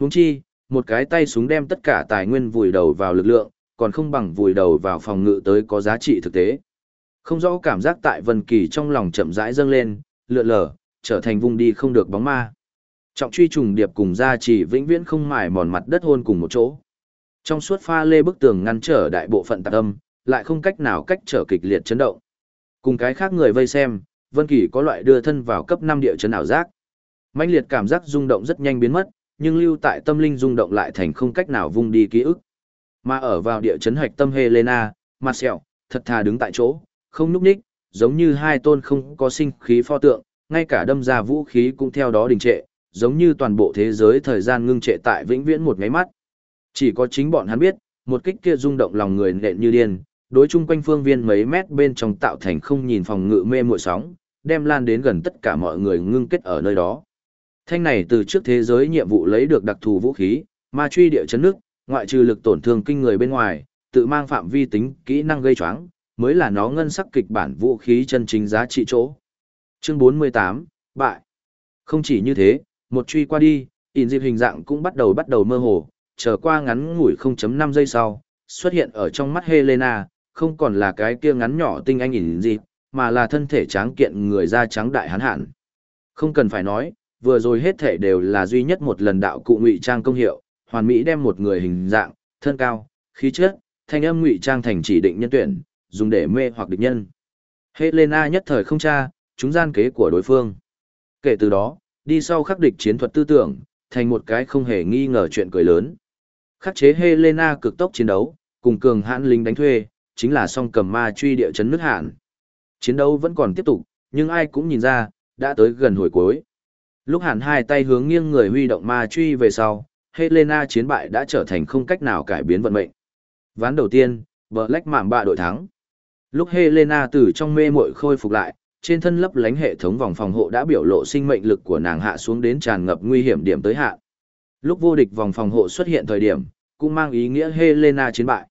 Huống chi, một cái tay súng đem tất cả tài nguyên vùi đầu vào lực lượng, còn không bằng vùi đầu vào phòng ngự tới có giá trị thực tế. Không rõ cảm giác tại Vân Kỳ trong lòng chậm rãi dâng lên, lượn lờ, trở thành vùng đi không được bóng ma. Trọng truy trùng điệp cùng gia chỉ vĩnh viễn không mài mòn mặt đất hôn cùng một chỗ. Trong suốt pha lê bức tường ngăn trở đại bộ phận tạc âm, lại không cách nào cách trở kịch liệt chấn động. Cùng cái khác người vây xem, Vân Kỳ có loại đưa thân vào cấp 5 địa chấn ảo giác. Mãnh liệt cảm giác rung động rất nhanh biến mất, nhưng lưu tại tâm linh rung động lại thành không cách nào vung đi ký ức. Mà ở vào địa chấn hạch tâm Helena, Marcel, thật thà đứng tại chỗ, không núp ních, giống như hai tôn không có sinh khí pho tượng, ngay cả đâm ra vũ khí cũng theo đó đình trệ, giống như toàn bộ thế giới thời gian ngưng trệ tại vĩnh viễn một ngáy mắt. Chỉ có chính bọn hắn biết, một kích kia rung động lòng người nện như điên, đối chung quanh phương viên mấy mét bên trong tạo thành không nhìn phòng ngự mê muội sóng, đem lan đến gần tất cả mọi người ngưng kết ở nơi đó. Thanh này từ trước thế giới nhiệm vụ lấy được đặc thù vũ khí, ma truy địa chấn nước, ngoại trừ lực tổn thương kinh người bên ngoài, tự mang phạm vi tính, kỹ năng gây choáng, mới là nó ngân sắc kịch bản vũ khí chân chính giá trị chỗ. Chương 48, bại. Không chỉ như thế, một truy qua đi, ỉn dịp hình dạng cũng bắt đầu bắt đầu mơ hồ, trở qua ngắn ngủi 0.5 giây sau, xuất hiện ở trong mắt Helena, không còn là cái kia ngắn nhỏ tinh anh ỉn dịp, mà là thân thể tráng kiện người da trắng đại hán hạn. Không cần phải nói, vừa rồi hết thể đều là duy nhất một lần đạo cụ ngụy trang công hiệu, hoàn mỹ đem một người hình dạng, thân cao, khí chất, thanh âm ngụy trang thành chỉ định nhân tuyển, dùng để mê hoặc địch nhân. Helena nhất thời không tra, chúng gian kế của đối phương. Kể từ đó, đi sau khắc địch chiến thuật tư tưởng, thành một cái không hề nghi ngờ chuyện cười lớn. Khắc chế Helena cực tốc chiến đấu, cùng cường hãn lính đánh thuê, chính là song cầm ma truy địa chấn nước hạn. Chiến đấu vẫn còn tiếp tục, nhưng ai cũng nhìn ra, đã tới gần hồi cuối. Lúc hàn hai tay hướng nghiêng người huy động ma truy về sau, Helena chiến bại đã trở thành không cách nào cải biến vận mệnh. Ván đầu tiên, Black Mạm bạ đội thắng. Lúc Helena từ trong mê muội khôi phục lại, trên thân lấp lánh hệ thống vòng phòng hộ đã biểu lộ sinh mệnh lực của nàng hạ xuống đến tràn ngập nguy hiểm điểm tới hạn. Lúc vô địch vòng phòng hộ xuất hiện thời điểm, cũng mang ý nghĩa Helena chiến bại.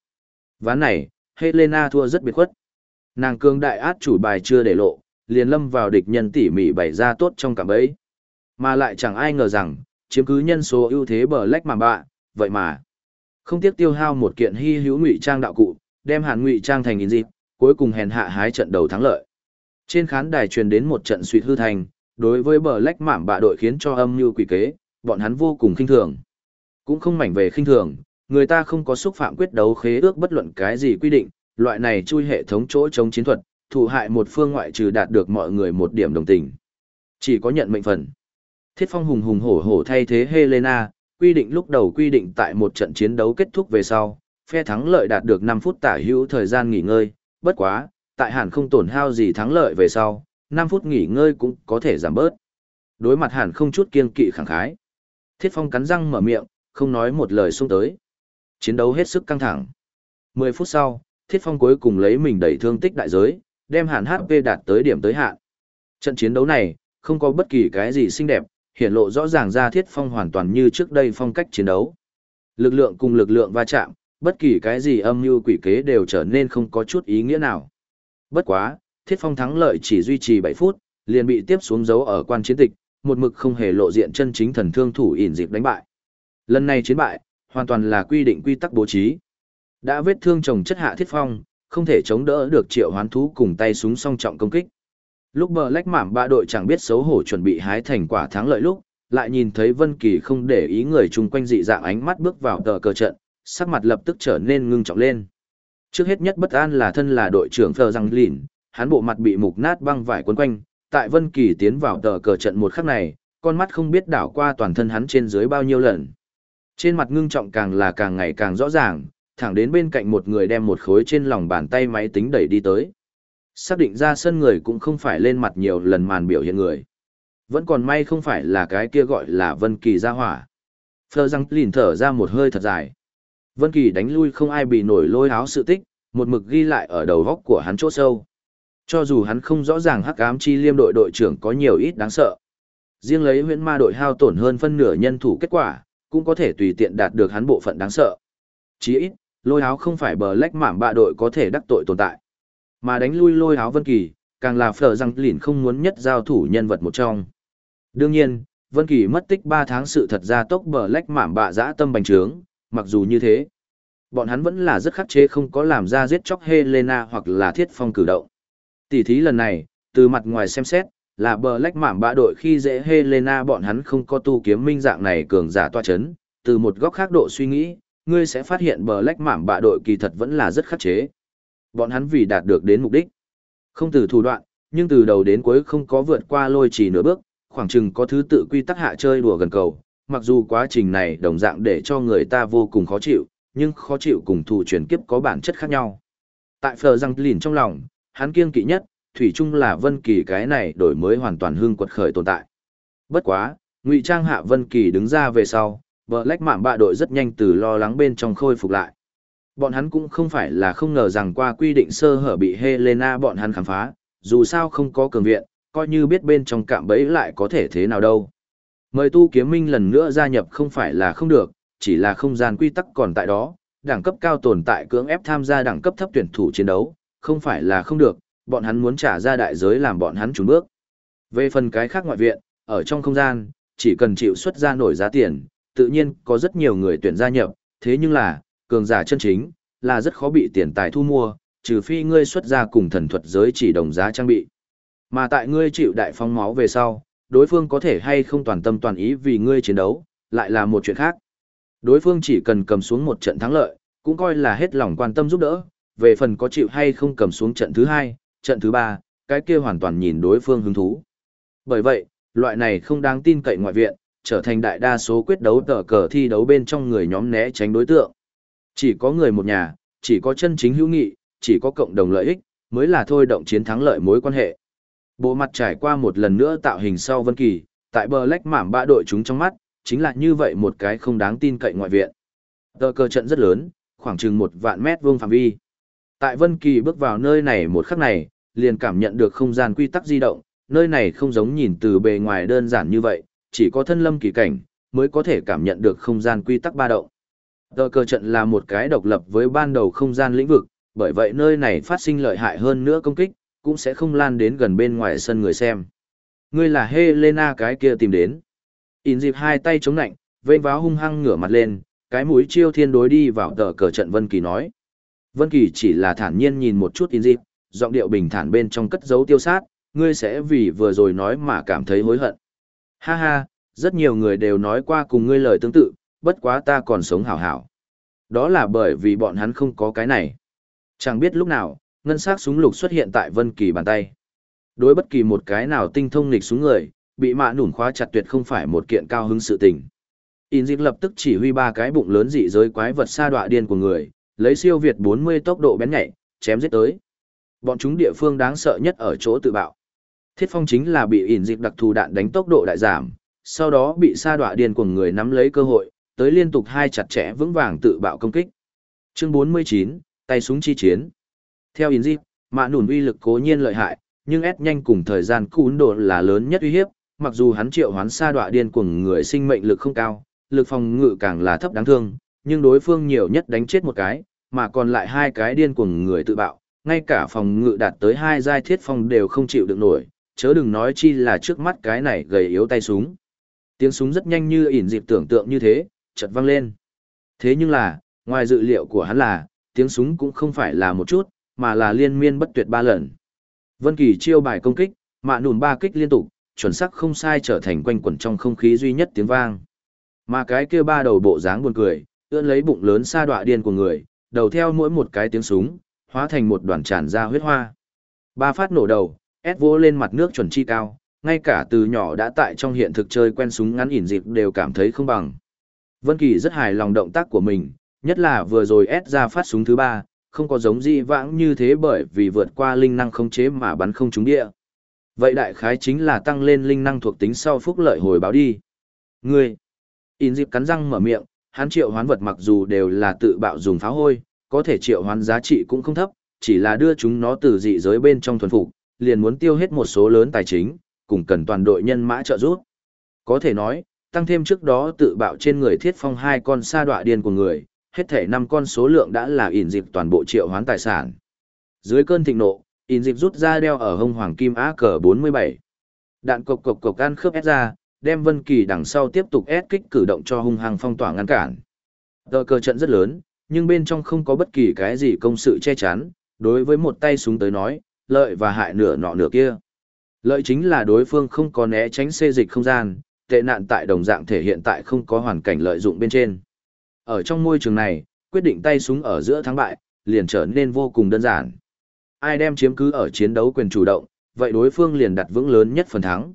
Ván này, Helena thua rất biệt khuất. Nàng cương đại át chủ bài chưa để lộ, liền lâm vào địch nhân tỉ mỉ bày ra tốt trong cả bấy. Mà lại chẳng ai ngờ rằng, chiếm cứ nhân số ưu thế bờ lách mà bạ, vậy mà. Không tiếc tiêu hao một kiện hy hữu ngụy trang đạo cụ, đem hàn ngụy trang thành in dịp, cuối cùng hèn hạ hái trận đầu thắng lợi. Trên khán đài truyền đến một trận suy hư thành, đối với bờ lách mảm bạ đội khiến cho âm như quỷ kế, bọn hắn vô cùng khinh thường. Cũng không mảnh về khinh thường, người ta không có xúc phạm quyết đấu khế ước bất luận cái gì quy định, loại này chui hệ thống chỗ chống chiến thuật, thủ hại một phương ngoại trừ đạt được mọi người một điểm đồng tình. Chỉ có nhận mệnh phần. Thiết Phong hùng hùng hổ hổ thay thế Helena, quy định lúc đầu quy định tại một trận chiến đấu kết thúc về sau, phe thắng lợi đạt được 5 phút tả hữu thời gian nghỉ ngơi, bất quá, tại hẳn không tổn hao gì thắng lợi về sau, 5 phút nghỉ ngơi cũng có thể giảm bớt. Đối mặt hẳn không chút kiên kỵ khẳng khái. Thiết Phong cắn răng mở miệng, không nói một lời xung tới. Chiến đấu hết sức căng thẳng. 10 phút sau, Thiết Phong cuối cùng lấy mình đẩy thương tích đại giới, đem hàn HP đạt tới điểm tới hạn. Trận chiến đấu này, không có bất kỳ cái gì xinh đẹp, hiện lộ rõ ràng ra Thiết Phong hoàn toàn như trước đây phong cách chiến đấu. Lực lượng cùng lực lượng va chạm, bất kỳ cái gì âm mưu quỷ kế đều trở nên không có chút ý nghĩa nào. Bất quá, Thiết Phong thắng lợi chỉ duy trì 7 phút, liền bị tiếp xuống dấu ở quan chiến tịch, một mực không hề lộ diện chân chính thần thương thủ ỉn dịp đánh bại. Lần này chiến bại, hoàn toàn là quy định quy tắc bố trí. Đã vết thương chồng chất hạ Thiết Phong, không thể chống đỡ được triệu hoán thú cùng tay súng song trọng công kích. Lúc bờ lách mảm ba đội chẳng biết xấu hổ chuẩn bị hái thành quả thắng lợi lúc, lại nhìn thấy Vân Kỳ không để ý người chung quanh dị dạng ánh mắt bước vào tờ cờ trận, sắc mặt lập tức trở nên ngưng trọng lên. Trước hết nhất bất an là thân là đội trưởng Phờ Răng Lìn, hắn bộ mặt bị mục nát băng vải quấn quanh, tại Vân Kỳ tiến vào tờ cờ trận một khắc này, con mắt không biết đảo qua toàn thân hắn trên dưới bao nhiêu lần. Trên mặt ngưng trọng càng là càng ngày càng rõ ràng, thẳng đến bên cạnh một người đem một khối trên lòng bàn tay máy tính đẩy đi tới. Xác định ra sân người cũng không phải lên mặt nhiều lần màn biểu hiện người. Vẫn còn may không phải là cái kia gọi là Vân Kỳ ra hỏa. Phờ răng lìn thở ra một hơi thật dài. Vân Kỳ đánh lui không ai bị nổi lôi áo sự tích, một mực ghi lại ở đầu góc của hắn chỗ sâu. Cho dù hắn không rõ ràng hắc ám chi liêm đội đội trưởng có nhiều ít đáng sợ. Riêng lấy huyễn ma đội hao tổn hơn phân nửa nhân thủ kết quả, cũng có thể tùy tiện đạt được hắn bộ phận đáng sợ. Chỉ ít, lôi áo không phải bờ lách mảm bạ đội có thể đắc tội tồn tại. Mà đánh lui lôi áo Vân Kỳ, càng là phở răng lìn không muốn nhất giao thủ nhân vật một trong. Đương nhiên, Vân Kỳ mất tích 3 tháng sự thật ra tốc bờ lách mảm bạ dã tâm bành trướng, mặc dù như thế, bọn hắn vẫn là rất khắc chế không có làm ra giết chóc Helena hoặc là thiết phong cử động. Tỷ thí lần này, từ mặt ngoài xem xét, là bờ lách mảm bạ đội khi dễ Helena bọn hắn không có tu kiếm minh dạng này cường giả toa chấn, từ một góc khác độ suy nghĩ, ngươi sẽ phát hiện bờ lách mảm bạ đội kỳ thật vẫn là rất khắc chế. Bọn hắn vì đạt được đến mục đích, không từ thủ đoạn, nhưng từ đầu đến cuối không có vượt qua lôi chỉ nửa bước, khoảng chừng có thứ tự quy tắc hạ chơi đùa gần cầu. Mặc dù quá trình này đồng dạng để cho người ta vô cùng khó chịu, nhưng khó chịu cùng thủ chuyển kiếp có bản chất khác nhau. Tại phờ răng lìn trong lòng, hắn kiêng kỵ nhất, thủy chung là Vân Kỳ cái này đổi mới hoàn toàn hương quật khởi tồn tại. Bất quá, ngụy trang hạ Vân Kỳ đứng ra về sau, bờ lách mạm bạ đội rất nhanh từ lo lắng bên trong khôi phục lại. Bọn hắn cũng không phải là không ngờ rằng qua quy định sơ hở bị Helena bọn hắn khám phá, dù sao không có cường viện, coi như biết bên trong cạm bẫy lại có thể thế nào đâu. Mời tu kiếm minh lần nữa gia nhập không phải là không được, chỉ là không gian quy tắc còn tại đó, đẳng cấp cao tồn tại cưỡng ép tham gia đẳng cấp thấp tuyển thủ chiến đấu, không phải là không được, bọn hắn muốn trả ra đại giới làm bọn hắn trốn bước. Về phần cái khác ngoại viện, ở trong không gian, chỉ cần chịu xuất ra nổi giá tiền, tự nhiên có rất nhiều người tuyển gia nhập, thế nhưng là, cường giả chân chính, là rất khó bị tiền tài thu mua, trừ phi ngươi xuất ra cùng thần thuật giới chỉ đồng giá trang bị. Mà tại ngươi chịu đại phong máu về sau, đối phương có thể hay không toàn tâm toàn ý vì ngươi chiến đấu, lại là một chuyện khác. Đối phương chỉ cần cầm xuống một trận thắng lợi, cũng coi là hết lòng quan tâm giúp đỡ, về phần có chịu hay không cầm xuống trận thứ hai, trận thứ ba, cái kia hoàn toàn nhìn đối phương hứng thú. Bởi vậy, loại này không đáng tin cậy ngoại viện, trở thành đại đa số quyết đấu tờ cờ thi đấu bên trong người nhóm né tránh đối tượng. Chỉ có người một nhà, chỉ có chân chính hữu nghị, chỉ có cộng đồng lợi ích, mới là thôi động chiến thắng lợi mối quan hệ. Bộ mặt trải qua một lần nữa tạo hình sau Vân Kỳ, tại bờ lách mảm bạ đội chúng trong mắt, chính là như vậy một cái không đáng tin cậy ngoại viện. Tờ cờ trận rất lớn, khoảng chừng một vạn mét vuông phạm vi. Tại Vân Kỳ bước vào nơi này một khắc này, liền cảm nhận được không gian quy tắc di động, nơi này không giống nhìn từ bề ngoài đơn giản như vậy, chỉ có thân lâm kỳ cảnh, mới có thể cảm nhận được không gian quy tắc ba động. Tờ cờ trận là một cái độc lập với ban đầu không gian lĩnh vực, bởi vậy nơi này phát sinh lợi hại hơn nữa công kích, cũng sẽ không lan đến gần bên ngoài sân người xem. Ngươi là Helena cái kia tìm đến. In dịp hai tay chống nạnh, vênh váo hung hăng ngửa mặt lên, cái mũi chiêu thiên đối đi vào tờ cờ trận Vân Kỳ nói. Vân Kỳ chỉ là thản nhiên nhìn một chút In dịp, giọng điệu bình thản bên trong cất giấu tiêu sát, ngươi sẽ vì vừa rồi nói mà cảm thấy hối hận. Ha ha, rất nhiều người đều nói qua cùng ngươi lời tương tự, bất quá ta còn sống hảo hảo. Đó là bởi vì bọn hắn không có cái này. Chẳng biết lúc nào, ngân sắc súng lục xuất hiện tại Vân Kỳ bàn tay. Đối bất kỳ một cái nào tinh thông nghịch súng người, bị mạ nủn khóa chặt tuyệt không phải một kiện cao hứng sự tình. In Dịch lập tức chỉ huy ba cái bụng lớn dị giới quái vật sa đọa điên của người, lấy siêu việt 40 tốc độ bén nhạy, chém giết tới. Bọn chúng địa phương đáng sợ nhất ở chỗ tự bạo. Thiết Phong chính là bị In Dịch đặc thù đạn đánh tốc độ đại giảm, sau đó bị sa đọa điên của người nắm lấy cơ hội, tới liên tục hai chặt chẽ vững vàng tự bạo công kích. Chương 49, tay súng chi chiến. Theo In Dịp, mạ nủn uy lực cố nhiên lợi hại, nhưng ép nhanh cùng thời gian cún độ là lớn nhất uy hiếp, mặc dù hắn triệu hoán sa đọa điên cuồng người sinh mệnh lực không cao, lực phòng ngự càng là thấp đáng thương, nhưng đối phương nhiều nhất đánh chết một cái, mà còn lại hai cái điên cuồng người tự bạo, ngay cả phòng ngự đạt tới hai giai thiết phong đều không chịu được nổi, chớ đừng nói chi là trước mắt cái này gầy yếu tay súng. Tiếng súng rất nhanh như ỉn dịp tưởng tượng như thế, chợt vang lên. Thế nhưng là, ngoài dự liệu của hắn là, tiếng súng cũng không phải là một chút, mà là liên miên bất tuyệt ba lần. Vân Kỳ chiêu bài công kích, mạ nùn ba kích liên tục, chuẩn xác không sai trở thành quanh quẩn trong không khí duy nhất tiếng vang. Mà cái kia ba đầu bộ dáng buồn cười, ưỡn lấy bụng lớn xa đọa điên của người, đầu theo mỗi một cái tiếng súng, hóa thành một đoàn tràn ra huyết hoa. Ba phát nổ đầu, ép vỗ lên mặt nước chuẩn chi cao, ngay cả từ nhỏ đã tại trong hiện thực chơi quen súng ngắn ỉn dịp đều cảm thấy không bằng. Vân Kỳ rất hài lòng động tác của mình, nhất là vừa rồi ép ra phát súng thứ ba, không có giống di vãng như thế bởi vì vượt qua linh năng khống chế mà bắn không trúng địa. Vậy đại khái chính là tăng lên linh năng thuộc tính sau phúc lợi hồi báo đi. Ngươi, in dịp cắn răng mở miệng, hắn triệu hoán vật mặc dù đều là tự bạo dùng pháo hôi, có thể triệu hoán giá trị cũng không thấp, chỉ là đưa chúng nó từ dị giới bên trong thuần phục, liền muốn tiêu hết một số lớn tài chính, cùng cần toàn đội nhân mã trợ giúp. Có thể nói, tăng thêm trước đó tự bạo trên người thiết phong hai con sa đọa điên của người, hết thể năm con số lượng đã là ỉn dịp toàn bộ triệu hoán tài sản. Dưới cơn thịnh nộ, ỉn dịp rút ra đeo ở hông hoàng kim á cờ 47. Đạn cộc cộc cộc ăn khớp ép ra, đem Vân Kỳ đằng sau tiếp tục ép kích cử động cho hung hăng phong tỏa ngăn cản. Tờ cờ trận rất lớn, nhưng bên trong không có bất kỳ cái gì công sự che chắn, đối với một tay súng tới nói, lợi và hại nửa nọ nửa kia. Lợi chính là đối phương không có né tránh xê dịch không gian, tệ nạn tại đồng dạng thể hiện tại không có hoàn cảnh lợi dụng bên trên. Ở trong môi trường này, quyết định tay súng ở giữa thắng bại, liền trở nên vô cùng đơn giản. Ai đem chiếm cứ ở chiến đấu quyền chủ động, vậy đối phương liền đặt vững lớn nhất phần thắng.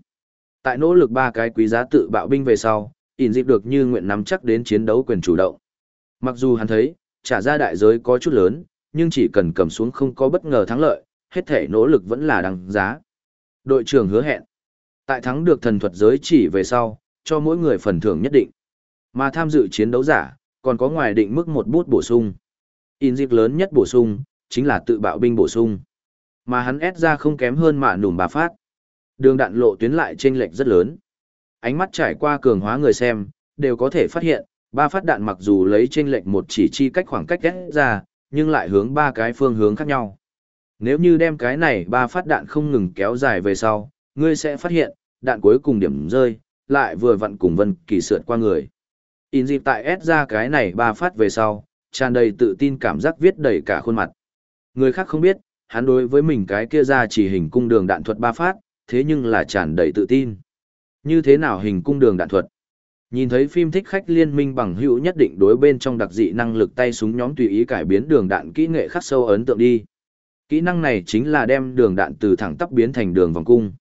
Tại nỗ lực ba cái quý giá tự bạo binh về sau, ỉn dịp được như nguyện nắm chắc đến chiến đấu quyền chủ động. Mặc dù hắn thấy, trả ra đại giới có chút lớn, nhưng chỉ cần cầm xuống không có bất ngờ thắng lợi, hết thể nỗ lực vẫn là đáng giá. Đội trưởng hứa hẹn, tại thắng được thần thuật giới chỉ về sau, cho mỗi người phần thưởng nhất định. Mà tham dự chiến đấu giả, còn có ngoài định mức một bút bổ sung. In dịp lớn nhất bổ sung, chính là tự bạo binh bổ sung. Mà hắn ép ra không kém hơn mạ nùm bà phát. Đường đạn lộ tuyến lại chênh lệch rất lớn. Ánh mắt trải qua cường hóa người xem, đều có thể phát hiện, ba phát đạn mặc dù lấy chênh lệch một chỉ chi cách khoảng cách ép ra, nhưng lại hướng ba cái phương hướng khác nhau. Nếu như đem cái này ba phát đạn không ngừng kéo dài về sau, ngươi sẽ phát hiện, đạn cuối cùng điểm rơi, lại vừa vặn cùng Vân Kỳ sượt qua người. In dịp tại S ra cái này ba phát về sau, tràn đầy tự tin cảm giác viết đầy cả khuôn mặt. Người khác không biết, hắn đối với mình cái kia ra chỉ hình cung đường đạn thuật ba phát, thế nhưng là tràn đầy tự tin. Như thế nào hình cung đường đạn thuật? Nhìn thấy phim thích khách liên minh bằng hữu nhất định đối bên trong đặc dị năng lực tay súng nhóm tùy ý cải biến đường đạn kỹ nghệ khắc sâu ấn tượng đi. Kỹ năng này chính là đem đường đạn từ thẳng tắp biến thành đường vòng cung.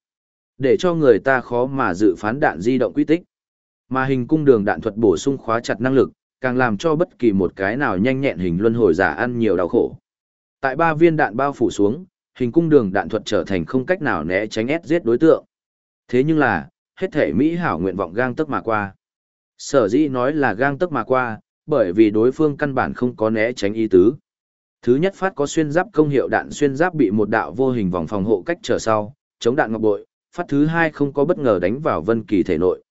Để cho người ta khó mà dự phán đạn di động quy tích. Mà hình cung đường đạn thuật bổ sung khóa chặt năng lực, càng làm cho bất kỳ một cái nào nhanh nhẹn hình luân hồi giả ăn nhiều đau khổ. Tại ba viên đạn bao phủ xuống, hình cung đường đạn thuật trở thành không cách nào né tránh ép giết đối tượng. Thế nhưng là, hết thể Mỹ hảo nguyện vọng gang tức mà qua. Sở dĩ nói là gang tức mà qua, bởi vì đối phương căn bản không có né tránh ý tứ. Thứ nhất phát có xuyên giáp công hiệu đạn xuyên giáp bị một đạo vô hình vòng phòng hộ cách trở sau, chống đạn ngọc bội, phát thứ hai không có bất ngờ đánh vào vân kỳ thể nội.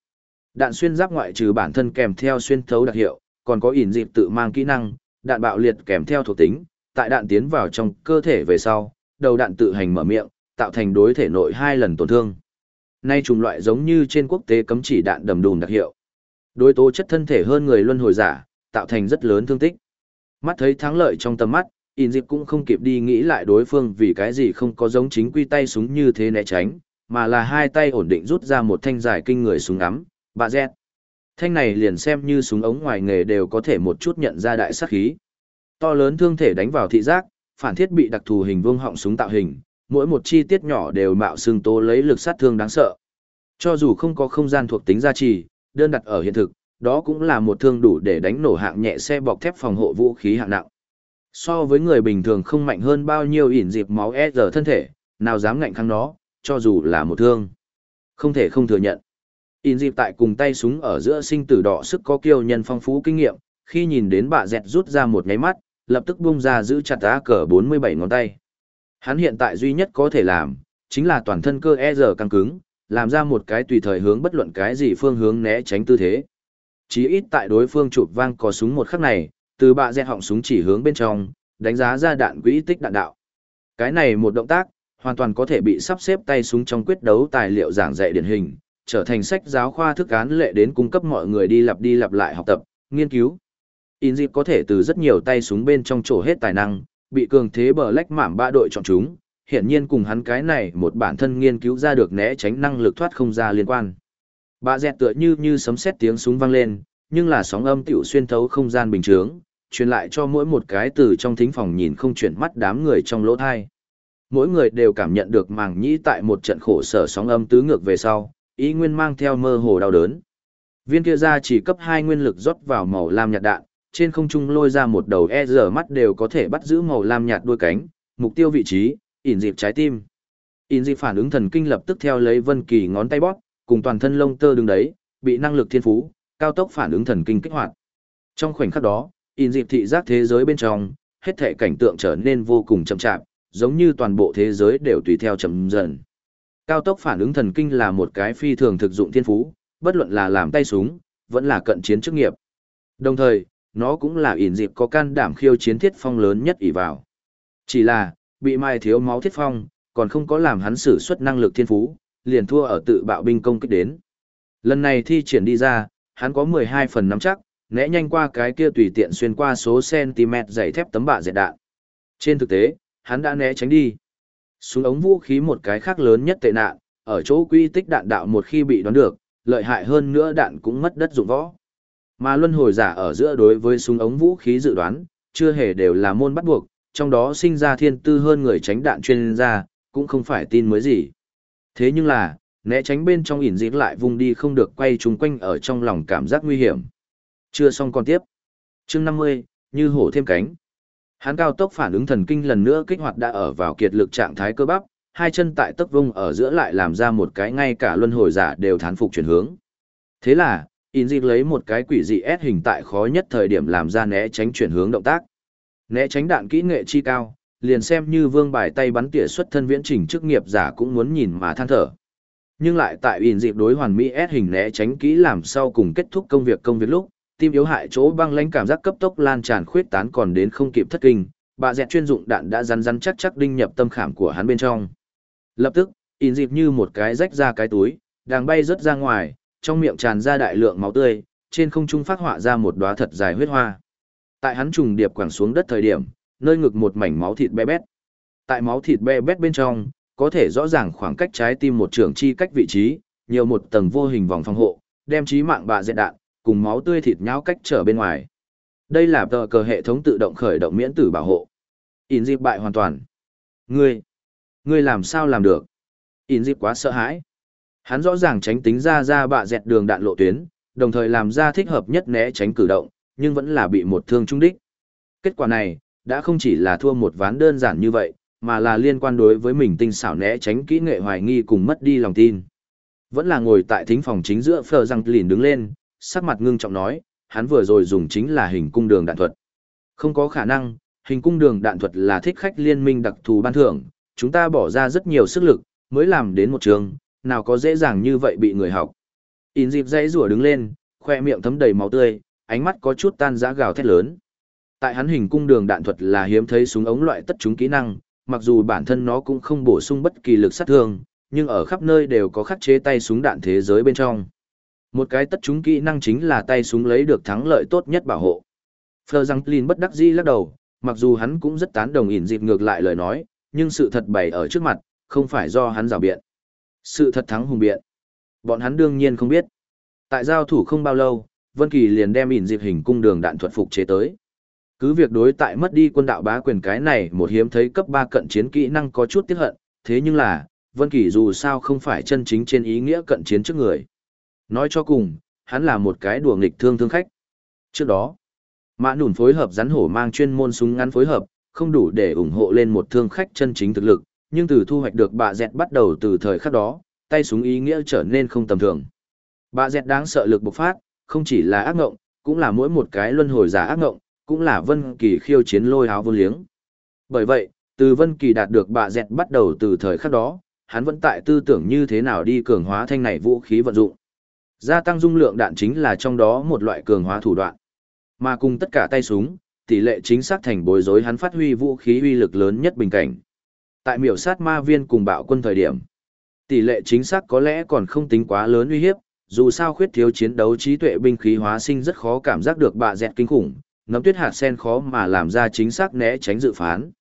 Đạn xuyên giáp ngoại trừ bản thân kèm theo xuyên thấu đặc hiệu, còn có ỉn dịp tự mang kỹ năng, đạn bạo liệt kèm theo thuộc tính, tại đạn tiến vào trong cơ thể về sau, đầu đạn tự hành mở miệng, tạo thành đối thể nội hai lần tổn thương. Nay trùng loại giống như trên quốc tế cấm chỉ đạn đầm đùn đặc hiệu. Đối tố chất thân thể hơn người luân hồi giả, tạo thành rất lớn thương tích. Mắt thấy thắng lợi trong tầm mắt, in dịp cũng không kịp đi nghĩ lại đối phương vì cái gì không có giống chính quy tay súng như thế né tránh, mà là hai tay ổn định rút ra một thanh dài kinh người súng ngắm, bà dẹt. Thanh này liền xem như súng ống ngoài nghề đều có thể một chút nhận ra đại sát khí. To lớn thương thể đánh vào thị giác, phản thiết bị đặc thù hình vuông họng súng tạo hình, mỗi một chi tiết nhỏ đều mạo xương tố lấy lực sát thương đáng sợ. Cho dù không có không gian thuộc tính gia trì, đơn đặt ở hiện thực, đó cũng là một thương đủ để đánh nổ hạng nhẹ xe bọc thép phòng hộ vũ khí hạng nặng. So với người bình thường không mạnh hơn bao nhiêu ỉn dịp máu e giờ thân thể, nào dám ngạnh kháng nó, cho dù là một thương. Không thể không thừa nhận. In dịp tại cùng tay súng ở giữa sinh tử đỏ sức có kiêu nhân phong phú kinh nghiệm, khi nhìn đến bà dẹt rút ra một nháy mắt, lập tức bung ra giữ chặt á cờ 47 ngón tay. Hắn hiện tại duy nhất có thể làm, chính là toàn thân cơ e giờ căng cứng, làm ra một cái tùy thời hướng bất luận cái gì phương hướng né tránh tư thế. Chí ít tại đối phương chụp vang có súng một khắc này, từ bạ dẹt họng súng chỉ hướng bên trong, đánh giá ra đạn quỹ tích đạn đạo. Cái này một động tác, hoàn toàn có thể bị sắp xếp tay súng trong quyết đấu tài liệu giảng dạy điển hình, trở thành sách giáo khoa thức án lệ đến cung cấp mọi người đi lặp đi lặp lại học tập, nghiên cứu. In dịp có thể từ rất nhiều tay súng bên trong chỗ hết tài năng, bị cường thế bờ lách mảm ba đội chọn chúng, hiện nhiên cùng hắn cái này một bản thân nghiên cứu ra được né tránh năng lực thoát không ra liên quan. Bà dẹt tựa như như sấm sét tiếng súng vang lên, nhưng là sóng âm tiểu xuyên thấu không gian bình thường, truyền lại cho mỗi một cái từ trong thính phòng nhìn không chuyển mắt đám người trong lỗ thai. Mỗi người đều cảm nhận được màng nhĩ tại một trận khổ sở sóng âm tứ ngược về sau, ý nguyên mang theo mơ hồ đau đớn. Viên kia ra chỉ cấp hai nguyên lực rót vào màu lam nhạt đạn, trên không trung lôi ra một đầu e giờ mắt đều có thể bắt giữ màu lam nhạt đuôi cánh, mục tiêu vị trí, ỉn dịp trái tim. ỉn dịp phản ứng thần kinh lập tức theo lấy Vân Kỳ ngón tay bóp, cùng toàn thân lông tơ đứng đấy, bị năng lực thiên phú, cao tốc phản ứng thần kinh kích hoạt. Trong khoảnh khắc đó, ỉn dịp thị giác thế giới bên trong, hết thảy cảnh tượng trở nên vô cùng chậm chạp, giống như toàn bộ thế giới đều tùy theo chậm dần. Cao tốc phản ứng thần kinh là một cái phi thường thực dụng thiên phú, bất luận là làm tay súng, vẫn là cận chiến chức nghiệp. Đồng thời, nó cũng là ỉn dịp có can đảm khiêu chiến thiết phong lớn nhất ỷ vào. Chỉ là, bị mai thiếu máu thiết phong, còn không có làm hắn sử xuất năng lực thiên phú, liền thua ở tự bạo binh công kích đến. Lần này thi triển đi ra, hắn có 12 phần nắm chắc, né nhanh qua cái kia tùy tiện xuyên qua số cm dày thép tấm bạ dệt đạn. Trên thực tế, hắn đã né tránh đi. Súng ống vũ khí một cái khác lớn nhất tệ nạn, ở chỗ quy tích đạn đạo một khi bị đoán được, lợi hại hơn nữa đạn cũng mất đất dụng võ. Mà luân hồi giả ở giữa đối với súng ống vũ khí dự đoán, chưa hề đều là môn bắt buộc, trong đó sinh ra thiên tư hơn người tránh đạn chuyên gia, cũng không phải tin mới gì. Thế nhưng là, né tránh bên trong ỉn dịp lại vùng đi không được quay trung quanh ở trong lòng cảm giác nguy hiểm. Chưa xong còn tiếp. chương 50, như hổ thêm cánh. Hắn cao tốc phản ứng thần kinh lần nữa kích hoạt đã ở vào kiệt lực trạng thái cơ bắp, hai chân tại tấc vung ở giữa lại làm ra một cái ngay cả luân hồi giả đều thán phục chuyển hướng. Thế là, in dịp lấy một cái quỷ dị S hình tại khó nhất thời điểm làm ra né tránh chuyển hướng động tác. Né tránh đạn kỹ nghệ chi cao, liền xem như vương bài tay bắn tỉa xuất thân viễn trình chức nghiệp giả cũng muốn nhìn mà than thở. Nhưng lại tại in dịp đối hoàn mỹ S hình né tránh kỹ làm sau cùng kết thúc công việc công việc lúc, tim yếu hại chỗ băng lãnh cảm giác cấp tốc lan tràn khuyết tán còn đến không kịp thất kinh, bà dẹt chuyên dụng đạn đã rắn rắn chắc chắc đinh nhập tâm khảm của hắn bên trong. Lập tức, in dịp như một cái rách ra cái túi, đang bay rớt ra ngoài, trong miệng tràn ra đại lượng máu tươi, trên không trung phát họa ra một đóa thật dài huyết hoa. Tại hắn trùng điệp quẳng xuống đất thời điểm, nơi ngực một mảnh máu thịt bé bét. Tại máu thịt bé bét bên trong, có thể rõ ràng khoảng cách trái tim một trường chi cách vị trí, nhiều một tầng vô hình vòng phòng hộ, đem chí mạng bà dẹt đạn, cùng máu tươi thịt nhão cách trở bên ngoài. Đây là tờ cờ hệ thống tự động khởi động miễn tử bảo hộ. In dịp bại hoàn toàn. Ngươi, ngươi làm sao làm được? In dịp quá sợ hãi. Hắn rõ ràng tránh tính ra ra bạ dẹt đường đạn lộ tuyến, đồng thời làm ra thích hợp nhất né tránh cử động, nhưng vẫn là bị một thương trung đích. Kết quả này, đã không chỉ là thua một ván đơn giản như vậy, mà là liên quan đối với mình tinh xảo né tránh kỹ nghệ hoài nghi cùng mất đi lòng tin. Vẫn là ngồi tại thính phòng chính giữa phờ răng lìn đứng lên, sắc mặt ngưng trọng nói, hắn vừa rồi dùng chính là hình cung đường đạn thuật. Không có khả năng, hình cung đường đạn thuật là thích khách liên minh đặc thù ban thưởng, chúng ta bỏ ra rất nhiều sức lực, mới làm đến một trường, nào có dễ dàng như vậy bị người học. In dịp dãy rủa đứng lên, khoe miệng thấm đầy máu tươi, ánh mắt có chút tan rã gào thét lớn. Tại hắn hình cung đường đạn thuật là hiếm thấy súng ống loại tất chúng kỹ năng, mặc dù bản thân nó cũng không bổ sung bất kỳ lực sát thương, nhưng ở khắp nơi đều có khắc chế tay súng đạn thế giới bên trong. Một cái tất chúng kỹ năng chính là tay súng lấy được thắng lợi tốt nhất bảo hộ. Phờ răng Lin bất đắc dĩ lắc đầu, mặc dù hắn cũng rất tán đồng ỉn dịp ngược lại lời nói, nhưng sự thật bày ở trước mặt, không phải do hắn rào biện. Sự thật thắng hùng biện. Bọn hắn đương nhiên không biết. Tại giao thủ không bao lâu, Vân Kỳ liền đem ỉn dịp hình cung đường đạn thuật phục chế tới. Cứ việc đối tại mất đi quân đạo bá quyền cái này một hiếm thấy cấp 3 cận chiến kỹ năng có chút tiếc hận, thế nhưng là, Vân Kỳ dù sao không phải chân chính trên ý nghĩa cận chiến trước người. Nói cho cùng, hắn là một cái đùa nghịch thương thương khách. Trước đó, Mã Nùn phối hợp rắn hổ mang chuyên môn súng ngắn phối hợp, không đủ để ủng hộ lên một thương khách chân chính thực lực, nhưng từ thu hoạch được bạ dẹt bắt đầu từ thời khắc đó, tay súng ý nghĩa trở nên không tầm thường. Bạ dẹt đáng sợ lực bộc phát, không chỉ là ác ngộng, cũng là mỗi một cái luân hồi giả ác ngộng, cũng là Vân Kỳ khiêu chiến lôi áo vô liếng. Bởi vậy, từ Vân Kỳ đạt được bạ dẹt bắt đầu từ thời khắc đó, hắn vẫn tại tư tưởng như thế nào đi cường hóa thanh này vũ khí vận dụng. Gia tăng dung lượng đạn chính là trong đó một loại cường hóa thủ đoạn. Mà cùng tất cả tay súng, tỷ lệ chính xác thành bối rối hắn phát huy vũ khí uy lực lớn nhất bình cảnh. Tại miểu sát ma viên cùng bạo quân thời điểm, tỷ lệ chính xác có lẽ còn không tính quá lớn uy hiếp, dù sao khuyết thiếu chiến đấu trí tuệ binh khí hóa sinh rất khó cảm giác được bạ dẹt kinh khủng, nấm tuyết hạt sen khó mà làm ra chính xác né tránh dự phán.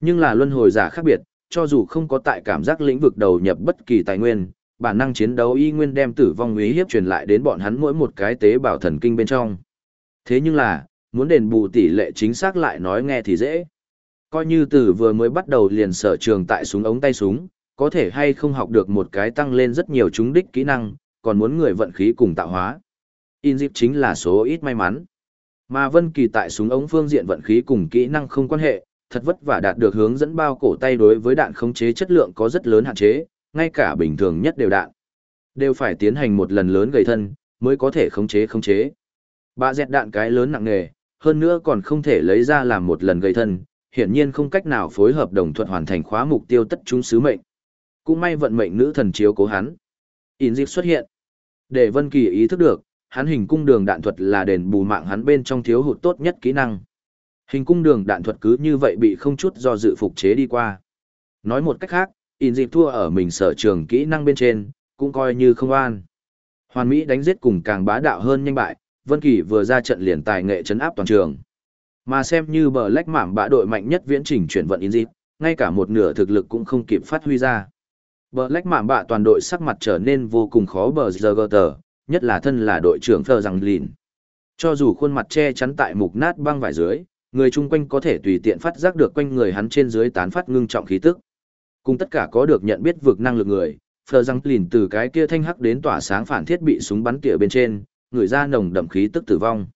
Nhưng là luân hồi giả khác biệt, cho dù không có tại cảm giác lĩnh vực đầu nhập bất kỳ tài nguyên, bản năng chiến đấu y nguyên đem tử vong uy hiếp truyền lại đến bọn hắn mỗi một cái tế bào thần kinh bên trong. Thế nhưng là, muốn đền bù tỷ lệ chính xác lại nói nghe thì dễ. Coi như từ vừa mới bắt đầu liền sở trường tại súng ống tay súng, có thể hay không học được một cái tăng lên rất nhiều chúng đích kỹ năng, còn muốn người vận khí cùng tạo hóa. In dịp chính là số ít may mắn. Mà Vân Kỳ tại súng ống phương diện vận khí cùng kỹ năng không quan hệ, thật vất vả đạt được hướng dẫn bao cổ tay đối với đạn khống chế chất lượng có rất lớn hạn chế, ngay cả bình thường nhất đều đạn. Đều phải tiến hành một lần lớn gầy thân, mới có thể khống chế khống chế. bà dẹt đạn cái lớn nặng nề hơn nữa còn không thể lấy ra làm một lần gầy thân, hiển nhiên không cách nào phối hợp đồng thuận hoàn thành khóa mục tiêu tất chúng sứ mệnh. Cũng may vận mệnh nữ thần chiếu cố hắn. In dịp xuất hiện. Để Vân Kỳ ý thức được, hắn hình cung đường đạn thuật là đền bù mạng hắn bên trong thiếu hụt tốt nhất kỹ năng. Hình cung đường đạn thuật cứ như vậy bị không chút do dự phục chế đi qua. Nói một cách khác, in dịp thua ở mình sở trường kỹ năng bên trên, cũng coi như không an. Hoàn Mỹ đánh giết cùng càng bá đạo hơn nhanh bại, Vân Kỳ vừa ra trận liền tài nghệ chấn áp toàn trường. Mà xem như bờ lách mảm bạ đội mạnh nhất viễn trình chuyển vận Inzit, ngay cả một nửa thực lực cũng không kịp phát huy ra. Bờ lách mảm bạ toàn đội sắc mặt trở nên vô cùng khó bờ giờ gờ tờ, nhất là thân là đội trưởng Phờ Rằng Lìn. Cho dù khuôn mặt che chắn tại mục nát băng vải dưới, người chung quanh có thể tùy tiện phát giác được quanh người hắn trên dưới tán phát ngưng trọng khí tức. Cùng tất cả có được nhận biết vực năng lực người, Phờ răng Lìn từ cái kia thanh hắc đến tỏa sáng phản thiết bị súng bắn tỉa bên trên, người ra nồng đậm khí tức tử vong.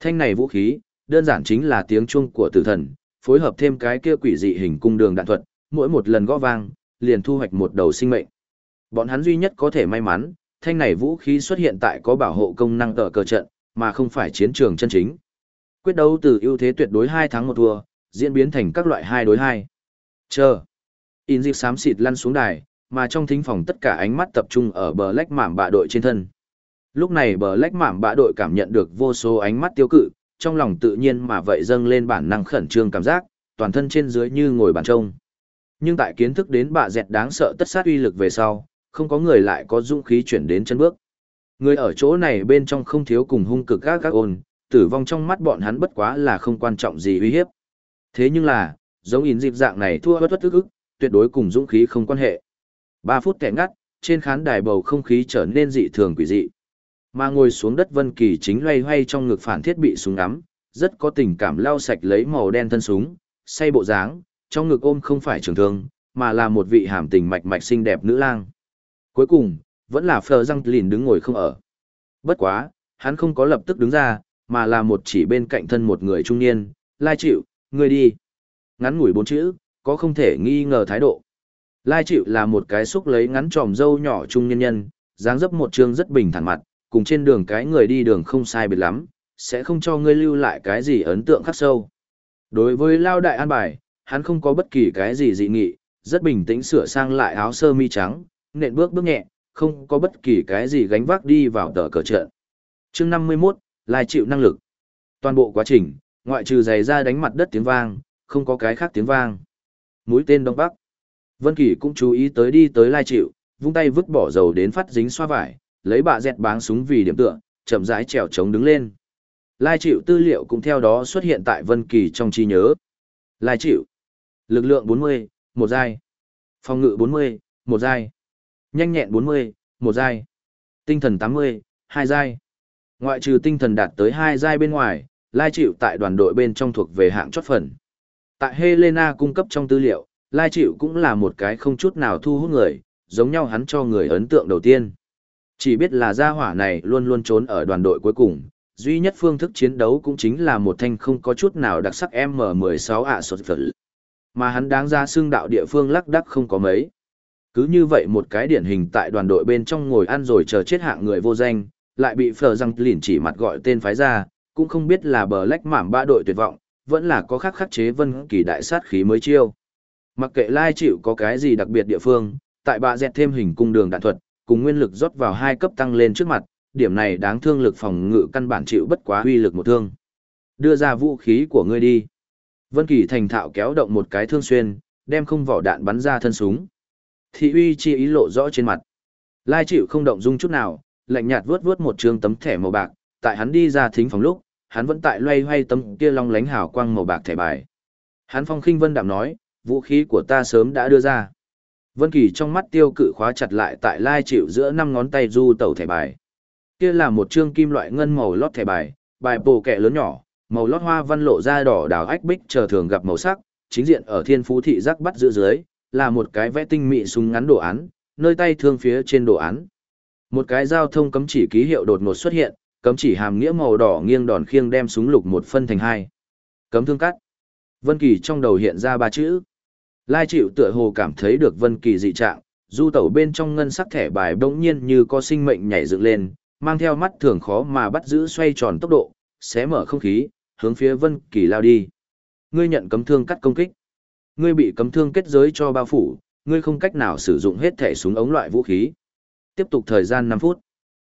Thanh này vũ khí, đơn giản chính là tiếng chuông của tử thần, phối hợp thêm cái kia quỷ dị hình cung đường đạn thuật, mỗi một lần gõ vang, liền thu hoạch một đầu sinh mệnh. Bọn hắn duy nhất có thể may mắn, thanh này vũ khí xuất hiện tại có bảo hộ công năng tờ cờ trận, mà không phải chiến trường chân chính. Quyết đấu từ ưu thế tuyệt đối 2 thắng 1 thua, diễn biến thành các loại 2 đối 2. Chờ. In dịp xám xịt lăn xuống đài, mà trong thính phòng tất cả ánh mắt tập trung ở bờ lách mảm bạ đội trên thân. Lúc này bờ lách mảm bạ đội cảm nhận được vô số ánh mắt tiêu cự, trong lòng tự nhiên mà vậy dâng lên bản năng khẩn trương cảm giác, toàn thân trên dưới như ngồi bàn trông. Nhưng tại kiến thức đến bạ dẹt đáng sợ tất sát uy lực về sau, không có người lại có dũng khí chuyển đến chân bước. Người ở chỗ này bên trong không thiếu cùng hung cực gác gác ôn, tử vong trong mắt bọn hắn bất quá là không quan trọng gì uy hiếp. Thế nhưng là, giống in dịp dạng này thua bất bất ức ức, tuyệt đối cùng dũng khí không quan hệ. 3 phút kẻ ngắt, trên khán đài bầu không khí trở nên dị thường quỷ dị. Mà ngồi xuống đất Vân Kỳ chính loay hoay trong ngực phản thiết bị súng ngắm, rất có tình cảm lau sạch lấy màu đen thân súng, say bộ dáng, trong ngực ôm không phải trường thương, mà là một vị hàm tình mạch mạch xinh đẹp nữ lang. Cuối cùng, vẫn là Phờ Răng Lìn đứng ngồi không ở. Bất quá, hắn không có lập tức đứng ra, mà là một chỉ bên cạnh thân một người trung niên, lai chịu, người đi. Ngắn ngủi bốn chữ, có không thể nghi ngờ thái độ. Lai chịu là một cái xúc lấy ngắn tròm dâu nhỏ trung niên nhân, dáng dấp một trương rất bình thản mặt, cùng trên đường cái người đi đường không sai biệt lắm, sẽ không cho ngươi lưu lại cái gì ấn tượng khắc sâu. Đối với Lao Đại An Bài, hắn không có bất kỳ cái gì dị nghị, rất bình tĩnh sửa sang lại áo sơ mi trắng, nện bước bước nhẹ, không có bất kỳ cái gì gánh vác đi vào tờ cờ trận. chương 51, lai chịu năng lực. Toàn bộ quá trình, ngoại trừ giày ra đánh mặt đất tiếng vang, không có cái khác tiếng vang. Mũi tên Đông Bắc. Vân Kỳ cũng chú ý tới đi tới lai Trịu, vung tay vứt bỏ dầu đến phát dính xoa vải, lấy bạ dẹt báng súng vì điểm tựa, chậm rãi trèo chống đứng lên. Lai Trịu tư liệu cũng theo đó xuất hiện tại Vân Kỳ trong trí nhớ. Lai Trịu, Lực lượng 40, một giai. Phòng ngự 40, một giai. Nhanh nhẹn 40, một giai. Tinh thần 80, hai giai. Ngoại trừ tinh thần đạt tới hai giai bên ngoài, Lai Trịu tại đoàn đội bên trong thuộc về hạng chót phần. Tại Helena cung cấp trong tư liệu, Lai chịu cũng là một cái không chút nào thu hút người, giống nhau hắn cho người ấn tượng đầu tiên. Chỉ biết là gia hỏa này luôn luôn trốn ở đoàn đội cuối cùng, duy nhất phương thức chiến đấu cũng chính là một thanh không có chút nào đặc sắc M16 ạ sột phật. Mà hắn đáng ra xương đạo địa phương lắc đắc không có mấy. Cứ như vậy một cái điển hình tại đoàn đội bên trong ngồi ăn rồi chờ chết hạng người vô danh, lại bị phờ răng lỉn chỉ mặt gọi tên phái ra, cũng không biết là bờ lách mảm ba đội tuyệt vọng, vẫn là có khắc khắc chế vân kỳ đại sát khí mới chiêu. Mặc kệ lai chịu có cái gì đặc biệt địa phương, tại bạ dẹt thêm hình cung đường đạn thuật, cùng nguyên lực rót vào hai cấp tăng lên trước mặt, điểm này đáng thương lực phòng ngự căn bản chịu bất quá uy lực một thương. Đưa ra vũ khí của ngươi đi. Vân Kỳ thành thạo kéo động một cái thương xuyên, đem không vỏ đạn bắn ra thân súng. Thị uy chi ý lộ rõ trên mặt. Lai chịu không động dung chút nào, lạnh nhạt vuốt vuốt một trương tấm thẻ màu bạc, tại hắn đi ra thính phòng lúc, hắn vẫn tại loay hoay tấm kia long lánh hào quang màu bạc thẻ bài. Hắn phong khinh vân đạm nói, vũ khí của ta sớm đã đưa ra. Vân Kỳ trong mắt tiêu cự khóa chặt lại tại lai chịu giữa năm ngón tay du tẩu thẻ bài. Kia là một trương kim loại ngân màu lót thẻ bài, bài bổ kẹ lớn nhỏ, màu lót hoa văn lộ ra đỏ đào ách bích chờ thường gặp màu sắc, chính diện ở thiên phú thị giác bắt giữa dưới, là một cái vẽ tinh mỹ súng ngắn đồ án, nơi tay thương phía trên đồ án. Một cái giao thông cấm chỉ ký hiệu đột ngột xuất hiện, cấm chỉ hàm nghĩa màu đỏ nghiêng đòn khiêng đem súng lục một phân thành hai. Cấm thương cắt. Vân Kỳ trong đầu hiện ra ba chữ. Lai chịu tựa hồ cảm thấy được Vân Kỳ dị trạng, du tẩu bên trong ngân sắc thẻ bài bỗng nhiên như có sinh mệnh nhảy dựng lên, mang theo mắt thường khó mà bắt giữ xoay tròn tốc độ, xé mở không khí, hướng phía Vân Kỳ lao đi. Ngươi nhận cấm thương cắt công kích. Ngươi bị cấm thương kết giới cho bao phủ, ngươi không cách nào sử dụng hết thẻ súng ống loại vũ khí. Tiếp tục thời gian năm phút.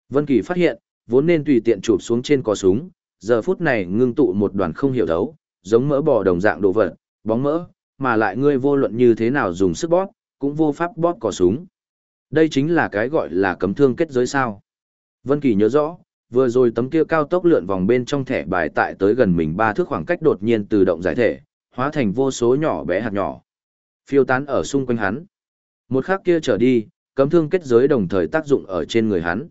Vân Kỳ phát hiện, vốn nên tùy tiện chụp xuống trên cò súng, giờ phút này ngưng tụ một đoàn không hiểu đấu, giống mỡ bò đồng dạng đồ vật, bóng mỡ, mà lại ngươi vô luận như thế nào dùng sức bóp, cũng vô pháp bóp cò súng. Đây chính là cái gọi là cấm thương kết giới sao. Vân Kỳ nhớ rõ, vừa rồi tấm kia cao tốc lượn vòng bên trong thẻ bài tại tới gần mình ba thước khoảng cách đột nhiên tự động giải thể, hóa thành vô số nhỏ bé hạt nhỏ. Phiêu tán ở xung quanh hắn. Một khắc kia trở đi, cấm thương kết giới đồng thời tác dụng ở trên người hắn.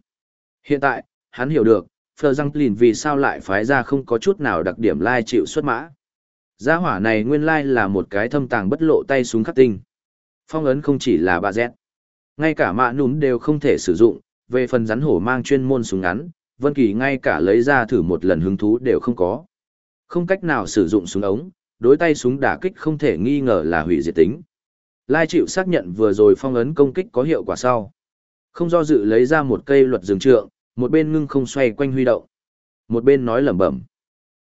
Hiện tại, hắn hiểu được, Phờ Giang Lìn vì sao lại phái ra không có chút nào đặc điểm lai chịu xuất mã. Gia hỏa này nguyên lai là một cái thâm tàng bất lộ tay súng khắc tinh. Phong ấn không chỉ là bà Z. Ngay cả mạ núm đều không thể sử dụng, về phần rắn hổ mang chuyên môn súng ngắn, Vân Kỳ ngay cả lấy ra thử một lần hứng thú đều không có. Không cách nào sử dụng súng ống, đối tay súng đả kích không thể nghi ngờ là hủy diệt tính. Lai chịu xác nhận vừa rồi phong ấn công kích có hiệu quả sau. Không do dự lấy ra một cây luật dừng trượng, một bên ngưng không xoay quanh huy động. Một bên nói lẩm bẩm.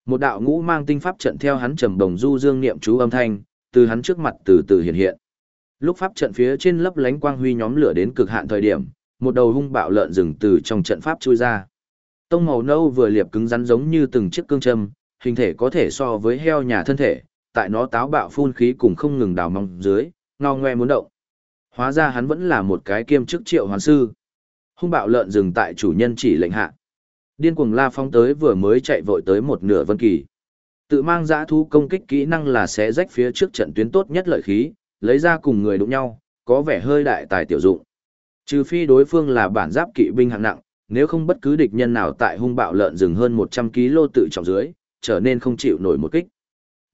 Một đạo ngũ mang tinh pháp trận theo hắn trầm đồng du dương niệm chú âm thanh, từ hắn trước mặt từ từ hiện hiện. Lúc pháp trận phía trên lấp lánh quang huy nhóm lửa đến cực hạn thời điểm, một đầu hung bạo lợn rừng từ trong trận pháp chui ra. Tông màu nâu vừa liệp cứng rắn giống như từng chiếc cương châm, hình thể có thể so với heo nhà thân thể, tại nó táo bạo phun khí cùng không ngừng đào mong dưới, ngao ngoe muốn động. Hóa ra hắn vẫn là một cái kiêm chức triệu hoàn sư. Hung bạo lợn rừng tại chủ nhân chỉ lệnh hạ. Điên cuồng la phong tới vừa mới chạy vội tới một nửa vân kỳ. Tự mang giã thú công kích kỹ năng là sẽ rách phía trước trận tuyến tốt nhất lợi khí, lấy ra cùng người đụng nhau, có vẻ hơi đại tài tiểu dụng. Trừ phi đối phương là bản giáp kỵ binh hạng nặng, nếu không bất cứ địch nhân nào tại hung bạo lợn rừng hơn 100 kg tự trọng dưới, trở nên không chịu nổi một kích.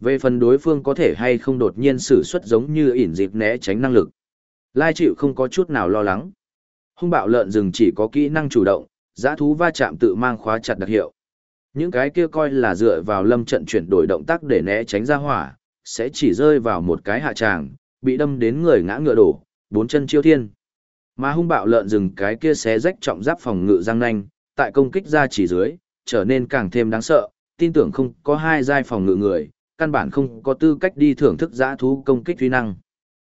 Về phần đối phương có thể hay không đột nhiên sử xuất giống như ỉn dịp né tránh năng lực. Lai chịu không có chút nào lo lắng. Hung bạo lợn rừng chỉ có kỹ năng chủ động, giã thú va chạm tự mang khóa chặt đặc hiệu. Những cái kia coi là dựa vào lâm trận chuyển đổi động tác để né tránh ra hỏa, sẽ chỉ rơi vào một cái hạ tràng, bị đâm đến người ngã ngựa đổ, bốn chân chiêu thiên. Mà hung bạo lợn rừng cái kia xé rách trọng giáp phòng ngự răng nanh, tại công kích ra chỉ dưới, trở nên càng thêm đáng sợ, tin tưởng không có hai giai phòng ngự người, căn bản không có tư cách đi thưởng thức giã thú công kích uy năng.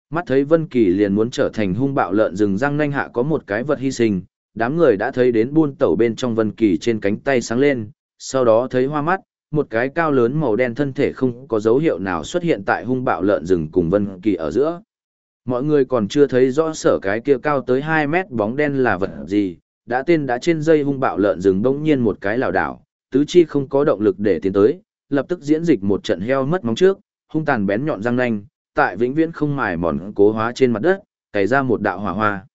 Mắt thấy Vân Kỳ liền muốn trở thành hung bạo lợn rừng răng nanh hạ có một cái vật hy sinh, đám người đã thấy đến buôn tẩu bên trong Vân Kỳ trên cánh tay sáng lên, sau đó thấy hoa mắt, một cái cao lớn màu đen thân thể không có dấu hiệu nào xuất hiện tại hung bạo lợn rừng cùng Vân Kỳ ở giữa. Mọi người còn chưa thấy rõ sở cái kia cao tới 2 mét bóng đen là vật gì, đã tên đã trên dây hung bạo lợn rừng bỗng nhiên một cái lảo đảo, tứ chi không có động lực để tiến tới, lập tức diễn dịch một trận heo mất móng trước, hung tàn bén nhọn răng nanh, tại vĩnh viễn không mài mòn cố hóa trên mặt đất, cày ra một đạo hỏa hoa.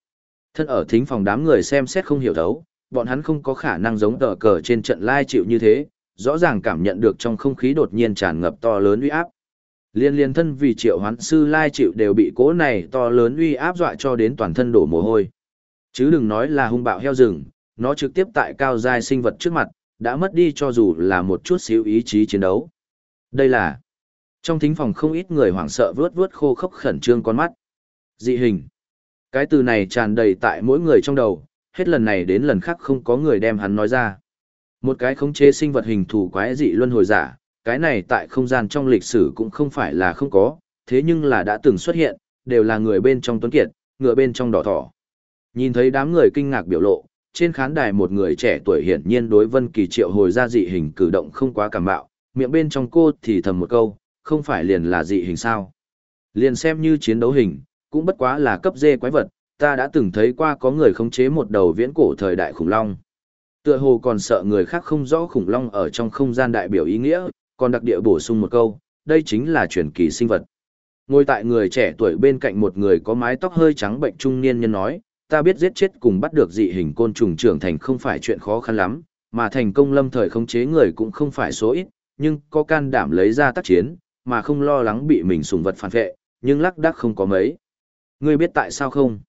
Thân ở thính phòng đám người xem xét không hiểu thấu, bọn hắn không có khả năng giống tờ cờ trên trận lai chịu như thế, rõ ràng cảm nhận được trong không khí đột nhiên tràn ngập to lớn uy áp. Liên liên thân vì triệu hoán sư lai chịu đều bị cố này to lớn uy áp dọa cho đến toàn thân đổ mồ hôi. Chứ đừng nói là hung bạo heo rừng, nó trực tiếp tại cao giai sinh vật trước mặt, đã mất đi cho dù là một chút xíu ý chí chiến đấu. Đây là trong thính phòng không ít người hoảng sợ vướt vướt khô khốc khẩn trương con mắt. Dị hình. Cái từ này tràn đầy tại mỗi người trong đầu, hết lần này đến lần khác không có người đem hắn nói ra. Một cái khống chế sinh vật hình thù quái dị luân hồi giả, cái này tại không gian trong lịch sử cũng không phải là không có, thế nhưng là đã từng xuất hiện, đều là người bên trong tuấn kiệt, ngựa bên trong đỏ thỏ. Nhìn thấy đám người kinh ngạc biểu lộ, trên khán đài một người trẻ tuổi hiển nhiên đối Vân Kỳ Triệu hồi ra dị hình cử động không quá cảm bạo, miệng bên trong cô thì thầm một câu, không phải liền là dị hình sao? Liền xem như chiến đấu hình, cũng bất quá là cấp dê quái vật, ta đã từng thấy qua có người khống chế một đầu viễn cổ thời đại khủng long. Tựa hồ còn sợ người khác không rõ khủng long ở trong không gian đại biểu ý nghĩa, còn đặc địa bổ sung một câu, đây chính là truyền kỳ sinh vật. Ngồi tại người trẻ tuổi bên cạnh một người có mái tóc hơi trắng bệnh trung niên nhân nói, ta biết giết chết cùng bắt được dị hình côn trùng trưởng thành không phải chuyện khó khăn lắm, mà thành công lâm thời khống chế người cũng không phải số ít, nhưng có can đảm lấy ra tác chiến, mà không lo lắng bị mình sùng vật phản vệ, nhưng lắc đắc không có mấy. Ngươi biết tại sao không?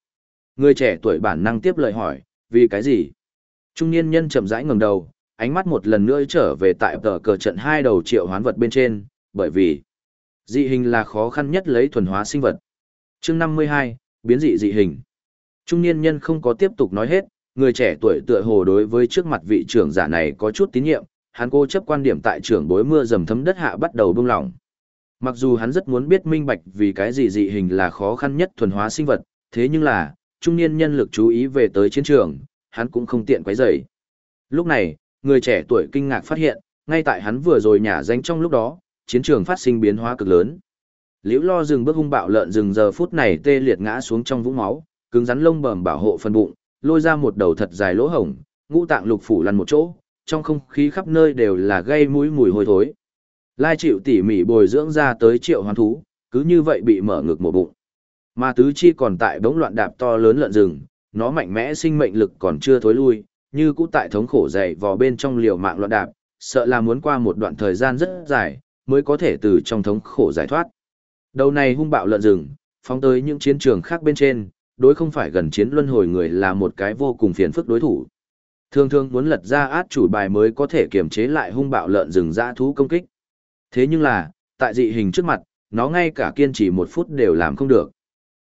Người trẻ tuổi bản năng tiếp lời hỏi, vì cái gì? Trung niên nhân chậm rãi ngẩng đầu, ánh mắt một lần nữa trở về tại tờ cờ trận hai đầu triệu hoán vật bên trên, bởi vì dị hình là khó khăn nhất lấy thuần hóa sinh vật. Chương 52, biến dị dị hình. Trung niên nhân không có tiếp tục nói hết, người trẻ tuổi tựa hồ đối với trước mặt vị trưởng giả này có chút tín nhiệm, hắn cô chấp quan điểm tại trưởng bối mưa dầm thấm đất hạ bắt đầu bông lỏng. Mặc dù hắn rất muốn biết minh bạch vì cái gì dị hình là khó khăn nhất thuần hóa sinh vật, thế nhưng là, trung niên nhân lực chú ý về tới chiến trường, hắn cũng không tiện quấy rầy. Lúc này, người trẻ tuổi kinh ngạc phát hiện, ngay tại hắn vừa rồi nhả danh trong lúc đó, chiến trường phát sinh biến hóa cực lớn. Liễu lo dừng bước hung bạo lợn rừng giờ phút này tê liệt ngã xuống trong vũng máu, cứng rắn lông bẩm bảo hộ phần bụng, lôi ra một đầu thật dài lỗ hổng, ngũ tạng lục phủ lăn một chỗ, trong không khí khắp nơi đều là gây mũi mùi hôi thối. Lai chịu tỉ mỉ bồi dưỡng ra tới triệu hoán thú, cứ như vậy bị mở ngực một bụng. Mà tứ chi còn tại bỗng loạn đạp to lớn lợn rừng, nó mạnh mẽ sinh mệnh lực còn chưa thối lui, như cũ tại thống khổ dày vò bên trong liều mạng loạn đạp, sợ là muốn qua một đoạn thời gian rất dài, mới có thể từ trong thống khổ giải thoát. Đầu này hung bạo lợn rừng, phóng tới những chiến trường khác bên trên, đối không phải gần chiến luân hồi người là một cái vô cùng phiền phức đối thủ. Thường thường muốn lật ra át chủ bài mới có thể kiềm chế lại hung bạo lợn rừng dã thú công kích. Thế nhưng là, tại dị hình trước mặt, nó ngay cả kiên trì một phút đều làm không được.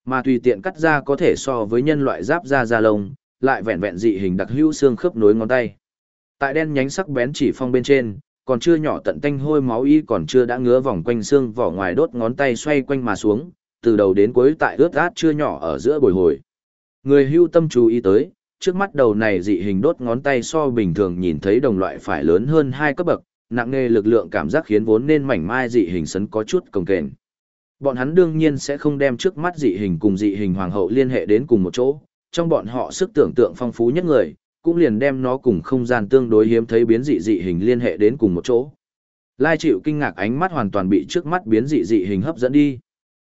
Mà tùy tiện cắt ra có thể so với nhân loại giáp da da lông, lại vẹn vẹn dị hình đặc hữu xương khớp nối ngón tay. Tại đen nhánh sắc bén chỉ phong bên trên, còn chưa nhỏ tận tanh hôi máu y còn chưa đã ngứa vòng quanh xương vỏ ngoài đốt ngón tay xoay quanh mà xuống, từ đầu đến cuối tại ướt át chưa nhỏ ở giữa bồi hồi. Người hưu tâm chú ý tới, trước mắt đầu này dị hình đốt ngón tay so bình thường nhìn thấy đồng loại phải lớn hơn hai cấp bậc, nặng nề lực lượng cảm giác khiến vốn nên mảnh mai dị hình sấn có chút cồng kềnh. Bọn hắn đương nhiên sẽ không đem trước mắt dị hình cùng dị hình hoàng hậu liên hệ đến cùng một chỗ, trong bọn họ sức tưởng tượng phong phú nhất người, cũng liền đem nó cùng không gian tương đối hiếm thấy biến dị dị hình liên hệ đến cùng một chỗ. Lai chịu kinh ngạc ánh mắt hoàn toàn bị trước mắt biến dị dị hình hấp dẫn đi.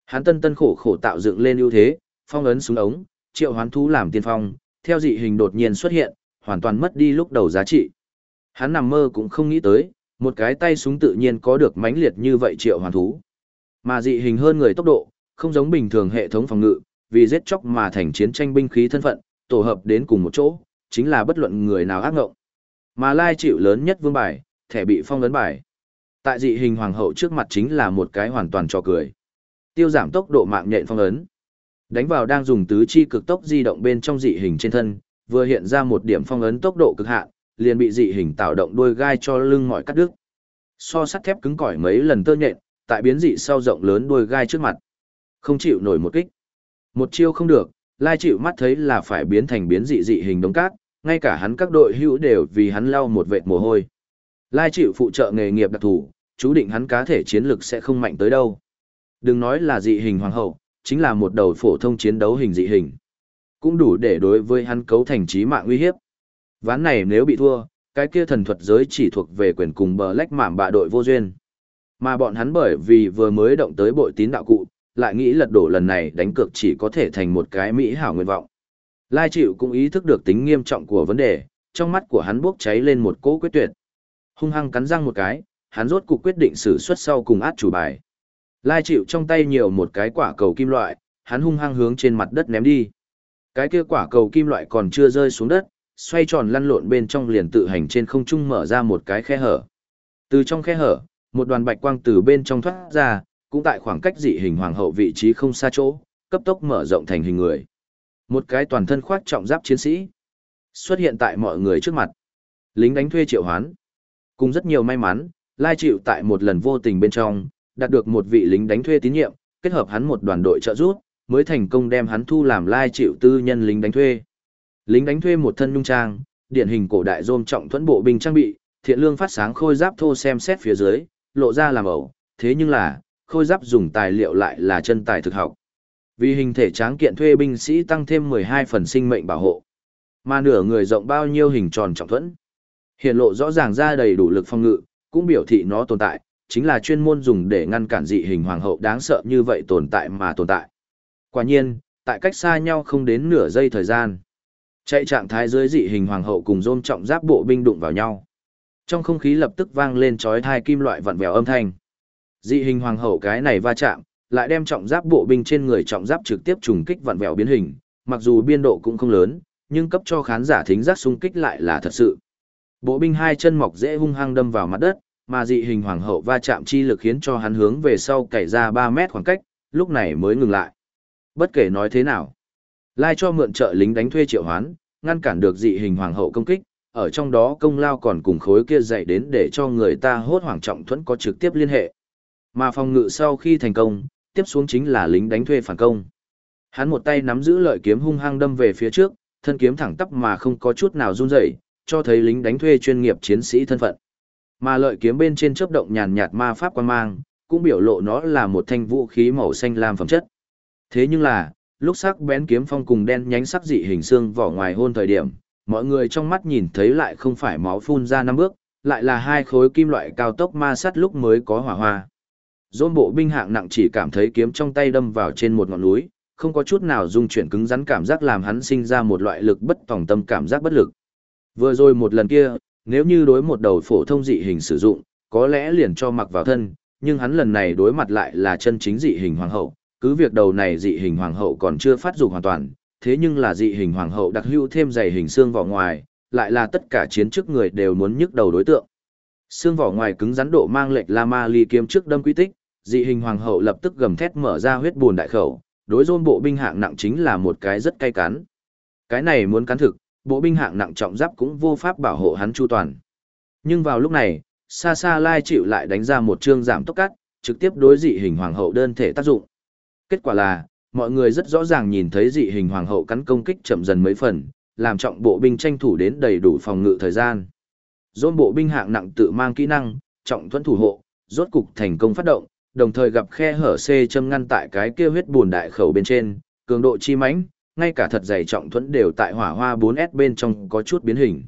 Hắn tân tân khổ khổ tạo dựng lên ưu thế, phong ấn xuống ống, triệu hoán thú làm tiên phong, theo dị hình đột nhiên xuất hiện, hoàn toàn mất đi lúc đầu giá trị. Hắn nằm mơ cũng không nghĩ tới, một cái tay súng tự nhiên có được mãnh liệt như vậy triệu hoàn thú. Mà dị hình hơn người tốc độ, không giống bình thường hệ thống phòng ngự, vì giết chóc mà thành chiến tranh binh khí thân phận, tổ hợp đến cùng một chỗ, chính là bất luận người nào ác ngộng. Mà lai chịu lớn nhất vương bài, thẻ bị phong ấn bài. Tại dị hình hoàng hậu trước mặt chính là một cái hoàn toàn trò cười. Tiêu giảm tốc độ mạng nhện phong ấn. Đánh vào đang dùng tứ chi cực tốc di động bên trong dị hình trên thân, vừa hiện ra một điểm phong ấn tốc độ cực hạn, liền bị dị hình tạo động đuôi gai cho lưng mỏi cắt đứt. So sắt thép cứng cỏi mấy lần tơ nhện, tại biến dị sau rộng lớn đuôi gai trước mặt. Không chịu nổi một kích. Một chiêu không được, lai chịu mắt thấy là phải biến thành biến dị dị hình đống cát, ngay cả hắn các đội hữu đều vì hắn lau một vệt mồ hôi. Lai chịu phụ trợ nghề nghiệp đặc thù, chú định hắn cá thể chiến lực sẽ không mạnh tới đâu. Đừng nói là dị hình hoàng hậu, chính là một đầu phổ thông chiến đấu hình dị hình. Cũng đủ để đối với hắn cấu thành trí mạng uy hiếp. Ván này nếu bị thua, cái kia thần thuật giới chỉ thuộc về quyền cùng bờ lách mảm bạ đội vô duyên. Mà bọn hắn bởi vì vừa mới động tới bội tín đạo cụ, lại nghĩ lật đổ lần này đánh cược chỉ có thể thành một cái mỹ hảo nguyện vọng. Lai chịu cũng ý thức được tính nghiêm trọng của vấn đề, trong mắt của hắn bốc cháy lên một cỗ quyết tuyệt. Hung hăng cắn răng một cái, hắn rốt cuộc quyết định xử xuất sau cùng át chủ bài. Lai chịu trong tay nhiều một cái quả cầu kim loại, hắn hung hăng hướng trên mặt đất ném đi. Cái kia quả cầu kim loại còn chưa rơi xuống đất, xoay tròn lăn lộn bên trong liền tự hành trên không trung mở ra một cái khe hở. Từ trong khe hở, một đoàn bạch quang từ bên trong thoát ra, cũng tại khoảng cách dị hình hoàng hậu vị trí không xa chỗ, cấp tốc mở rộng thành hình người. Một cái toàn thân khoác trọng giáp chiến sĩ xuất hiện tại mọi người trước mặt. Lính đánh thuê triệu hoán. Cùng rất nhiều may mắn, lai chịu tại một lần vô tình bên trong, đạt được một vị lính đánh thuê tín nhiệm, kết hợp hắn một đoàn đội trợ giúp, mới thành công đem hắn thu làm lai chịu tư nhân lính đánh thuê. Lính đánh thuê một thân nhung trang, điển hình cổ đại rôm trọng thuẫn bộ binh trang bị, thiện lương phát sáng khôi giáp thô xem xét phía dưới, lộ ra làm ẩu, thế nhưng là, khôi giáp dùng tài liệu lại là chân tài thực học. Vì hình thể tráng kiện thuê binh sĩ tăng thêm 12 phần sinh mệnh bảo hộ. Mà nửa người rộng bao nhiêu hình tròn trọng thuẫn. Hiện lộ rõ ràng ra đầy đủ lực phong ngự, cũng biểu thị nó tồn tại, chính là chuyên môn dùng để ngăn cản dị hình hoàng hậu đáng sợ như vậy tồn tại mà tồn tại. Quả nhiên, tại cách xa nhau không đến nửa giây thời gian. Chạy trạng thái dưới dị hình hoàng hậu cùng rôm trọng giáp bộ binh đụng vào nhau. Trong không khí lập tức vang lên chói thai kim loại vặn vẹo âm thanh. Dị hình hoàng hậu cái này va chạm, lại đem trọng giáp bộ binh trên người trọng giáp trực tiếp trùng kích vặn vẹo biến hình, mặc dù biên độ cũng không lớn, nhưng cấp cho khán giả thính giác xung kích lại là thật sự. Bộ binh hai chân mọc dễ hung hăng đâm vào mặt đất, mà dị hình hoàng hậu va chạm chi lực khiến cho hắn hướng về sau cày ra 3 mét khoảng cách, lúc này mới ngừng lại. Bất kể nói thế nào, lai cho mượn trợ lính đánh thuê triệu hoán, ngăn cản được dị hình hoàng hậu công kích, ở trong đó công lao còn cùng khối kia dạy đến để cho người ta hốt hoảng trọng thuẫn có trực tiếp liên hệ. Mà phòng ngự sau khi thành công, tiếp xuống chính là lính đánh thuê phản công. Hắn một tay nắm giữ lợi kiếm hung hăng đâm về phía trước, thân kiếm thẳng tắp mà không có chút nào run rẩy, cho thấy lính đánh thuê chuyên nghiệp chiến sĩ thân phận. Mà lợi kiếm bên trên chớp động nhàn nhạt ma pháp quan mang, cũng biểu lộ nó là một thanh vũ khí màu xanh lam phẩm chất. Thế nhưng là, lúc sắc bén kiếm phong cùng đen nhánh sắc dị hình xương vỏ ngoài hôn thời điểm, mọi người trong mắt nhìn thấy lại không phải máu phun ra năm bước, lại là hai khối kim loại cao tốc ma sát lúc mới có hỏa hoa. Dôn bộ binh hạng nặng chỉ cảm thấy kiếm trong tay đâm vào trên một ngọn núi, không có chút nào dung chuyển cứng rắn cảm giác làm hắn sinh ra một loại lực bất tòng tâm cảm giác bất lực. Vừa rồi một lần kia, nếu như đối một đầu phổ thông dị hình sử dụng, có lẽ liền cho mặc vào thân, nhưng hắn lần này đối mặt lại là chân chính dị hình hoàng hậu, cứ việc đầu này dị hình hoàng hậu còn chưa phát dục hoàn toàn, thế nhưng là dị hình hoàng hậu đặc hữu thêm dày hình xương vỏ ngoài, lại là tất cả chiến chức người đều muốn nhức đầu đối tượng. Xương vỏ ngoài cứng rắn độ mang lệch La Ma Ly kiếm trước đâm quy tích, dị hình hoàng hậu lập tức gầm thét mở ra huyết buồn đại khẩu, đối dôn bộ binh hạng nặng chính là một cái rất cay cắn. Cái này muốn cắn thực, bộ binh hạng nặng trọng giáp cũng vô pháp bảo hộ hắn chu toàn. Nhưng vào lúc này, xa xa lai chịu lại đánh ra một chương giảm tốc cắt, trực tiếp đối dị hình hoàng hậu đơn thể tác dụng. Kết quả là, mọi người rất rõ ràng nhìn thấy dị hình hoàng hậu cắn công kích chậm dần mấy phần, làm trọng bộ binh tranh thủ đến đầy đủ phòng ngự thời gian. Dôn bộ binh hạng nặng tự mang kỹ năng, trọng thuẫn thủ hộ, rốt cục thành công phát động, đồng thời gặp khe hở C châm ngăn tại cái kia huyết buồn đại khẩu bên trên, cường độ chi mãnh, ngay cả thật dày trọng thuẫn đều tại hỏa hoa 4S bên trong có chút biến hình.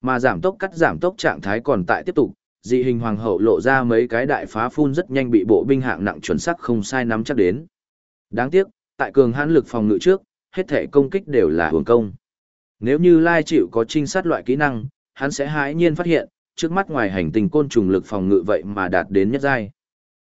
Mà giảm tốc cắt giảm tốc trạng thái còn tại tiếp tục, dị hình hoàng hậu lộ ra mấy cái đại phá phun rất nhanh bị bộ binh hạng nặng chuẩn xác không sai nắm chắc đến. Đáng tiếc, tại cường hãn lực phòng ngự trước, hết thể công kích đều là hưởng công. Nếu như Lai chịu có trinh sát loại kỹ năng, hắn sẽ hãi nhiên phát hiện, trước mắt ngoài hành tinh côn trùng lực phòng ngự vậy mà đạt đến nhất giai.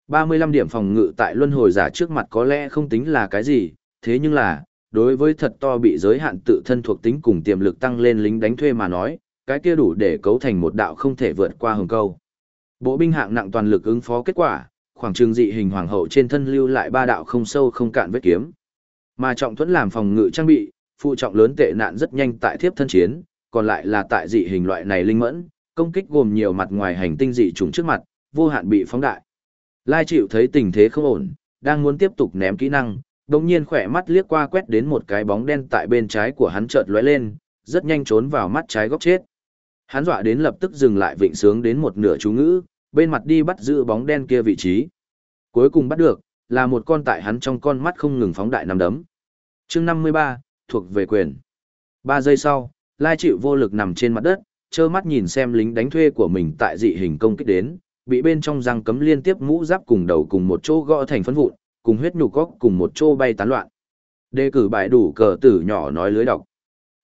35 điểm phòng ngự tại luân hồi giả trước mặt có lẽ không tính là cái gì, thế nhưng là, đối với thật to bị giới hạn tự thân thuộc tính cùng tiềm lực tăng lên lính đánh thuê mà nói, cái kia đủ để cấu thành một đạo không thể vượt qua hừng câu. Bộ binh hạng nặng toàn lực ứng phó kết quả, khoảng trường dị hình hoàng hậu trên thân lưu lại ba đạo không sâu không cạn vết kiếm. Mà trọng thuẫn làm phòng ngự trang bị, phụ trọng lớn tệ nạn rất nhanh tại thiếp thân chiến, còn lại là tại dị hình loại này linh mẫn, công kích gồm nhiều mặt ngoài hành tinh dị trùng trước mặt, vô hạn bị phóng đại. Lai chịu thấy tình thế không ổn, đang muốn tiếp tục ném kỹ năng, đồng nhiên khỏe mắt liếc qua quét đến một cái bóng đen tại bên trái của hắn chợt lóe lên, rất nhanh trốn vào mắt trái góc chết. Hắn dọa đến lập tức dừng lại vịnh sướng đến một nửa chú ngữ, bên mặt đi bắt giữ bóng đen kia vị trí. Cuối cùng bắt được, là một con tại hắn trong con mắt không ngừng phóng đại nằm đấm. chương 53, thuộc về quyền. Ba giây sau, Lai chịu vô lực nằm trên mặt đất, trơ mắt nhìn xem lính đánh thuê của mình tại dị hình công kích đến, bị bên trong răng cấm liên tiếp mũ giáp cùng đầu cùng một chỗ gõ thành phấn vụn, cùng huyết nhục góc cùng một chỗ bay tán loạn. Đề cử bài đủ cờ tử nhỏ nói lưới đọc.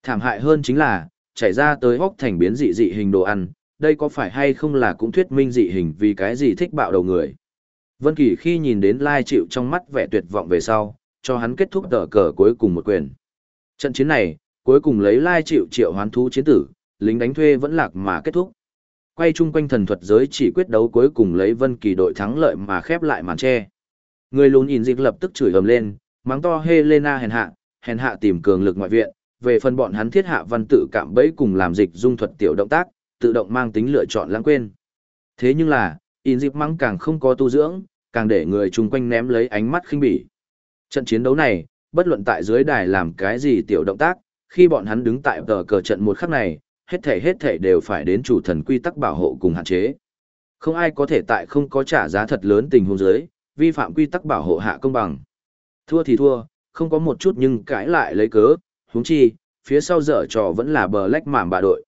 Thảm hại hơn chính là, chảy ra tới hốc thành biến dị dị hình đồ ăn, đây có phải hay không là cũng thuyết minh dị hình vì cái gì thích bạo đầu người. Vân Kỳ khi nhìn đến Lai Chịu trong mắt vẻ tuyệt vọng về sau, cho hắn kết thúc tờ cờ cuối cùng một quyền. Trận chiến này, cuối cùng lấy Lai Chịu triệu hoán thú chiến tử, lính đánh thuê vẫn lạc mà kết thúc. Quay chung quanh thần thuật giới chỉ quyết đấu cuối cùng lấy Vân Kỳ đội thắng lợi mà khép lại màn che. Người lùn nhìn dịch lập tức chửi ầm lên, mắng to Helena hèn hạ, hèn hạ tìm cường lực ngoại viện, về phần bọn hắn thiết hạ văn tự cạm bẫy cùng làm dịch dung thuật tiểu động tác, tự động mang tính lựa chọn lãng quên. Thế nhưng là, in dịp mắng càng không có tu dưỡng, càng để người chung quanh ném lấy ánh mắt khinh bỉ. Trận chiến đấu này, bất luận tại dưới đài làm cái gì tiểu động tác, khi bọn hắn đứng tại tờ cờ trận một khắc này, hết thể hết thể đều phải đến chủ thần quy tắc bảo hộ cùng hạn chế. Không ai có thể tại không có trả giá thật lớn tình huống dưới, vi phạm quy tắc bảo hộ hạ công bằng. Thua thì thua, không có một chút nhưng cãi lại lấy cớ, huống chi, phía sau dở trò vẫn là bờ lách mảm bà đội.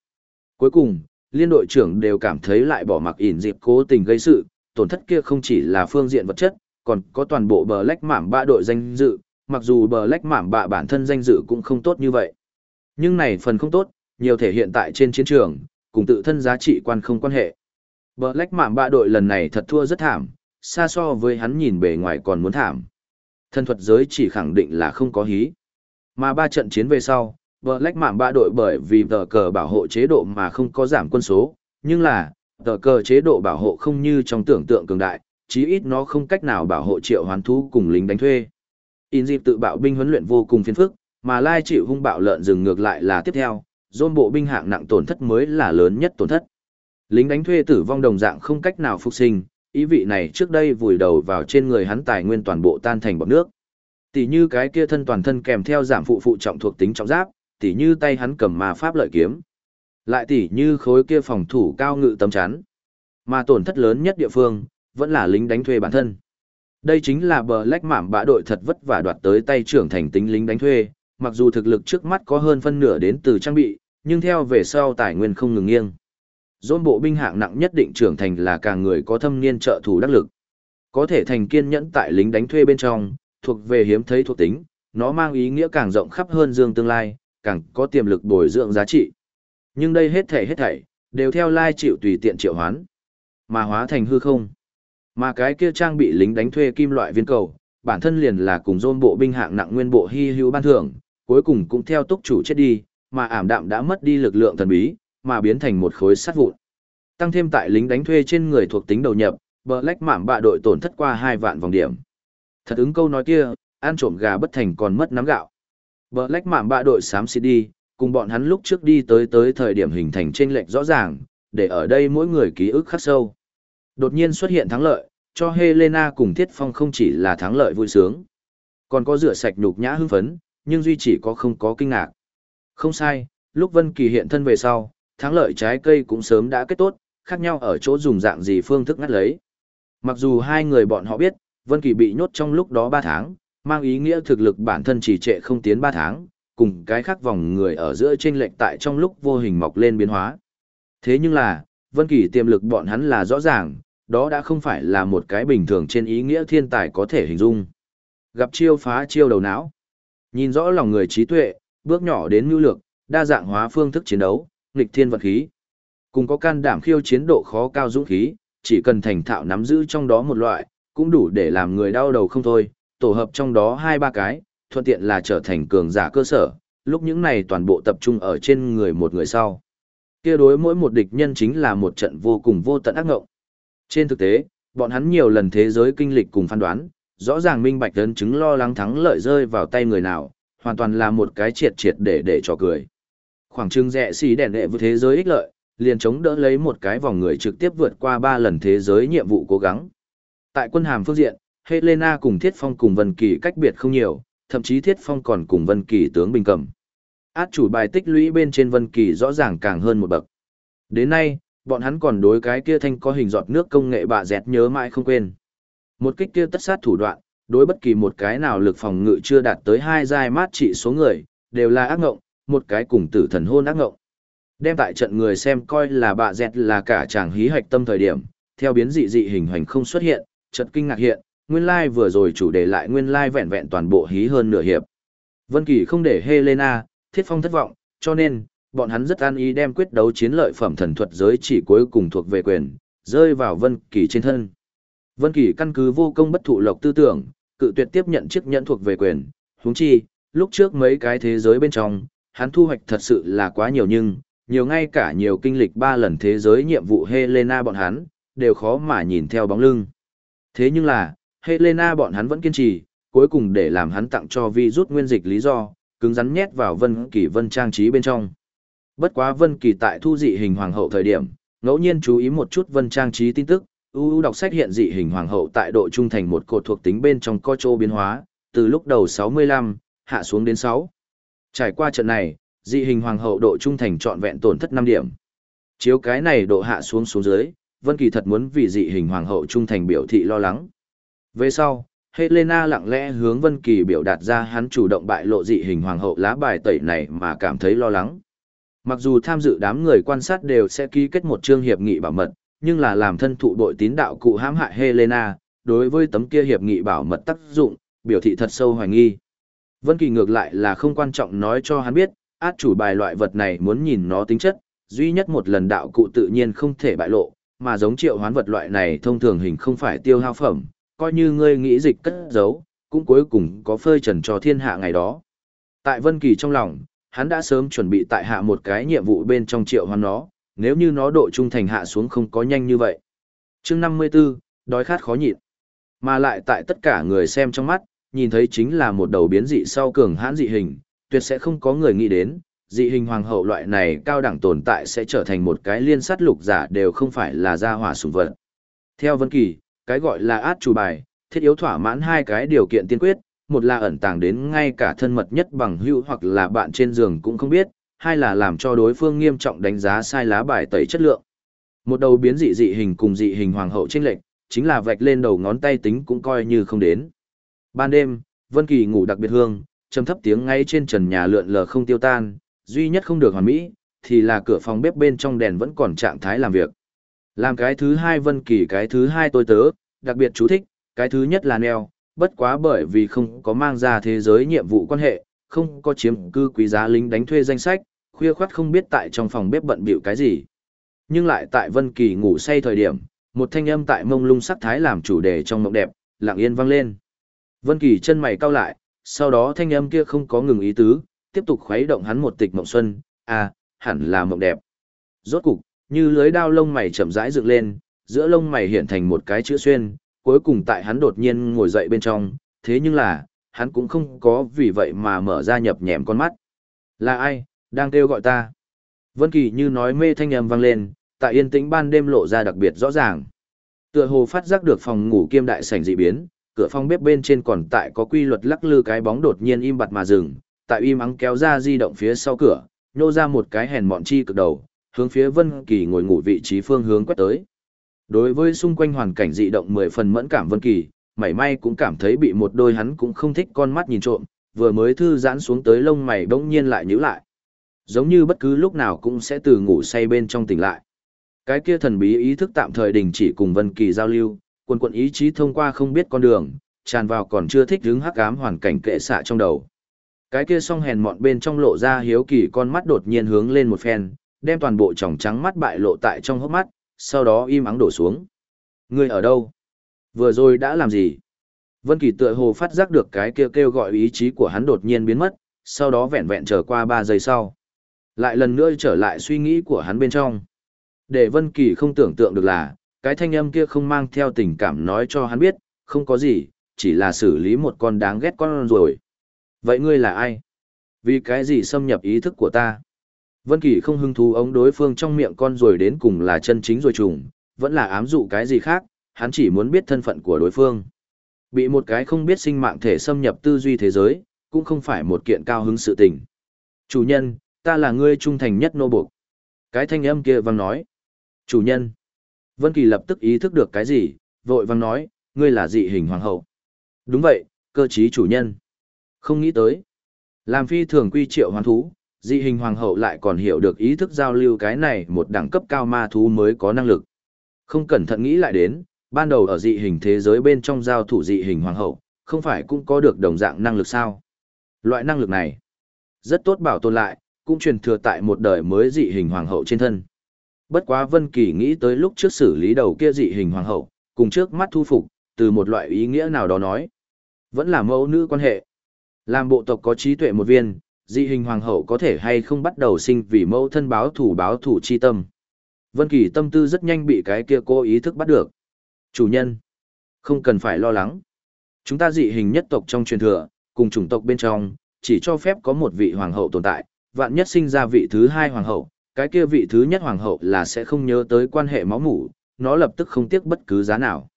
Cuối cùng, liên đội trưởng đều cảm thấy lại bỏ mặc ỉn dịp cố tình gây sự, tổn thất kia không chỉ là phương diện vật chất, còn có toàn bộ bờ lách mảm ba đội danh dự, mặc dù bờ lách mảm bạ bản thân danh dự cũng không tốt như vậy. Nhưng này phần không tốt, nhiều thể hiện tại trên chiến trường, cùng tự thân giá trị quan không quan hệ. Bờ lách mảm bạ đội lần này thật thua rất thảm, xa so với hắn nhìn bề ngoài còn muốn thảm. Thân thuật giới chỉ khẳng định là không có hí. Mà ba trận chiến về sau, vợ lách mảm bạ đội bởi vì tờ cờ bảo hộ chế độ mà không có giảm quân số, nhưng là, tờ cờ chế độ bảo hộ không như trong tưởng tượng cường đại, chí ít nó không cách nào bảo hộ triệu hoán thú cùng lính đánh thuê. In dịp tự bạo binh huấn luyện vô cùng phiền phức, mà lai chịu hung bạo lợn rừng ngược lại là tiếp theo, dôn bộ binh hạng nặng tổn thất mới là lớn nhất tổn thất. Lính đánh thuê tử vong đồng dạng không cách nào phục sinh, ý vị này trước đây vùi đầu vào trên người hắn tài nguyên toàn bộ tan thành bọt nước. Tỷ như cái kia thân toàn thân kèm theo giảm phụ phụ trọng thuộc tính trọng giáp, tỷ như tay hắn cầm ma pháp lợi kiếm. Lại tỷ như khối kia phòng thủ cao ngự tấm chắn. Mà tổn thất lớn nhất địa phương, vẫn là lính đánh thuê bản thân. Đây chính là bờ lách mảm bã đội thật vất vả đoạt tới tay trưởng thành tính lính đánh thuê, mặc dù thực lực trước mắt có hơn phân nửa đến từ trang bị, nhưng theo về sau tài nguyên không ngừng nghiêng. Dôn bộ binh hạng nặng nhất định trưởng thành là càng người có thâm niên trợ thủ đắc lực. Có thể thành kiên nhẫn tại lính đánh thuê bên trong, thuộc về hiếm thấy thuộc tính, nó mang ý nghĩa càng rộng khắp hơn dương tương lai, càng có tiềm lực bồi dưỡng giá trị. Nhưng đây hết thảy hết thảy, đều theo lai chịu tùy tiện triệu hoán, mà hóa thành hư không. Mà cái kia trang bị lính đánh thuê kim loại viên cầu, bản thân liền là cùng dôn bộ binh hạng nặng nguyên bộ hy hữu ban thưởng, cuối cùng cũng theo túc chủ chết đi, mà ảm đạm đã mất đi lực lượng thần bí, mà biến thành một khối sắt vụn. Tăng thêm tại lính đánh thuê trên người thuộc tính đầu nhập, Black Mạm bạ đội tổn thất qua 2 vạn vòng điểm. Thật ứng câu nói kia, ăn trộm gà bất thành còn mất nắm gạo bờ lách Mạm bạ đội xám xịt đi, cùng bọn hắn lúc trước đi tới tới thời điểm hình thành chênh lệch rõ ràng, để ở đây mỗi người ký ức khắc sâu. Đột nhiên xuất hiện thắng lợi, cho Helena cùng Thiết Phong không chỉ là thắng lợi vui sướng, còn có rửa sạch nhục nhã hưng phấn, nhưng duy chỉ có không có kinh ngạc. Không sai, lúc Vân Kỳ hiện thân về sau, thắng lợi trái cây cũng sớm đã kết tốt, khác nhau ở chỗ dùng dạng gì phương thức ngắt lấy. Mặc dù hai người bọn họ biết, Vân Kỳ bị nhốt trong lúc đó 3 tháng, mang ý nghĩa thực lực bản thân chỉ trệ không tiến 3 tháng, cùng cái khác vòng người ở giữa chênh lệch tại trong lúc vô hình mọc lên biến hóa. Thế nhưng là, Vân Kỳ tiềm lực bọn hắn là rõ ràng, đó đã không phải là một cái bình thường trên ý nghĩa thiên tài có thể hình dung. Gặp chiêu phá chiêu đầu não. Nhìn rõ lòng người trí tuệ, bước nhỏ đến nhu lược, đa dạng hóa phương thức chiến đấu, nghịch thiên vật khí. Cùng có can đảm khiêu chiến độ khó cao dũng khí, chỉ cần thành thạo nắm giữ trong đó một loại, cũng đủ để làm người đau đầu không thôi, tổ hợp trong đó hai ba cái, thuận tiện là trở thành cường giả cơ sở, lúc những này toàn bộ tập trung ở trên người một người sau. Kia đối mỗi một địch nhân chính là một trận vô cùng vô tận ác ngộng. Trên thực tế, bọn hắn nhiều lần thế giới kinh lịch cùng phán đoán, rõ ràng minh bạch ấn chứng lo lắng thắng lợi rơi vào tay người nào, hoàn toàn là một cái triệt triệt để để cho cười. Khoảng trưng rẻ xì đèn đệ với thế giới ích lợi, liền chống đỡ lấy một cái vòng người trực tiếp vượt qua ba lần thế giới nhiệm vụ cố gắng. Tại quân hàm phương diện, Helena cùng Thiết Phong cùng Vân Kỳ cách biệt không nhiều, thậm chí Thiết Phong còn cùng Vân Kỳ tướng bình cầm. Át chủ bài tích lũy bên trên Vân Kỳ rõ ràng càng hơn một bậc. Đến nay, bọn hắn còn đối cái kia thanh có hình giọt nước công nghệ bạ dẹt nhớ mãi không quên. Một kích kia tất sát thủ đoạn, đối bất kỳ một cái nào lực phòng ngự chưa đạt tới hai giai mát trị số người, đều là ác ngộng, một cái cùng tử thần hôn ác ngộng. Đem tại trận người xem coi là bạ dẹt là cả chàng hí hạch tâm thời điểm, theo biến dị dị hình hành không xuất hiện, chợt kinh ngạc hiện, nguyên lai like vừa rồi chủ đề lại nguyên lai like vẹn vẹn toàn bộ hí hơn nửa hiệp. Vân Kỳ không để Helena, Thiết Phong thất vọng, cho nên, bọn hắn rất an ý đem quyết đấu chiến lợi phẩm thần thuật giới chỉ cuối cùng thuộc về quyền, rơi vào Vân Kỳ trên thân. Vân Kỳ căn cứ vô công bất thụ lộc tư tưởng, cự tuyệt tiếp nhận chiếc nhẫn thuộc về quyền, huống chi, lúc trước mấy cái thế giới bên trong, hắn thu hoạch thật sự là quá nhiều nhưng, nhiều ngay cả nhiều kinh lịch ba lần thế giới nhiệm vụ Helena bọn hắn, đều khó mà nhìn theo bóng lưng. Thế nhưng là, Helena bọn hắn vẫn kiên trì, cuối cùng để làm hắn tặng cho vi rút nguyên dịch lý do, cứng rắn nhét vào Vân Kỳ Vân trang trí bên trong. Bất quá Vân Kỳ tại thu dị hình hoàng hậu thời điểm, ngẫu nhiên chú ý một chút Vân trang trí tin tức, ưu đọc sách hiện dị hình hoàng hậu tại độ trung thành một cột thuộc tính bên trong co trô biến hóa, từ lúc đầu 65, hạ xuống đến 6. Trải qua trận này, dị hình hoàng hậu độ trung thành trọn vẹn tổn thất 5 điểm. Chiếu cái này độ hạ xuống xuống dưới, Vân Kỳ thật muốn vì dị hình hoàng hậu trung thành biểu thị lo lắng. Về sau, Helena lặng lẽ hướng Vân Kỳ biểu đạt ra hắn chủ động bại lộ dị hình hoàng hậu lá bài tẩy này mà cảm thấy lo lắng. Mặc dù tham dự đám người quan sát đều sẽ ký kết một chương hiệp nghị bảo mật, nhưng là làm thân thụ đội tín đạo cụ hãm hại Helena, đối với tấm kia hiệp nghị bảo mật tác dụng, biểu thị thật sâu hoài nghi. Vân Kỳ ngược lại là không quan trọng nói cho hắn biết, át chủ bài loại vật này muốn nhìn nó tính chất, duy nhất một lần đạo cụ tự nhiên không thể bại lộ, mà giống triệu hoán vật loại này thông thường hình không phải tiêu hao phẩm, coi như ngươi nghĩ dịch cất giấu, cũng cuối cùng có phơi trần cho thiên hạ ngày đó. Tại Vân Kỳ trong lòng, hắn đã sớm chuẩn bị tại hạ một cái nhiệm vụ bên trong triệu hoán nó, nếu như nó độ trung thành hạ xuống không có nhanh như vậy. Chương 54, đói khát khó nhịn. Mà lại tại tất cả người xem trong mắt, nhìn thấy chính là một đầu biến dị sau cường hãn dị hình, tuyệt sẽ không có người nghĩ đến, dị hình hoàng hậu loại này cao đẳng tồn tại sẽ trở thành một cái liên sát lục giả đều không phải là gia hỏa sủng vật. Theo Vân Kỳ, cái gọi là át chủ bài, thiết yếu thỏa mãn hai cái điều kiện tiên quyết, một là ẩn tàng đến ngay cả thân mật nhất bằng hữu hoặc là bạn trên giường cũng không biết, hai là làm cho đối phương nghiêm trọng đánh giá sai lá bài tẩy chất lượng. Một đầu biến dị dị hình cùng dị hình hoàng hậu chênh lệch, chính là vạch lên đầu ngón tay tính cũng coi như không đến. Ban đêm, Vân Kỳ ngủ đặc biệt hương, trầm thấp tiếng ngay trên trần nhà lượn lờ không tiêu tan, duy nhất không được hoàn mỹ, thì là cửa phòng bếp bên trong đèn vẫn còn trạng thái làm việc. Làm cái thứ hai Vân Kỳ cái thứ hai tôi tớ, đặc biệt chú thích, cái thứ nhất là neo, bất quá bởi vì không có mang ra thế giới nhiệm vụ quan hệ, không có chiếm cư quý giá lính đánh thuê danh sách, khuya khoắt không biết tại trong phòng bếp bận bịu cái gì. Nhưng lại tại Vân Kỳ ngủ say thời điểm, một thanh âm tại mông lung sắc thái làm chủ đề trong mộng đẹp, lặng yên vang lên. Vân Kỳ chân mày cau lại, sau đó thanh âm kia không có ngừng ý tứ, tiếp tục khuấy động hắn một tịch mộng xuân, à, hẳn là mộng đẹp. Rốt cục, như lưới đao lông mày chậm rãi dựng lên, giữa lông mày hiện thành một cái chữ xuyên, cuối cùng tại hắn đột nhiên ngồi dậy bên trong, thế nhưng là, hắn cũng không có vì vậy mà mở ra nhập nhèm con mắt. Là ai, đang kêu gọi ta? Vân Kỳ như nói mê thanh âm vang lên, tại yên tĩnh ban đêm lộ ra đặc biệt rõ ràng. Tựa hồ phát giác được phòng ngủ kiêm đại sảnh dị biến, cửa phòng bếp bên trên còn tại có quy luật lắc lư cái bóng đột nhiên im bặt mà dừng, tại im ắng kéo ra di động phía sau cửa, nhô ra một cái hèn mọn chi cực đầu, hướng phía Vân Kỳ ngồi ngủ vị trí phương hướng quét tới. Đối với xung quanh hoàn cảnh dị động mười phần mẫn cảm Vân Kỳ, mảy may cũng cảm thấy bị một đôi hắn cũng không thích con mắt nhìn trộm, vừa mới thư giãn xuống tới lông mày bỗng nhiên lại nhíu lại. Giống như bất cứ lúc nào cũng sẽ từ ngủ say bên trong tỉnh lại. Cái kia thần bí ý thức tạm thời đình chỉ cùng Vân Kỳ giao lưu, quần quần ý chí thông qua không biết con đường, tràn vào còn chưa thích đứng hắc ám hoàn cảnh kệ xạ trong đầu. Cái kia song hèn mọn bên trong lộ ra hiếu kỳ con mắt đột nhiên hướng lên một phen, đem toàn bộ tròng trắng mắt bại lộ tại trong hốc mắt, sau đó im ắng đổ xuống. Ngươi ở đâu? Vừa rồi đã làm gì? Vân Kỳ tựa hồ phát giác được cái kia kêu gọi ý chí của hắn đột nhiên biến mất, sau đó vẹn vẹn chờ qua 3 giây sau. Lại lần nữa trở lại suy nghĩ của hắn bên trong. Để Vân Kỳ không tưởng tượng được là, cái thanh âm kia không mang theo tình cảm nói cho hắn biết, không có gì, chỉ là xử lý một con đáng ghét con rồi. Vậy ngươi là ai? Vì cái gì xâm nhập ý thức của ta? Vân Kỳ không hứng thú ống đối phương trong miệng con rồi đến cùng là chân chính rồi trùng, vẫn là ám dụ cái gì khác, hắn chỉ muốn biết thân phận của đối phương. Bị một cái không biết sinh mạng thể xâm nhập tư duy thế giới, cũng không phải một kiện cao hứng sự tình. Chủ nhân, ta là ngươi trung thành nhất nô buộc. Cái thanh âm kia vang nói. Chủ nhân. Vân Kỳ lập tức ý thức được cái gì, vội vang nói, ngươi là dị hình hoàng hậu. Đúng vậy, cơ trí chủ nhân. Không nghĩ tới. Làm phi thường quy triệu hoàn thú, dị hình hoàng hậu lại còn hiểu được ý thức giao lưu cái này một đẳng cấp cao ma thú mới có năng lực. Không cẩn thận nghĩ lại đến, ban đầu ở dị hình thế giới bên trong giao thủ dị hình hoàng hậu, không phải cũng có được đồng dạng năng lực sao? Loại năng lực này, rất tốt bảo tồn lại, cũng truyền thừa tại một đời mới dị hình hoàng hậu trên thân. Bất quá Vân Kỳ nghĩ tới lúc trước xử lý đầu kia dị hình hoàng hậu, cùng trước mắt thu phục, từ một loại ý nghĩa nào đó nói, vẫn là mẫu nữ quan hệ. Làm bộ tộc có trí tuệ một viên, dị hình hoàng hậu có thể hay không bắt đầu sinh vì mẫu thân báo thủ báo thủ chi tâm. Vân Kỳ tâm tư rất nhanh bị cái kia cô ý thức bắt được. Chủ nhân, không cần phải lo lắng. Chúng ta dị hình nhất tộc trong truyền thừa, cùng chủng tộc bên trong, chỉ cho phép có một vị hoàng hậu tồn tại, vạn nhất sinh ra vị thứ hai hoàng hậu, cái kia vị thứ nhất hoàng hậu là sẽ không nhớ tới quan hệ máu mủ, nó lập tức không tiếc bất cứ giá nào.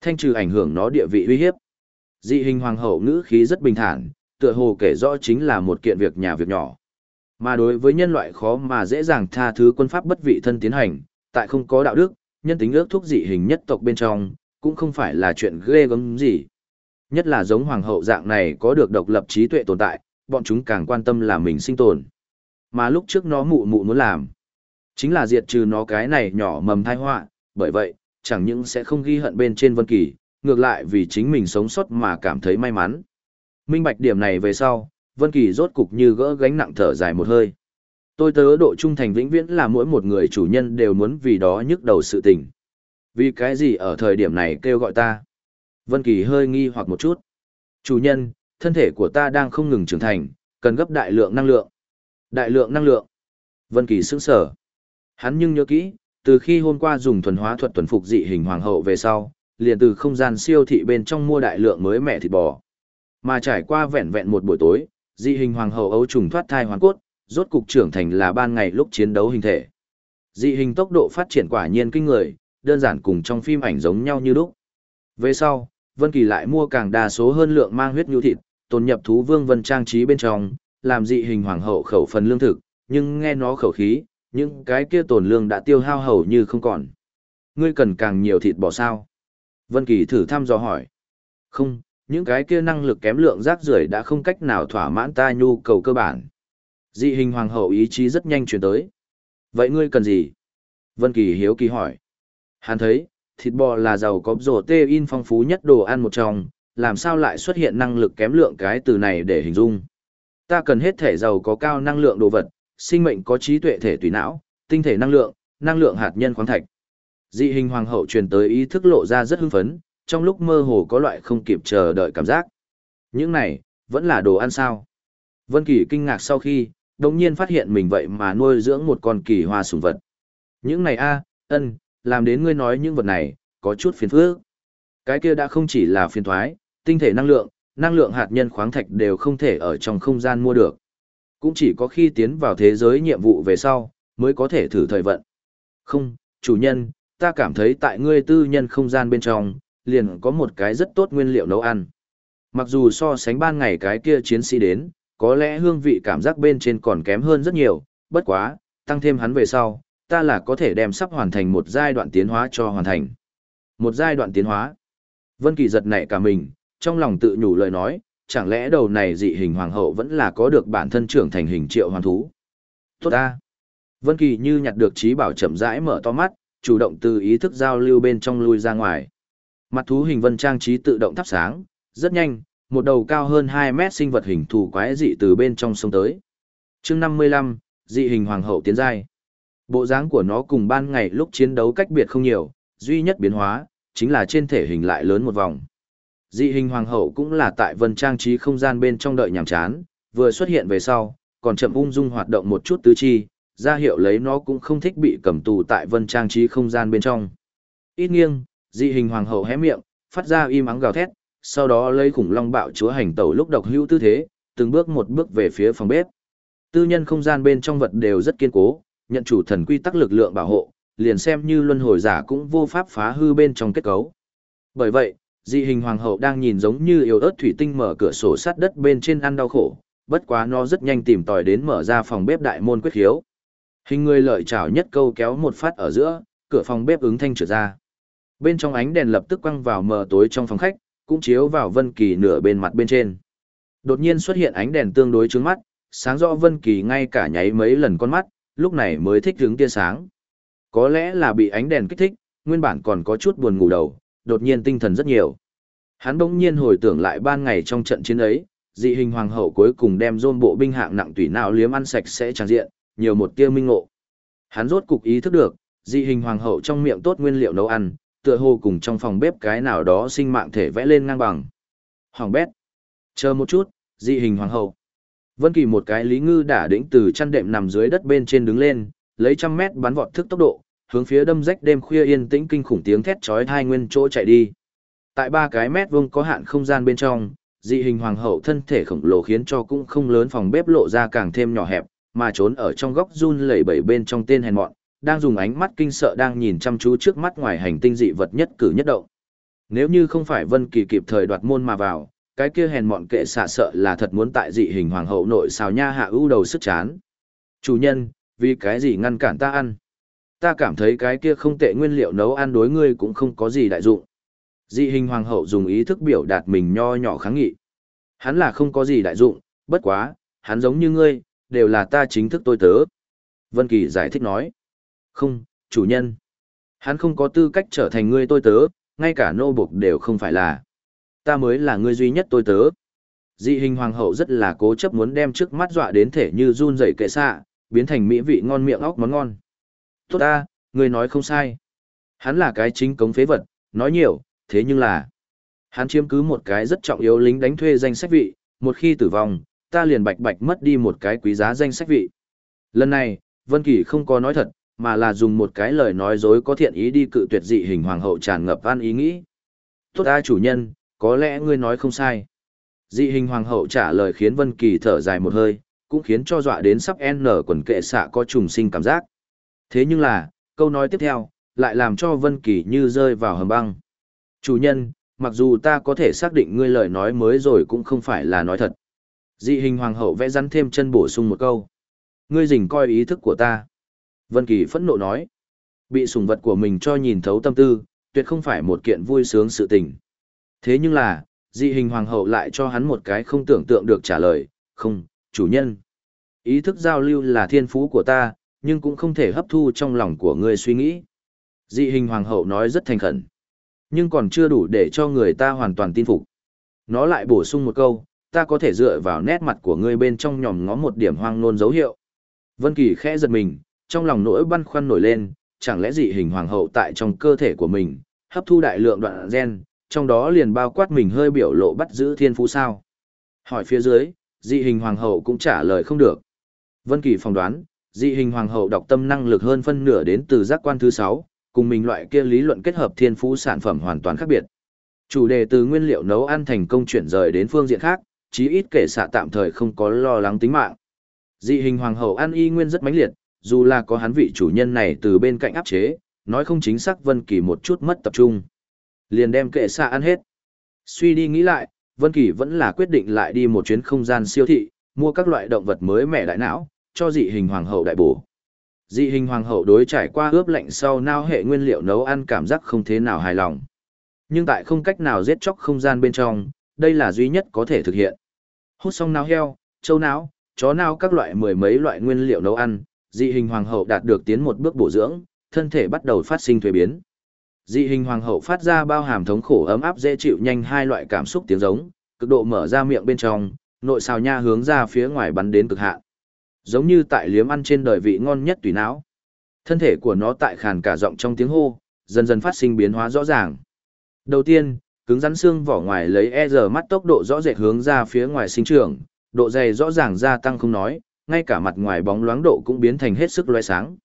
Thanh trừ ảnh hưởng nó địa vị uy hiếp. Dị hình hoàng hậu ngữ khí rất bình thản, tựa hồ kể rõ chính là một kiện việc nhà việc nhỏ. Mà đối với nhân loại khó mà dễ dàng tha thứ quân pháp bất vị thân tiến hành, tại không có đạo đức, nhân tính ước thúc dị hình nhất tộc bên trong, cũng không phải là chuyện ghê gớm gì. Nhất là giống hoàng hậu dạng này có được độc lập trí tuệ tồn tại, bọn chúng càng quan tâm là mình sinh tồn. Mà lúc trước nó mụ mụ muốn làm, chính là diệt trừ nó cái này nhỏ mầm thai họa, bởi vậy, chẳng những sẽ không ghi hận bên trên vân kỳ, ngược lại vì chính mình sống sót mà cảm thấy may mắn. Minh bạch điểm này về sau, Vân Kỳ rốt cục như gỡ gánh nặng thở dài một hơi. Tôi tớ độ trung thành vĩnh viễn là mỗi một người chủ nhân đều muốn vì đó nhức đầu sự tình. Vì cái gì ở thời điểm này kêu gọi ta? Vân Kỳ hơi nghi hoặc một chút. Chủ nhân, thân thể của ta đang không ngừng trưởng thành, cần gấp đại lượng năng lượng. Đại lượng năng lượng. Vân Kỳ sững sờ. Hắn nhưng nhớ kỹ, từ khi hôm qua dùng thuần hóa thuật tuần phục dị hình hoàng hậu về sau, liền từ không gian siêu thị bên trong mua đại lượng mới mẹ thịt bò. Mà trải qua vẹn vẹn một buổi tối, dị hình hoàng hậu ấu trùng thoát thai hoàn cốt, rốt cục trưởng thành là ban ngày lúc chiến đấu hình thể. Dị hình tốc độ phát triển quả nhiên kinh người, đơn giản cùng trong phim ảnh giống nhau như lúc. Về sau, Vân Kỳ lại mua càng đa số hơn lượng mang huyết nhu thịt, tồn nhập thú vương vân trang trí bên trong, làm dị hình hoàng hậu khẩu phần lương thực, nhưng nghe nó khẩu khí, những cái kia tồn lương đã tiêu hao hầu như không còn. Ngươi cần càng nhiều thịt bò sao? Vân Kỳ thử thăm dò hỏi. Không, những cái kia năng lực kém lượng rác rưởi đã không cách nào thỏa mãn ta nhu cầu cơ bản. Dị hình hoàng hậu ý chí rất nhanh chuyển tới. Vậy ngươi cần gì? Vân Kỳ hiếu kỳ hỏi. Hắn thấy, thịt bò là giàu có protein phong phú nhất đồ ăn một trong, làm sao lại xuất hiện năng lực kém lượng cái từ này để hình dung. Ta cần hết thể giàu có cao năng lượng đồ vật, sinh mệnh có trí tuệ thể tùy não, tinh thể năng lượng, năng lượng hạt nhân khoáng thạch. Dị hình hoàng hậu truyền tới ý thức lộ ra rất hưng phấn, trong lúc mơ hồ có loại không kịp chờ đợi cảm giác. Những này, vẫn là đồ ăn sao? Vân Kỳ kinh ngạc sau khi, đồng nhiên phát hiện mình vậy mà nuôi dưỡng một con kỳ hoa sùng vật. Những này a, ân, làm đến ngươi nói những vật này, có chút phiền phức. Cái kia đã không chỉ là phiền thoái, tinh thể năng lượng, năng lượng hạt nhân khoáng thạch đều không thể ở trong không gian mua được. Cũng chỉ có khi tiến vào thế giới nhiệm vụ về sau, mới có thể thử thời vận. Không, chủ nhân, ta cảm thấy tại ngươi tư nhân không gian bên trong, liền có một cái rất tốt nguyên liệu nấu ăn. Mặc dù so sánh ban ngày cái kia chiến sĩ đến, có lẽ hương vị cảm giác bên trên còn kém hơn rất nhiều, bất quá, tăng thêm hắn về sau, ta là có thể đem sắp hoàn thành một giai đoạn tiến hóa cho hoàn thành. Một giai đoạn tiến hóa. Vân Kỳ giật nảy cả mình, trong lòng tự nhủ lời nói, chẳng lẽ đầu này dị hình hoàng hậu vẫn là có được bản thân trưởng thành hình triệu hoàn thú. Tốt ta. Vân Kỳ như nhặt được trí bảo chậm rãi mở to mắt, chủ động từ ý thức giao lưu bên trong lui ra ngoài. Mặt thú hình vân trang trí tự động thắp sáng, rất nhanh, một đầu cao hơn 2 mét sinh vật hình thù quái dị từ bên trong sông tới. Chương 55, dị hình hoàng hậu tiến giai. Bộ dáng của nó cùng ban ngày lúc chiến đấu cách biệt không nhiều, duy nhất biến hóa chính là trên thể hình lại lớn một vòng. Dị hình hoàng hậu cũng là tại vân trang trí không gian bên trong đợi nhàm chán, vừa xuất hiện về sau, còn chậm ung dung hoạt động một chút tứ chi, ra hiệu lấy nó cũng không thích bị cầm tù tại vân trang trí không gian bên trong. Ít nghiêng, dị hình hoàng hậu hé miệng, phát ra im ắng gào thét, sau đó lấy khủng long bạo chúa hành tẩu lúc độc hữu tư thế, từng bước một bước về phía phòng bếp. Tư nhân không gian bên trong vật đều rất kiên cố, nhận chủ thần quy tắc lực lượng bảo hộ, liền xem như luân hồi giả cũng vô pháp phá hư bên trong kết cấu. Bởi vậy, dị hình hoàng hậu đang nhìn giống như yếu ớt thủy tinh mở cửa sổ sát đất bên trên ăn đau khổ, bất quá nó rất nhanh tìm tòi đến mở ra phòng bếp đại môn quyết khiếu. Hình người lợi chảo nhất câu kéo một phát ở giữa, cửa phòng bếp ứng thanh trở ra. Bên trong ánh đèn lập tức quăng vào mờ tối trong phòng khách, cũng chiếu vào Vân Kỳ nửa bên mặt bên trên. Đột nhiên xuất hiện ánh đèn tương đối chướng mắt, sáng rõ Vân Kỳ ngay cả nháy mấy lần con mắt, lúc này mới thích hứng tia sáng. Có lẽ là bị ánh đèn kích thích, nguyên bản còn có chút buồn ngủ đầu, đột nhiên tinh thần rất nhiều. Hắn bỗng nhiên hồi tưởng lại ban ngày trong trận chiến ấy, dị hình hoàng hậu cuối cùng đem dôn bộ binh hạng nặng tùy nào liếm ăn sạch sẽ tràn diện, nhiều một tia minh ngộ. Hắn rốt cục ý thức được, dị hình hoàng hậu trong miệng tốt nguyên liệu nấu ăn, tựa hồ cùng trong phòng bếp cái nào đó sinh mạng thể vẽ lên ngang bằng. Hoàng bét. Chờ một chút, dị hình hoàng hậu. Vân Kỳ một cái lý ngư đả đĩnh từ chăn đệm nằm dưới đất bên trên đứng lên, lấy trăm mét bắn vọt thức tốc độ, hướng phía đâm rách đêm khuya yên tĩnh kinh khủng tiếng thét chói tai nguyên chỗ chạy đi. Tại ba cái mét vuông có hạn không gian bên trong, dị hình hoàng hậu thân thể khổng lồ khiến cho cũng không lớn phòng bếp lộ ra càng thêm nhỏ hẹp, mà trốn ở trong góc run lẩy bẩy bên trong tên hèn mọn, đang dùng ánh mắt kinh sợ đang nhìn chăm chú trước mắt ngoài hành tinh dị vật nhất cử nhất động. Nếu như không phải Vân Kỳ kịp thời đoạt môn mà vào, cái kia hèn mọn kệ xạ sợ là thật muốn tại dị hình hoàng hậu nội xào nha hạ ưu đầu sức chán. Chủ nhân, vì cái gì ngăn cản ta ăn? Ta cảm thấy cái kia không tệ nguyên liệu nấu ăn đối ngươi cũng không có gì đại dụng. Dị hình hoàng hậu dùng ý thức biểu đạt mình nho nhỏ kháng nghị. Hắn là không có gì đại dụng, bất quá, hắn giống như ngươi, đều là ta chính thức tôi tớ. Vân Kỳ giải thích nói. Không, chủ nhân. Hắn không có tư cách trở thành ngươi tôi tớ, ngay cả nô buộc đều không phải là. Ta mới là ngươi duy nhất tôi tớ. Dị hình hoàng hậu rất là cố chấp muốn đem trước mắt dọa đến thể như run rẩy kệ xạ, biến thành mỹ vị ngon miệng óc món ngon. Tốt ta, ngươi nói không sai. Hắn là cái chính cống phế vật, nói nhiều, thế nhưng là... Hắn chiếm cứ một cái rất trọng yếu lính đánh thuê danh sách vị, một khi tử vong, ta liền bạch bạch mất đi một cái quý giá danh sách vị. Lần này, Vân Kỳ không có nói thật, mà là dùng một cái lời nói dối có thiện ý đi cự tuyệt dị hình hoàng hậu tràn ngập van ý nghĩ. Tốt ta chủ nhân, có lẽ ngươi nói không sai. Dị hình hoàng hậu trả lời khiến Vân Kỳ thở dài một hơi, cũng khiến cho dọa đến sắp n quần kệ xạ có trùng sinh cảm giác. Thế nhưng là, câu nói tiếp theo, lại làm cho Vân Kỳ như rơi vào hầm băng. Chủ nhân, mặc dù ta có thể xác định ngươi lời nói mới rồi cũng không phải là nói thật. Dị hình hoàng hậu vẽ rắn thêm chân bổ sung một câu. Ngươi dình coi ý thức của ta. Vân Kỳ phẫn nộ nói. Bị sủng vật của mình cho nhìn thấu tâm tư, tuyệt không phải một kiện vui sướng sự tình. Thế nhưng là, dị hình hoàng hậu lại cho hắn một cái không tưởng tượng được trả lời, không, chủ nhân. Ý thức giao lưu là thiên phú của ta, nhưng cũng không thể hấp thu trong lòng của ngươi suy nghĩ. Dị hình hoàng hậu nói rất thành khẩn, nhưng còn chưa đủ để cho người ta hoàn toàn tin phục. Nó lại bổ sung một câu, ta có thể dựa vào nét mặt của ngươi bên trong nhòm ngó một điểm hoang nôn dấu hiệu. Vân Kỳ khẽ giật mình, trong lòng nỗi băn khoăn nổi lên, chẳng lẽ dị hình hoàng hậu tại trong cơ thể của mình, hấp thu đại lượng đoạn gen, trong đó liền bao quát mình hơi biểu lộ bắt giữ thiên phú sao? Hỏi phía dưới, dị hình hoàng hậu cũng trả lời không được. Vân Kỳ phỏng đoán, dị hình hoàng hậu đọc tâm năng lực hơn phân nửa đến từ giác quan thứ 6, cùng mình loại kia lý luận kết hợp thiên phú sản phẩm hoàn toàn khác biệt. Chủ đề từ nguyên liệu nấu ăn thành công chuyển rời đến phương diện khác, chí ít kể xạ tạm thời không có lo lắng tính mạng. Dị hình hoàng hậu ăn y nguyên rất mãnh liệt, dù là có hắn vị chủ nhân này từ bên cạnh áp chế, nói không chính xác Vân Kỳ một chút mất tập trung. Liền đem kệ xạ ăn hết. Suy đi nghĩ lại, Vân Kỳ vẫn là quyết định lại đi một chuyến không gian siêu thị, mua các loại động vật mới mẻ đại não, cho dị hình hoàng hậu đại bổ. Dị hình hoàng hậu đối trải qua ướp lạnh sau nao hệ nguyên liệu nấu ăn cảm giác không thế nào hài lòng. Nhưng tại không cách nào giết chóc không gian bên trong, đây là duy nhất có thể thực hiện. Hút xong não heo, châu não, chó não các loại mười mấy loại nguyên liệu nấu ăn, dị hình hoàng hậu đạt được tiến một bước bổ dưỡng, thân thể bắt đầu phát sinh thuế biến. Dị hình hoàng hậu phát ra bao hàm thống khổ ấm áp dễ chịu nhanh hai loại cảm xúc tiếng giống, cực độ mở ra miệng bên trong, nội xào nha hướng ra phía ngoài bắn đến cực hạn. Giống như tại liếm ăn trên đời vị ngon nhất tùy não. Thân thể của nó tại khàn cả giọng trong tiếng hô, dần dần phát sinh biến hóa rõ ràng. Đầu tiên, cứng rắn xương vỏ ngoài lấy e giờ mắt tốc độ rõ rệt hướng ra phía ngoài sinh trưởng, độ dày rõ ràng gia tăng không nói, ngay cả mặt ngoài bóng loáng độ cũng biến thành hết sức loé sáng.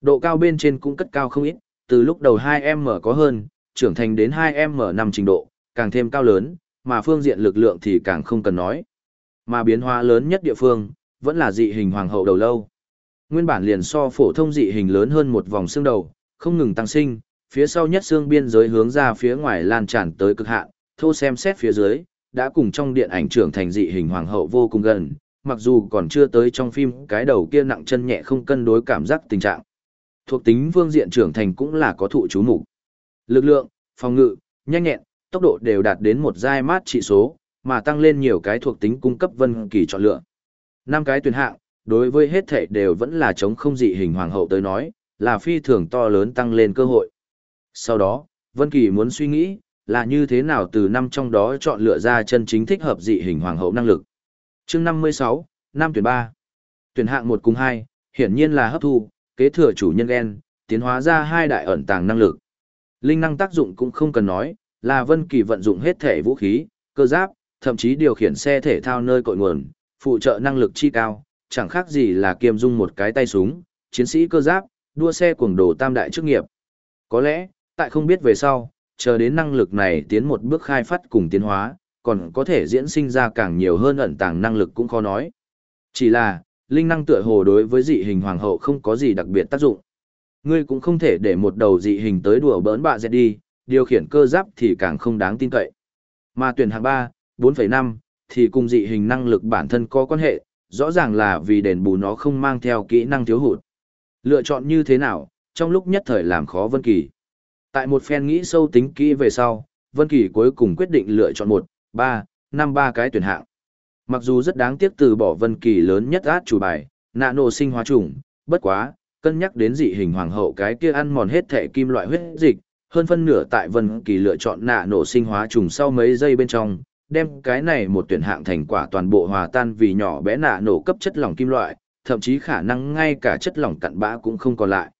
Độ cao bên trên cũng cất cao không ít, từ lúc đầu 2M có hơn, trưởng thành đến 2M năm trình độ, càng thêm cao lớn, mà phương diện lực lượng thì càng không cần nói. Mà biến hóa lớn nhất địa phương, vẫn là dị hình hoàng hậu đầu lâu. Nguyên bản liền so phổ thông dị hình lớn hơn một vòng xương đầu, không ngừng tăng sinh, phía sau nhất xương biên giới hướng ra phía ngoài lan tràn tới cực hạn, thô xem xét phía dưới, đã cùng trong điện ảnh trưởng thành dị hình hoàng hậu vô cùng gần, mặc dù còn chưa tới trong phim cái đầu kia nặng chân nhẹ không cân đối cảm giác tình trạng. Thuộc tính phương diện trưởng thành cũng là có thụ chú mục Lực lượng, phòng ngự, nhanh nhẹn, tốc độ đều đạt đến một giai mát trị số, mà tăng lên nhiều cái thuộc tính cung cấp vân kỳ chọn lựa. Năm cái tuyển hạng, đối với hết thể đều vẫn là chống không dị hình hoàng hậu tới nói, là phi thường to lớn tăng lên cơ hội. Sau đó, Vân Kỳ muốn suy nghĩ, là như thế nào từ năm trong đó chọn lựa ra chân chính thích hợp dị hình hoàng hậu năng lực. Chương 56, năm tuyển 3. Tuyển hạng 1 cùng 2, hiển nhiên là hấp thu, kế thừa chủ nhân gen, tiến hóa ra hai đại ẩn tàng năng lực. Linh năng tác dụng cũng không cần nói, là Vân Kỳ vận dụng hết thể vũ khí, cơ giáp, thậm chí điều khiển xe thể thao nơi cội nguồn, phụ trợ năng lực chi cao, chẳng khác gì là kiêm dung một cái tay súng, chiến sĩ cơ giáp, đua xe cuồng đồ tam đại chức nghiệp. Có lẽ, tại không biết về sau, chờ đến năng lực này tiến một bước khai phát cùng tiến hóa, còn có thể diễn sinh ra càng nhiều hơn ẩn tàng năng lực cũng khó nói. Chỉ là, linh năng tựa hồ đối với dị hình hoàng hậu không có gì đặc biệt tác dụng. Ngươi cũng không thể để một đầu dị hình tới đùa bỡn bạ dẹt đi, điều khiển cơ giáp thì càng không đáng tin cậy. Mà tuyển hạng 3, 4,5 thì cùng dị hình năng lực bản thân có quan hệ, rõ ràng là vì đền bù nó không mang theo kỹ năng thiếu hụt. Lựa chọn như thế nào, trong lúc nhất thời làm khó Vân Kỳ. Tại một phen nghĩ sâu tính kỹ về sau, Vân Kỳ cuối cùng quyết định lựa chọn một, ba, năm ba cái tuyển hạng. Mặc dù rất đáng tiếc từ bỏ Vân Kỳ lớn nhất át chủ bài, nạ nổ sinh hóa trùng, bất quá, cân nhắc đến dị hình hoàng hậu cái kia ăn mòn hết thể kim loại huyết dịch, hơn phân nửa tại Vân Kỳ lựa chọn nạ nổ sinh hóa trùng sau mấy giây bên trong, đem cái này một tuyển hạng thành quả toàn bộ hòa tan vì nhỏ bé nạ nổ cấp chất lỏng kim loại, thậm chí khả năng ngay cả chất lỏng cặn bã cũng không còn lại.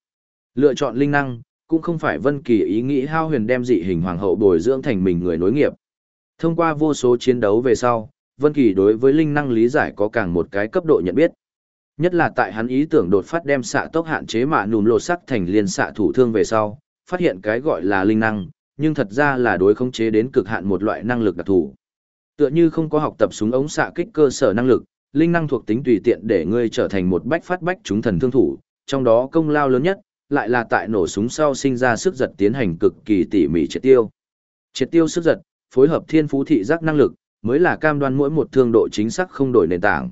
Lựa chọn linh năng, cũng không phải Vân Kỳ ý nghĩ hao huyền đem dị hình hoàng hậu bồi dưỡng thành mình người nối nghiệp. Thông qua vô số chiến đấu về sau, Vân Kỳ đối với linh năng lý giải có càng một cái cấp độ nhận biết. Nhất là tại hắn ý tưởng đột phát đem xạ tốc hạn chế mạ nùm lột sắc thành liên xạ thủ thương về sau, phát hiện cái gọi là linh năng, nhưng thật ra là đối khống chế đến cực hạn một loại năng lực đặc thù. Tựa như không có học tập súng ống xạ kích cơ sở năng lực, linh năng thuộc tính tùy tiện để ngươi trở thành một bách phát bách chúng thần thương thủ, trong đó công lao lớn nhất lại là tại nổ súng sau sinh ra sức giật tiến hành cực kỳ tỉ mỉ triệt tiêu. Triệt tiêu sức giật, phối hợp thiên phú thị giác năng lực, mới là cam đoan mỗi một thương độ chính xác không đổi nền tảng.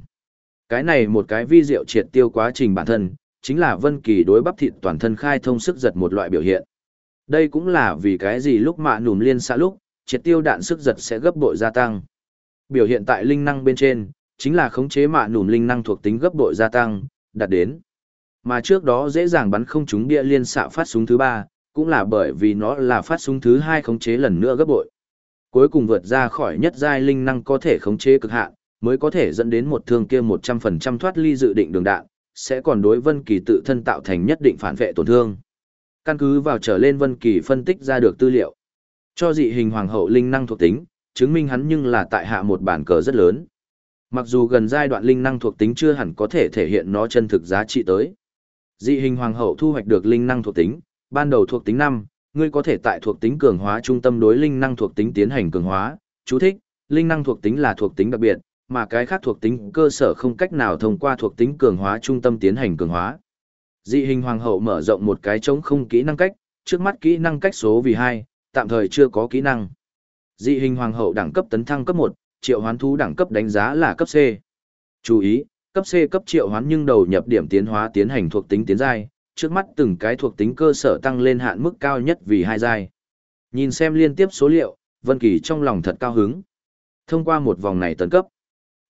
Cái này một cái vi diệu triệt tiêu quá trình bản thân, chính là Vân Kỳ đối bắp thịt toàn thân khai thông sức giật một loại biểu hiện. Đây cũng là vì cái gì lúc mạ nùm liên xạ lúc, triệt tiêu đạn sức giật sẽ gấp bội gia tăng. Biểu hiện tại linh năng bên trên, chính là khống chế mạ nùm linh năng thuộc tính gấp bội gia tăng, đạt đến Mà trước đó dễ dàng bắn không trúng địa liên xạ phát súng thứ ba, cũng là bởi vì nó là phát súng thứ hai khống chế lần nữa gấp bội. Cuối cùng vượt ra khỏi nhất giai linh năng có thể khống chế cực hạn, mới có thể dẫn đến một thương kia 100% thoát ly dự định đường đạn, sẽ còn đối Vân Kỳ tự thân tạo thành nhất định phản vệ tổn thương. Căn cứ vào trở lên Vân Kỳ phân tích ra được tư liệu, cho dị hình hoàng hậu linh năng thuộc tính, chứng minh hắn nhưng là tại hạ một bản cờ rất lớn. Mặc dù gần giai đoạn linh năng thuộc tính chưa hẳn có thể thể hiện nó chân thực giá trị tới. Dị hình hoàng hậu thu hoạch được linh năng thuộc tính, ban đầu thuộc tính 5, ngươi có thể tại thuộc tính cường hóa trung tâm đối linh năng thuộc tính tiến hành cường hóa. Chú thích, linh năng thuộc tính là thuộc tính đặc biệt, mà cái khác thuộc tính cơ sở không cách nào thông qua thuộc tính cường hóa trung tâm tiến hành cường hóa. Dị hình hoàng hậu mở rộng một cái trống không kỹ năng cách, trước mắt kỹ năng cách số vì 2, tạm thời chưa có kỹ năng. Dị hình hoàng hậu đẳng cấp tấn thăng cấp 1, triệu hoán thú đẳng cấp đánh giá là cấp C. Chú ý, cấp C cấp triệu hoán nhưng đầu nhập điểm tiến hóa tiến hành thuộc tính tiến giai, trước mắt từng cái thuộc tính cơ sở tăng lên hạn mức cao nhất vì hai giai. Nhìn xem liên tiếp số liệu, Vân Kỳ trong lòng thật cao hứng. Thông qua một vòng này tấn cấp,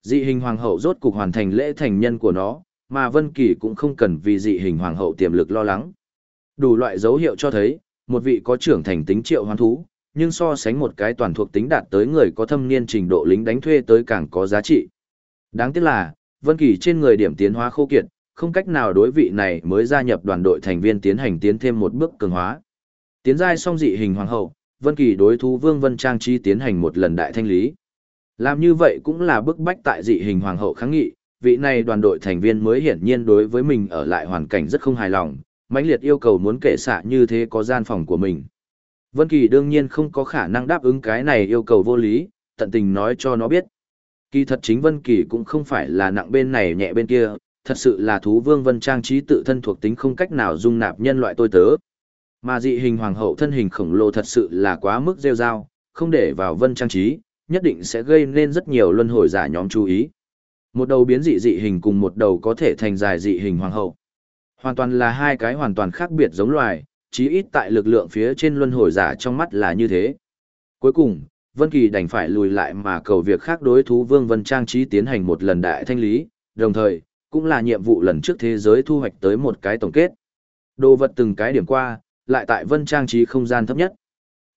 dị hình hoàng hậu rốt cục hoàn thành lễ thành nhân của nó, mà Vân Kỳ cũng không cần vì dị hình hoàng hậu tiềm lực lo lắng. Đủ loại dấu hiệu cho thấy, một vị có trưởng thành tính triệu hoán thú, nhưng so sánh một cái toàn thuộc tính đạt tới người có thâm niên trình độ lính đánh thuê tới càng có giá trị. Đáng tiếc là, Vân Kỳ trên người điểm tiến hóa khô kiệt, không cách nào đối vị này mới gia nhập đoàn đội thành viên tiến hành tiến thêm một bước cường hóa. Tiến giai xong dị hình hoàng hậu, Vân Kỳ đối thú Vương Vân Trang chi tiến hành một lần đại thanh lý. Làm như vậy cũng là bức bách tại dị hình hoàng hậu kháng nghị, vị này đoàn đội thành viên mới hiển nhiên đối với mình ở lại hoàn cảnh rất không hài lòng, mãnh liệt yêu cầu muốn kể xạ như thế có gian phòng của mình. Vân Kỳ đương nhiên không có khả năng đáp ứng cái này yêu cầu vô lý, tận tình nói cho nó biết. Kỳ thật chính Vân Kỳ cũng không phải là nặng bên này nhẹ bên kia, thật sự là thú vương Vân Trang trí tự thân thuộc tính không cách nào dung nạp nhân loại tôi tớ. Mà dị hình hoàng hậu thân hình khổng lồ thật sự là quá mức rêu rao, không để vào Vân Trang trí, nhất định sẽ gây nên rất nhiều luân hồi giả nhóm chú ý. Một đầu biến dị dị hình cùng một đầu có thể thành dài dị hình hoàng hậu. Hoàn toàn là hai cái hoàn toàn khác biệt giống loài, chí ít tại lực lượng phía trên luân hồi giả trong mắt là như thế. Cuối cùng, Vân Kỳ đành phải lùi lại mà cầu việc khác đối thú Vương Vân Trang trí tiến hành một lần đại thanh lý, đồng thời, cũng là nhiệm vụ lần trước thế giới thu hoạch tới một cái tổng kết. Đồ vật từng cái điểm qua, lại tại Vân Trang trí không gian thấp nhất.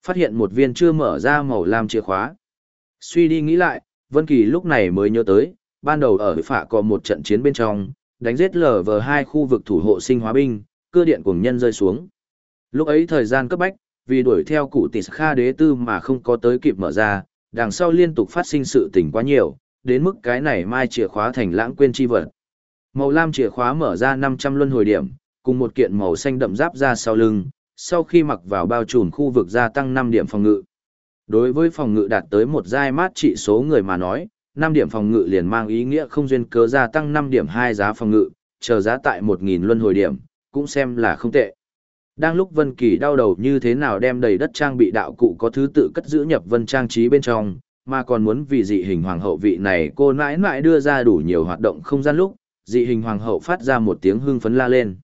Phát hiện một viên chưa mở ra màu lam chìa khóa. Suy đi nghĩ lại, Vân Kỳ lúc này mới nhớ tới, ban đầu ở phạ có một trận chiến bên trong, đánh giết lở vờ hai khu vực thủ hộ sinh hóa binh, cơ điện cuồng nhân rơi xuống. Lúc ấy thời gian cấp bách, vì đuổi theo cụ tỷ kha đế tư mà không có tới kịp mở ra, đằng sau liên tục phát sinh sự tình quá nhiều, đến mức cái này mai chìa khóa thành lãng quên chi vật. Màu lam chìa khóa mở ra 500 luân hồi điểm, cùng một kiện màu xanh đậm giáp ra sau lưng, sau khi mặc vào bao trùm khu vực gia tăng 5 điểm phòng ngự. Đối với phòng ngự đạt tới một giai mát trị số người mà nói, 5 điểm phòng ngự liền mang ý nghĩa không duyên cớ gia tăng 5 điểm hai giá phòng ngự, chờ giá tại 1.000 luân hồi điểm, cũng xem là không tệ. Đang lúc Vân Kỳ đau đầu như thế nào đem đầy đất trang bị đạo cụ có thứ tự cất giữ nhập vân trang trí bên trong, mà còn muốn vì dị hình hoàng hậu vị này cô nãi nãi đưa ra đủ nhiều hoạt động không gian lúc, dị hình hoàng hậu phát ra một tiếng hưng phấn la lên.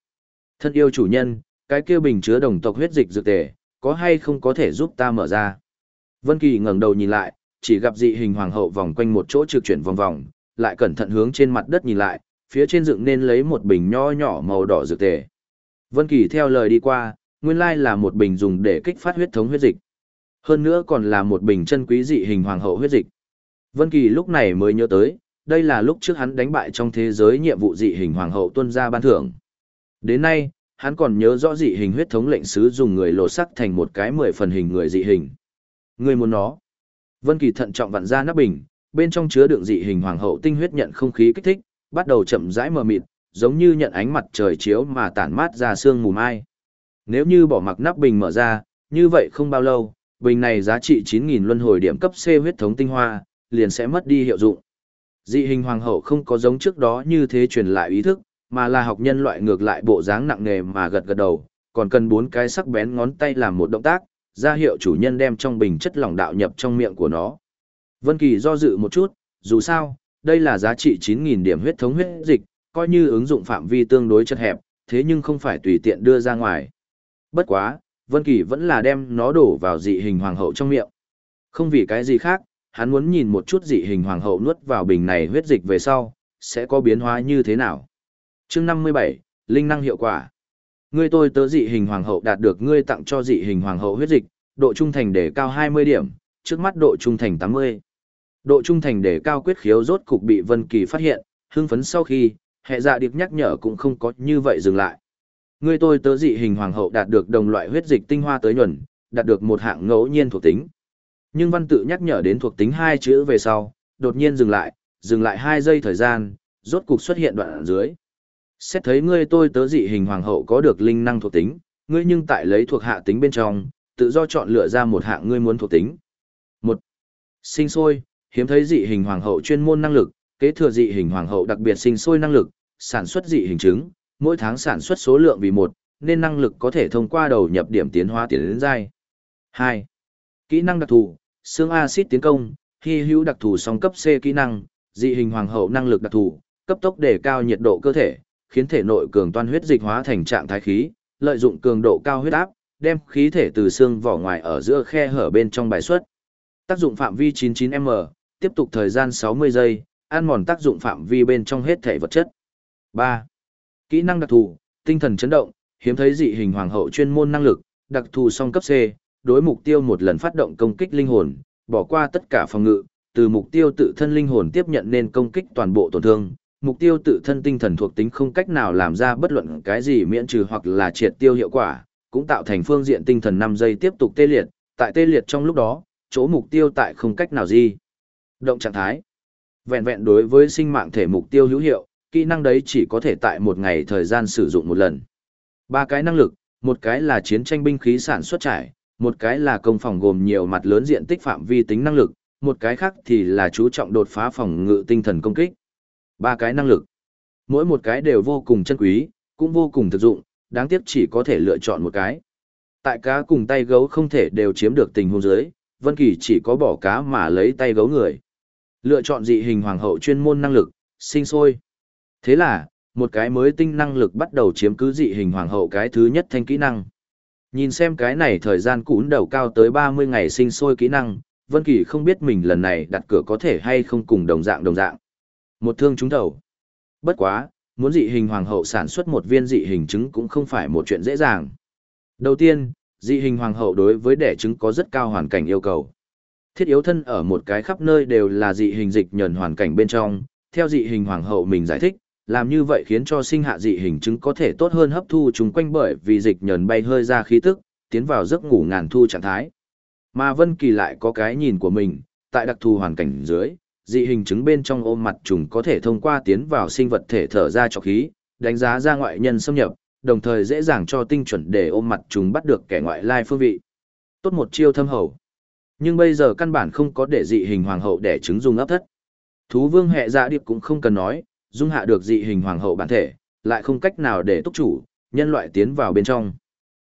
Thân yêu chủ nhân, cái kia bình chứa đồng tộc huyết dịch dược tề, có hay không có thể giúp ta mở ra? Vân Kỳ ngẩng đầu nhìn lại, chỉ gặp dị hình hoàng hậu vòng quanh một chỗ trực chuyển vòng vòng, lại cẩn thận hướng trên mặt đất nhìn lại, phía trên dựng nên lấy một bình nho nhỏ màu đỏ dược tề. Vân Kỳ theo lời đi qua, nguyên lai là một bình dùng để kích phát huyết thống huyết dịch. Hơn nữa còn là một bình chân quý dị hình hoàng hậu huyết dịch. Vân Kỳ lúc này mới nhớ tới, đây là lúc trước hắn đánh bại trong thế giới nhiệm vụ dị hình hoàng hậu tuân ra ban thưởng. Đến nay, hắn còn nhớ rõ dị hình huyết thống lệnh sứ dùng người lộ sắc thành một cái mười phần hình người dị hình. Người muốn nó. Vân Kỳ thận trọng vặn ra nắp bình, bên trong chứa đựng dị hình hoàng hậu tinh huyết nhận không khí kích thích, bắt đầu chậm rãi mờ mịt, giống như nhận ánh mặt trời chiếu mà tản mát ra sương mù mai. Nếu như bỏ mặc nắp bình mở ra, như vậy không bao lâu, bình này giá trị 9.000 luân hồi điểm cấp C huyết thống tinh hoa, liền sẽ mất đi hiệu dụng. Dị hình hoàng hậu không có giống trước đó như thế truyền lại ý thức, mà là học nhân loại ngược lại bộ dáng nặng nề mà gật gật đầu, còn cần bốn cái sắc bén ngón tay làm một động tác, ra hiệu chủ nhân đem trong bình chất lỏng đạo nhập trong miệng của nó. Vân Kỳ do dự một chút, dù sao, đây là giá trị 9.000 điểm huyết thống huyết dịch, coi như ứng dụng phạm vi tương đối chật hẹp, thế nhưng không phải tùy tiện đưa ra ngoài. Bất quá, Vân Kỳ vẫn là đem nó đổ vào dị hình hoàng hậu trong miệng. Không vì cái gì khác, hắn muốn nhìn một chút dị hình hoàng hậu nuốt vào bình này huyết dịch về sau, sẽ có biến hóa như thế nào. Chương 57, Linh năng hiệu quả. Ngươi tôi tớ dị hình hoàng hậu đạt được ngươi tặng cho dị hình hoàng hậu huyết dịch, độ trung thành để cao 20 điểm, trước mắt độ trung thành 80. Độ trung thành để cao quyết khiếu rốt cục bị Vân Kỳ phát hiện, hưng phấn sau khi, hệ dạ điệp nhắc nhở cũng không có như vậy dừng lại. Ngươi tôi tớ dị hình hoàng hậu đạt được đồng loại huyết dịch tinh hoa tới nhuần, đạt được một hạng ngẫu nhiên thuộc tính. Nhưng văn tự nhắc nhở đến thuộc tính hai chữ về sau, đột nhiên dừng lại, dừng lại hai giây thời gian, rốt cục xuất hiện đoạn ở dưới. Xét thấy ngươi tôi tớ dị hình hoàng hậu có được linh năng thuộc tính, ngươi nhưng tại lấy thuộc hạ tính bên trong, tự do chọn lựa ra một hạng ngươi muốn thuộc tính. một Sinh sôi, hiếm thấy dị hình hoàng hậu chuyên môn năng lực, kế thừa dị hình hoàng hậu đặc biệt sinh sôi năng lực, sản xuất dị hình trứng, mỗi tháng sản xuất số lượng vì một, nên năng lực có thể thông qua đầu nhập điểm tiến hóa tiến đến giai. 2. Kỹ năng đặc thù, xương axit tiến công, hy hữu đặc thù song cấp C kỹ năng, dị hình hoàng hậu năng lực đặc thù, cấp tốc để cao nhiệt độ cơ thể, khiến thể nội cường toan huyết dịch hóa thành trạng thái khí, lợi dụng cường độ cao huyết áp, đem khí thể từ xương vỏ ngoài ở giữa khe hở bên trong bài xuất. Tác dụng phạm vi 99m, tiếp tục thời gian 60 giây, ăn mòn tác dụng phạm vi bên trong hết thể vật chất. 3. Kỹ năng đặc thù, tinh thần chấn động, hiếm thấy dị hình hoàng hậu chuyên môn năng lực, đặc thù song cấp C, đối mục tiêu một lần phát động công kích linh hồn, bỏ qua tất cả phòng ngự, từ mục tiêu tự thân linh hồn tiếp nhận nên công kích toàn bộ tổn thương, mục tiêu tự thân tinh thần thuộc tính không cách nào làm ra bất luận cái gì miễn trừ hoặc là triệt tiêu hiệu quả, cũng tạo thành phương diện tinh thần 5 giây tiếp tục tê liệt, tại tê liệt trong lúc đó, chỗ mục tiêu tại không cách nào gì. Động trạng thái. Vẹn vẹn đối với sinh mạng thể mục tiêu hữu hiệu, kỹ năng đấy chỉ có thể tại một ngày thời gian sử dụng một lần. Ba cái năng lực, một cái là chiến tranh binh khí sản xuất trải, một cái là công phòng gồm nhiều mặt lớn diện tích phạm vi tính năng lực, một cái khác thì là chú trọng đột phá phòng ngự tinh thần công kích. Ba cái năng lực. Mỗi một cái đều vô cùng chân quý, cũng vô cùng thực dụng, đáng tiếc chỉ có thể lựa chọn một cái. Tại cá cùng tay gấu không thể đều chiếm được tình huống dưới, Vân Kỳ chỉ có bỏ cá mà lấy tay gấu người. Lựa chọn dị hình hoàng hậu chuyên môn năng lực, sinh sôi. Thế là, một cái mới tinh năng lực bắt đầu chiếm cứ dị hình hoàng hậu cái thứ nhất thanh kỹ năng. Nhìn xem cái này thời gian cún đầu cao tới 30 ngày sinh sôi kỹ năng, Vân Kỳ không biết mình lần này đặt cửa có thể hay không cùng đồng dạng đồng dạng. Một thương trúng đầu. Bất quá, muốn dị hình hoàng hậu sản xuất một viên dị hình trứng cũng không phải một chuyện dễ dàng. Đầu tiên, dị hình hoàng hậu đối với đẻ trứng có rất cao hoàn cảnh yêu cầu. Thiết yếu thân ở một cái khắp nơi đều là dị hình dịch nhờn hoàn cảnh bên trong, theo dị hình hoàng hậu mình giải thích, làm như vậy khiến cho sinh hạ dị hình trứng có thể tốt hơn hấp thu chúng quanh bởi vì dịch nhờn bay hơi ra khí tức, tiến vào giấc ngủ ngàn thu trạng thái. Mà Vân Kỳ lại có cái nhìn của mình, tại đặc thù hoàn cảnh dưới, dị hình chứng bên trong ôm mặt trùng có thể thông qua tiến vào sinh vật thể thở ra cho khí, đánh giá ra ngoại nhân xâm nhập, đồng thời dễ dàng cho tinh chuẩn để ôm mặt trùng bắt được kẻ ngoại lai phương vị. Tốt một chiêu thâm hậu. Nhưng bây giờ căn bản không có để dị hình hoàng hậu để trứng dung ấp thất. Thú vương hệ dạ điệp cũng không cần nói, dung hạ được dị hình hoàng hậu bản thể, lại không cách nào để túc chủ, nhân loại tiến vào bên trong.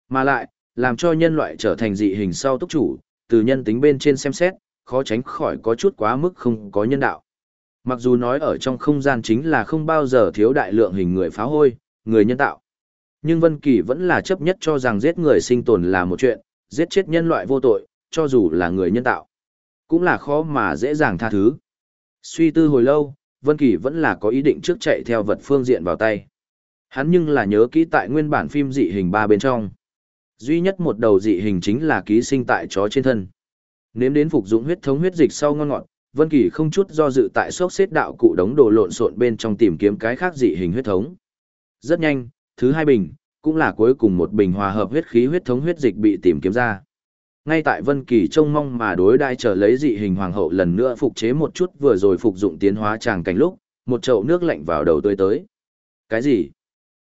Mà lại, làm cho nhân loại trở thành dị hình sau túc chủ, từ nhân tính bên trên xem xét, khó tránh khỏi có chút quá mức không có nhân đạo. Mặc dù nói ở trong không gian chính là không bao giờ thiếu đại lượng hình người phá hôi, người nhân tạo. Nhưng Vân Kỳ vẫn là chấp nhất cho rằng giết người sinh tồn là một chuyện, giết chết nhân loại vô tội, cho dù là người nhân tạo. Cũng là khó mà dễ dàng tha thứ. Suy tư hồi lâu, Vân Kỳ vẫn là có ý định trước chạy theo vật phương diện vào tay. Hắn nhưng là nhớ kỹ tại nguyên bản phim dị hình ba bên trong. Duy nhất một đầu dị hình chính là ký sinh tại chó trên thân. Nếm đến phục dụng huyết thống huyết dịch sau ngon ngọt, Vân Kỳ không chút do dự tại sốc xếp đạo cụ đống đồ lộn xộn bên trong tìm kiếm cái khác dị hình huyết thống. Rất nhanh, thứ hai bình, cũng là cuối cùng một bình hòa hợp huyết khí huyết thống huyết dịch bị tìm kiếm ra. Ngay tại Vân Kỳ trông mong mà đối đãi chờ lấy dị hình hoàng hậu lần nữa phục chế một chút vừa rồi phục dụng tiến hóa tràng cảnh lúc, một chậu nước lạnh vào đầu tươi tới. Cái gì?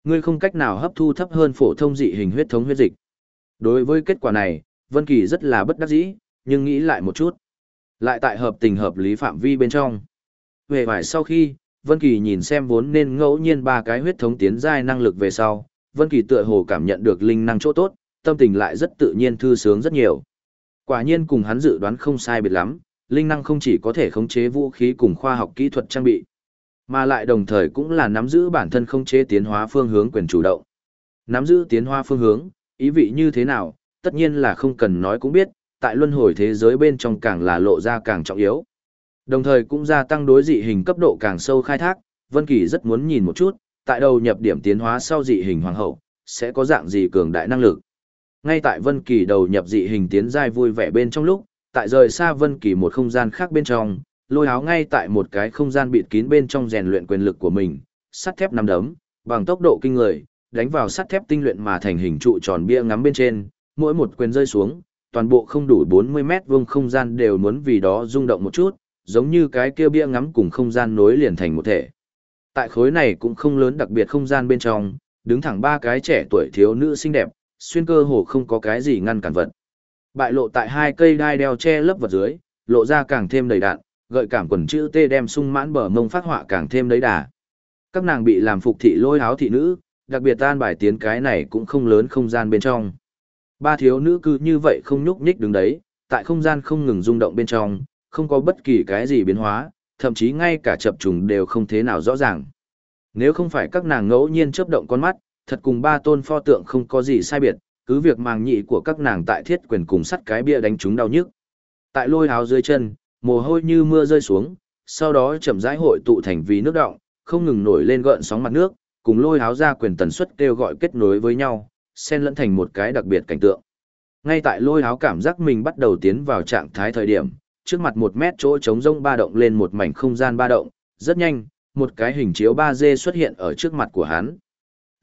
Ngươi không cách nào hấp thu thấp hơn phổ thông dị hình huyết thống huyết dịch. Đối với kết quả này, Vân Kỳ rất là bất đắc dĩ, nhưng nghĩ lại một chút. Lại tại hợp tình hợp lý phạm vi bên trong. Về vải sau khi, Vân Kỳ nhìn xem vốn nên ngẫu nhiên ba cái huyết thống tiến giai năng lực về sau, Vân Kỳ tựa hồ cảm nhận được linh năng chỗ tốt, tâm tình lại rất tự nhiên thư sướng rất nhiều. Quả nhiên cùng hắn dự đoán không sai biệt lắm, linh năng không chỉ có thể khống chế vũ khí cùng khoa học kỹ thuật trang bị, mà lại đồng thời cũng là nắm giữ bản thân khống chế tiến hóa phương hướng quyền chủ động. Nắm giữ tiến hóa phương hướng, ý vị như thế nào, tất nhiên là không cần nói cũng biết, tại luân hồi thế giới bên trong càng là lộ ra càng trọng yếu. Đồng thời cũng gia tăng đối dị hình cấp độ càng sâu khai thác, Vân Kỳ rất muốn nhìn một chút, tại đầu nhập điểm tiến hóa sau dị hình hoàng hậu, sẽ có dạng gì cường đại năng lực. Ngay tại Vân Kỳ đầu nhập dị hình tiến giai vui vẻ bên trong lúc, tại rời xa Vân Kỳ một không gian khác bên trong, lôi áo ngay tại một cái không gian bịt kín bên trong rèn luyện quyền lực của mình, sắt thép nắm đấm, bằng tốc độ kinh người, đánh vào sắt thép tinh luyện mà thành hình trụ tròn bia ngắm bên trên, mỗi một quyền rơi xuống, toàn bộ không đủ 40 mét vuông không gian đều muốn vì đó rung động một chút, giống như cái kia bia ngắm cùng không gian nối liền thành một thể. Tại khối này cũng không lớn đặc biệt không gian bên trong, đứng thẳng ba cái trẻ tuổi thiếu nữ xinh đẹp, xuyên cơ hồ không có cái gì ngăn cản vật. Bại lộ tại hai cây đai đeo che lấp vật dưới, lộ ra càng thêm đầy đạn, gợi cảm quần chữ T đem sung mãn bờ mông phát họa càng thêm đấy đà. Các nàng bị làm phục thị lôi áo thị nữ, đặc biệt tan bài tiến cái này cũng không lớn không gian bên trong. Ba thiếu nữ cứ như vậy không nhúc nhích đứng đấy, tại không gian không ngừng rung động bên trong, không có bất kỳ cái gì biến hóa, thậm chí ngay cả chập trùng đều không thế nào rõ ràng. Nếu không phải các nàng ngẫu nhiên chớp động con mắt, thật cùng ba tôn pho tượng không có gì sai biệt, cứ việc màng nhị của các nàng tại thiết quyền cùng sắt cái bia đánh chúng đau nhức. Tại lôi áo dưới chân, mồ hôi như mưa rơi xuống, sau đó chậm rãi hội tụ thành vì nước động, không ngừng nổi lên gợn sóng mặt nước, cùng lôi áo ra quyền tần suất kêu gọi kết nối với nhau, xen lẫn thành một cái đặc biệt cảnh tượng. Ngay tại lôi áo cảm giác mình bắt đầu tiến vào trạng thái thời điểm, trước mặt một mét chỗ trống rông ba động lên một mảnh không gian ba động, rất nhanh, một cái hình chiếu 3D xuất hiện ở trước mặt của hắn.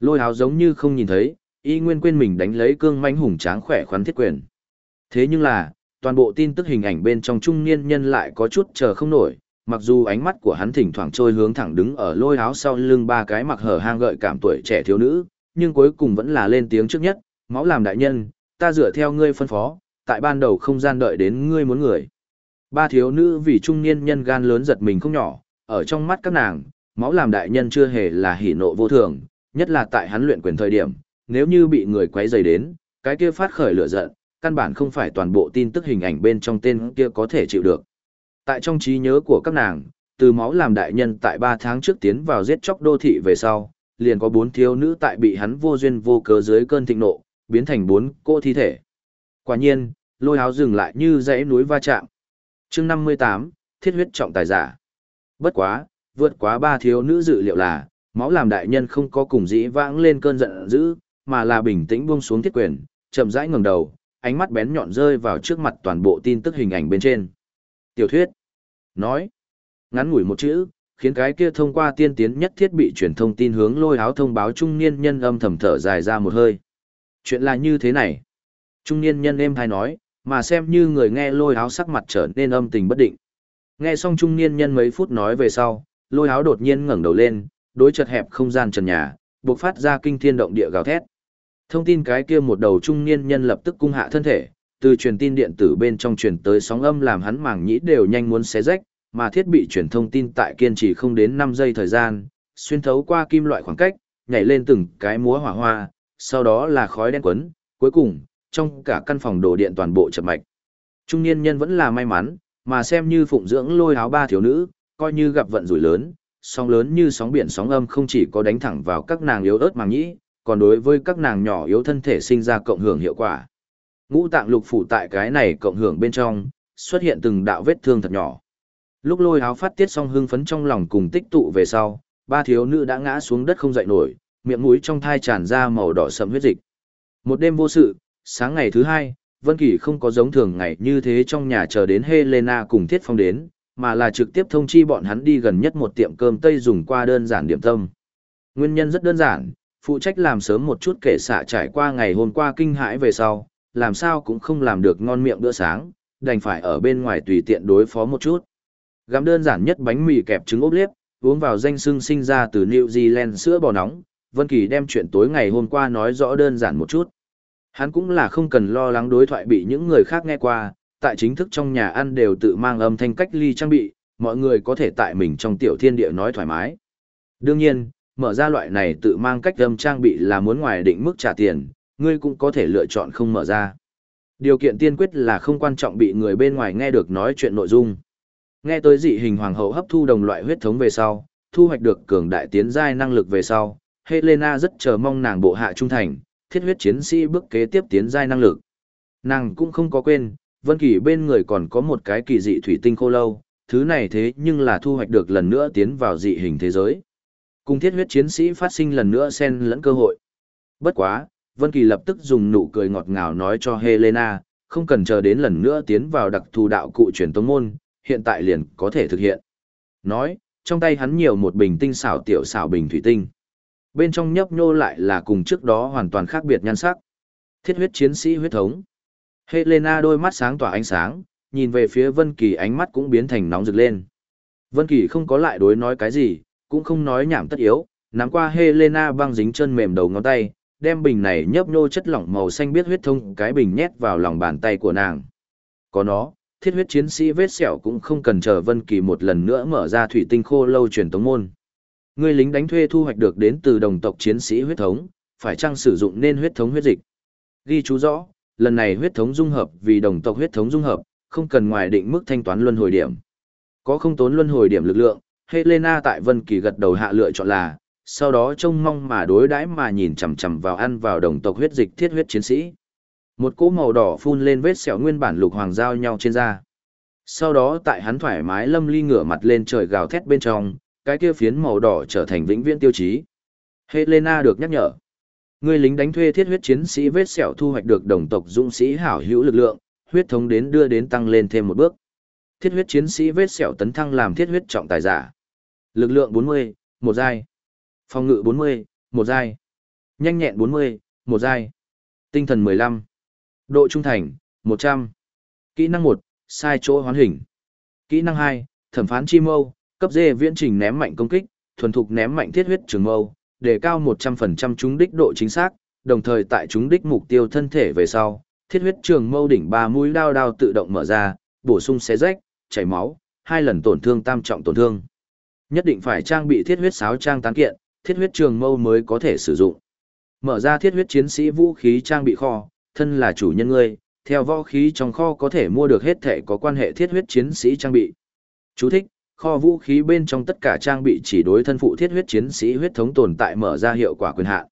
Lôi háo giống như không nhìn thấy, y nguyên quên mình đánh lấy cương manh hùng tráng khỏe khoắn thiết quyền. Thế nhưng là, toàn bộ tin tức hình ảnh bên trong trung niên nhân lại có chút chờ không nổi, mặc dù ánh mắt của hắn thỉnh thoảng trôi hướng thẳng đứng ở lôi háo sau lưng ba cái mặc hở hang gợi cảm tuổi trẻ thiếu nữ, nhưng cuối cùng vẫn là lên tiếng trước nhất, máu làm đại nhân, ta dựa theo ngươi phân phó, tại ban đầu không gian đợi đến ngươi muốn người. Ba thiếu nữ vì trung niên nhân gan lớn giật mình không nhỏ, ở trong mắt các nàng, máu làm đại nhân chưa hề là hỉ nộ vô thường, nhất là tại hắn luyện quyền thời điểm, nếu như bị người quấy rầy đến, cái kia phát khởi lửa giận, căn bản không phải toàn bộ tin tức hình ảnh bên trong tên kia có thể chịu được. Tại trong trí nhớ của các nàng, từ máu làm đại nhân tại 3 tháng trước tiến vào giết chóc đô thị về sau, liền có bốn thiếu nữ tại bị hắn vô duyên vô cớ dưới cơn thịnh nộ, biến thành bốn cô thi thể. Quả nhiên, lôi áo dừng lại như dãy núi va chạm. chương 58, thiết huyết trọng tài giả. Bất quá, vượt quá ba thiếu nữ dự liệu là, máu làm đại nhân không có cùng dĩ vãng lên cơn giận dữ, mà là bình tĩnh buông xuống thiết quyền, chậm rãi ngẩng đầu, ánh mắt bén nhọn rơi vào trước mặt toàn bộ tin tức hình ảnh bên trên. Tiểu thuyết. Nói. Ngắn ngủi một chữ, khiến cái kia thông qua tiên tiến nhất thiết bị truyền thông tin hướng lôi áo thông báo trung niên nhân âm thầm thở dài ra một hơi. Chuyện là như thế này. Trung niên nhân êm hay nói, mà xem như người nghe lôi áo sắc mặt trở nên âm tình bất định. Nghe xong trung niên nhân mấy phút nói về sau, lôi áo đột nhiên ngẩng đầu lên, đối chật hẹp không gian trần nhà, buộc phát ra kinh thiên động địa gào thét. Thông tin cái kia một đầu trung niên nhân lập tức cung hạ thân thể, từ truyền tin điện tử bên trong truyền tới sóng âm làm hắn màng nhĩ đều nhanh muốn xé rách, mà thiết bị truyền thông tin tại kiên trì không đến 5 giây thời gian, xuyên thấu qua kim loại khoảng cách, nhảy lên từng cái múa hỏa hoa, sau đó là khói đen quấn, cuối cùng, trong cả căn phòng đồ điện toàn bộ chập mạch. Trung niên nhân vẫn là may mắn, mà xem như phụng dưỡng lôi áo ba thiếu nữ, coi như gặp vận rủi lớn, sóng lớn như sóng biển sóng âm không chỉ có đánh thẳng vào các nàng yếu ớt màng nhĩ, còn đối với các nàng nhỏ yếu thân thể sinh ra cộng hưởng hiệu quả. Ngũ tạng lục phủ tại cái này cộng hưởng bên trong, xuất hiện từng đạo vết thương thật nhỏ. Lúc lôi áo phát tiết xong hưng phấn trong lòng cùng tích tụ về sau, ba thiếu nữ đã ngã xuống đất không dậy nổi, miệng mũi trong thai tràn ra màu đỏ sẫm huyết dịch. Một đêm vô sự, sáng ngày thứ hai, Vân Kỳ không có giống thường ngày như thế trong nhà chờ đến Helena cùng Thiết Phong đến, mà là trực tiếp thông chi bọn hắn đi gần nhất một tiệm cơm Tây dùng qua đơn giản điểm tâm. Nguyên nhân rất đơn giản, phụ trách làm sớm một chút kể xạ trải qua ngày hôm qua kinh hãi về sau, làm sao cũng không làm được ngon miệng bữa sáng, đành phải ở bên ngoài tùy tiện đối phó một chút. Gắm đơn giản nhất bánh mì kẹp trứng ốp liếp, uống vào danh sưng sinh ra từ New Zealand sữa bò nóng, Vân Kỳ đem chuyện tối ngày hôm qua nói rõ đơn giản một chút. Hắn cũng là không cần lo lắng đối thoại bị những người khác nghe qua, tại chính thức trong nhà ăn đều tự mang âm thanh cách ly trang bị, mọi người có thể tại mình trong tiểu thiên địa nói thoải mái. Đương nhiên, mở ra loại này tự mang cách âm trang bị là muốn ngoài định mức trả tiền, ngươi cũng có thể lựa chọn không mở ra. Điều kiện tiên quyết là không quan trọng bị người bên ngoài nghe được nói chuyện nội dung. Nghe tới dị hình hoàng hậu hấp thu đồng loại huyết thống về sau, thu hoạch được cường đại tiến giai năng lực về sau, Helena rất chờ mong nàng bộ hạ trung thành, thiết huyết chiến sĩ bước kế tiếp tiến giai năng lực. Nàng cũng không có quên, Vân Kỳ bên người còn có một cái kỳ dị thủy tinh khô lâu, thứ này thế nhưng là thu hoạch được lần nữa tiến vào dị hình thế giới. Cùng thiết huyết chiến sĩ phát sinh lần nữa xen lẫn cơ hội. Bất quá, Vân Kỳ lập tức dùng nụ cười ngọt ngào nói cho Helena, không cần chờ đến lần nữa tiến vào đặc thù đạo cụ truyền tông môn, hiện tại liền có thể thực hiện. Nói, trong tay hắn nhiều một bình tinh xảo tiểu xảo bình thủy tinh. Bên trong nhấp nhô lại là cùng trước đó hoàn toàn khác biệt nhan sắc. Thiết huyết chiến sĩ huyết thống. Helena đôi mắt sáng tỏa ánh sáng, nhìn về phía Vân Kỳ ánh mắt cũng biến thành nóng rực lên. Vân Kỳ không có lại đối nói cái gì, cũng không nói nhảm tất yếu, nắm qua Helena băng dính chân mềm đầu ngón tay, đem bình này nhấp nhô chất lỏng màu xanh biết huyết thông cái bình nhét vào lòng bàn tay của nàng. Có nó, thiết huyết chiến sĩ vết sẹo cũng không cần chờ Vân Kỳ một lần nữa mở ra thủy tinh khô lâu truyền tống môn. Người lính đánh thuê thu hoạch được đến từ đồng tộc chiến sĩ huyết thống, phải chăng sử dụng nên huyết thống huyết dịch. Ghi chú rõ, lần này huyết thống dung hợp vì đồng tộc huyết thống dung hợp, không cần ngoài định mức thanh toán luân hồi điểm. Có không tốn luân hồi điểm lực lượng, Helena tại Vân Kỳ gật đầu hạ lựa chọn là, sau đó trông mong mà đối đãi mà nhìn chằm chằm vào ăn vào đồng tộc huyết dịch thiết huyết chiến sĩ. Một cỗ màu đỏ phun lên vết sẹo nguyên bản lục hoàng giao nhau trên da. Sau đó tại hắn thoải mái lâm ly ngửa mặt lên trời gào thét bên trong, cái kia phiến màu đỏ trở thành vĩnh viễn tiêu chí. Helena được nhắc nhở. Người lính đánh thuê thiết huyết chiến sĩ vết sẹo thu hoạch được đồng tộc dũng sĩ hảo hữu lực lượng, huyết thống đến đưa đến tăng lên thêm một bước. Thiết huyết chiến sĩ vết sẹo tấn thăng làm thiết huyết trọng tài giả. Lực lượng 40, một giai. Phòng ngự 40, một giai. Nhanh nhẹn 40, một giai. Tinh thần 15. Độ trung thành, 100. Kỹ năng 1, sai chỗ hoán hình. Kỹ năng 2, thẩm phán chi mâu, cấp dê viễn trình ném mạnh công kích, thuần thục ném mạnh thiết huyết trường mâu, đề cao 100% trúng đích độ chính xác, đồng thời tại trúng đích mục tiêu thân thể về sau, thiết huyết trường mâu đỉnh ba mũi đao đao tự động mở ra, bổ sung xé rách, chảy máu, hai lần tổn thương tam trọng tổn thương. Nhất định phải trang bị thiết huyết sáo trang tán kiện, thiết huyết trường mâu mới có thể sử dụng. Mở ra thiết huyết chiến sĩ vũ khí trang bị kho, thân là chủ nhân ngươi, theo võ khí trong kho có thể mua được hết thể có quan hệ thiết huyết chiến sĩ trang bị. Chú thích, kho vũ khí bên trong tất cả trang bị chỉ đối thân phụ thiết huyết chiến sĩ huyết thống tồn tại mở ra hiệu quả quyền hạn.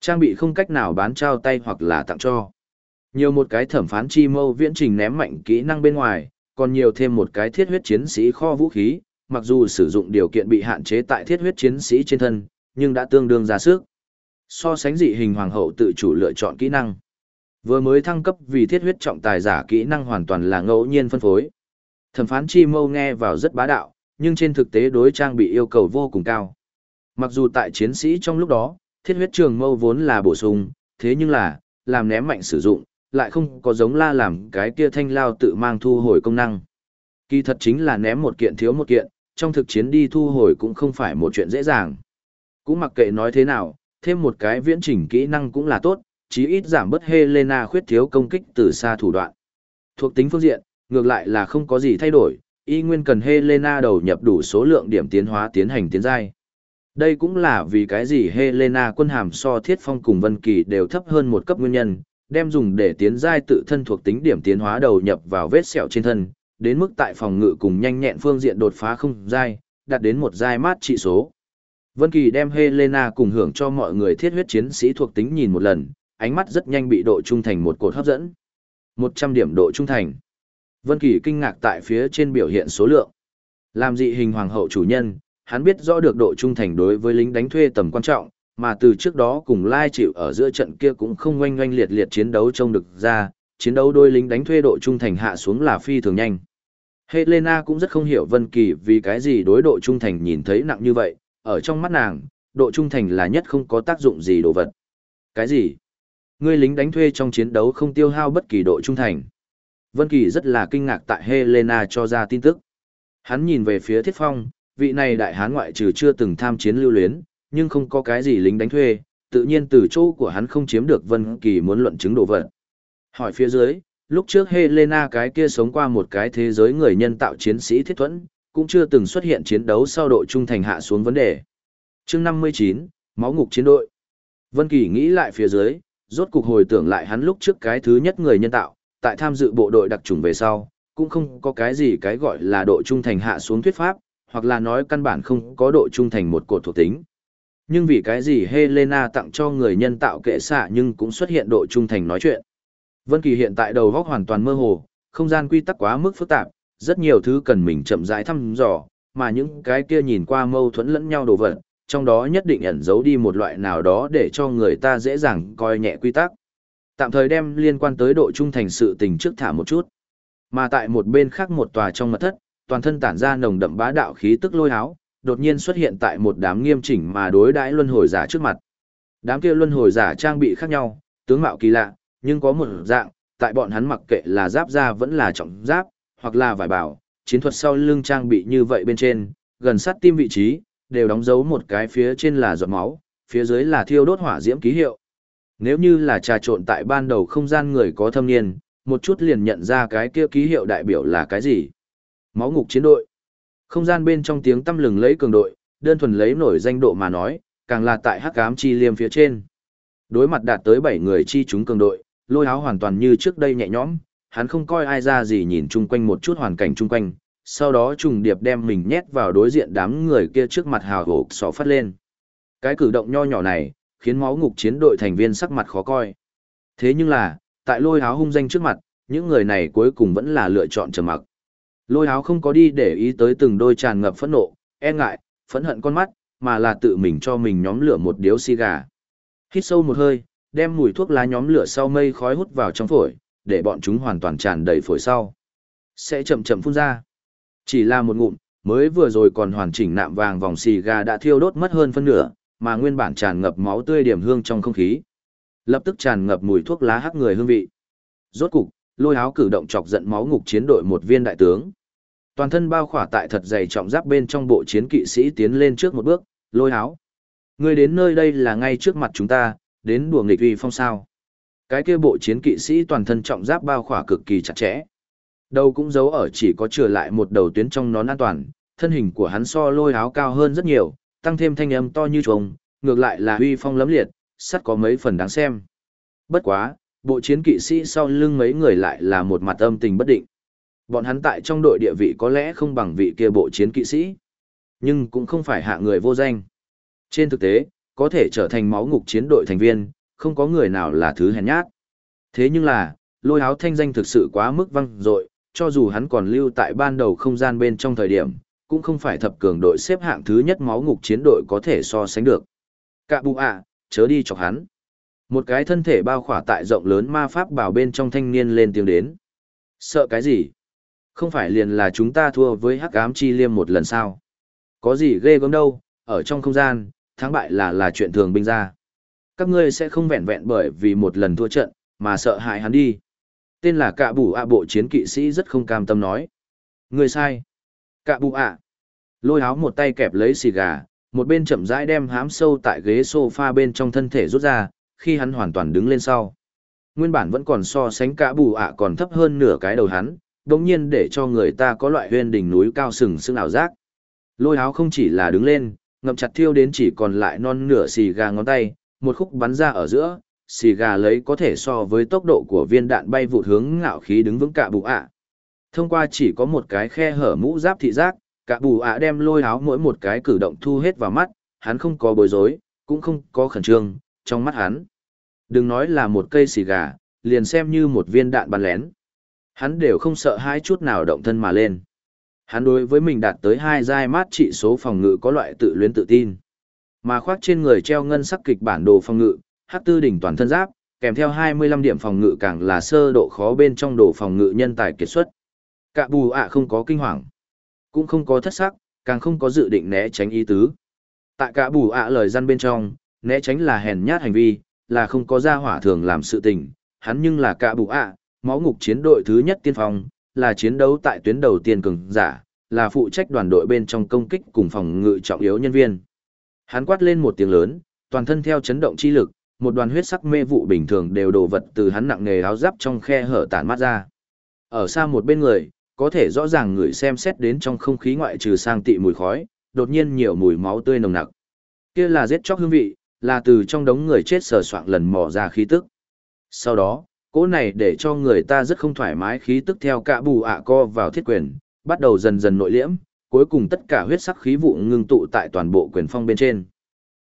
Trang bị không cách nào bán trao tay hoặc là tặng cho. Nhiều một cái thẩm phán chi mâu viễn trình ném mạnh kỹ năng bên ngoài, còn nhiều thêm một cái thiết huyết chiến sĩ kho vũ khí, mặc dù sử dụng điều kiện bị hạn chế tại thiết huyết chiến sĩ trên thân, nhưng đã tương đương ra sức. So sánh dị hình hoàng hậu tự chủ lựa chọn kỹ năng. Vừa mới thăng cấp vì thiết huyết trọng tài giả kỹ năng hoàn toàn là ngẫu nhiên phân phối. Thẩm phán chi mâu nghe vào rất bá đạo, nhưng trên thực tế đối trang bị yêu cầu vô cùng cao. Mặc dù tại chiến sĩ trong lúc đó, thiết huyết trường mâu vốn là bổ sung, thế nhưng là, làm ném mạnh sử dụng, lại không có giống la làm cái kia thanh lao tự mang thu hồi công năng. Kỳ thật chính là ném một kiện thiếu một kiện, trong thực chiến đi thu hồi cũng không phải một chuyện dễ dàng. Cũng mặc kệ nói thế nào, thêm một cái viễn chỉnh kỹ năng cũng là tốt, chí ít giảm bớt Helena khuyết thiếu công kích từ xa thủ đoạn. Thuộc tính phương diện, ngược lại là không có gì thay đổi, y nguyên cần Helena đầu nhập đủ số lượng điểm tiến hóa tiến hành tiến giai. Đây cũng là vì cái gì Helena quân hàm so thiết phong cùng Vân Kỳ đều thấp hơn một cấp nguyên nhân, đem dùng để tiến giai tự thân thuộc tính điểm tiến hóa đầu nhập vào vết sẹo trên thân, đến mức tại phòng ngự cùng nhanh nhẹn phương diện đột phá không giai, đạt đến một giai mát trị số. Vân Kỳ đem Helena cùng hưởng cho mọi người thiết huyết chiến sĩ thuộc tính nhìn một lần, ánh mắt rất nhanh bị độ trung thành một cột hấp dẫn. 100 điểm độ trung thành. Vân Kỳ kinh ngạc tại phía trên biểu hiện số lượng. Làm dị hình hoàng hậu chủ nhân, hắn biết rõ được độ trung thành đối với lính đánh thuê tầm quan trọng, mà từ trước đó cùng lai chịu ở giữa trận kia cũng không oanh oanh liệt liệt chiến đấu trông được ra, chiến đấu đôi lính đánh thuê độ trung thành hạ xuống là phi thường nhanh. Helena cũng rất không hiểu Vân Kỳ vì cái gì đối độ trung thành nhìn thấy nặng như vậy, ở trong mắt nàng, độ trung thành là nhất không có tác dụng gì đồ vật. Cái gì? Ngươi lính đánh thuê trong chiến đấu không tiêu hao bất kỳ độ trung thành. Vân Kỳ rất là kinh ngạc tại Helena cho ra tin tức. Hắn nhìn về phía Thiết Phong, vị này đại hán ngoại trừ chưa từng tham chiến lưu luyến, nhưng không có cái gì lính đánh thuê, tự nhiên từ chỗ của hắn không chiếm được Vân Kỳ muốn luận chứng đồ vật. Hỏi phía dưới, lúc trước Helena cái kia sống qua một cái thế giới người nhân tạo chiến sĩ thiết thuẫn, cũng chưa từng xuất hiện chiến đấu sau độ trung thành hạ xuống vấn đề. Chương 59, máu ngục chiến đội. Vân Kỳ nghĩ lại phía dưới, rốt cục hồi tưởng lại hắn lúc trước cái thứ nhất người nhân tạo, tại tham dự bộ đội đặc trùng về sau, cũng không có cái gì cái gọi là độ trung thành hạ xuống thuyết pháp, hoặc là nói căn bản không có độ trung thành một cột thuộc tính. Nhưng vì cái gì Helena tặng cho người nhân tạo kệ xạ nhưng cũng xuất hiện độ trung thành nói chuyện. Vân Kỳ hiện tại đầu óc hoàn toàn mơ hồ, không gian quy tắc quá mức phức tạp, rất nhiều thứ cần mình chậm rãi thăm dò, mà những cái kia nhìn qua mâu thuẫn lẫn nhau đồ vật, trong đó nhất định ẩn giấu đi một loại nào đó để cho người ta dễ dàng coi nhẹ quy tắc. Tạm thời đem liên quan tới độ trung thành sự tình trước thả một chút. Mà tại một bên khác một tòa trong mật thất, toàn thân tản ra nồng đậm bá đạo khí tức lôi háo, đột nhiên xuất hiện tại một đám nghiêm chỉnh mà đối đãi luân hồi giả trước mặt. Đám kia luân hồi giả trang bị khác nhau, tướng mạo kỳ lạ, nhưng có một dạng, tại bọn hắn mặc kệ là giáp da vẫn là trọng giáp, hoặc là vải bảo, chiến thuật sau lưng trang bị như vậy bên trên, gần sát tim vị trí, đều đóng dấu một cái phía trên là giọt máu, phía dưới là thiêu đốt hỏa diễm ký hiệu. Nếu như là trà trộn tại ban đầu không gian người có thâm niên, một chút liền nhận ra cái kia ký hiệu đại biểu là cái gì. Máu ngục chiến đội. Không gian bên trong tiếng tâm lừng lấy cường đội, đơn thuần lấy nổi danh độ mà nói, càng là tại hắc ám chi liêm phía trên. Đối mặt đạt tới 7 người chi chúng cường đội, lôi áo hoàn toàn như trước đây nhẹ nhõm, hắn không coi ai ra gì nhìn chung quanh một chút hoàn cảnh chung quanh, sau đó trùng điệp đem mình nhét vào đối diện đám người kia trước mặt hào hộp sọ phát lên. Cái cử động nho nhỏ này, khiến máu ngục chiến đội thành viên sắc mặt khó coi. Thế nhưng là, tại lôi áo hung danh trước mặt, những người này cuối cùng vẫn là lựa chọn trầm mặc. Lôi áo không có đi để ý tới từng đôi tràn ngập phẫn nộ, e ngại, phẫn hận con mắt, mà là tự mình cho mình nhóm lửa một điếu xì gà. Hít sâu một hơi, đem mùi thuốc lá nhóm lửa sau mây khói hút vào trong phổi, để bọn chúng hoàn toàn tràn đầy phổi sau. Sẽ chậm chậm phun ra. Chỉ là một ngụm, mới vừa rồi còn hoàn chỉnh nạm vàng vòng xì gà đã thiêu đốt mất hơn phân nửa, mà nguyên bản tràn ngập máu tươi điểm hương trong không khí. Lập tức tràn ngập mùi thuốc lá hắc người hương vị. Rốt cục, lôi áo cử động chọc giận máu ngục chiến đội một viên đại tướng. Toàn thân bao khỏa tại thật dày trọng giáp bên trong bộ chiến kỵ sĩ tiến lên trước một bước, lôi áo. Người đến nơi đây là ngay trước mặt chúng ta, đến đùa nghịch uy phong sao. Cái kia bộ chiến kỵ sĩ toàn thân trọng giáp bao khỏa cực kỳ chặt chẽ. Đầu cũng giấu ở chỉ có trở lại một đầu tuyến trong nón an toàn, thân hình của hắn so lôi áo cao hơn rất nhiều, tăng thêm thanh âm to như trống, ngược lại là uy phong lấm liệt, sắt có mấy phần đáng xem. Bất quá, bộ chiến kỵ sĩ sau lưng mấy người lại là một mặt âm tình bất định. Bọn hắn tại trong đội địa vị có lẽ không bằng vị kia bộ chiến kỵ sĩ, nhưng cũng không phải hạ người vô danh. Trên thực tế, có thể trở thành máu ngục chiến đội thành viên, không có người nào là thứ hèn nhát. Thế nhưng là, lôi áo thanh danh thực sự quá mức văng dội cho dù hắn còn lưu tại ban đầu không gian bên trong thời điểm, cũng không phải thập cường đội xếp hạng thứ nhất máu ngục chiến đội có thể so sánh được. Cạ bụ ạ, chớ đi chọc hắn. Một cái thân thể bao khỏa tại rộng lớn ma pháp bảo bên trong thanh niên lên tiếng đến. Sợ cái gì? Không phải liền là chúng ta thua với hắc ám chi liêm một lần sao? Có gì ghê gớm đâu, ở trong không gian, thắng bại là là chuyện thường binh ra. Các ngươi sẽ không vẹn vẹn bởi vì một lần thua trận, mà sợ hại hắn đi. Tên là Cạ Bù ạ bộ chiến kỵ sĩ rất không cam tâm nói. Ngươi sai. Cạ bụ ạ. Lôi áo một tay kẹp lấy xì gà, một bên chậm rãi đem hám sâu tại ghế sofa bên trong thân thể rút ra, khi hắn hoàn toàn đứng lên sau. Nguyên bản vẫn còn so sánh Cạ Bù ạ còn thấp hơn nửa cái đầu hắn, đồng nhiên để cho người ta có loại huyên đỉnh núi cao sừng sững ảo giác. Lôi áo không chỉ là đứng lên, ngậm chặt thiêu đến chỉ còn lại non nửa xì gà ngón tay, một khúc bắn ra ở giữa, xì gà lấy có thể so với tốc độ của viên đạn bay vụt hướng ngạo khí đứng vững cả bù ạ. Thông qua chỉ có một cái khe hở mũ giáp thị giác, cả bù ạ đem lôi áo mỗi một cái cử động thu hết vào mắt, hắn không có bối rối, cũng không có khẩn trương, trong mắt hắn. Đừng nói là một cây xì gà, liền xem như một viên đạn bắn lén. Hắn đều không sợ hai chút nào động thân mà lên. Hắn đối với mình đạt tới hai giai mát trị số phòng ngự có loại tự luyến tự tin. Mà khoác trên người treo ngân sắc kịch bản đồ phòng ngự, hắc tư đỉnh toàn thân giáp, kèm theo 25 điểm phòng ngự càng là sơ độ khó bên trong đồ phòng ngự nhân tài kiệt xuất. Cả bù ạ không có kinh hoàng, cũng không có thất sắc, càng không có dự định né tránh ý tứ. Tại cả bù ạ lời gian bên trong, né tránh là hèn nhát hành vi, là không có ra hỏa thường làm sự tình, hắn nhưng là cả bù ạ, máu ngục chiến đội thứ nhất tiên phong, là chiến đấu tại tuyến đầu tiên cường giả, là phụ trách đoàn đội bên trong công kích cùng phòng ngự trọng yếu nhân viên. Hắn quát lên một tiếng lớn, toàn thân theo chấn động chi lực, một đoàn huyết sắc mê vụ bình thường đều đổ vật từ hắn nặng nề áo giáp trong khe hở tản mát ra. Ở xa một bên người, có thể rõ ràng người xem xét đến trong không khí ngoại trừ sang tị mùi khói, đột nhiên nhiều mùi máu tươi nồng nặc. Kia là giết chóc hương vị, là từ trong đống người chết sờ soạng lần mò ra khí tức. Sau đó, cỗ này để cho người ta rất không thoải mái khí tức theo cả bù ạ co vào thiết quyền, bắt đầu dần dần nội liễm, cuối cùng tất cả huyết sắc khí vụ ngưng tụ tại toàn bộ quyền phong bên trên.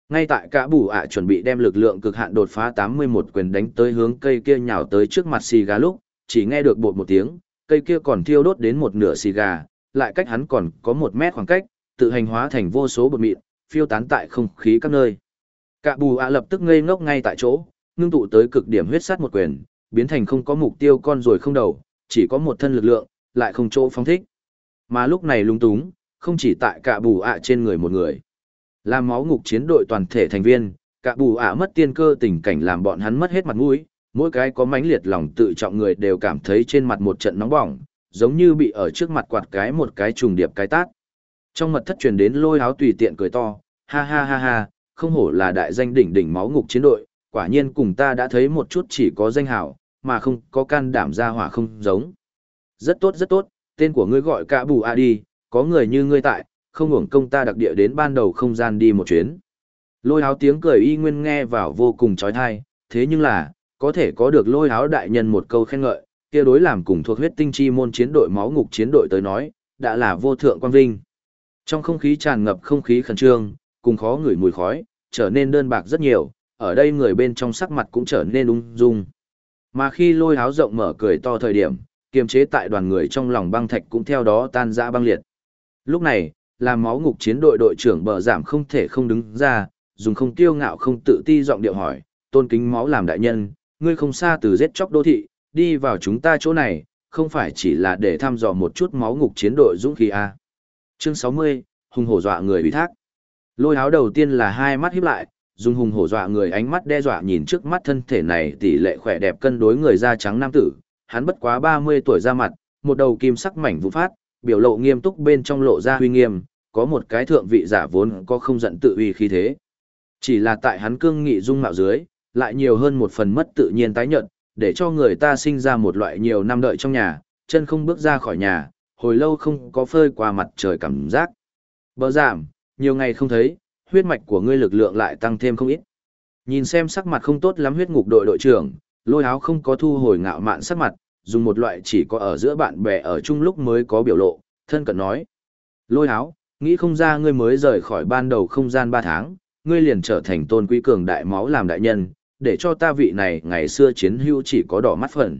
Ngay tại cả bù ạ chuẩn bị đem lực lượng cực hạn đột phá 81 quyền đánh tới hướng cây kia nhào tới trước mặt xì gà lúc, chỉ nghe được bột một tiếng, cây kia còn thiêu đốt đến một nửa xì gà, lại cách hắn còn có một mét khoảng cách, tự hành hóa thành vô số bột mịn, phiêu tán tại không khí các nơi. Cả bù ạ lập tức ngây ngốc ngay tại chỗ, ngưng tụ tới cực điểm huyết sát một quyền, biến thành không có mục tiêu con rồi không đầu, chỉ có một thân lực lượng, lại không chỗ phóng thích. Mà lúc này lung túng, không chỉ tại cả bù ạ trên người một người. Làm máu ngục chiến đội toàn thể thành viên, cả bù ạ mất tiên cơ tình cảnh làm bọn hắn mất hết mặt mũi, mỗi cái có mãnh liệt lòng tự trọng người đều cảm thấy trên mặt một trận nóng bỏng, giống như bị ở trước mặt quạt cái một cái trùng điệp cái tát. Trong mật thất truyền đến lôi áo tùy tiện cười to, ha ha ha ha, không hổ là đại danh đỉnh đỉnh máu ngục chiến đội, quả nhiên cùng ta đã thấy một chút chỉ có danh hào, mà không có can đảm ra hỏa không giống. Rất tốt rất tốt, tên của ngươi gọi cả bù a đi, có người như ngươi tại, không hưởng công ta đặc địa đến ban đầu không gian đi một chuyến. Lôi áo tiếng cười y nguyên nghe vào vô cùng trói thai, thế nhưng là, có thể có được lôi áo đại nhân một câu khen ngợi, kia đối làm cùng thuộc huyết tinh chi môn chiến đội máu ngục chiến đội tới nói, đã là vô thượng quan vinh. Trong không khí tràn ngập không khí khẩn trương, cùng khó ngửi mùi khói, trở nên đơn bạc rất nhiều, ở đây người bên trong sắc mặt cũng trở nên ung dung. Mà khi lôi áo rộng mở cười to thời điểm, kiềm chế tại đoàn người trong lòng băng thạch cũng theo đó tan ra băng liệt. Lúc này, làm máu ngục chiến đội đội trưởng bờ giảm không thể không đứng ra, dùng không tiêu ngạo không tự ti giọng điệu hỏi, tôn kính máu làm đại nhân, ngươi không xa từ giết chóc đô thị, đi vào chúng ta chỗ này, không phải chỉ là để thăm dò một chút máu ngục chiến đội dũng khí à? Chương 60, hùng hổ dọa người bị thác. Lôi áo đầu tiên là hai mắt híp lại, dùng hùng hổ dọa người ánh mắt đe dọa nhìn trước mắt thân thể này tỷ lệ khỏe đẹp cân đối người da trắng nam tử, hắn bất quá 30 tuổi ra mặt, một đầu kim sắc mảnh vụ phát, biểu lộ nghiêm túc bên trong lộ ra huy nghiêm, có một cái thượng vị giả vốn có không giận tự uy khí thế. Chỉ là tại hắn cương nghị dung mạo dưới, lại nhiều hơn một phần mất tự nhiên tái nhợt, để cho người ta sinh ra một loại nhiều năm đợi trong nhà, chân không bước ra khỏi nhà, hồi lâu không có phơi qua mặt trời cảm giác. Bờ giảm, nhiều ngày không thấy, huyết mạch của ngươi lực lượng lại tăng thêm không ít. Nhìn xem sắc mặt không tốt lắm huyết ngục đội đội trưởng, lôi áo không có thu hồi ngạo mạn sắc mặt, dùng một loại chỉ có ở giữa bạn bè ở chung lúc mới có biểu lộ, thân cận nói. Lôi áo, nghĩ không ra ngươi mới rời khỏi ban đầu không gian 3 tháng, ngươi liền trở thành tôn quý cường đại máu làm đại nhân, để cho ta vị này ngày xưa chiến hữu chỉ có đỏ mắt phần.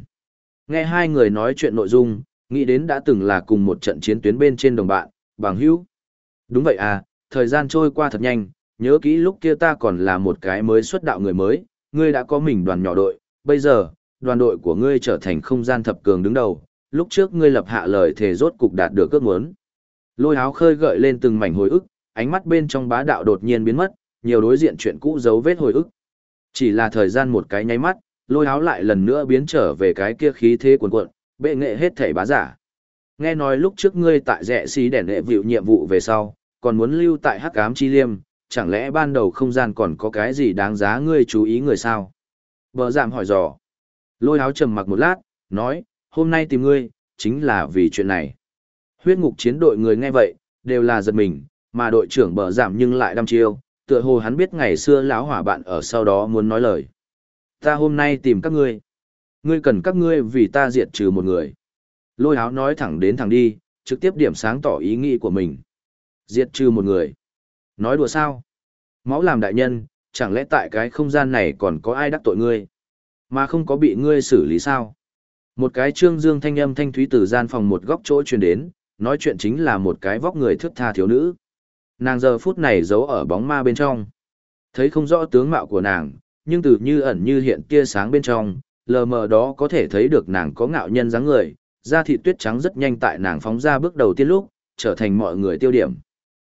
Nghe hai người nói chuyện nội dung, nghĩ đến đã từng là cùng một trận chiến tuyến bên trên đồng bạn, bằng hữu. Đúng vậy à, thời gian trôi qua thật nhanh, nhớ kỹ lúc kia ta còn là một cái mới xuất đạo người mới, ngươi đã có mình đoàn nhỏ đội, bây giờ, đoàn đội của ngươi trở thành không gian thập cường đứng đầu, lúc trước ngươi lập hạ lời thề rốt cục đạt được ước muốn. Lôi áo khơi gợi lên từng mảnh hồi ức, ánh mắt bên trong bá đạo đột nhiên biến mất, nhiều đối diện chuyện cũ dấu vết hồi ức. Chỉ là thời gian một cái nháy mắt, lôi áo lại lần nữa biến trở về cái kia khí thế cuồn cuộn, bệ nghệ hết thảy bá giả. Nghe nói lúc trước ngươi tại rẽ xí đèn lệ vịu nhiệm vụ về sau, còn muốn lưu tại hắc ám chi liêm, chẳng lẽ ban đầu không gian còn có cái gì đáng giá ngươi chú ý người sao? Bờ giảm hỏi dò. Lôi áo trầm mặc một lát, nói, hôm nay tìm ngươi, chính là vì chuyện này. Huyết ngục chiến đội người nghe vậy, đều là giật mình, mà đội trưởng bờ giảm nhưng lại đăm chiêu, tựa hồ hắn biết ngày xưa lão hỏa bạn ở sau đó muốn nói lời. Ta hôm nay tìm các ngươi. Ngươi cần các ngươi vì ta diệt trừ một người. Lôi áo nói thẳng đến thẳng đi, trực tiếp điểm sáng tỏ ý nghĩ của mình. Diệt trừ một người. Nói đùa sao? Máu làm đại nhân, chẳng lẽ tại cái không gian này còn có ai đắc tội ngươi? Mà không có bị ngươi xử lý sao? Một cái trương dương thanh âm thanh thúy từ gian phòng một góc chỗ truyền đến, nói chuyện chính là một cái vóc người thước tha thiếu nữ. Nàng giờ phút này giấu ở bóng ma bên trong. Thấy không rõ tướng mạo của nàng, nhưng từ như ẩn như hiện tia sáng bên trong, lờ mờ đó có thể thấy được nàng có ngạo nhân dáng người, da thịt tuyết trắng rất nhanh tại nàng phóng ra bước đầu tiên lúc, trở thành mọi người tiêu điểm.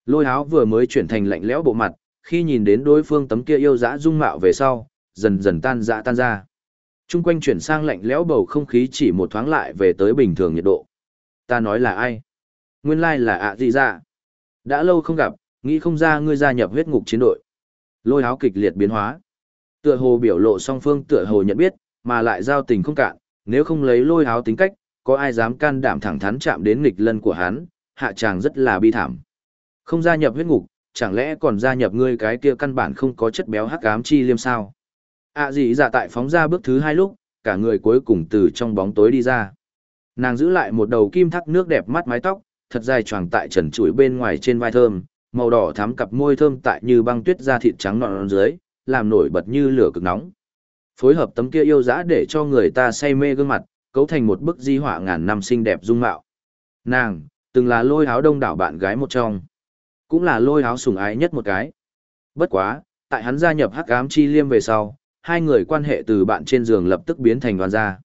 Lôi áo vừa mới chuyển thành lạnh lẽo bộ mặt, khi nhìn đến đối phương tấm kia yêu dã dung mạo về sau, dần dần tan dã tan ra. Trung quanh chuyển sang lạnh lẽo bầu không khí chỉ một thoáng lại về tới bình thường nhiệt độ. Ta nói là ai? Nguyên lai là ạ gì ra? Dạ. Đã lâu không gặp, nghĩ không ra ngươi gia nhập huyết ngục chiến đội. Lôi áo kịch liệt biến hóa. Tựa hồ biểu lộ song phương tựa hồ nhận biết, mà lại giao tình không cạn, nếu không lấy lôi áo tính cách, có ai dám can đảm thẳng thắn chạm đến nghịch lân của hắn, hạ chàng rất là bi thảm. Không gia nhập huyết ngục, chẳng lẽ còn gia nhập ngươi cái kia căn bản không có chất béo hắc ám chi liêm sao? À gì dạ tại phóng ra bước thứ hai lúc, cả người cuối cùng từ trong bóng tối đi ra. Nàng giữ lại một đầu kim thác nước đẹp mắt mái tóc, thật dài choàng tại trần chuỗi bên ngoài trên vai thơm, màu đỏ thắm cặp môi thơm tại như băng tuyết da thịt trắng nõn dưới, làm nổi bật như lửa cực nóng. Phối hợp tấm kia yêu dã để cho người ta say mê gương mặt, cấu thành một bức di họa ngàn năm xinh đẹp dung mạo. Nàng, từng là lôi áo đông đảo bạn gái một trong. cũng là lôi áo sủng ái nhất một cái. Bất quá, tại hắn gia nhập hắc ám chi liêm về sau, hai người quan hệ từ bạn trên giường lập tức biến thành đoàn gia.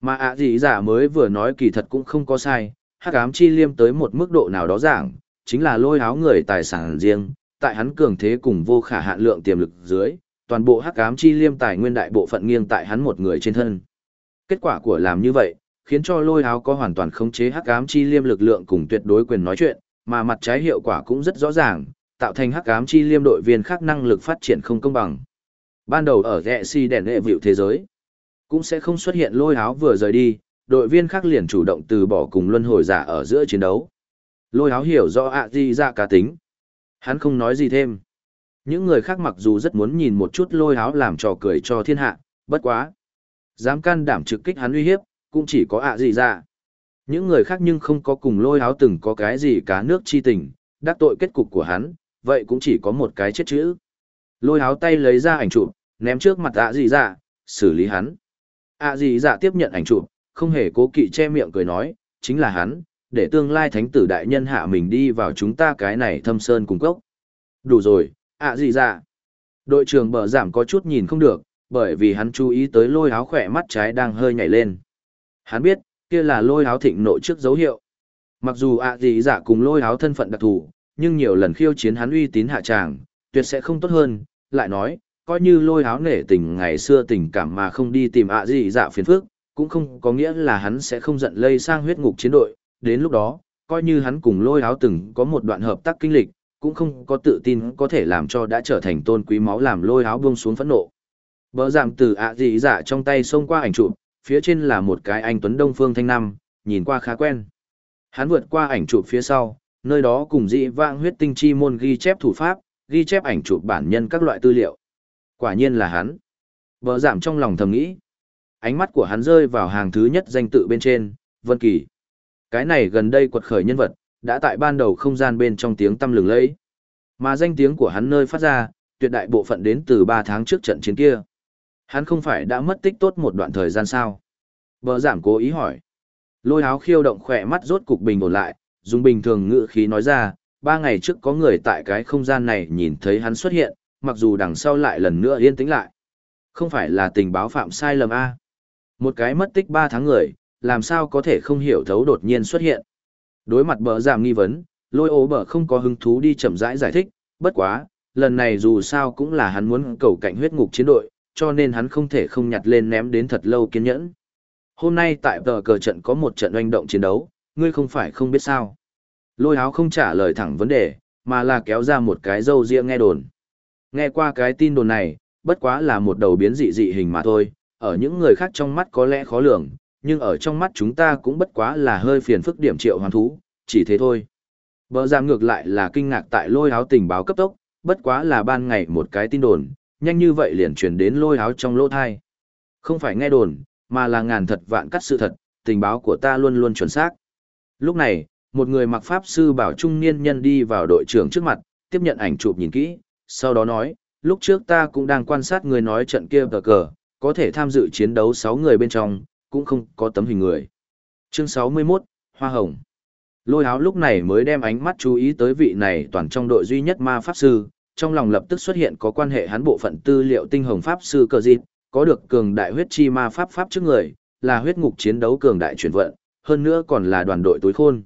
Mà ạ gì giả dạ mới vừa nói kỳ thật cũng không có sai, hắc ám chi liêm tới một mức độ nào đó giảng, chính là lôi áo người tài sản riêng, tại hắn cường thế cùng vô khả hạn lượng tiềm lực dưới, toàn bộ hắc ám chi liêm tài nguyên đại bộ phận nghiêng tại hắn một người trên thân. Kết quả của làm như vậy, khiến cho lôi áo có hoàn toàn khống chế hắc ám chi liêm lực lượng cùng tuyệt đối quyền nói chuyện, mà mặt trái hiệu quả cũng rất rõ ràng, tạo thành hắc ám chi liêm đội viên khác năng lực phát triển không công bằng. Ban đầu ở rẽ si đèn hệ vịu thế giới, cũng sẽ không xuất hiện lôi áo vừa rời đi, đội viên khác liền chủ động từ bỏ cùng luân hồi giả ở giữa chiến đấu. Lôi áo hiểu do ạ di ra cá tính. Hắn không nói gì thêm. Những người khác mặc dù rất muốn nhìn một chút lôi áo làm trò cười cho thiên hạ, bất quá. Dám can đảm trực kích hắn uy hiếp, cũng chỉ có ạ gì ra. Dạ. Những người khác nhưng không có cùng lôi áo từng có cái gì cá nước chi tình, đắc tội kết cục của hắn, vậy cũng chỉ có một cái chết chữ. Lôi áo tay lấy ra ảnh chụp, ném trước mặt ạ gì ra, dạ, xử lý hắn. ạ gì ra tiếp nhận ảnh chụp, không hề cố kỵ che miệng cười nói, chính là hắn, để tương lai thánh tử đại nhân hạ mình đi vào chúng ta cái này thâm sơn cùng cốc. Đủ rồi, ạ gì dạ. Đội trưởng bờ giảm có chút nhìn không được, bởi vì hắn chú ý tới lôi áo khỏe mắt trái đang hơi nhảy lên. Hắn biết, kia là lôi áo thịnh nội trước dấu hiệu. Mặc dù ạ gì dạ cùng lôi áo thân phận đặc thù, nhưng nhiều lần khiêu chiến hắn uy tín hạ tràng, tuyệt sẽ không tốt hơn, lại nói, coi như lôi áo nể tình ngày xưa tình cảm mà không đi tìm ạ gì dạ phiền phức, cũng không có nghĩa là hắn sẽ không giận lây sang huyết ngục chiến đội, đến lúc đó, coi như hắn cùng lôi áo từng có một đoạn hợp tác kinh lịch, cũng không có tự tin có thể làm cho đã trở thành tôn quý máu làm lôi áo buông xuống phẫn nộ. Bờ giảm từ ạ dị dạ trong tay xông qua ảnh chụp, phía trên là một cái anh Tuấn Đông Phương Thanh Năm, nhìn qua khá quen. Hắn vượt qua ảnh chụp phía sau, nơi đó cùng dị vãng huyết tinh chi môn ghi chép thủ pháp, ghi chép ảnh chụp bản nhân các loại tư liệu. Quả nhiên là hắn. Bờ giảm trong lòng thầm nghĩ. Ánh mắt của hắn rơi vào hàng thứ nhất danh tự bên trên, Vân Kỳ. Cái này gần đây quật khởi nhân vật, đã tại ban đầu không gian bên trong tiếng tâm lừng lẫy. Mà danh tiếng của hắn nơi phát ra, tuyệt đại bộ phận đến từ 3 tháng trước trận chiến kia. Hắn không phải đã mất tích tốt một đoạn thời gian sao? Bờ giảm cố ý hỏi. Lôi áo khiêu động khỏe mắt rốt cục bình ổn lại, dùng bình thường ngữ khí nói ra, ba ngày trước có người tại cái không gian này nhìn thấy hắn xuất hiện, mặc dù đằng sau lại lần nữa yên tĩnh lại. Không phải là tình báo phạm sai lầm A. Một cái mất tích ba tháng người, làm sao có thể không hiểu thấu đột nhiên xuất hiện. Đối mặt bờ giảm nghi vấn, lôi ố bờ không có hứng thú đi chậm rãi giải, giải thích, bất quá, lần này dù sao cũng là hắn muốn cầu cạnh huyết ngục chiến đội, cho nên hắn không thể không nhặt lên ném đến thật lâu kiên nhẫn. Hôm nay tại tờ cờ trận có một trận oanh động chiến đấu, ngươi không phải không biết sao. Lôi áo không trả lời thẳng vấn đề, mà là kéo ra một cái dâu riêng nghe đồn. Nghe qua cái tin đồn này, bất quá là một đầu biến dị dị hình mà thôi, ở những người khác trong mắt có lẽ khó lường, nhưng ở trong mắt chúng ta cũng bất quá là hơi phiền phức điểm triệu hoàn thú, chỉ thế thôi. Bờ giảm ngược lại là kinh ngạc tại lôi áo tình báo cấp tốc, bất quá là ban ngày một cái tin đồn, nhanh như vậy liền truyền đến lôi áo trong lỗ thai. Không phải nghe đồn, mà là ngàn thật vạn cắt sự thật, tình báo của ta luôn luôn chuẩn xác. Lúc này, một người mặc pháp sư bảo trung niên nhân đi vào đội trưởng trước mặt, tiếp nhận ảnh chụp nhìn kỹ, sau đó nói, lúc trước ta cũng đang quan sát người nói trận kia cờ cờ, có thể tham dự chiến đấu 6 người bên trong, cũng không có tấm hình người. Chương 61, Hoa Hồng Lôi áo lúc này mới đem ánh mắt chú ý tới vị này toàn trong đội duy nhất ma pháp sư, trong lòng lập tức xuất hiện có quan hệ hắn bộ phận tư liệu tinh hồng pháp sư cờ dịp, có được cường đại huyết chi ma pháp pháp trước người, là huyết ngục chiến đấu cường đại chuyển vận, hơn nữa còn là đoàn đội tối khôn.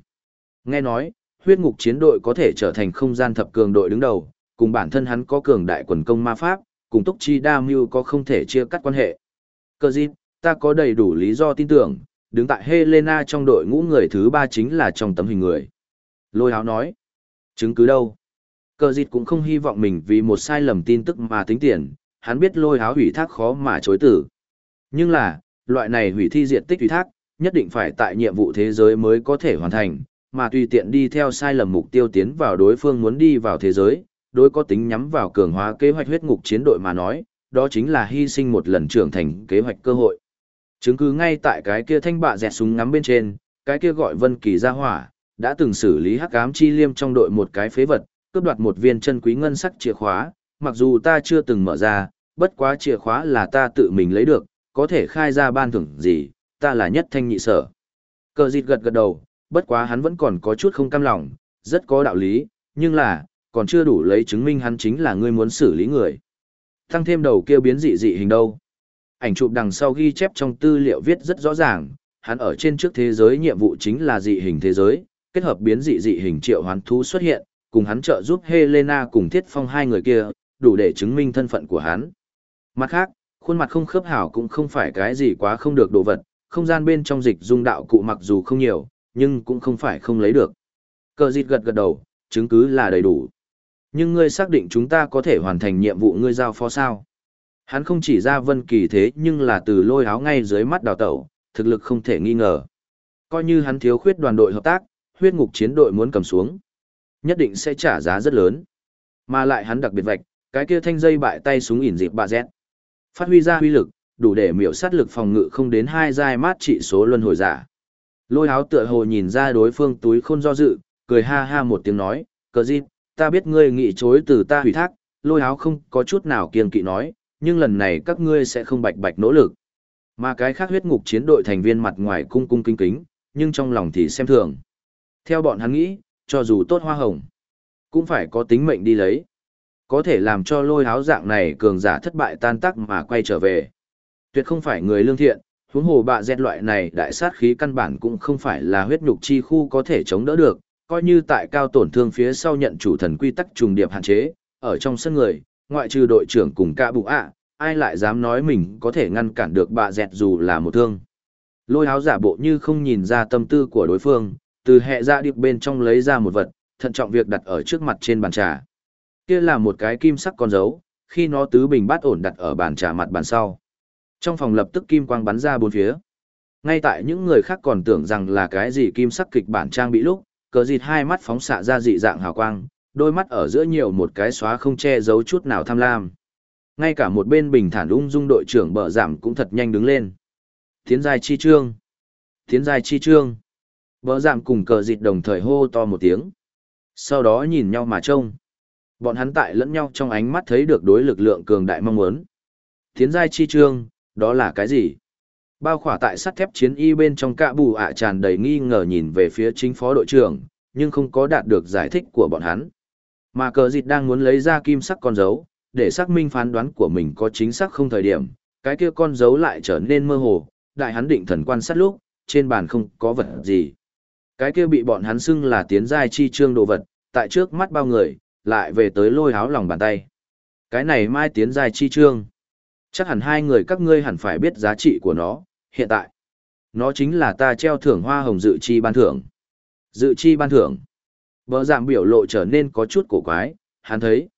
Nghe nói, huyết ngục chiến đội có thể trở thành không gian thập cường đội đứng đầu, cùng bản thân hắn có cường đại quần công ma pháp, cùng túc chi đa mưu có không thể chia cắt quan hệ. Cơ dịp, ta có đầy đủ lý do tin tưởng, đứng tại Helena trong đội ngũ người thứ ba chính là trong tấm hình người. Lôi áo nói, chứng cứ đâu? Cơ dịt cũng không hy vọng mình vì một sai lầm tin tức mà tính tiền, hắn biết lôi áo hủy thác khó mà chối tử. Nhưng là, loại này hủy thi diện tích hủy thác, nhất định phải tại nhiệm vụ thế giới mới có thể hoàn thành, mà tùy tiện đi theo sai lầm mục tiêu tiến vào đối phương muốn đi vào thế giới, đối có tính nhắm vào cường hóa kế hoạch huyết ngục chiến đội mà nói, đó chính là hy sinh một lần trưởng thành kế hoạch cơ hội. Chứng cứ ngay tại cái kia thanh bạ dẹt súng ngắm bên trên, cái kia gọi Vân Kỳ ra hỏa, đã từng xử lý hắc ám chi liêm trong đội một cái phế vật, cướp đoạt một viên chân quý ngân sắc chìa khóa, mặc dù ta chưa từng mở ra, bất quá chìa khóa là ta tự mình lấy được, có thể khai ra ban thưởng gì, ta là nhất thanh nhị sở. Cờ dịt gật gật đầu, bất quá hắn vẫn còn có chút không cam lòng, rất có đạo lý, nhưng là, còn chưa đủ lấy chứng minh hắn chính là ngươi muốn xử lý người. Tăng thêm đầu kia biến dị dị hình đâu. Ảnh chụp đằng sau ghi chép trong tư liệu viết rất rõ ràng, hắn ở trên trước thế giới nhiệm vụ chính là dị hình thế giới, kết hợp biến dị dị hình triệu hoán thú xuất hiện, cùng hắn trợ giúp Helena cùng Thiết Phong hai người kia, đủ để chứng minh thân phận của hắn. Mặt khác, khuôn mặt không khớp hảo cũng không phải cái gì quá không được đồ vật, không gian bên trong dịch dung đạo cụ mặc dù không nhiều, nhưng cũng không phải không lấy được. Cờ dịt gật gật đầu, chứng cứ là đầy đủ. Nhưng ngươi xác định chúng ta có thể hoàn thành nhiệm vụ ngươi giao phó sao? Hắn không chỉ ra vân kỳ thế nhưng là từ lôi áo ngay dưới mắt đào tẩu, thực lực không thể nghi ngờ. Coi như hắn thiếu khuyết đoàn đội hợp tác, huyết ngục chiến đội muốn cầm xuống. Nhất định sẽ trả giá rất lớn. Mà lại hắn đặc biệt vạch, cái kia thanh dây bại tay súng ỉn dịp bà Z. Phát huy ra huy lực, đủ để miểu sát lực phòng ngự không đến hai giai mát trị số luân hồi giả. Lôi áo tựa hồ nhìn ra đối phương túi khôn do dự, cười ha ha một tiếng nói, cờ dịp, ta biết ngươi nghị chối từ ta hủy thác, lôi áo không có chút nào kiên kỵ nói, nhưng lần này các ngươi sẽ không bạch bạch nỗ lực. Mà cái khác huyết ngục chiến đội thành viên mặt ngoài cung cung kính kính, nhưng trong lòng thì xem thường. Theo bọn hắn nghĩ, cho dù tốt hoa hồng, cũng phải có tính mệnh đi lấy. Có thể làm cho lôi áo dạng này cường giả thất bại tan tác mà quay trở về. Tuyệt không phải người lương thiện, huống hồ bạ dẹt loại này đại sát khí căn bản cũng không phải là huyết nhục chi khu có thể chống đỡ được, coi như tại cao tổn thương phía sau nhận chủ thần quy tắc trùng điệp hạn chế, ở trong sân người, ngoại trừ đội trưởng cùng cả bụ ạ, ai lại dám nói mình có thể ngăn cản được bạ dẹt dù là một thương. Lôi áo giả bộ như không nhìn ra tâm tư của đối phương, từ hệ ra điệp bên trong lấy ra một vật, thận trọng việc đặt ở trước mặt trên bàn trà. Kia là một cái kim sắc con dấu, khi nó tứ bình bát ổn đặt ở bàn trà mặt bàn sau. Trong phòng lập tức kim quang bắn ra bốn phía. Ngay tại những người khác còn tưởng rằng là cái gì kim sắc kịch bản trang bị lúc, cờ dịt hai mắt phóng xạ ra dị dạng hào quang, đôi mắt ở giữa nhiều một cái xóa không che giấu chút nào tham lam. Ngay cả một bên bình thản ung dung đội trưởng bờ giảm cũng thật nhanh đứng lên. Tiến giai chi trương. Tiến giai chi trương. Bờ giảm cùng cờ dịt đồng thời hô to một tiếng. Sau đó nhìn nhau mà trông. Bọn hắn tại lẫn nhau trong ánh mắt thấy được đối lực lượng cường đại mong muốn. Tiến giai chi trương, đó là cái gì? Bao khỏa tại sắt thép chiến y bên trong cạ bù ạ tràn đầy nghi ngờ nhìn về phía chính phó đội trưởng, nhưng không có đạt được giải thích của bọn hắn. Mà cờ dịt đang muốn lấy ra kim sắc con dấu, để xác minh phán đoán của mình có chính xác không thời điểm, cái kia con dấu lại trở nên mơ hồ, đại hắn định thần quan sát lúc, trên bàn không có vật gì. Cái kia bị bọn hắn xưng là tiến giai chi trương đồ vật, tại trước mắt bao người, lại về tới lôi háo lòng bàn tay. Cái này mai tiến giai chi trương. Chắc hẳn hai người các ngươi hẳn phải biết giá trị của nó, hiện tại. Nó chính là ta treo thưởng hoa hồng dự chi ban thưởng. Dự chi ban thưởng. Bờ giảm biểu lộ trở nên có chút cổ quái, hắn thấy.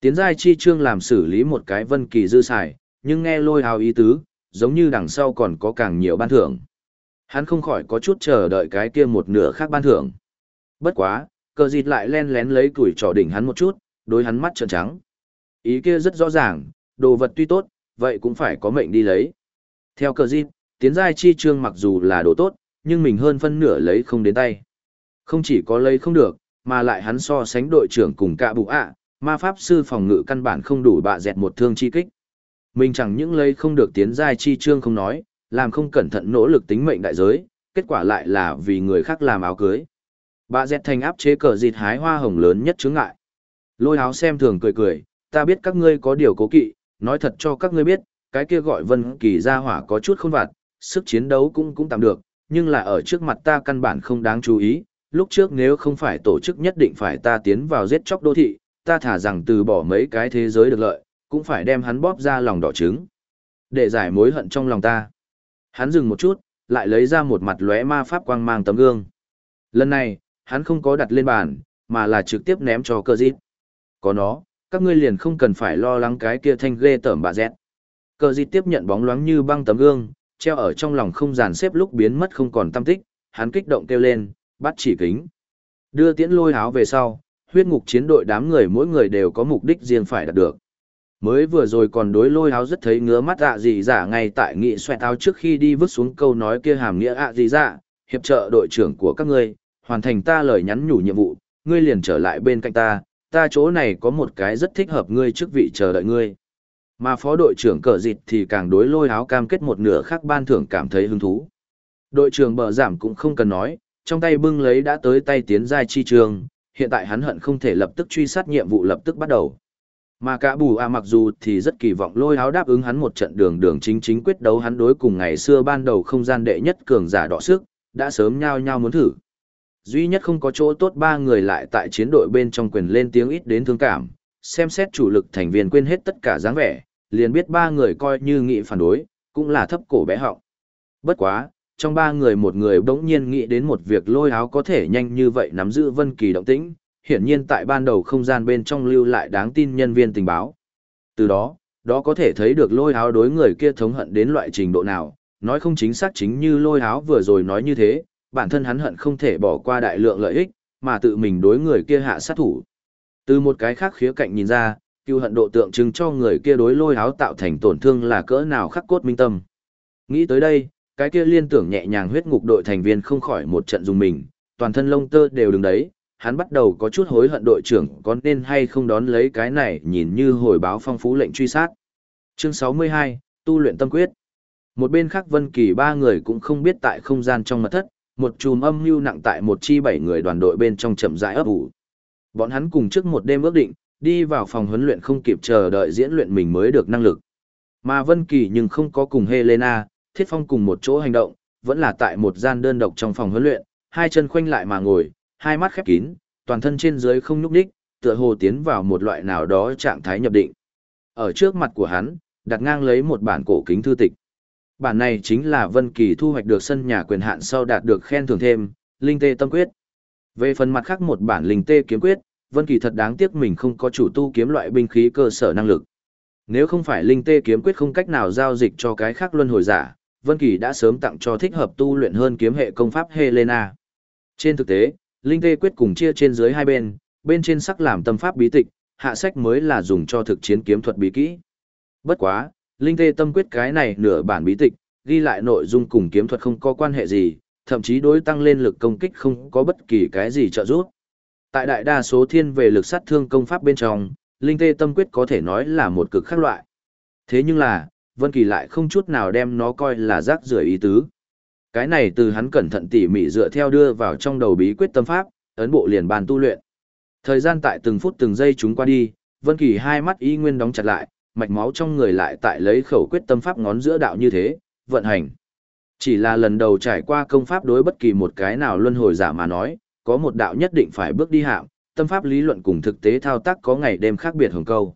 Tiến giai chi trương làm xử lý một cái vân kỳ dư xài, nhưng nghe lôi hào ý tứ, giống như đằng sau còn có càng nhiều ban thưởng. Hắn không khỏi có chút chờ đợi cái kia một nửa khác ban thưởng. Bất quá, cờ dịt lại len lén lấy tuổi trò đỉnh hắn một chút, đối hắn mắt trợn trắng. Ý kia rất rõ ràng, đồ vật tuy tốt, vậy cũng phải có mệnh đi lấy. Theo cờ dịt, tiến giai chi trương mặc dù là đồ tốt, nhưng mình hơn phân nửa lấy không đến tay. Không chỉ có lấy không được, mà lại hắn so sánh đội trưởng cùng cả bụ ạ, ma pháp sư phòng ngự căn bản không đủ bạ dẹt một thương chi kích. Mình chẳng những lấy không được tiến giai chi trương không nói, làm không cẩn thận nỗ lực tính mệnh đại giới, kết quả lại là vì người khác làm áo cưới. Bạ dẹt thành áp chế cờ dịt hái hoa hồng lớn nhất chướng ngại. Lôi áo xem thường cười cười, ta biết các ngươi có điều cố kỵ, nói thật cho các ngươi biết, cái kia gọi Vân Kỳ gia hỏa có chút không vặt, sức chiến đấu cũng cũng tạm được, nhưng là ở trước mặt ta căn bản không đáng chú ý, lúc trước nếu không phải tổ chức nhất định phải ta tiến vào giết chóc đô thị, ta thả rằng từ bỏ mấy cái thế giới được lợi, cũng phải đem hắn bóp ra lòng đỏ trứng. Để giải mối hận trong lòng ta. Hắn dừng một chút, lại lấy ra một mặt lóe ma pháp quang mang tấm gương. Lần này, hắn không có đặt lên bàn, mà là trực tiếp ném cho cơ dít. Có nó, các ngươi liền không cần phải lo lắng cái kia thanh ghê tởm bà dẹt. Cờ dịt tiếp nhận bóng loáng như băng tấm gương, treo ở trong lòng không dàn xếp lúc biến mất không còn tâm tích, hắn kích động kêu lên, bắt chỉ kính. Đưa tiễn lôi áo về sau, huyết ngục chiến đội đám người mỗi người đều có mục đích riêng phải đạt được. Mới vừa rồi còn đối lôi áo rất thấy ngứa mắt ạ gì giả ngay tại nghị xoẹt áo trước khi đi vứt xuống câu nói kia hàm nghĩa ạ gì giả, hiệp trợ đội trưởng của các ngươi, hoàn thành ta lời nhắn nhủ nhiệm vụ, ngươi liền trở lại bên cạnh ta, ta chỗ này có một cái rất thích hợp ngươi chức vị chờ đợi ngươi. Mà phó đội trưởng cờ dịt thì càng đối lôi áo cam kết một nửa khác ban thưởng cảm thấy hứng thú. Đội trưởng bờ giảm cũng không cần nói, trong tay bưng lấy đã tới tay tiến giai chi trường, hiện tại hắn hận không thể lập tức truy sát nhiệm vụ lập tức bắt đầu. Mà cả bù à mặc dù thì rất kỳ vọng lôi áo đáp ứng hắn một trận đường đường chính chính quyết đấu hắn đối cùng ngày xưa ban đầu không gian đệ nhất cường giả đọ sức, đã sớm nhao nhao muốn thử. Duy nhất không có chỗ tốt ba người lại tại chiến đội bên trong quyền lên tiếng ít đến thương cảm, xem xét chủ lực thành viên quên hết tất cả dáng vẻ, liền biết ba người coi như nghị phản đối, cũng là thấp cổ bé họng. Bất quá, trong ba người một người bỗng nhiên nghĩ đến một việc lôi áo có thể nhanh như vậy nắm giữ vân kỳ động tĩnh, hiển nhiên tại ban đầu không gian bên trong lưu lại đáng tin nhân viên tình báo. Từ đó, đó có thể thấy được lôi áo đối người kia thống hận đến loại trình độ nào, nói không chính xác chính như lôi áo vừa rồi nói như thế, bản thân hắn hận không thể bỏ qua đại lượng lợi ích, mà tự mình đối người kia hạ sát thủ. Từ một cái khác khía cạnh nhìn ra, cựu hận độ tượng trưng cho người kia đối lôi áo tạo thành tổn thương là cỡ nào khắc cốt minh tâm. Nghĩ tới đây, cái kia liên tưởng nhẹ nhàng huyết ngục đội thành viên không khỏi một trận dùng mình, toàn thân lông tơ đều đứng đấy, hắn bắt đầu có chút hối hận đội trưởng có nên hay không đón lấy cái này nhìn như hồi báo phong phú lệnh truy sát. Chương 62, Tu luyện tâm quyết. Một bên khác Vân Kỳ ba người cũng không biết tại không gian trong mật thất, một chùm âm mưu nặng tại một chi bảy người đoàn đội bên trong chậm rãi ấp ủ. Bọn hắn cùng trước một đêm ước định, đi vào phòng huấn luyện không kịp chờ đợi diễn luyện mình mới được năng lực. Mà Vân Kỳ nhưng không có cùng Helena, Thiết Phong cùng một chỗ hành động, vẫn là tại một gian đơn độc trong phòng huấn luyện, hai chân khoanh lại mà ngồi, hai mắt khép kín, toàn thân trên dưới không nhúc nhích, tựa hồ tiến vào một loại nào đó trạng thái nhập định. Ở trước mặt của hắn, đặt ngang lấy một bản cổ kính thư tịch. Bản này chính là Vân Kỳ thu hoạch được sân nhà quyền hạn sau đạt được khen thưởng thêm, Linh Tê Tâm Quyết. Về phần mặt khác một bản Linh Tê Kiếm Quyết, Vân Kỳ thật đáng tiếc mình không có chủ tu kiếm loại binh khí cơ sở năng lực. Nếu không phải Linh Tê Kiếm Quyết không cách nào giao dịch cho cái khác luân hồi giả, Vân Kỳ đã sớm tặng cho thích hợp tu luyện hơn kiếm hệ công pháp Helena. Trên thực tế, Linh Tê Quyết cùng chia trên dưới hai bên, bên trên sắc làm tâm pháp bí tịch, hạ sách mới là dùng cho thực chiến kiếm thuật bí kỹ. Bất quá, Linh Tê Tâm Quyết cái này nửa bản bí tịch, ghi lại nội dung cùng kiếm thuật không có quan hệ gì, thậm chí đối tăng lên lực công kích không có bất kỳ cái gì trợ giúp. Tại đại đa số thiên về lực sát thương công pháp bên trong, Linh Tê Tâm Quyết có thể nói là một cực khác loại. Thế nhưng là, Vân Kỳ lại không chút nào đem nó coi là rác rưởi ý tứ. Cái này từ hắn cẩn thận tỉ mỉ dựa theo đưa vào trong đầu bí quyết tâm pháp, ấn bộ liền bàn tu luyện. Thời gian tại từng phút từng giây chúng qua đi, Vân Kỳ hai mắt y nguyên đóng chặt lại, mạch máu trong người lại tại lấy khẩu quyết tâm pháp ngón giữa đạo như thế, vận hành. Chỉ là lần đầu trải qua công pháp đối bất kỳ một cái nào luân hồi giả mà nói, có một đạo nhất định phải bước đi hạng, tâm pháp lý luận cùng thực tế thao tác có ngày đêm khác biệt hồng câu.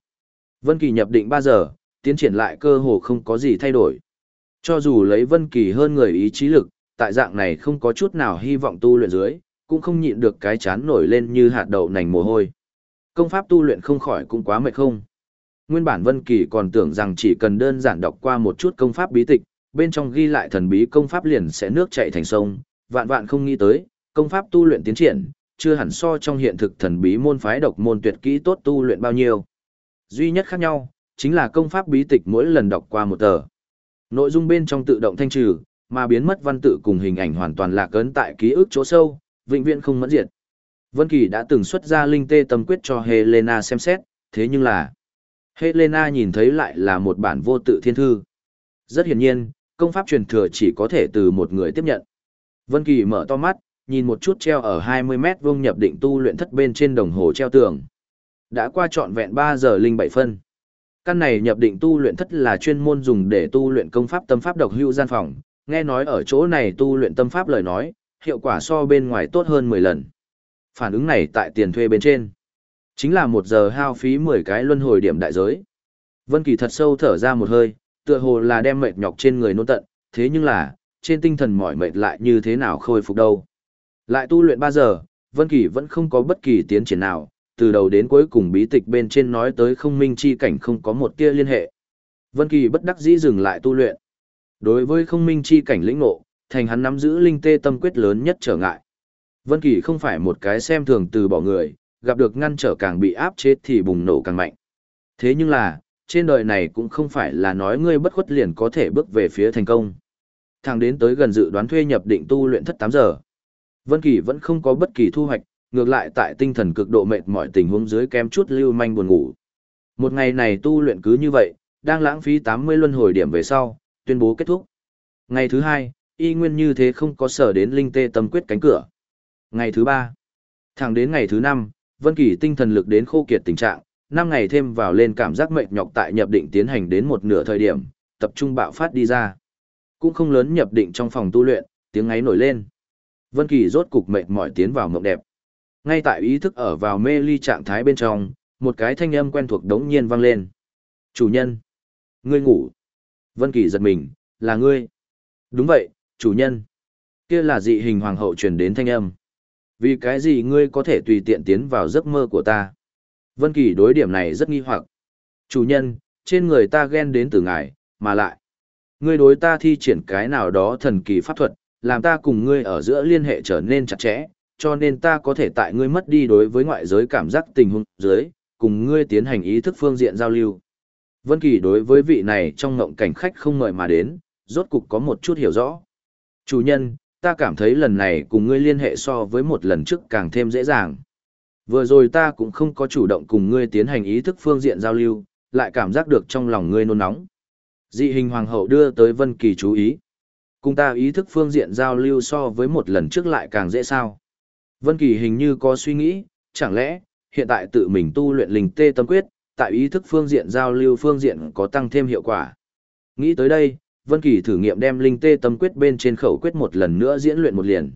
Vân Kỳ nhập định 3 giờ, tiến triển lại cơ hồ không có gì thay đổi. Cho dù lấy Vân Kỳ hơn người ý chí lực, tại dạng này không có chút nào hy vọng tu luyện dưới, cũng không nhịn được cái chán nổi lên như hạt đậu nành mồ hôi. Công pháp tu luyện không khỏi cũng quá mệt không. Nguyên bản Vân Kỳ còn tưởng rằng chỉ cần đơn giản đọc qua một chút công pháp bí tịch, bên trong ghi lại thần bí công pháp liền sẽ nước chảy thành sông, vạn vạn không nghĩ tới, công pháp tu luyện tiến triển, chưa hẳn so trong hiện thực thần bí môn phái độc môn tuyệt kỹ tốt tu luyện bao nhiêu. Duy nhất khác nhau, chính là công pháp bí tịch mỗi lần đọc qua một tờ. Nội dung bên trong tự động thanh trừ, mà biến mất văn tự cùng hình ảnh hoàn toàn lạc ấn tại ký ức chỗ sâu, vĩnh viễn không mẫn diệt. Vân Kỳ đã từng xuất ra linh tê tâm quyết cho Helena xem xét, thế nhưng là Helena nhìn thấy lại là một bản vô tự thiên thư. Rất hiển nhiên, công pháp truyền thừa chỉ có thể từ một người tiếp nhận. Vân Kỳ mở to mắt, nhìn một chút treo ở 20 mét vuông nhập định tu luyện thất bên trên đồng hồ treo tường. Đã qua trọn vẹn 3 giờ linh bảy phân. Căn này nhập định tu luyện thất là chuyên môn dùng để tu luyện công pháp tâm pháp độc hữu gian phòng, nghe nói ở chỗ này tu luyện tâm pháp lời nói, hiệu quả so bên ngoài tốt hơn 10 lần. Phản ứng này tại tiền thuê bên trên. Chính là một giờ hao phí 10 cái luân hồi điểm đại giới. Vân Kỳ thật sâu thở ra một hơi, tựa hồ là đem mệt nhọc trên người nôn tận, thế nhưng là, trên tinh thần mỏi mệt lại như thế nào khôi phục đâu. Lại tu luyện 3 giờ, Vân Kỳ vẫn không có bất kỳ tiến triển nào, từ đầu đến cuối cùng bí tịch bên trên nói tới không minh chi cảnh không có một tia liên hệ. Vân Kỳ bất đắc dĩ dừng lại tu luyện. Đối với không minh chi cảnh lĩnh ngộ, thành hắn nắm giữ linh tê tâm quyết lớn nhất trở ngại. Vân Kỳ không phải một cái xem thường từ bỏ người, gặp được ngăn trở càng bị áp chế thì bùng nổ càng mạnh. Thế nhưng là, trên đời này cũng không phải là nói ngươi bất khuất liền có thể bước về phía thành công. Thẳng đến tới gần dự đoán thuê nhập định tu luyện thất 8 giờ. Vân Kỳ vẫn không có bất kỳ thu hoạch, ngược lại tại tinh thần cực độ mệt mỏi tình huống dưới kém chút lưu manh buồn ngủ. Một ngày này tu luyện cứ như vậy, đang lãng phí 80 luân hồi điểm về sau, tuyên bố kết thúc. Ngày thứ hai, y nguyên như thế không có sở đến linh tê tâm quyết cánh cửa. Ngày thứ ba, Thẳng đến ngày thứ năm, Vân Kỳ tinh thần lực đến khô kiệt tình trạng, năm ngày thêm vào lên cảm giác mệt nhọc tại nhập định tiến hành đến một nửa thời điểm, tập trung bạo phát đi ra. Cũng không lớn nhập định trong phòng tu luyện, tiếng ấy nổi lên. Vân Kỳ rốt cục mệt mỏi tiến vào mộng đẹp. Ngay tại ý thức ở vào mê ly trạng thái bên trong, một cái thanh âm quen thuộc đống nhiên vang lên. Chủ nhân! Ngươi ngủ! Vân Kỳ giật mình, là ngươi! Đúng vậy, chủ nhân! Kia là dị hình hoàng hậu truyền đến thanh âm. Vì cái gì ngươi có thể tùy tiện tiến vào giấc mơ của ta? Vân Kỳ đối điểm này rất nghi hoặc. Chủ nhân, trên người ta ghen đến từ ngài, mà lại. Ngươi đối ta thi triển cái nào đó thần kỳ pháp thuật, làm ta cùng ngươi ở giữa liên hệ trở nên chặt chẽ, cho nên ta có thể tại ngươi mất đi đối với ngoại giới cảm giác tình huống dưới, cùng ngươi tiến hành ý thức phương diện giao lưu. Vân Kỳ đối với vị này trong ngộng cảnh khách không mời mà đến, rốt cục có một chút hiểu rõ. Chủ nhân, ta cảm thấy lần này cùng ngươi liên hệ so với một lần trước càng thêm dễ dàng. Vừa rồi ta cũng không có chủ động cùng ngươi tiến hành ý thức phương diện giao lưu, lại cảm giác được trong lòng ngươi nôn nóng. Dị hình hoàng hậu đưa tới Vân Kỳ chú ý. Cùng ta ý thức phương diện giao lưu so với một lần trước lại càng dễ sao. Vân Kỳ hình như có suy nghĩ, chẳng lẽ, hiện tại tự mình tu luyện linh tê tâm quyết, tại ý thức phương diện giao lưu phương diện có tăng thêm hiệu quả. Nghĩ tới đây, Vân Kỳ thử nghiệm đem linh tê tâm quyết bên trên khẩu quyết một lần nữa diễn luyện một liền.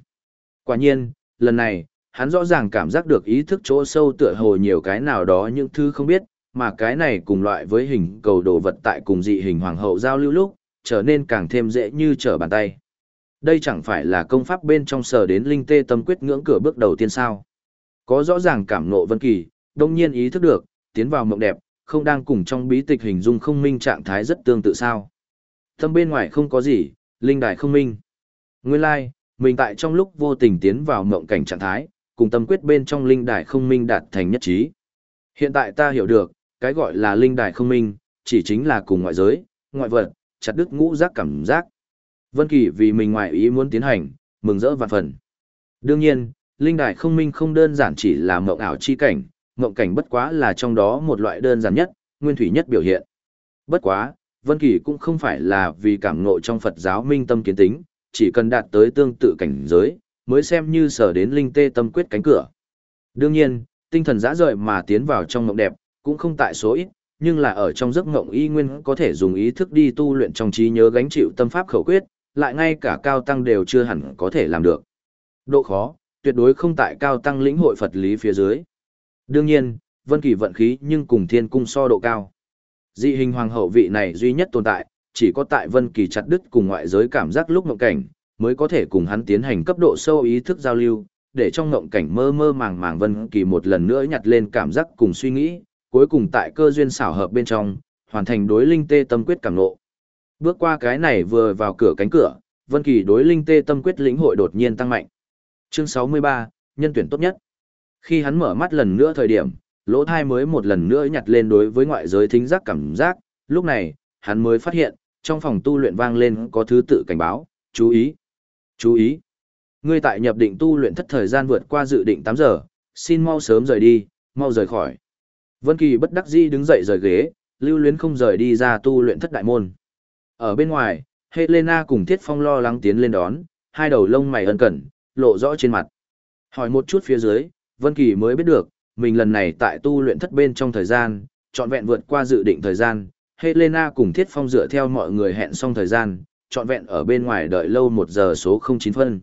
Quả nhiên, lần này, hắn rõ ràng cảm giác được ý thức chỗ sâu tựa hồ nhiều cái nào đó những thứ không biết, mà cái này cùng loại với hình cầu đồ vật tại cùng dị hình hoàng hậu giao lưu lúc, trở nên càng thêm dễ như trở bàn tay. Đây chẳng phải là công pháp bên trong sở đến linh tê tâm quyết ngưỡng cửa bước đầu tiên sao. Có rõ ràng cảm ngộ vân kỳ, đông nhiên ý thức được, tiến vào mộng đẹp, không đang cùng trong bí tịch hình dung không minh trạng thái rất tương tự sao. Tâm bên ngoài không có gì, linh đài không minh. Nguyên lai, like, mình tại trong lúc vô tình tiến vào mộng cảnh trạng thái, cùng tâm quyết bên trong linh đài không minh đạt thành nhất trí. Hiện tại ta hiểu được, cái gọi là linh đài không minh, chỉ chính là cùng ngoại giới, ngoại vật, chặt đứt ngũ giác cảm giác. Vân Kỳ vì mình ngoại ý muốn tiến hành, mừng rỡ vạn phần. Đương nhiên, linh đài không minh không đơn giản chỉ là mộng ảo chi cảnh, mộng cảnh bất quá là trong đó một loại đơn giản nhất, nguyên thủy nhất biểu hiện. Bất quá, Vân Kỳ cũng không phải là vì cảm ngộ trong Phật giáo minh tâm kiến tính, chỉ cần đạt tới tương tự cảnh giới, mới xem như sở đến linh tê tâm quyết cánh cửa. Đương nhiên, tinh thần dã rời mà tiến vào trong mộng đẹp, cũng không tại số ít, nhưng là ở trong giấc ngộng y nguyên có thể dùng ý thức đi tu luyện trong trí nhớ gánh chịu tâm pháp khẩu quyết, lại ngay cả cao tăng đều chưa hẳn có thể làm được. Độ khó, tuyệt đối không tại cao tăng lĩnh hội Phật lý phía dưới. Đương nhiên, Vân Kỳ vận khí nhưng cùng thiên cung so độ cao. Dị hình hoàng hậu vị này duy nhất tồn tại, chỉ có tại Vân Kỳ chặt đứt cùng ngoại giới cảm giác lúc mộng cảnh, mới có thể cùng hắn tiến hành cấp độ sâu ý thức giao lưu, để trong mộng cảnh mơ mơ màng màng Vân Kỳ một lần nữa nhặt lên cảm giác cùng suy nghĩ, cuối cùng tại cơ duyên xảo hợp bên trong, hoàn thành đối linh tê tâm quyết cảm ngộ. Bước qua cái này vừa vào cửa cánh cửa, Vân Kỳ đối linh tê tâm quyết lĩnh hội đột nhiên tăng mạnh. Chương 63, nhân tuyển tốt nhất. Khi hắn mở mắt lần nữa thời điểm, lỗ thai mới một lần nữa nhặt lên đối với ngoại giới thính giác cảm giác, lúc này, hắn mới phát hiện, trong phòng tu luyện vang lên có thứ tự cảnh báo, chú ý, chú ý. Ngươi tại nhập định tu luyện thất thời gian vượt qua dự định 8 giờ, xin mau sớm rời đi, mau rời khỏi. Vân Kỳ bất đắc dĩ đứng dậy rời ghế, lưu luyến không rời đi ra tu luyện thất đại môn. Ở bên ngoài, Helena cùng Thiết Phong lo lắng tiến lên đón, hai đầu lông mày ân cẩn, lộ rõ trên mặt. Hỏi một chút phía dưới, Vân Kỳ mới biết được, mình lần này tại tu luyện thất bên trong thời gian, trọn vẹn vượt qua dự định thời gian, Helena cùng Thiết Phong dựa theo mọi người hẹn xong thời gian, trọn vẹn ở bên ngoài đợi lâu một giờ số 09 phân.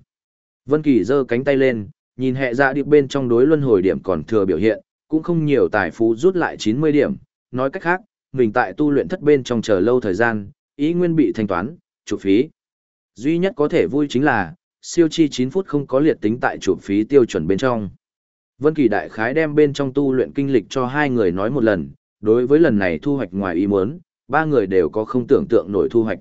Vân Kỳ giơ cánh tay lên, nhìn hệ dạ điệp bên trong đối luân hồi điểm còn thừa biểu hiện, cũng không nhiều tài phú rút lại 90 điểm, nói cách khác, mình tại tu luyện thất bên trong chờ lâu thời gian, ý nguyên bị thanh toán, chủ phí. Duy nhất có thể vui chính là, siêu chi 9 phút không có liệt tính tại chủ phí tiêu chuẩn bên trong. Vân Kỳ đại khái đem bên trong tu luyện kinh lịch cho hai người nói một lần, đối với lần này thu hoạch ngoài ý muốn, ba người đều có không tưởng tượng nổi thu hoạch.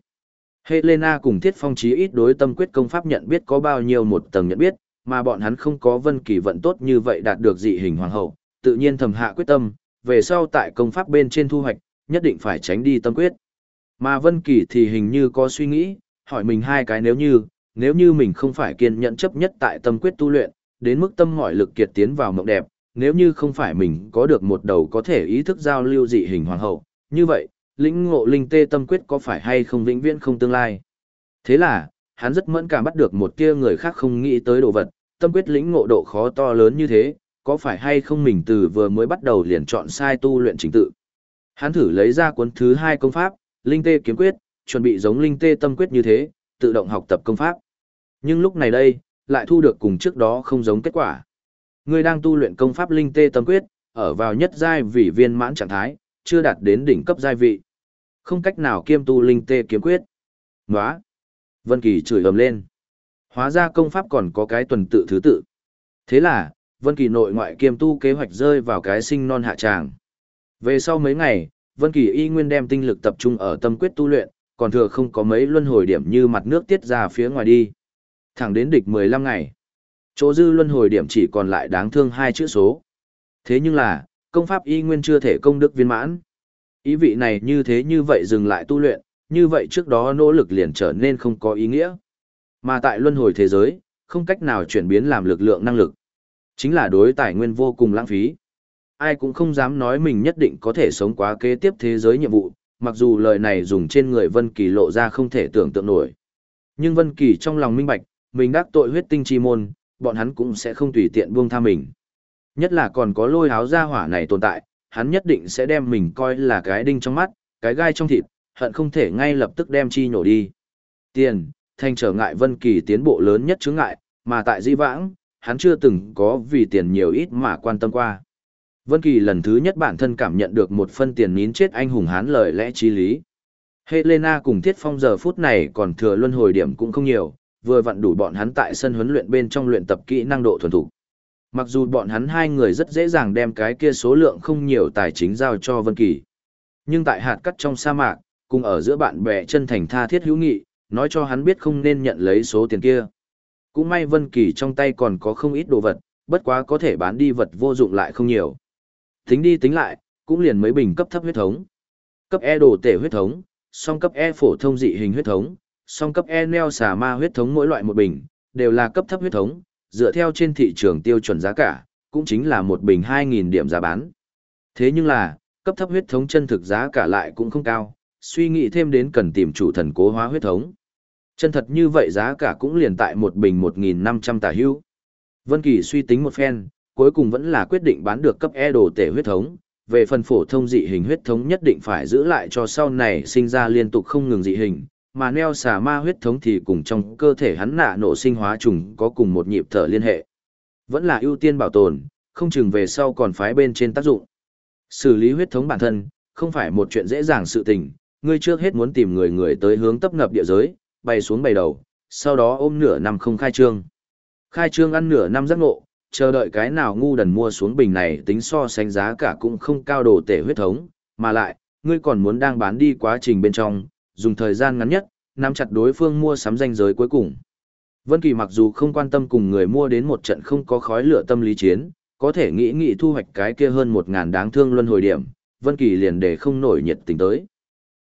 Helena cùng Thiết Phong chí ít đối tâm quyết công pháp nhận biết có bao nhiêu một tầng nhận biết, mà bọn hắn không có Vân Kỳ vận tốt như vậy đạt được dị hình hoàng hậu, tự nhiên thầm hạ quyết tâm, về sau tại công pháp bên trên thu hoạch, nhất định phải tránh đi tâm quyết. Mà Vân Kỳ thì hình như có suy nghĩ, hỏi mình hai cái nếu như, nếu như mình không phải kiên nhẫn chấp nhất tại tâm quyết tu luyện, đến mức tâm mỏi lực kiệt tiến vào mộng đẹp, nếu như không phải mình có được một đầu có thể ý thức giao lưu dị hình hoàng hậu, như vậy, lĩnh ngộ linh tê tâm quyết có phải hay không vĩnh viễn không tương lai. Thế là, hắn rất mẫn cảm bắt được một tia người khác không nghĩ tới đồ vật, tâm quyết lĩnh ngộ độ khó to lớn như thế, có phải hay không mình từ vừa mới bắt đầu liền chọn sai tu luyện trình tự. Hắn thử lấy ra cuốn thứ hai công pháp, Linh Tê Kiếm Quyết, chuẩn bị giống Linh Tê Tâm Quyết như thế, tự động học tập công pháp. Nhưng lúc này đây, lại thu được cùng trước đó không giống kết quả. Người đang tu luyện công pháp Linh Tê Tâm Quyết, ở vào nhất giai vị viên mãn trạng thái, chưa đạt đến đỉnh cấp giai vị. Không cách nào kiêm tu Linh Tê Kiếm Quyết. Nóa! Vân Kỳ chửi ầm lên. Hóa ra công pháp còn có cái tuần tự thứ tự. Thế là, Vân Kỳ nội ngoại kiêm tu kế hoạch rơi vào cái sinh non hạ tràng. Về sau mấy ngày, Vân Kỳ y nguyên đem tinh lực tập trung ở tâm quyết tu luyện, còn thừa không có mấy luân hồi điểm như mặt nước tiết ra phía ngoài đi. Thẳng đến địch 15 ngày. Chỗ dư luân hồi điểm chỉ còn lại đáng thương hai chữ số. Thế nhưng là, công pháp y nguyên chưa thể công đức viên mãn. Ý vị này như thế như vậy dừng lại tu luyện, như vậy trước đó nỗ lực liền trở nên không có ý nghĩa. Mà tại luân hồi thế giới, không cách nào chuyển biến làm lực lượng năng lực. Chính là đối tài nguyên vô cùng lãng phí. Ai cũng không dám nói mình nhất định có thể sống quá kế tiếp thế giới nhiệm vụ, mặc dù lời này dùng trên người Vân Kỳ lộ ra không thể tưởng tượng nổi. Nhưng Vân Kỳ trong lòng minh bạch, mình đắc tội huyết tinh chi môn, bọn hắn cũng sẽ không tùy tiện buông tha mình. Nhất là còn có lôi háo gia hỏa này tồn tại, hắn nhất định sẽ đem mình coi là cái đinh trong mắt, cái gai trong thịt, hận không thể ngay lập tức đem chi nhổ đi. Tiền, thành trở ngại Vân Kỳ tiến bộ lớn nhất chướng ngại, mà tại Di Vãng, hắn chưa từng có vì tiền nhiều ít mà quan tâm qua. Vân Kỳ lần thứ nhất bản thân cảm nhận được một phân tiền nín chết anh hùng hán lời lẽ chí lý. Helena cùng Thiết Phong giờ phút này còn thừa luân hồi điểm cũng không nhiều, vừa vặn đủ bọn hắn tại sân huấn luyện bên trong luyện tập kỹ năng độ thuần thục. Mặc dù bọn hắn hai người rất dễ dàng đem cái kia số lượng không nhiều tài chính giao cho Vân Kỳ, nhưng tại hạt cắt trong sa mạc, cùng ở giữa bạn bè chân thành tha thiết hữu nghị, nói cho hắn biết không nên nhận lấy số tiền kia. Cũng may Vân Kỳ trong tay còn có không ít đồ vật, bất quá có thể bán đi vật vô dụng lại không nhiều. Tính đi tính lại, cũng liền mấy bình cấp thấp huyết thống. Cấp E đồ tể huyết thống, song cấp E phổ thông dị hình huyết thống, song cấp E neo xà ma huyết thống mỗi loại một bình, đều là cấp thấp huyết thống, dựa theo trên thị trường tiêu chuẩn giá cả, cũng chính là một bình 2.000 điểm giá bán. Thế nhưng là, cấp thấp huyết thống chân thực giá cả lại cũng không cao, suy nghĩ thêm đến cần tìm chủ thần cố hóa huyết thống. Chân thật như vậy giá cả cũng liền tại một bình 1.500 tả hưu. Vân Kỳ suy tính một phen, cuối cùng vẫn là quyết định bán được cấp E đồ tể huyết thống. Về phần phổ thông dị hình huyết thống nhất định phải giữ lại cho sau này sinh ra liên tục không ngừng dị hình, mà neo xà ma huyết thống thì cùng trong cơ thể hắn nạ nổ sinh hóa trùng có cùng một nhịp thở liên hệ. Vẫn là ưu tiên bảo tồn, không chừng về sau còn phái bên trên tác dụng. Xử lý huyết thống bản thân, không phải một chuyện dễ dàng sự tình, ngươi trước hết muốn tìm người người tới hướng tấp ngập địa giới, bày xuống bày đầu, sau đó ôm nửa năm không khai trương. Khai trương ăn nửa năm giác ngộ, chờ đợi cái nào ngu đần mua xuống bình này tính so sánh giá cả cũng không cao đồ tể huyết thống, mà lại, ngươi còn muốn đang bán đi quá trình bên trong, dùng thời gian ngắn nhất, nắm chặt đối phương mua sắm danh giới cuối cùng. Vân Kỳ mặc dù không quan tâm cùng người mua đến một trận không có khói lửa tâm lý chiến, có thể nghĩ nghĩ thu hoạch cái kia hơn 1000 đáng thương luân hồi điểm, Vân Kỳ liền để không nổi nhiệt tình tới.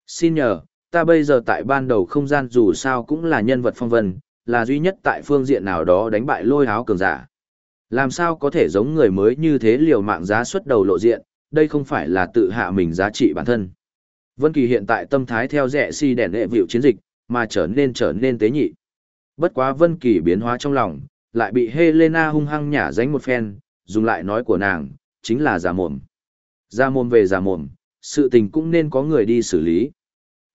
Xin nhờ, ta bây giờ tại ban đầu không gian dù sao cũng là nhân vật phong vân, là duy nhất tại phương diện nào đó đánh bại lôi áo cường giả. Làm sao có thể giống người mới như thế liều mạng giá xuất đầu lộ diện, đây không phải là tự hạ mình giá trị bản thân. Vân Kỳ hiện tại tâm thái theo rẻ si đèn hệ vịu chiến dịch, mà trở nên trở nên tế nhị. Bất quá Vân Kỳ biến hóa trong lòng, lại bị Helena hung hăng nhả dánh một phen, dùng lại nói của nàng, chính là giả mồm. Giả mồm về giả mồm, sự tình cũng nên có người đi xử lý.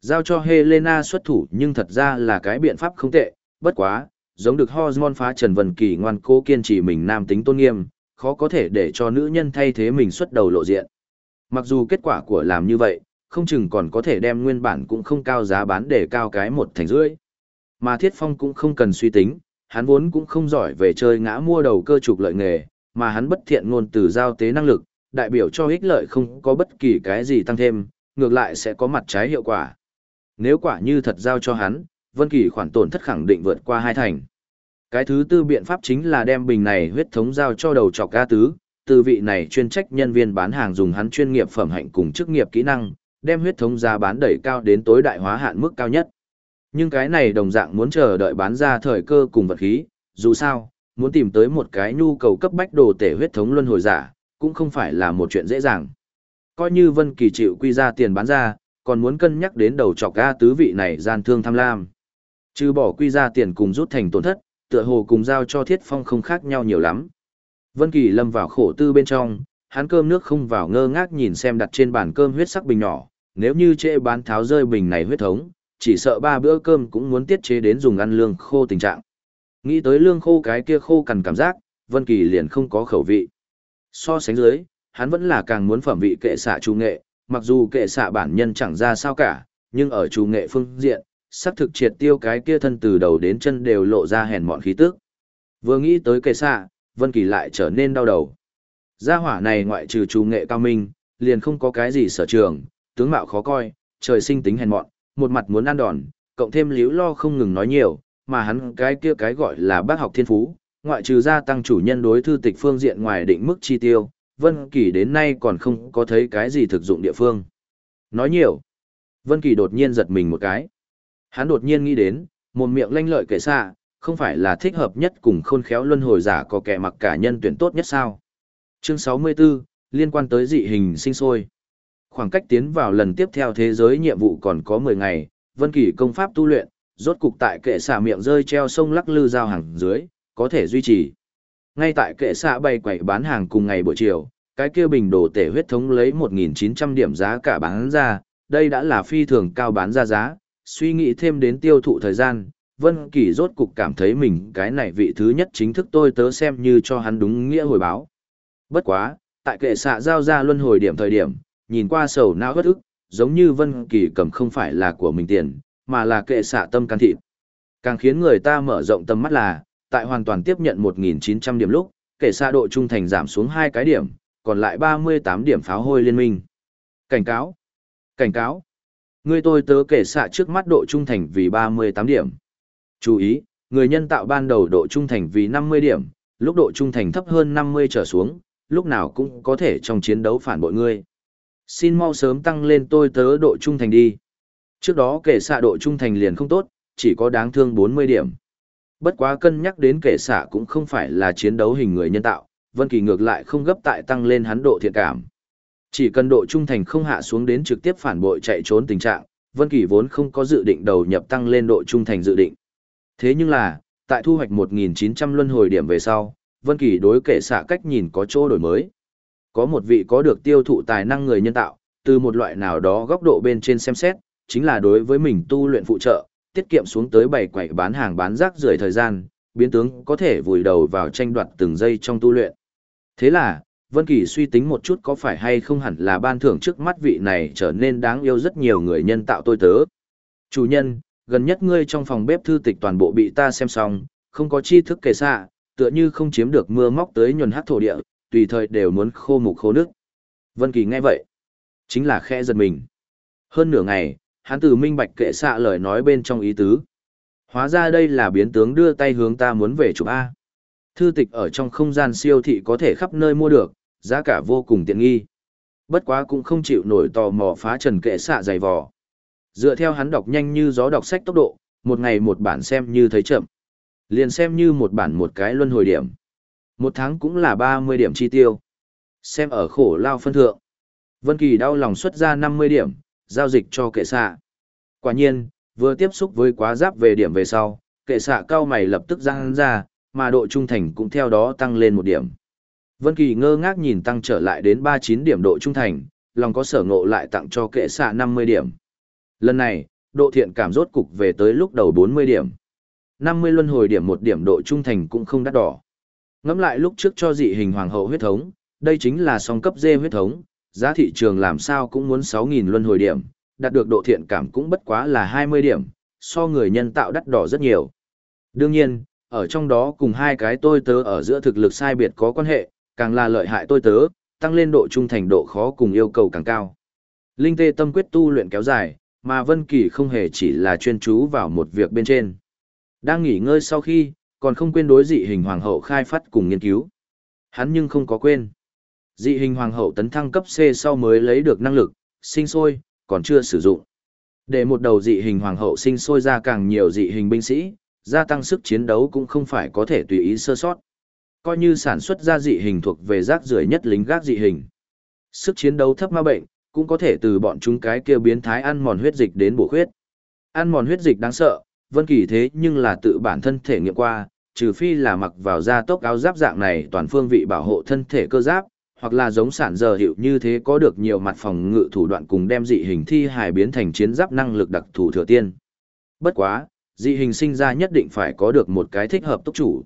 Giao cho Helena xuất thủ nhưng thật ra là cái biện pháp không tệ, bất quá, giống được hormone phá Trần Vân Kỳ ngoan cố kiên trì mình nam tính tôn nghiêm, khó có thể để cho nữ nhân thay thế mình xuất đầu lộ diện. Mặc dù kết quả của làm như vậy, không chừng còn có thể đem nguyên bản cũng không cao giá bán để cao cái một thành rưỡi. Mà Thiết Phong cũng không cần suy tính, hắn vốn cũng không giỏi về chơi ngã mua đầu cơ trục lợi nghề, mà hắn bất thiện ngôn từ giao tế năng lực, đại biểu cho ích lợi không có bất kỳ cái gì tăng thêm, ngược lại sẽ có mặt trái hiệu quả. Nếu quả như thật giao cho hắn, Vân Kỳ khoản tổn thất khẳng định vượt qua hai thành. Cái thứ tư biện pháp chính là đem bình này huyết thống giao cho đầu trọc ca tứ, từ vị này chuyên trách nhân viên bán hàng dùng hắn chuyên nghiệp phẩm hạnh cùng chức nghiệp kỹ năng, đem huyết thống giá bán đẩy cao đến tối đại hóa hạn mức cao nhất. Nhưng cái này đồng dạng muốn chờ đợi bán ra thời cơ cùng vật khí, dù sao, muốn tìm tới một cái nhu cầu cấp bách đồ tể huyết thống luân hồi giả, cũng không phải là một chuyện dễ dàng. Coi như Vân Kỳ chịu quy ra tiền bán ra, còn muốn cân nhắc đến đầu chọc ga tứ vị này gian thương tham lam. Trừ bỏ quy ra tiền cùng rút thành tổn thất, tựa hồ cùng giao cho Thiết Phong không khác nhau nhiều lắm. Vân Kỳ lâm vào khổ tư bên trong, hắn cơm nước không vào ngơ ngác nhìn xem đặt trên bàn cơm huyết sắc bình nhỏ, nếu như trễ bán tháo rơi bình này huyết thống, chỉ sợ ba bữa cơm cũng muốn tiết chế đến dùng ăn lương khô tình trạng. Nghĩ tới lương khô cái kia khô cằn cảm giác, Vân Kỳ liền không có khẩu vị. So sánh dưới, hắn vẫn là càng muốn phẩm vị kệ xạ chủ nghệ, mặc dù kệ xạ bản nhân chẳng ra sao cả, nhưng ở chủ nghệ phương diện, sắc thực triệt tiêu cái kia thân từ đầu đến chân đều lộ ra hèn mọn khí tức. Vừa nghĩ tới kệ xạ, Vân Kỳ lại trở nên đau đầu. Gia hỏa này ngoại trừ chủ nghệ cao minh, liền không có cái gì sở trường, tướng mạo khó coi, trời sinh tính hèn mọn, một mặt muốn ăn đòn, cộng thêm liếu lo không ngừng nói nhiều, mà hắn cái kia cái gọi là bác học thiên phú, ngoại trừ gia tăng chủ nhân đối thư tịch phương diện ngoài định mức chi tiêu, Vân Kỳ đến nay còn không có thấy cái gì thực dụng địa phương. Nói nhiều. Vân Kỳ đột nhiên giật mình một cái. Hắn đột nhiên nghĩ đến, một miệng lanh lợi kệ xạ, không phải là thích hợp nhất cùng khôn khéo luân hồi giả có kẻ mặc cả nhân tuyển tốt nhất sao? Chương 64, liên quan tới dị hình sinh sôi. Khoảng cách tiến vào lần tiếp theo thế giới nhiệm vụ còn có 10 ngày, Vân Kỳ công pháp tu luyện, rốt cục tại kệ xạ miệng rơi treo sông lắc lư giao hàng dưới, có thể duy trì. Ngay tại kệ xạ bày quẩy bán hàng cùng ngày buổi chiều, cái kia bình đồ tể huyết thống lấy 1.900 điểm giá cả bán ra, đây đã là phi thường cao bán ra giá, suy nghĩ thêm đến tiêu thụ thời gian, Vân Kỳ rốt cục cảm thấy mình cái này vị thứ nhất chính thức tôi tớ xem như cho hắn đúng nghĩa hồi báo. Bất quá, tại kệ xạ giao ra luân hồi điểm thời điểm, nhìn qua sầu não bất ức, giống như Vân Kỳ cầm không phải là của mình tiền, mà là kệ xạ tâm can thịt. Càng khiến người ta mở rộng tầm mắt là, tại hoàn toàn tiếp nhận 1.900 điểm lúc, kể xa độ trung thành giảm xuống 2 cái điểm, còn lại 38 điểm pháo hôi liên minh. Cảnh cáo! Cảnh cáo! Người tôi tớ kể xạ trước mắt độ trung thành vì 38 điểm. Chú ý, người nhân tạo ban đầu độ trung thành vì 50 điểm, lúc độ trung thành thấp hơn 50 trở xuống, lúc nào cũng có thể trong chiến đấu phản bội ngươi. Xin mau sớm tăng lên tôi tớ độ trung thành đi. Trước đó kể xạ độ trung thành liền không tốt, chỉ có đáng thương 40 điểm. Bất quá cân nhắc đến kẻ xạ cũng không phải là chiến đấu hình người nhân tạo, Vân Kỳ ngược lại không gấp tại tăng lên hắn độ thiện cảm. Chỉ cần độ trung thành không hạ xuống đến trực tiếp phản bội chạy trốn tình trạng, Vân Kỳ vốn không có dự định đầu nhập tăng lên độ trung thành dự định. Thế nhưng là, tại thu hoạch 1.900 luân hồi điểm về sau, Vân Kỳ đối kệ xạ cách nhìn có chỗ đổi mới. Có một vị có được tiêu thụ tài năng người nhân tạo, từ một loại nào đó góc độ bên trên xem xét, chính là đối với mình tu luyện phụ trợ, tiết kiệm xuống tới bảy quầy bán hàng bán rác rưởi thời gian, biến tướng có thể vùi đầu vào tranh đoạt từng giây trong tu luyện. Thế là, Vân Kỳ suy tính một chút có phải hay không hẳn là ban thưởng trước mắt vị này trở nên đáng yêu rất nhiều người nhân tạo tôi tớ. Chủ nhân, gần nhất ngươi trong phòng bếp thư tịch toàn bộ bị ta xem xong, không có tri thức kể xạ, tựa như không chiếm được mưa móc tới nhuần hát thổ địa, tùy thời đều muốn khô mục khô nước. Vân Kỳ nghe vậy, chính là khẽ giật mình. Hơn nửa ngày, hắn từ minh bạch kệ xạ lời nói bên trong ý tứ. Hóa ra đây là biến tướng đưa tay hướng ta muốn về chụp A. Thư tịch ở trong không gian siêu thị có thể khắp nơi mua được, giá cả vô cùng tiện nghi. Bất quá cũng không chịu nổi tò mò phá trần kệ xạ dày vò. Dựa theo hắn đọc nhanh như gió đọc sách tốc độ, một ngày một bản xem như thấy chậm. Liền xem như một bản một cái luân hồi điểm. Một tháng cũng là 30 điểm chi tiêu. Xem ở khổ lao phân thượng. Vân Kỳ đau lòng xuất ra 50 điểm, giao dịch cho kệ xạ. Quả nhiên, vừa tiếp xúc với quá giáp về điểm về sau, kệ xạ cao mày lập tức răng ra, mà độ trung thành cũng theo đó tăng lên một điểm. Vân Kỳ ngơ ngác nhìn tăng trở lại đến 39 điểm độ trung thành, lòng có sở ngộ lại tặng cho kệ xạ 50 điểm. Lần này, độ thiện cảm rốt cục về tới lúc đầu 40 điểm. 50 luân hồi điểm một điểm độ trung thành cũng không đắt đỏ. Ngẫm lại lúc trước cho dị hình hoàng hậu huyết thống, đây chính là song cấp dê huyết thống, giá thị trường làm sao cũng muốn 6.000 luân hồi điểm, đạt được độ thiện cảm cũng bất quá là 20 điểm, so người nhân tạo đắt đỏ rất nhiều. Đương nhiên, ở trong đó cùng hai cái tôi tớ ở giữa thực lực sai biệt có quan hệ, càng là lợi hại tôi tớ, tăng lên độ trung thành độ khó cùng yêu cầu càng cao. Linh tê tâm quyết tu luyện kéo dài, mà Vân Kỳ không hề chỉ là chuyên chú vào một việc bên trên. Đang nghỉ ngơi sau khi, còn không quên đối dị hình hoàng hậu khai phát cùng nghiên cứu. Hắn nhưng không có quên. Dị hình hoàng hậu tấn thăng cấp C sau mới lấy được năng lực, sinh sôi, còn chưa sử dụng. Để một đầu dị hình hoàng hậu sinh sôi ra càng nhiều dị hình binh sĩ, gia tăng sức chiến đấu cũng không phải có thể tùy ý sơ sót. Coi như sản xuất ra dị hình thuộc về rác rưởi nhất lính gác dị hình. Sức chiến đấu thấp ma bệnh, cũng có thể từ bọn chúng cái kia biến thái ăn mòn huyết dịch đến bổ huyết. Ăn mòn huyết dịch đáng sợ, Vân Kỳ thế nhưng là tự bản thân thể nghiệm qua, trừ phi là mặc vào da tốc áo giáp dạng này toàn phương vị bảo hộ thân thể cơ giáp, hoặc là giống sản giờ hiệu như thế có được nhiều mặt phòng ngự thủ đoạn cùng đem dị hình thi hài biến thành chiến giáp năng lực đặc thù thừa tiên. Bất quá, dị hình sinh ra nhất định phải có được một cái thích hợp tốc chủ.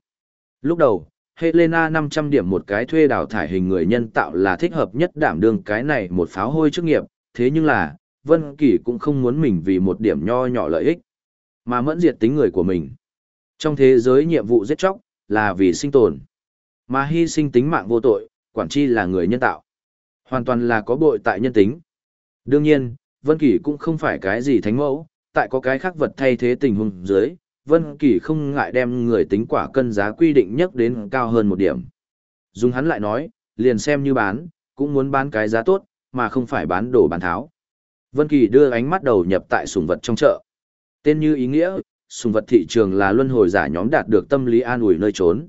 Lúc đầu, Helena 500 điểm một cái thuê đào thải hình người nhân tạo là thích hợp nhất đảm đương cái này một pháo hôi chức nghiệp, thế nhưng là, Vân Kỳ cũng không muốn mình vì một điểm nho nhỏ lợi ích, mà mẫn diệt tính người của mình. Trong thế giới nhiệm vụ giết chóc, là vì sinh tồn, mà hy sinh tính mạng vô tội, quản chi là người nhân tạo. Hoàn toàn là có bội tại nhân tính. Đương nhiên, Vân Kỳ cũng không phải cái gì thánh mẫu, tại có cái khác vật thay thế tình huống dưới, Vân Kỳ không ngại đem người tính quả cân giá quy định nhất đến cao hơn một điểm. Dùng hắn lại nói, liền xem như bán, cũng muốn bán cái giá tốt, mà không phải bán đồ bán tháo. Vân Kỳ đưa ánh mắt đầu nhập tại sùng vật trong chợ. Tên như ý nghĩa, sùng vật thị trường là luân hồi giả nhóm đạt được tâm lý an ủi nơi trốn.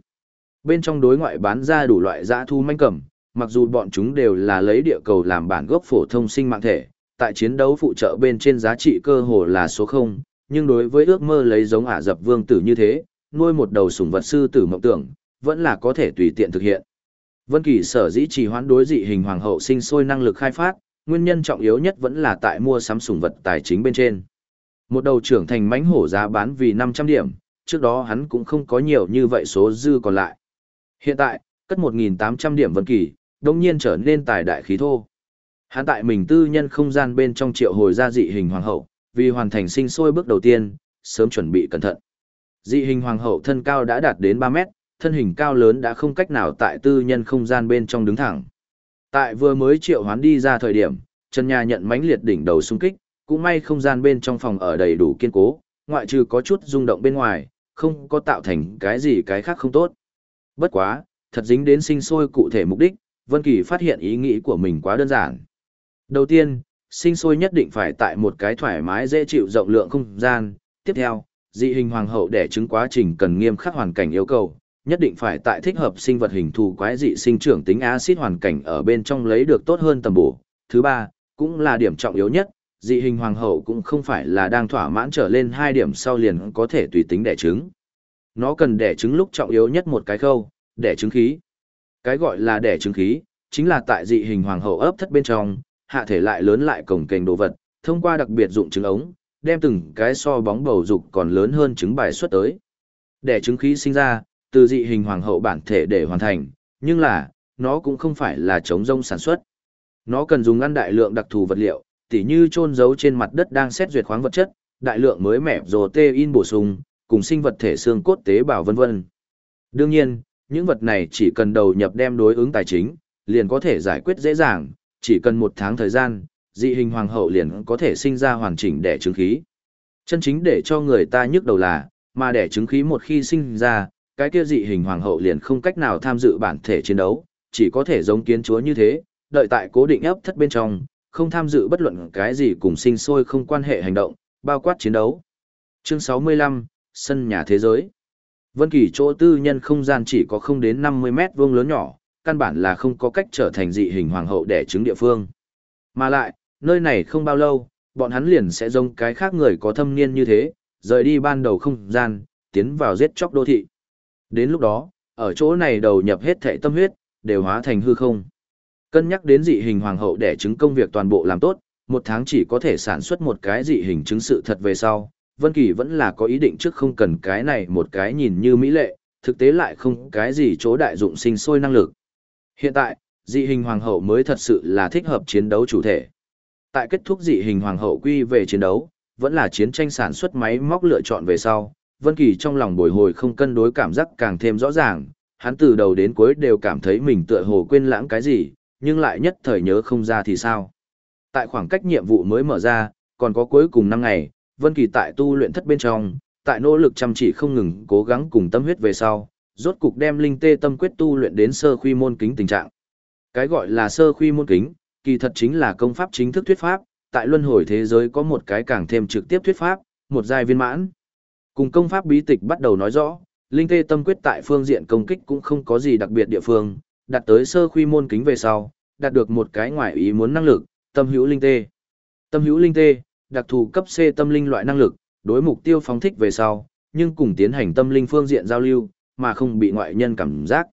Bên trong đối ngoại bán ra đủ loại dã thu manh cầm, mặc dù bọn chúng đều là lấy địa cầu làm bản gốc phổ thông sinh mạng thể, tại chiến đấu phụ trợ bên trên giá trị cơ hồ là số 0, nhưng đối với ước mơ lấy giống ả dập vương tử như thế, nuôi một đầu sủng vật sư tử mộng tưởng, vẫn là có thể tùy tiện thực hiện. Vân Kỳ sở dĩ trì hoãn đối dị hình hoàng hậu sinh sôi năng lực khai phát, nguyên nhân trọng yếu nhất vẫn là tại mua sắm sủng vật tài chính bên trên. Một đầu trưởng thành mãnh hổ giá bán vì 500 điểm, trước đó hắn cũng không có nhiều như vậy số dư còn lại. Hiện tại, cất 1.800 điểm Vân Kỳ, đồng nhiên trở nên tài đại khí thô. Hắn tại mình tư nhân không gian bên trong triệu hồi ra dị hình hoàng hậu, vì hoàn thành sinh sôi bước đầu tiên, sớm chuẩn bị cẩn thận. Dị hình hoàng hậu thân cao đã đạt đến 3 mét, thân hình cao lớn đã không cách nào tại tư nhân không gian bên trong đứng thẳng. Tại vừa mới triệu hoán đi ra thời điểm, Trần Nhà nhận mãnh liệt đỉnh đầu xung kích, cũng may không gian bên trong phòng ở đầy đủ kiên cố, ngoại trừ có chút rung động bên ngoài, không có tạo thành cái gì cái khác không tốt. Bất quá, thật dính đến sinh sôi cụ thể mục đích, Vân Kỳ phát hiện ý nghĩ của mình quá đơn giản. Đầu tiên, sinh sôi nhất định phải tại một cái thoải mái dễ chịu rộng lượng không gian. Tiếp theo, dị hình hoàng hậu đẻ trứng quá trình cần nghiêm khắc hoàn cảnh yêu cầu, nhất định phải tại thích hợp sinh vật hình thù quái dị sinh trưởng tính axit hoàn cảnh ở bên trong lấy được tốt hơn tầm bổ. Thứ ba, cũng là điểm trọng yếu nhất, dị hình hoàng hậu cũng không phải là đang thỏa mãn trở lên hai điểm sau liền có thể tùy tính đẻ trứng. Nó cần đẻ trứng lúc trọng yếu nhất một cái khâu, đẻ trứng khí. Cái gọi là đẻ trứng khí, chính là tại dị hình hoàng hậu ấp thất bên trong, hạ thể lại lớn lại cổng kềnh đồ vật, thông qua đặc biệt dụng trứng ống, đem từng cái so bóng bầu dục còn lớn hơn trứng bài xuất tới. đẻ trứng khí sinh ra, từ dị hình hoàng hậu bản thể để hoàn thành, nhưng là, nó cũng không phải là chống rông sản xuất. Nó cần dùng ăn đại lượng đặc thù vật liệu, tỉ như trôn giấu trên mặt đất đang xét duyệt khoáng vật chất, đại lượng mới mẻ protein bổ sung, cùng sinh vật thể xương cốt tế bào vân vân. Đương nhiên, những vật này chỉ cần đầu nhập đem đối ứng tài chính, liền có thể giải quyết dễ dàng, chỉ cần một tháng thời gian, dị hình hoàng hậu liền có thể sinh ra hoàn chỉnh đẻ trứng khí. Chân chính để cho người ta nhức đầu là, mà đẻ trứng khí một khi sinh ra, cái kia dị hình hoàng hậu liền không cách nào tham dự bản thể chiến đấu, chỉ có thể giống kiến chúa như thế, đợi tại cố định ấp thất bên trong, không tham dự bất luận cái gì cùng sinh sôi không quan hệ hành động, bao quát chiến đấu. Chương 65, Sân nhà thế giới. Vân Kỳ chỗ tư nhân không gian chỉ có không đến 50 mét vuông lớn nhỏ, căn bản là không có cách trở thành dị hình hoàng hậu đẻ trứng địa phương. Mà lại, nơi này không bao lâu, bọn hắn liền sẽ giống cái khác người có thâm niên như thế, rời đi ban đầu không gian, tiến vào giết chóc đô thị. Đến lúc đó, ở chỗ này đầu nhập hết thệ tâm huyết, đều hóa thành hư không. Cân nhắc đến dị hình hoàng hậu đẻ trứng công việc toàn bộ làm tốt, một tháng chỉ có thể sản xuất một cái dị hình chứng sự thật về sau. Vân Kỳ vẫn là có ý định trước không cần cái này một cái nhìn như mỹ lệ, thực tế lại không cái gì chỗ đại dụng sinh sôi năng lực. Hiện tại, dị hình hoàng hậu mới thật sự là thích hợp chiến đấu chủ thể. Tại kết thúc dị hình hoàng hậu quy về chiến đấu, vẫn là chiến tranh sản xuất máy móc lựa chọn về sau, Vân Kỳ trong lòng bồi hồi không cân đối cảm giác càng thêm rõ ràng, hắn từ đầu đến cuối đều cảm thấy mình tựa hồ quên lãng cái gì, nhưng lại nhất thời nhớ không ra thì sao. Tại khoảng cách nhiệm vụ mới mở ra, còn có cuối cùng 5 ngày, Vân Kỳ tại tu luyện thất bên trong, tại nỗ lực chăm chỉ không ngừng cố gắng cùng tâm huyết về sau, rốt cục đem linh tê tâm quyết tu luyện đến sơ khuy môn kính tình trạng. Cái gọi là sơ khuy môn kính, kỳ thật chính là công pháp chính thức thuyết pháp, tại luân hồi thế giới có một cái càng thêm trực tiếp thuyết pháp, một giai viên mãn. Cùng công pháp bí tịch bắt đầu nói rõ, linh tê tâm quyết tại phương diện công kích cũng không có gì đặc biệt địa phương, Đạt tới sơ khuy môn kính về sau, đạt được một cái ngoại ý muốn năng lực, tâm hữu linh tê. Tâm hữu linh tê, đặc thù cấp C tâm linh loại năng lực, đối mục tiêu phóng thích về sau, nhưng cùng tiến hành tâm linh phương diện giao lưu, mà không bị ngoại nhân cảm giác.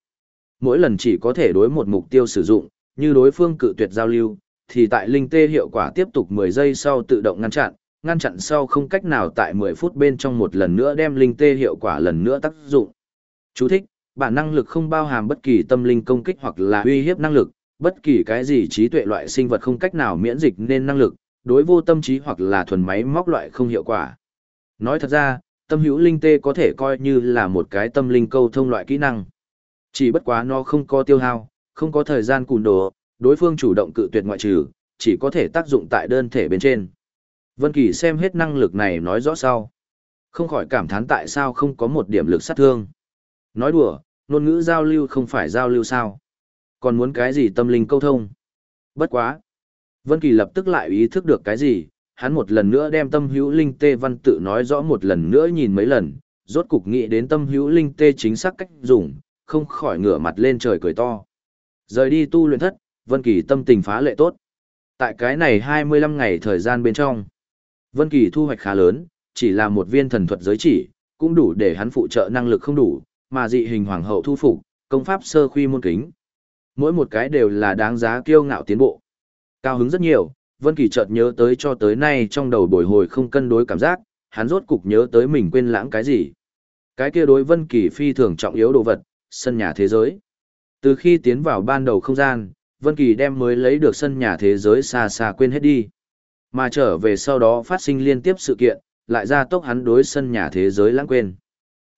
Mỗi lần chỉ có thể đối một mục tiêu sử dụng, như đối phương cự tuyệt giao lưu, thì tại linh tê hiệu quả tiếp tục 10 giây sau tự động ngăn chặn, ngăn chặn sau không cách nào tại 10 phút bên trong một lần nữa đem linh tê hiệu quả lần nữa tác dụng. Chú thích, bản năng lực không bao hàm bất kỳ tâm linh công kích hoặc là uy hiếp năng lực, bất kỳ cái gì trí tuệ loại sinh vật không cách nào miễn dịch nên năng lực, đối vô tâm trí hoặc là thuần máy móc loại không hiệu quả. Nói thật ra, tâm hữu linh tê có thể coi như là một cái tâm linh câu thông loại kỹ năng. Chỉ bất quá nó không có tiêu hao, không có thời gian cùn đồ, đối phương chủ động cự tuyệt ngoại trừ, chỉ có thể tác dụng tại đơn thể bên trên. Vân Kỳ xem hết năng lực này nói rõ sau. Không khỏi cảm thán tại sao không có một điểm lực sát thương. Nói đùa, ngôn ngữ giao lưu không phải giao lưu sao. Còn muốn cái gì tâm linh câu thông. Bất quá. Vân Kỳ lập tức lại ý thức được cái gì, hắn một lần nữa đem tâm hữu linh tê văn tự nói rõ một lần nữa nhìn mấy lần, rốt cục nghĩ đến tâm hữu linh tê chính xác cách dùng, không khỏi ngửa mặt lên trời cười to. Rời đi tu luyện thất, Vân Kỳ tâm tình phá lệ tốt. Tại cái này 25 ngày thời gian bên trong, Vân Kỳ thu hoạch khá lớn, chỉ là một viên thần thuật giới chỉ, cũng đủ để hắn phụ trợ năng lực không đủ, mà dị hình hoàng hậu thu phục, công pháp sơ khuy môn kính. Mỗi một cái đều là đáng giá kiêu ngạo tiến bộ. Cao hứng rất nhiều, Vân Kỳ chợt nhớ tới cho tới nay trong đầu bồi hồi không cân đối cảm giác, hắn rốt cục nhớ tới mình quên lãng cái gì. Cái kia đối Vân Kỳ phi thường trọng yếu đồ vật, sân nhà thế giới. Từ khi tiến vào ban đầu không gian, Vân Kỳ đem mới lấy được sân nhà thế giới xa xa quên hết đi. Mà trở về sau đó phát sinh liên tiếp sự kiện, lại ra tốc hắn đối sân nhà thế giới lãng quên.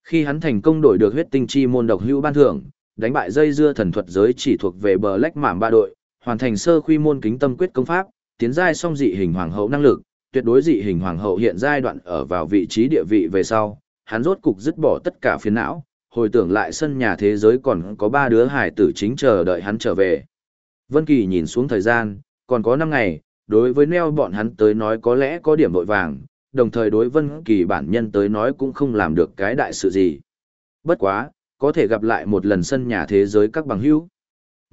Khi hắn thành công đổi được huyết tinh chi môn độc hữu ban thưởng, đánh bại dây dưa thần thuật giới chỉ thuộc về bờ lách mảm ba đội, hoàn thành sơ quy môn kính tâm quyết công pháp, tiến giai song dị hình hoàng hậu năng lực, tuyệt đối dị hình hoàng hậu hiện giai đoạn ở vào vị trí địa vị về sau, hắn rốt cục dứt bỏ tất cả phiền não, hồi tưởng lại sân nhà thế giới còn có ba đứa hải tử chính chờ đợi hắn trở về. Vân Kỳ nhìn xuống thời gian, còn có 5 ngày, đối với neo bọn hắn tới nói có lẽ có điểm vội vàng, đồng thời đối Vân Kỳ bản nhân tới nói cũng không làm được cái đại sự gì. Bất quá, có thể gặp lại một lần sân nhà thế giới các bằng hữu.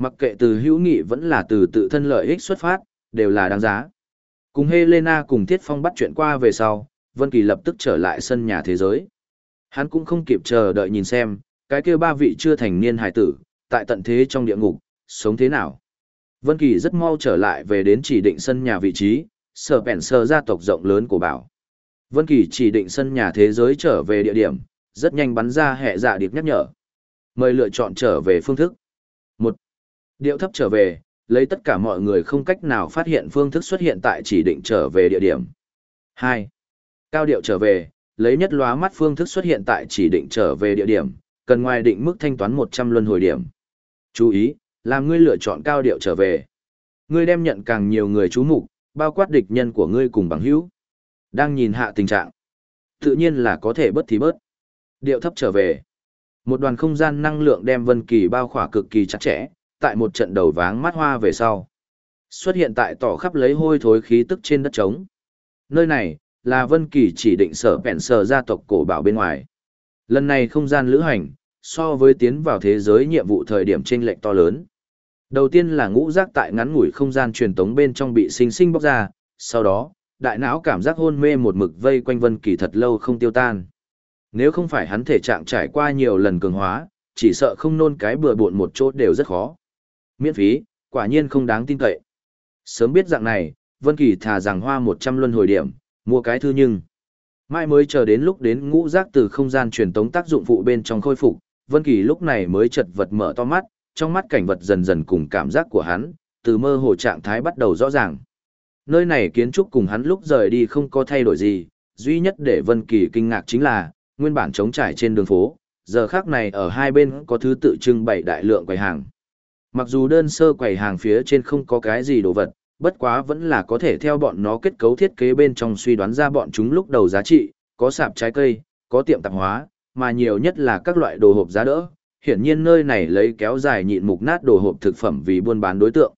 Mặc kệ từ hữu nghị vẫn là từ tự thân lợi ích xuất phát, đều là đáng giá. Cùng Helena cùng Thiết Phong bắt chuyện qua về sau, Vân Kỳ lập tức trở lại sân nhà thế giới. Hắn cũng không kịp chờ đợi nhìn xem, cái kia ba vị chưa thành niên hài tử, tại tận thế trong địa ngục, sống thế nào. Vân Kỳ rất mau trở lại về đến chỉ định sân nhà vị trí, sở bèn sơ gia tộc rộng lớn của bảo. Vân Kỳ chỉ định sân nhà thế giới trở về địa điểm, rất nhanh bắn ra hệ dạ điệp nhắc nhở. Mời lựa chọn trở về phương thức. Điệu thấp trở về, lấy tất cả mọi người không cách nào phát hiện phương thức xuất hiện tại chỉ định trở về địa điểm. 2. Cao điệu trở về, lấy nhất lóa mắt phương thức xuất hiện tại chỉ định trở về địa điểm, cần ngoài định mức thanh toán 100 luân hồi điểm. Chú ý, làm ngươi lựa chọn cao điệu trở về. Ngươi đem nhận càng nhiều người chú mục, bao quát địch nhân của ngươi cùng bằng hữu. Đang nhìn hạ tình trạng. Tự nhiên là có thể bớt thì bớt. Điệu thấp trở về. Một đoàn không gian năng lượng đem Vân Kỳ bao khỏa cực kỳ chặt chẽ, tại một trận đầu váng mắt hoa về sau. Xuất hiện tại tỏ khắp lấy hôi thối khí tức trên đất trống. Nơi này, là Vân Kỳ chỉ định sở bẹn sở gia tộc cổ bảo bên ngoài. Lần này không gian lữ hành, so với tiến vào thế giới nhiệm vụ thời điểm chênh lệch to lớn. Đầu tiên là ngũ giác tại ngắn ngủi không gian truyền tống bên trong bị sinh sinh bóc ra, sau đó, đại não cảm giác hôn mê một mực vây quanh Vân Kỳ thật lâu không tiêu tan. Nếu không phải hắn thể trạng trải qua nhiều lần cường hóa, chỉ sợ không nôn cái bừa bộn một chỗ đều rất khó. Miễn phí, quả nhiên không đáng tin cậy. Sớm biết dạng này, Vân Kỳ thà rằng hoa 100 luân hồi điểm, mua cái thư nhưng. Mai mới chờ đến lúc đến ngũ giác từ không gian truyền tống tác dụng phụ bên trong khôi phục, Vân Kỳ lúc này mới chợt vật mở to mắt, trong mắt cảnh vật dần dần cùng cảm giác của hắn, từ mơ hồ trạng thái bắt đầu rõ ràng. Nơi này kiến trúc cùng hắn lúc rời đi không có thay đổi gì, duy nhất để Vân Kỳ kinh ngạc chính là, nguyên bản trống trải trên đường phố, giờ khắc này ở hai bên có thứ tự trưng bày đại lượng quầy hàng. Mặc dù đơn sơ quầy hàng phía trên không có cái gì đồ vật, bất quá vẫn là có thể theo bọn nó kết cấu thiết kế bên trong suy đoán ra bọn chúng lúc đầu giá trị, có sạp trái cây, có tiệm tạp hóa, mà nhiều nhất là các loại đồ hộp giá đỡ. Hiển nhiên nơi này lấy kéo dài nhịn mục nát đồ hộp thực phẩm vì buôn bán đối tượng.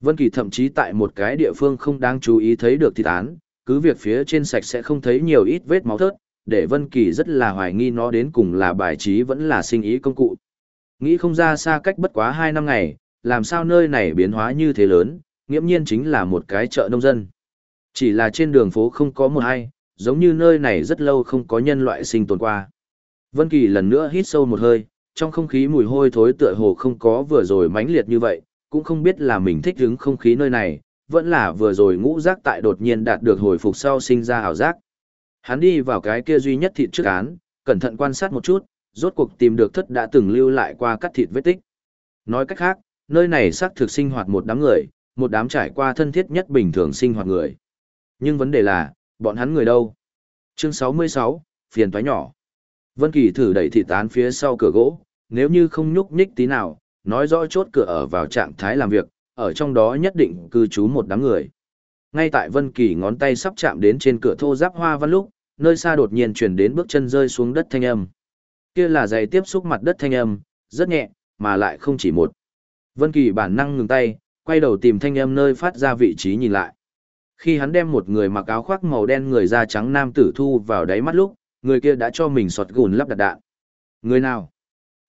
Vân Kỳ thậm chí tại một cái địa phương không đáng chú ý thấy được thịt án, cứ việc phía trên sạch sẽ không thấy nhiều ít vết máu thớt, để Vân Kỳ rất là hoài nghi nó đến cùng là bài trí vẫn là sinh ý công cụ. Nghĩ không ra xa cách bất quá 2 năm ngày, làm sao nơi này biến hóa như thế lớn, nghiễm nhiên chính là một cái chợ nông dân. Chỉ là trên đường phố không có một ai, giống như nơi này rất lâu không có nhân loại sinh tồn qua. Vân Kỳ lần nữa hít sâu một hơi, trong không khí mùi hôi thối tựa hồ không có vừa rồi mãnh liệt như vậy, cũng không biết là mình thích hứng không khí nơi này, vẫn là vừa rồi ngũ giác tại đột nhiên đạt được hồi phục sau sinh ra ảo giác. Hắn đi vào cái kia duy nhất thịt trước án, cẩn thận quan sát một chút, rốt cuộc tìm được thất đã từng lưu lại qua cắt thịt vết tích. Nói cách khác, nơi này xác thực sinh hoạt một đám người, một đám trải qua thân thiết nhất bình thường sinh hoạt người. Nhưng vấn đề là, bọn hắn người đâu? Chương 66, phiền toái nhỏ. Vân Kỳ thử đẩy thịt tán phía sau cửa gỗ, nếu như không nhúc nhích tí nào, nói rõ chốt cửa ở vào trạng thái làm việc, ở trong đó nhất định cư trú một đám người. Ngay tại Vân Kỳ ngón tay sắp chạm đến trên cửa thô giáp hoa văn lúc, nơi xa đột nhiên truyền đến bước chân rơi xuống đất thanh âm. Kia là giày tiếp xúc mặt đất thanh âm, rất nhẹ, mà lại không chỉ một. Vân Kỳ bản năng ngừng tay, quay đầu tìm thanh âm nơi phát ra vị trí nhìn lại. Khi hắn đem một người mặc áo khoác màu đen người da trắng nam tử thu vào đáy mắt lúc, người kia đã cho mình sọt gùn lắp đặt đạn. Người nào?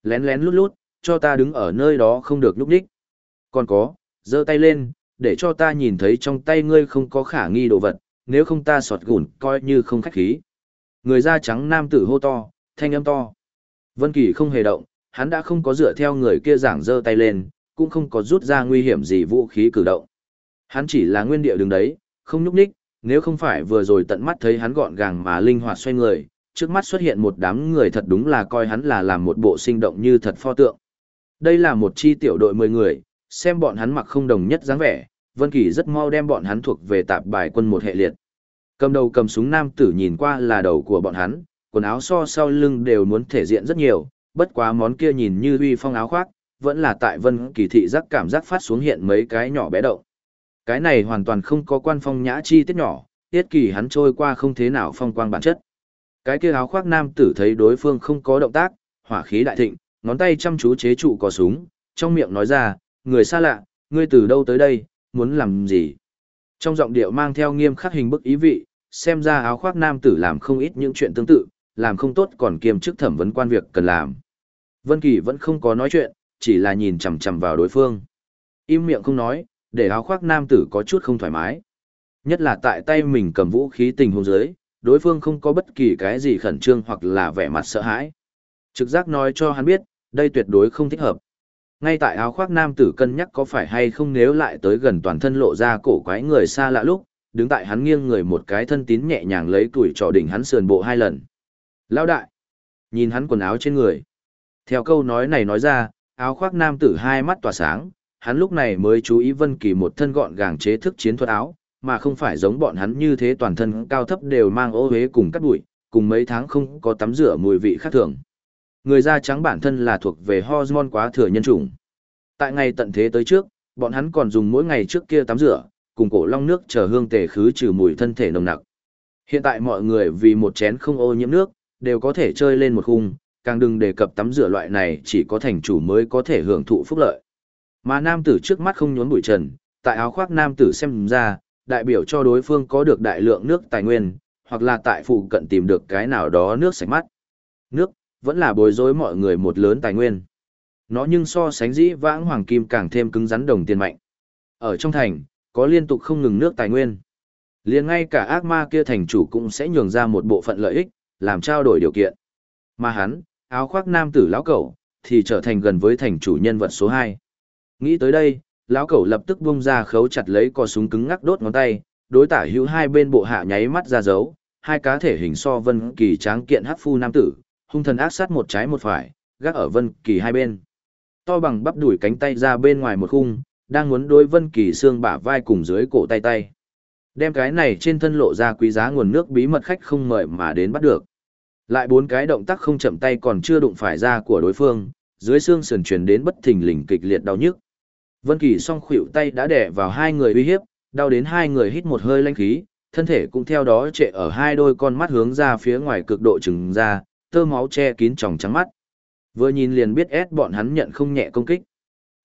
Lén lén lút lút, cho ta đứng ở nơi đó không được lúc đích. Còn có, giơ tay lên, để cho ta nhìn thấy trong tay ngươi không có khả nghi đồ vật, nếu không ta sọt gùn coi như không khách khí. Người da trắng nam tử hô to, thanh âm to. Vân Kỳ không hề động, hắn đã không có dựa theo người kia giảng giơ tay lên, cũng không có rút ra nguy hiểm gì vũ khí cử động. Hắn chỉ là nguyên địa đứng đấy, không nhúc nhích, nếu không phải vừa rồi tận mắt thấy hắn gọn gàng mà linh hoạt xoay người, trước mắt xuất hiện một đám người thật đúng là coi hắn là làm một bộ sinh động như thật pho tượng. Đây là một chi tiểu đội 10 người, xem bọn hắn mặc không đồng nhất dáng vẻ, Vân Kỳ rất mau đem bọn hắn thuộc về tạp bài quân một hệ liệt. Cầm đầu cầm súng nam tử nhìn qua là đầu của bọn hắn, quần áo so sau lưng đều muốn thể diện rất nhiều, bất quá món kia nhìn như uy phong áo khoác, vẫn là tại Vân Kỳ thị giác cảm giác phát xuống hiện mấy cái nhỏ bé động. Cái này hoàn toàn không có quan phong nhã chi tiết nhỏ, tiết kỳ hắn trôi qua không thế nào phong quang bản chất. Cái kia áo khoác nam tử thấy đối phương không có động tác, hỏa khí đại thịnh, ngón tay chăm chú chế trụ cò súng, trong miệng nói ra, người xa lạ, ngươi từ đâu tới đây, muốn làm gì? Trong giọng điệu mang theo nghiêm khắc hình bức ý vị, xem ra áo khoác nam tử làm không ít những chuyện tương tự, làm không tốt còn kiêm chức thẩm vấn quan việc cần làm. Vân Kỳ vẫn không có nói chuyện, chỉ là nhìn chằm chằm vào đối phương. Im miệng không nói, để áo khoác nam tử có chút không thoải mái. Nhất là tại tay mình cầm vũ khí tình huống dưới, đối phương không có bất kỳ cái gì khẩn trương hoặc là vẻ mặt sợ hãi. Trực giác nói cho hắn biết, đây tuyệt đối không thích hợp. Ngay tại áo khoác nam tử cân nhắc có phải hay không nếu lại tới gần toàn thân lộ ra cổ quái người xa lạ lúc, đứng tại hắn nghiêng người một cái thân tín nhẹ nhàng lấy tuổi trò đỉnh hắn sườn bộ hai lần. Lão đại! Nhìn hắn quần áo trên người. Theo câu nói này nói ra, áo khoác nam tử hai mắt tỏa sáng, hắn lúc này mới chú ý Vân Kỳ một thân gọn gàng chế thức chiến thuật áo, mà không phải giống bọn hắn như thế toàn thân cao thấp đều mang ô hế cùng cắt bụi, cùng mấy tháng không có tắm rửa mùi vị khác thường. Người da trắng bản thân là thuộc về hormone quá thừa nhân chủng. Tại ngày tận thế tới trước, bọn hắn còn dùng mỗi ngày trước kia tắm rửa, cùng cổ long nước chờ hương tề khứ trừ mùi thân thể nồng nặc. Hiện tại mọi người vì một chén không ô nhiễm nước, đều có thể chơi lên một khung, càng đừng đề cập tắm rửa loại này chỉ có thành chủ mới có thể hưởng thụ phúc lợi. Mà nam tử trước mắt không nhốn bụi trần, tại áo khoác nam tử xem ra, đại biểu cho đối phương có được đại lượng nước tài nguyên, hoặc là tại phụ cận tìm được cái nào đó nước sạch mắt. Nước, vẫn là bối rối mọi người một lớn tài nguyên. Nó nhưng so sánh dĩ vãng hoàng kim càng thêm cứng rắn đồng tiền mạnh. Ở trong thành, có liên tục không ngừng nước tài nguyên. liền ngay cả ác ma kia thành chủ cũng sẽ nhường ra một bộ phận lợi ích, làm trao đổi điều kiện. Mà hắn, áo khoác nam tử lão cẩu, thì trở thành gần với thành chủ nhân vật số 2. Nghĩ tới đây, lão cẩu lập tức bung ra khấu chặt lấy cò súng cứng ngắc đốt ngón tay, đối tả hữu hai bên bộ hạ nháy mắt ra dấu, hai cá thể hình so vân kỳ tráng kiện hắc phu nam tử, hung thần ác sát một trái một phải, gác ở vân kỳ hai bên. To bằng bắp đuổi cánh tay ra bên ngoài một khung, đang muốn đối vân kỳ xương bả vai cùng dưới cổ tay tay. Đem cái này trên thân lộ ra quý giá nguồn nước bí mật khách không mời mà đến bắt được. Lại bốn cái động tác không chậm tay còn chưa đụng phải da của đối phương, dưới xương sườn truyền đến bất thình lình kịch liệt đau nhức. Vân Kỳ song khuỷu tay đã đè vào hai người uy hiếp, đau đến hai người hít một hơi lãnh khí, thân thể cũng theo đó trệ ở hai đôi con mắt hướng ra phía ngoài cực độ trừng ra, tơ máu che kín tròng trắng mắt. Vừa nhìn liền biết ép bọn hắn nhận không nhẹ công kích.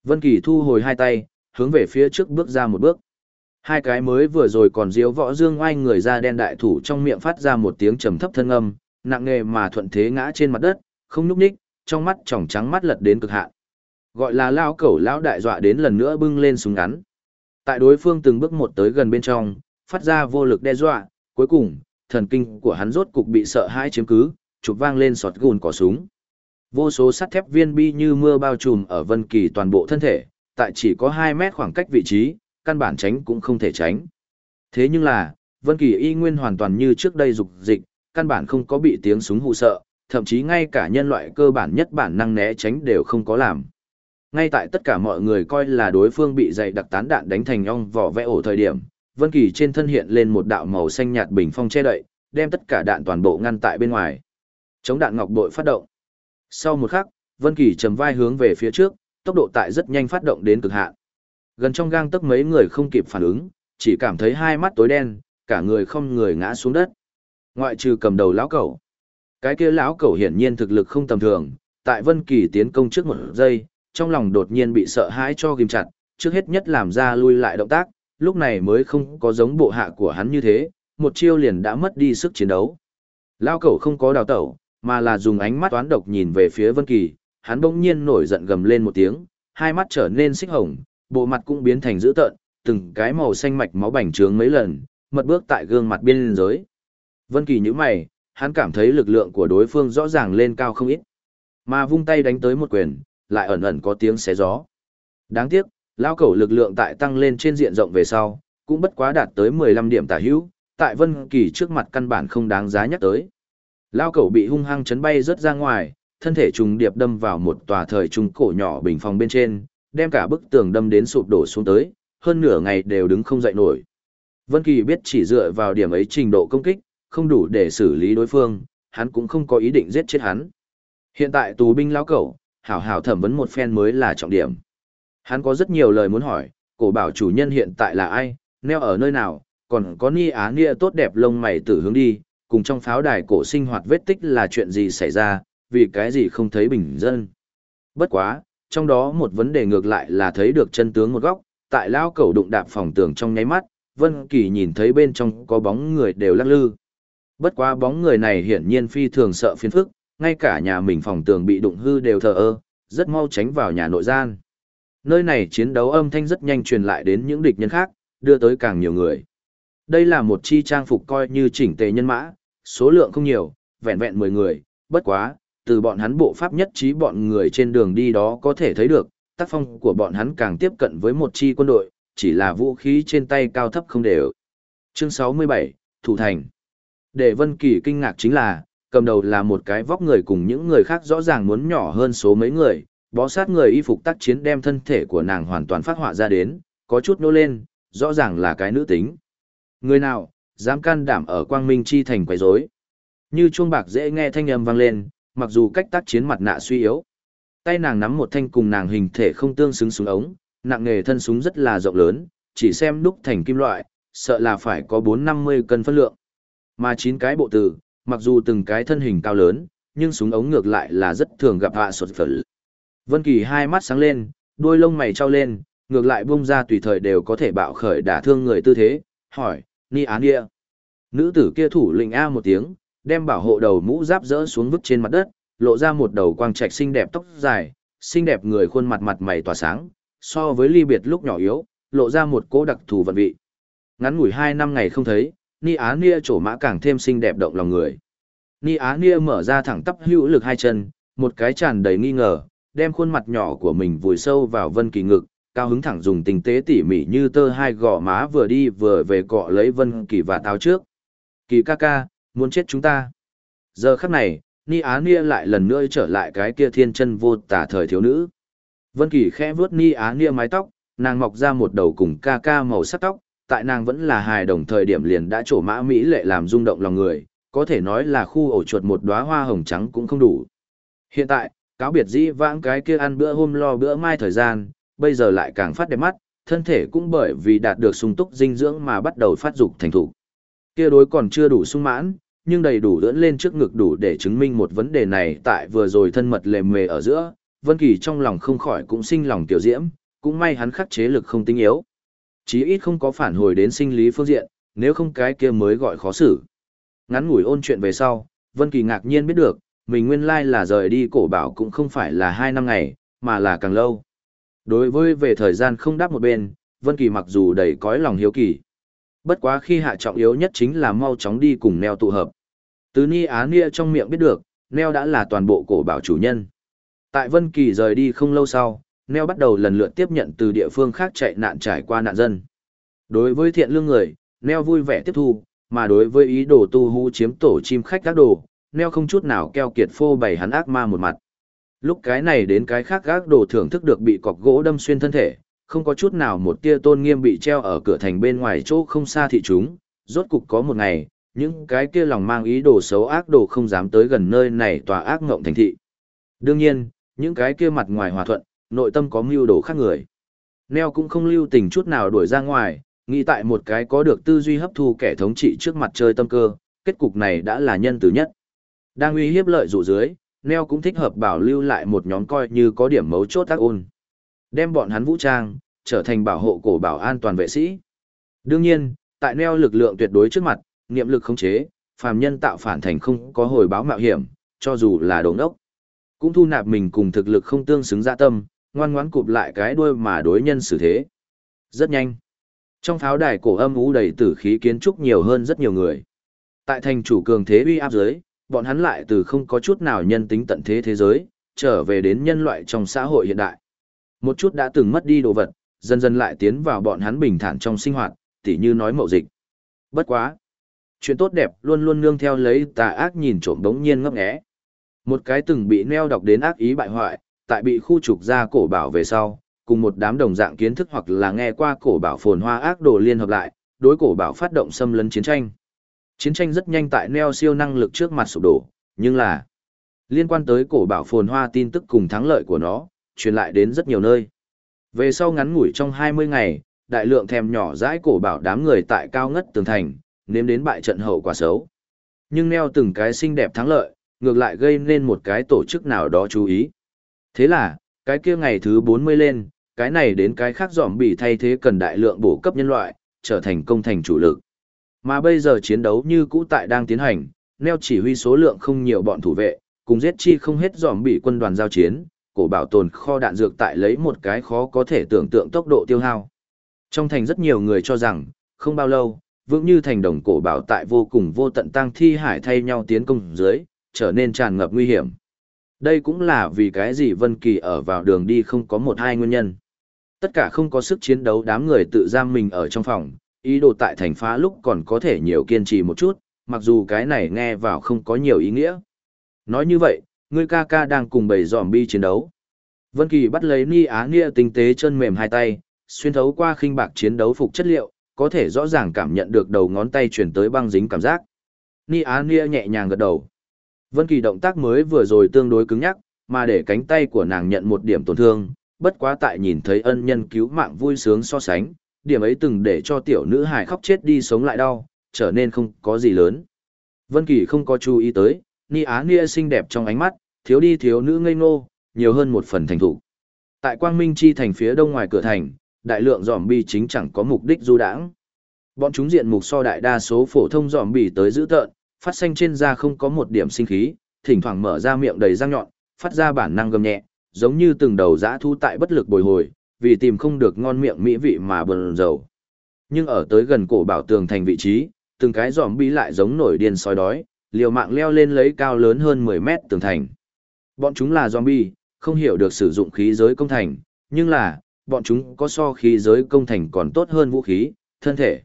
Vân Kỳ thu hồi hai tay, hướng về phía trước bước ra một bước. Hai cái mới vừa rồi còn diếu võ dương oai người ra đen đại thủ trong miệng phát ra một tiếng trầm thấp thân âm, nặng nề mà thuận thế ngã trên mặt đất, không nhúc nhích, trong mắt tròng trắng mắt lật đến cực hạn. Gọi là lao cẩu lão đại dọa đến lần nữa bưng lên súng ngắn. Tại đối phương từng bước một tới gần bên trong, phát ra vô lực đe dọa, cuối cùng, thần kinh của hắn rốt cục bị sợ hãi chiếm cứ, chụp vang lên sọt gùn cỏ súng. Vô số sắt thép viên bi như mưa bao trùm ở Vân Kỳ toàn bộ thân thể, tại chỉ có 2 mét khoảng cách vị trí, căn bản tránh cũng không thể tránh. Thế nhưng là, Vân Kỳ y nguyên hoàn toàn như trước đây dục dịch, căn bản không có bị tiếng súng hù sợ, thậm chí ngay cả nhân loại cơ bản nhất bản năng né tránh đều không có làm. Ngay tại tất cả mọi người coi là đối phương bị dày đặc tán đạn đánh thành ong vỏ vẽ ổ thời điểm, Vân Kỳ trên thân hiện lên một đạo màu xanh nhạt bình phong che đậy, đem tất cả đạn toàn bộ ngăn tại bên ngoài. Chống đạn ngọc bội phát động. Sau một khắc, Vân Kỳ trầm vai hướng về phía trước, tốc độ tại rất nhanh phát động đến cực hạn. Gần trong gang tấc mấy người không kịp phản ứng, chỉ cảm thấy hai mắt tối đen, cả người không người ngã xuống đất. Ngoại trừ cầm đầu lão cẩu. Cái kia lão cẩu hiển nhiên thực lực không tầm thường, tại Vân Kỳ tiến công trước một giây, trong lòng đột nhiên bị sợ hãi cho ghim chặt, trước hết nhất làm ra lui lại động tác, lúc này mới không có giống bộ hạ của hắn như thế, một chiêu liền đã mất đi sức chiến đấu. Lão cẩu không có đào tẩu, mà là dùng ánh mắt toán độc nhìn về phía Vân Kỳ, hắn bỗng nhiên nổi giận gầm lên một tiếng, hai mắt trở nên xích hồng, bộ mặt cũng biến thành dữ tợn, từng cái màu xanh mạch máu bành trướng mấy lần, mật bước tại gương mặt biên giới. Vân Kỳ nhíu mày, hắn cảm thấy lực lượng của đối phương rõ ràng lên cao không ít. Mà vung tay đánh tới một quyền, lại ẩn ẩn có tiếng xé gió. Đáng tiếc, lão cẩu lực lượng tại tăng lên trên diện rộng về sau, cũng bất quá đạt tới 15 điểm tả hữu, tại Vân Kỳ trước mặt căn bản không đáng giá nhắc tới. Lão cẩu bị hung hăng chấn bay rất ra ngoài, thân thể trùng điệp đâm vào một tòa thời trung cổ nhỏ bình phòng bên trên, đem cả bức tường đâm đến sụp đổ xuống tới, hơn nửa ngày đều đứng không dậy nổi. Vân Kỳ biết chỉ dựa vào điểm ấy trình độ công kích, không đủ để xử lý đối phương, hắn cũng không có ý định giết chết hắn. Hiện tại tù binh lão cẩu, hảo hảo thẩm vấn một phen mới là trọng điểm. Hắn có rất nhiều lời muốn hỏi, cổ bảo chủ nhân hiện tại là ai, neo ở nơi nào, còn có ni á nia tốt đẹp lông mày tử hướng đi, cùng trong pháo đài cổ sinh hoạt vết tích là chuyện gì xảy ra, vì cái gì không thấy bình dân. Bất quá, trong đó một vấn đề ngược lại là thấy được chân tướng một góc, tại Lão Cẩu đụng đạp phòng tường trong nháy mắt, Vân Kỳ nhìn thấy bên trong có bóng người đều lắc lư. Bất quá bóng người này hiển nhiên phi thường sợ phiền phức, ngay cả nhà mình phòng tường bị đụng hư đều thờ ơ, rất mau tránh vào nhà nội gian. Nơi này chiến đấu âm thanh rất nhanh truyền lại đến những địch nhân khác, đưa tới càng nhiều người. Đây là một chi trang phục coi như chỉnh tề nhân mã, số lượng không nhiều, vẹn vẹn 10 người, bất quá, từ bọn hắn bộ pháp nhất trí bọn người trên đường đi đó có thể thấy được, tác phong của bọn hắn càng tiếp cận với một chi quân đội, chỉ là vũ khí trên tay cao thấp không đều. Chương 67, Thủ Thành để Vân Kỳ kinh ngạc chính là, cầm đầu là một cái vóc người cùng những người khác rõ ràng muốn nhỏ hơn số mấy người, bó sát người y phục tác chiến đem thân thể của nàng hoàn toàn phát họa ra đến, có chút nô lên, rõ ràng là cái nữ tính. Người nào, dám can đảm ở quang minh chi thành quấy rối Như chuông bạc dễ nghe thanh âm vang lên, mặc dù cách tác chiến mặt nạ suy yếu. Tay nàng nắm một thanh cùng nàng hình thể không tương xứng súng ống, nặng nghề thân súng rất là rộng lớn, chỉ xem đúc thành kim loại, sợ là phải có 4-50 cân phân lượng. Mà chín cái bộ tử, mặc dù từng cái thân hình cao lớn, nhưng súng ống ngược lại là rất thường gặp hạ sột phở. Vân Kỳ hai mắt sáng lên, đuôi lông mày trao lên, ngược lại bung ra tùy thời đều có thể bạo khởi đả thương người tư thế, hỏi, Ni Án Địa. Nữ tử kia thủ lĩnh A một tiếng, đem bảo hộ đầu mũ giáp rỡ xuống vứt trên mặt đất, lộ ra một đầu quang trạch xinh đẹp tóc dài, xinh đẹp người khuôn mặt mặt mày tỏa sáng, so với ly biệt lúc nhỏ yếu, lộ ra một cố đặc thù vận vị. Ngắn ngủi hai năm ngày không thấy, Ni Á Nia trổ mã càng thêm xinh đẹp động lòng người. Ni Á Nia mở ra thẳng tắp hữu lực hai chân, một cái tràn đầy nghi ngờ, đem khuôn mặt nhỏ của mình vùi sâu vào Vân Kỳ ngực, cao hứng thẳng dùng tình tế tỉ mỉ như tơ hai gò má vừa đi vừa về cọ lấy Vân Kỳ và táo trước. Kỳ ca ca, muốn chết chúng ta. Giờ khắc này, Ni Á Nia lại lần nữa trở lại cái kia thiên chân vô tả thời thiếu nữ. Vân Kỳ khẽ vuốt Ni Á Nia mái tóc, nàng mọc ra một đầu cùng ca ca màu sắc tóc, tại nàng vẫn là hài đồng thời điểm liền đã trổ mã mỹ lệ làm rung động lòng người, có thể nói là khu ổ chuột một đóa hoa hồng trắng cũng không đủ. Hiện tại, cáo biệt dĩ vãng cái kia ăn bữa hôm lo bữa mai thời gian, bây giờ lại càng phát đẹp mắt, thân thể cũng bởi vì đạt được sung túc dinh dưỡng mà bắt đầu phát dục thành thủ. Kia đối còn chưa đủ sung mãn, nhưng đầy đủ lưỡn lên trước ngực đủ để chứng minh một vấn đề này tại vừa rồi thân mật lề mề ở giữa, Vân Kỳ trong lòng không khỏi cũng sinh lòng tiểu diễm, cũng may hắn khắc chế lực không tinh yếu. Chí ít không có phản hồi đến sinh lý phương diện, nếu không cái kia mới gọi khó xử. Ngắn ngủi ôn chuyện về sau, Vân Kỳ ngạc nhiên biết được, mình nguyên lai là rời đi cổ bảo cũng không phải là 2 năm ngày, mà là càng lâu. Đối với về thời gian không đáp một bên, Vân Kỳ mặc dù đầy cõi lòng hiếu kỳ. Bất quá khi hạ trọng yếu nhất chính là mau chóng đi cùng neo tụ hợp. Từ Ni Á Nia trong miệng biết được, Neo đã là toàn bộ cổ bảo chủ nhân. Tại Vân Kỳ rời đi không lâu sau, Neo bắt đầu lần lượt tiếp nhận từ địa phương khác chạy nạn trải qua nạn dân. Đối với thiện lương người, Neo vui vẻ tiếp thu, mà đối với ý đồ tu hú chiếm tổ chim khách các đồ, Neo không chút nào keo kiệt phô bày hắn ác ma một mặt. Lúc cái này đến cái khác gác đồ thưởng thức được bị cọc gỗ đâm xuyên thân thể, không có chút nào một tia tôn nghiêm bị treo ở cửa thành bên ngoài chỗ không xa thị chúng, rốt cục có một ngày, những cái kia lòng mang ý đồ xấu ác đồ không dám tới gần nơi này tòa ác ngộng thành thị. Đương nhiên, những cái kia mặt ngoài hòa thuận, nội tâm có mưu đồ khác người. Neo cũng không lưu tình chút nào đuổi ra ngoài, nghĩ tại một cái có được tư duy hấp thu kẻ thống trị trước mặt chơi tâm cơ, kết cục này đã là nhân từ nhất. Đang uy hiếp lợi dụ dưới, Neo cũng thích hợp bảo lưu lại một nhóm coi như có điểm mấu chốt tác ôn. Đem bọn hắn vũ trang, trở thành bảo hộ cổ bảo an toàn vệ sĩ. Đương nhiên, tại Neo lực lượng tuyệt đối trước mặt, niệm lực khống chế, phàm nhân tạo phản thành không có hồi báo mạo hiểm, cho dù là đồ ngốc. Cũng thu nạp mình cùng thực lực không tương xứng dạ tâm, ngoan ngoãn cụp lại cái đuôi mà đối nhân xử thế. Rất nhanh. Trong pháo đài cổ âm ú đầy tử khí kiến trúc nhiều hơn rất nhiều người. Tại thành chủ cường thế uy áp giới, bọn hắn lại từ không có chút nào nhân tính tận thế thế giới, trở về đến nhân loại trong xã hội hiện đại. Một chút đã từng mất đi đồ vật, dần dần lại tiến vào bọn hắn bình thản trong sinh hoạt, tỉ như nói mậu dịch. Bất quá. Chuyện tốt đẹp luôn luôn nương theo lấy tà ác nhìn trộm đống nhiên ngấp nghé. Một cái từng bị neo đọc đến ác ý bại hoại, tại bị khu trục ra cổ bảo về sau, cùng một đám đồng dạng kiến thức hoặc là nghe qua cổ bảo phồn hoa ác đồ liên hợp lại, đối cổ bảo phát động xâm lấn chiến tranh. Chiến tranh rất nhanh tại neo siêu năng lực trước mặt sụp đổ, nhưng là liên quan tới cổ bảo phồn hoa tin tức cùng thắng lợi của nó, truyền lại đến rất nhiều nơi. Về sau ngắn ngủi trong 20 ngày, đại lượng thèm nhỏ dãi cổ bảo đám người tại cao ngất tường thành, nếm đến bại trận hậu quả xấu. Nhưng neo từng cái xinh đẹp thắng lợi, ngược lại gây nên một cái tổ chức nào đó chú ý. Thế là, cái kia ngày thứ 40 lên, cái này đến cái khác dòm bị thay thế cần đại lượng bổ cấp nhân loại, trở thành công thành chủ lực. Mà bây giờ chiến đấu như cũ tại đang tiến hành, neo chỉ huy số lượng không nhiều bọn thủ vệ, cùng giết chi không hết dòm bị quân đoàn giao chiến, cổ bảo tồn kho đạn dược tại lấy một cái khó có thể tưởng tượng tốc độ tiêu hao. Trong thành rất nhiều người cho rằng, không bao lâu, vững như thành đồng cổ bảo tại vô cùng vô tận tăng thi hải thay nhau tiến công dưới, trở nên tràn ngập nguy hiểm. Đây cũng là vì cái gì Vân Kỳ ở vào đường đi không có một hai nguyên nhân. Tất cả không có sức chiến đấu đám người tự giam mình ở trong phòng, ý đồ tại thành phá lúc còn có thể nhiều kiên trì một chút, mặc dù cái này nghe vào không có nhiều ý nghĩa. Nói như vậy, ngươi ca ca đang cùng bầy zombie chiến đấu. Vân Kỳ bắt lấy Ni Á Nia tinh tế chân mềm hai tay, xuyên thấu qua khinh bạc chiến đấu phục chất liệu, có thể rõ ràng cảm nhận được đầu ngón tay truyền tới băng dính cảm giác. Ni Á Nia nhẹ nhàng gật đầu. Vân Kỳ động tác mới vừa rồi tương đối cứng nhắc, mà để cánh tay của nàng nhận một điểm tổn thương, bất quá tại nhìn thấy ân nhân cứu mạng vui sướng so sánh, điểm ấy từng để cho tiểu nữ hài khóc chết đi sống lại đau, trở nên không có gì lớn. Vân Kỳ không có chú ý tới, Ni Á Nia xinh đẹp trong ánh mắt, thiếu đi thiếu nữ ngây ngô, nhiều hơn một phần thành thủ. Tại Quang Minh Chi thành phía đông ngoài cửa thành, đại lượng zombie chính chẳng có mục đích du đãng. Bọn chúng diện mục so đại đa số phổ thông zombie tới dữ tợn, phát xanh trên da không có một điểm sinh khí, thỉnh thoảng mở ra miệng đầy răng nhọn, phát ra bản năng gầm nhẹ, giống như từng đầu dã thu tại bất lực bồi hồi, vì tìm không được ngon miệng mỹ vị mà bần dầu. Nhưng ở tới gần cổ bảo tường thành vị trí, từng cái giòm bí lại giống nổi điên sói đói, liều mạng leo lên lấy cao lớn hơn 10 mét tường thành. Bọn chúng là zombie, không hiểu được sử dụng khí giới công thành, nhưng là, bọn chúng có so khí giới công thành còn tốt hơn vũ khí, thân thể.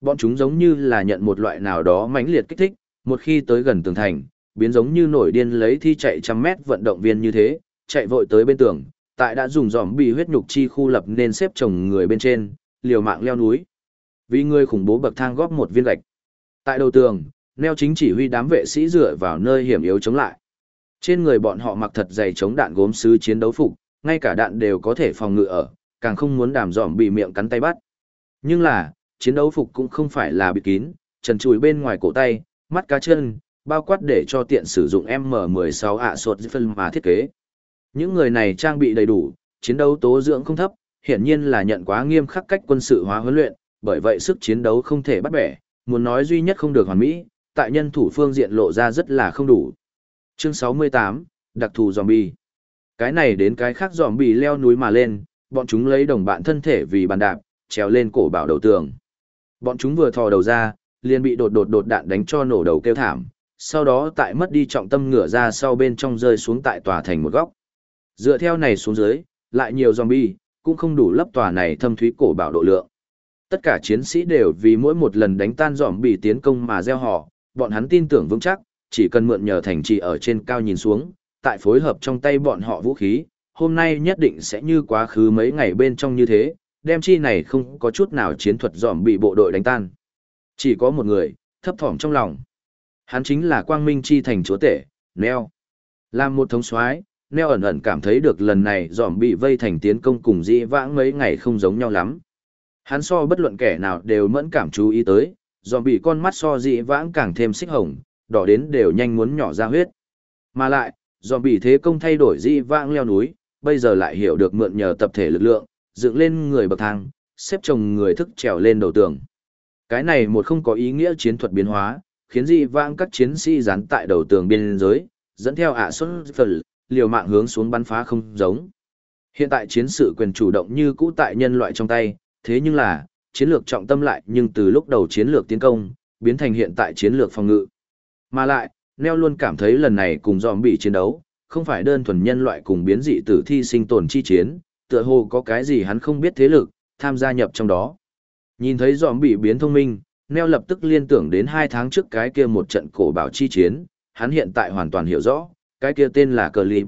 Bọn chúng giống như là nhận một loại nào đó mãnh liệt kích thích, một khi tới gần tường thành, biến giống như nổi điên lấy thi chạy trăm mét vận động viên như thế, chạy vội tới bên tường, tại đã dùng giòm bị huyết nhục chi khu lập nên xếp chồng người bên trên, liều mạng leo núi. Vì người khủng bố bậc thang góp một viên gạch. Tại đầu tường, neo chính chỉ huy đám vệ sĩ dựa vào nơi hiểm yếu chống lại. Trên người bọn họ mặc thật dày chống đạn gốm sứ chiến đấu phục, ngay cả đạn đều có thể phòng ngự ở, càng không muốn đàm giòm bị miệng cắn tay bắt. Nhưng là, chiến đấu phục cũng không phải là bịt kín, trần trùi bên ngoài cổ tay, mắt cá chân, bao quát để cho tiện sử dụng M16 ạ sột phân mà thiết kế. Những người này trang bị đầy đủ, chiến đấu tố dưỡng không thấp, hiển nhiên là nhận quá nghiêm khắc cách quân sự hóa huấn luyện, bởi vậy sức chiến đấu không thể bắt bẻ, muốn nói duy nhất không được hoàn mỹ, tại nhân thủ phương diện lộ ra rất là không đủ. Chương 68, đặc thù zombie. Cái này đến cái khác zombie leo núi mà lên, bọn chúng lấy đồng bạn thân thể vì bàn đạp, trèo lên cổ bảo đầu tường. Bọn chúng vừa thò đầu ra, liền bị đột đột đột đạn đánh cho nổ đầu kêu thảm, sau đó tại mất đi trọng tâm ngửa ra sau bên trong rơi xuống tại tòa thành một góc. Dựa theo này xuống dưới, lại nhiều zombie, cũng không đủ lấp tòa này thâm thúy cổ bảo độ lượng. Tất cả chiến sĩ đều vì mỗi một lần đánh tan dòm bị tiến công mà gieo họ, bọn hắn tin tưởng vững chắc, chỉ cần mượn nhờ thành trì ở trên cao nhìn xuống, tại phối hợp trong tay bọn họ vũ khí, hôm nay nhất định sẽ như quá khứ mấy ngày bên trong như thế, đem chi này không có chút nào chiến thuật dòm bị bộ đội đánh tan. Chỉ có một người, thấp thỏm trong lòng. Hắn chính là quang minh chi thành chúa tể, Neo. Làm một thống soái Neo ẩn ẩn cảm thấy được lần này dòm bị vây thành tiến công cùng dĩ vãng mấy ngày không giống nhau lắm. Hắn so bất luận kẻ nào đều mẫn cảm chú ý tới, dòm bị con mắt so dĩ vãng càng thêm xích hồng, đỏ đến đều nhanh muốn nhỏ ra huyết. Mà lại, dòm bị thế công thay đổi dĩ vãng leo núi, bây giờ lại hiểu được mượn nhờ tập thể lực lượng, dựng lên người bậc thang, xếp chồng người thức trèo lên đầu tường. Cái này một không có ý nghĩa chiến thuật biến hóa, khiến dị vãng các chiến sĩ dán tại đầu tường biên giới, dẫn theo ạ xuân phần, liều mạng hướng xuống bắn phá không giống. Hiện tại chiến sự quyền chủ động như cũ tại nhân loại trong tay, thế nhưng là, chiến lược trọng tâm lại nhưng từ lúc đầu chiến lược tiến công, biến thành hiện tại chiến lược phòng ngự. Mà lại, Neo luôn cảm thấy lần này cùng dòm bị chiến đấu, không phải đơn thuần nhân loại cùng biến dị tử thi sinh tồn chi chiến, tựa hồ có cái gì hắn không biết thế lực, tham gia nhập trong đó. Nhìn thấy dòm bị biến thông minh, Neo lập tức liên tưởng đến hai tháng trước cái kia một trận cổ bảo chi chiến, hắn hiện tại hoàn toàn hiểu rõ, cái kia tên là cờ lịp.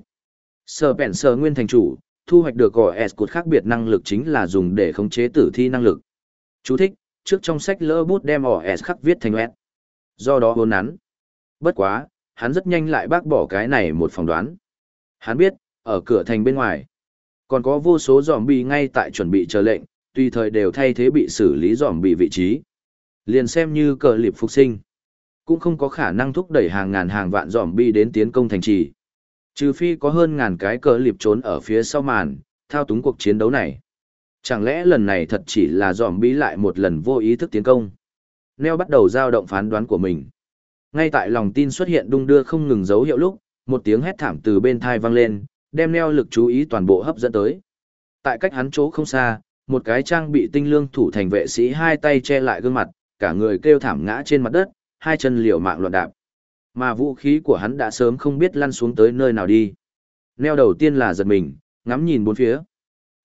Sở bèn sở nguyên thành chủ, thu hoạch được gỏi S cột khác biệt năng lực chính là dùng để khống chế tử thi năng lực. Chú thích, trước trong sách lỡ bút đem S khắc viết thành S. Do đó hôn nắn. Bất quá, hắn rất nhanh lại bác bỏ cái này một phỏng đoán. Hắn biết, ở cửa thành bên ngoài, còn có vô số giòm bị ngay tại chuẩn bị chờ lệnh, tùy thời đều thay thế bị xử lý giòm bị vị trí. Liền xem như cờ liệp phục sinh, cũng không có khả năng thúc đẩy hàng ngàn hàng vạn giòm bị đến tiến công thành trì. Trừ phi có hơn ngàn cái cờ liệp trốn ở phía sau màn, thao túng cuộc chiến đấu này. Chẳng lẽ lần này thật chỉ là giòm bị lại một lần vô ý thức tiến công? Neo bắt đầu dao động phán đoán của mình. Ngay tại lòng tin xuất hiện đung đưa không ngừng dấu hiệu lúc, một tiếng hét thảm từ bên thai vang lên, đem neo lực chú ý toàn bộ hấp dẫn tới. Tại cách hắn chỗ không xa, một cái trang bị tinh lương thủ thành vệ sĩ hai tay che lại gương mặt, cả người kêu thảm ngã trên mặt đất, hai chân liều mạng loạn đạp. Mà vũ khí của hắn đã sớm không biết lăn xuống tới nơi nào đi. Neo đầu tiên là giật mình, ngắm nhìn bốn phía.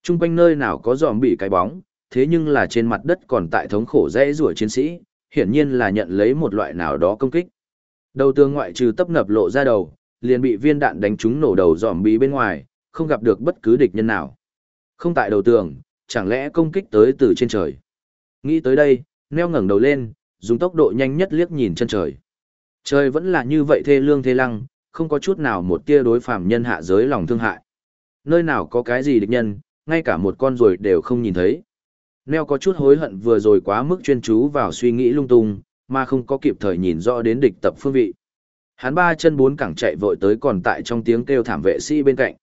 Trung quanh nơi nào có giòm bị cái bóng, thế nhưng là trên mặt đất còn tại thống khổ dễ rủa chiến sĩ, hiển nhiên là nhận lấy một loại nào đó công kích. Đầu tường ngoại trừ tấp nập lộ ra đầu, liền bị viên đạn đánh trúng nổ đầu giòm bị bên ngoài, không gặp được bất cứ địch nhân nào. Không tại đầu tường, chẳng lẽ công kích tới từ trên trời. Nghĩ tới đây, neo ngẩng đầu lên, dùng tốc độ nhanh nhất liếc nhìn chân trời. Trời vẫn là như vậy thê lương thê lăng, không có chút nào một tia đối phàm nhân hạ giới lòng thương hại. Nơi nào có cái gì địch nhân, ngay cả một con ruồi đều không nhìn thấy. Neo có chút hối hận vừa rồi quá mức chuyên chú vào suy nghĩ lung tung, mà không có kịp thời nhìn rõ đến địch tập phương vị. Hắn ba chân bốn cẳng chạy vội tới còn tại trong tiếng kêu thảm vệ sĩ bên cạnh.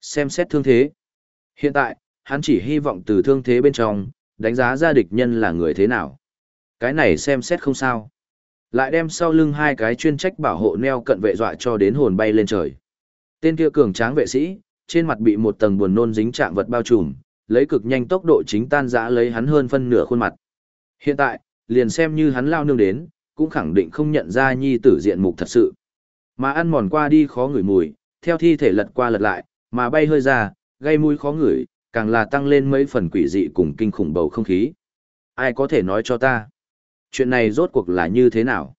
Xem xét thương thế. Hiện tại, hắn chỉ hy vọng từ thương thế bên trong, đánh giá ra địch nhân là người thế nào. Cái này xem xét không sao. Lại đem sau lưng hai cái chuyên trách bảo hộ neo cận vệ dọa cho đến hồn bay lên trời. Tên kia cường tráng vệ sĩ, trên mặt bị một tầng buồn nôn dính chạm vật bao trùm, lấy cực nhanh tốc độ chính tan dã lấy hắn hơn phân nửa khuôn mặt. Hiện tại, liền xem như hắn lao nương đến, cũng khẳng định không nhận ra nhi tử diện mục thật sự. Mà ăn mòn qua đi khó ngửi mùi, theo thi thể lật qua lật lại, mà bay hơi ra, gây mùi khó ngửi, càng là tăng lên mấy phần quỷ dị cùng kinh khủng bầu không khí. Ai có thể nói cho ta? Chuyện này rốt cuộc là như thế nào?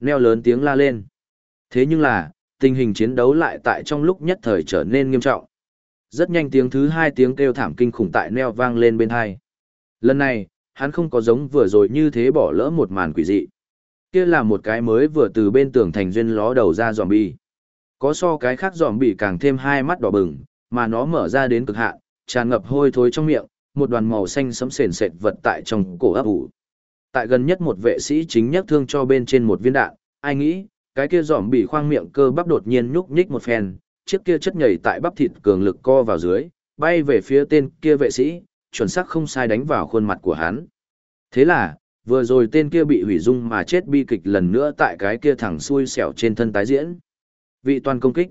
Neo lớn tiếng la lên. Thế nhưng là, tình hình chiến đấu lại tại trong lúc nhất thời trở nên nghiêm trọng. Rất nhanh tiếng thứ hai tiếng kêu thảm kinh khủng tại Neo vang lên bên hai. Lần này, hắn không có giống vừa rồi như thế bỏ lỡ một màn quỷ dị. Kia là một cái mới vừa từ bên tường thành duyên ló đầu ra zombie. Có so cái khác zombie càng thêm hai mắt đỏ bừng, mà nó mở ra đến cực hạn, tràn ngập hôi thối trong miệng, một đoàn màu xanh sẫm sền sệt vật tại trong cổ ấp ủ. Tại gần nhất một vệ sĩ chính nhắc thương cho bên trên một viên đạn, ai nghĩ, cái kia giòm bị khoang miệng cơ bắp đột nhiên nhúc nhích một phen, chiếc kia chất nhảy tại bắp thịt cường lực co vào dưới, bay về phía tên kia vệ sĩ, chuẩn xác không sai đánh vào khuôn mặt của hắn. Thế là, vừa rồi tên kia bị hủy dung mà chết bi kịch lần nữa tại cái kia thẳng xuôi xẻo trên thân tái diễn. Vị toàn công kích.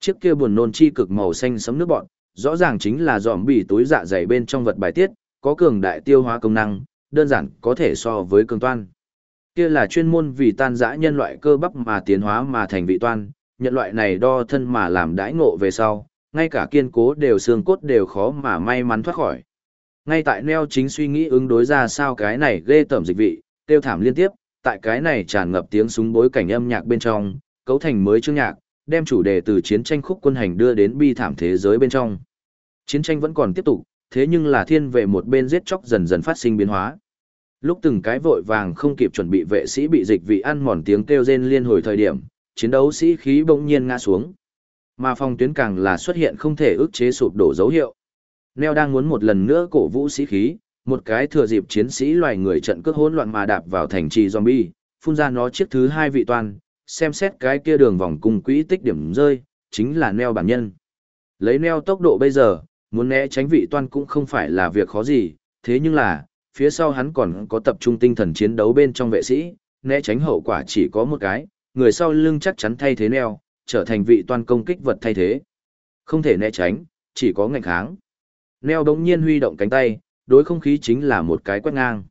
Chiếc kia buồn nôn chi cực màu xanh sấm nước bọn, rõ ràng chính là dòm bị túi dạ dày bên trong vật bài tiết, có cường đại tiêu hóa công năng, đơn giản có thể so với cường toan. Kia là chuyên môn vì tan dã nhân loại cơ bắp mà tiến hóa mà thành vị toan, nhân loại này đo thân mà làm đãi ngộ về sau, ngay cả kiên cố đều xương cốt đều khó mà may mắn thoát khỏi. Ngay tại neo chính suy nghĩ ứng đối ra sao cái này ghê tởm dịch vị, tiêu thảm liên tiếp, tại cái này tràn ngập tiếng súng bối cảnh âm nhạc bên trong, cấu thành mới chương nhạc, đem chủ đề từ chiến tranh khúc quân hành đưa đến bi thảm thế giới bên trong. Chiến tranh vẫn còn tiếp tục, thế nhưng là thiên về một bên giết chóc dần dần phát sinh biến hóa. Lúc từng cái vội vàng không kịp chuẩn bị vệ sĩ bị dịch vị ăn mòn tiếng kêu rên liên hồi thời điểm, chiến đấu sĩ khí bỗng nhiên ngã xuống. Mà phòng tuyến càng là xuất hiện không thể ức chế sụp đổ dấu hiệu. Neo đang muốn một lần nữa cổ vũ sĩ khí, một cái thừa dịp chiến sĩ loài người trận cước hỗn loạn mà đạp vào thành trì zombie, phun ra nó chiếc thứ hai vị toàn, xem xét cái kia đường vòng cung quỹ tích điểm rơi, chính là Neo bản nhân. Lấy Neo tốc độ bây giờ, muốn né tránh vị toan cũng không phải là việc khó gì, thế nhưng là, phía sau hắn còn có tập trung tinh thần chiến đấu bên trong vệ sĩ, né tránh hậu quả chỉ có một cái, người sau lưng chắc chắn thay thế Neo, trở thành vị toan công kích vật thay thế. Không thể né tránh, chỉ có ngạnh kháng. Neo đống nhiên huy động cánh tay, đối không khí chính là một cái quét ngang.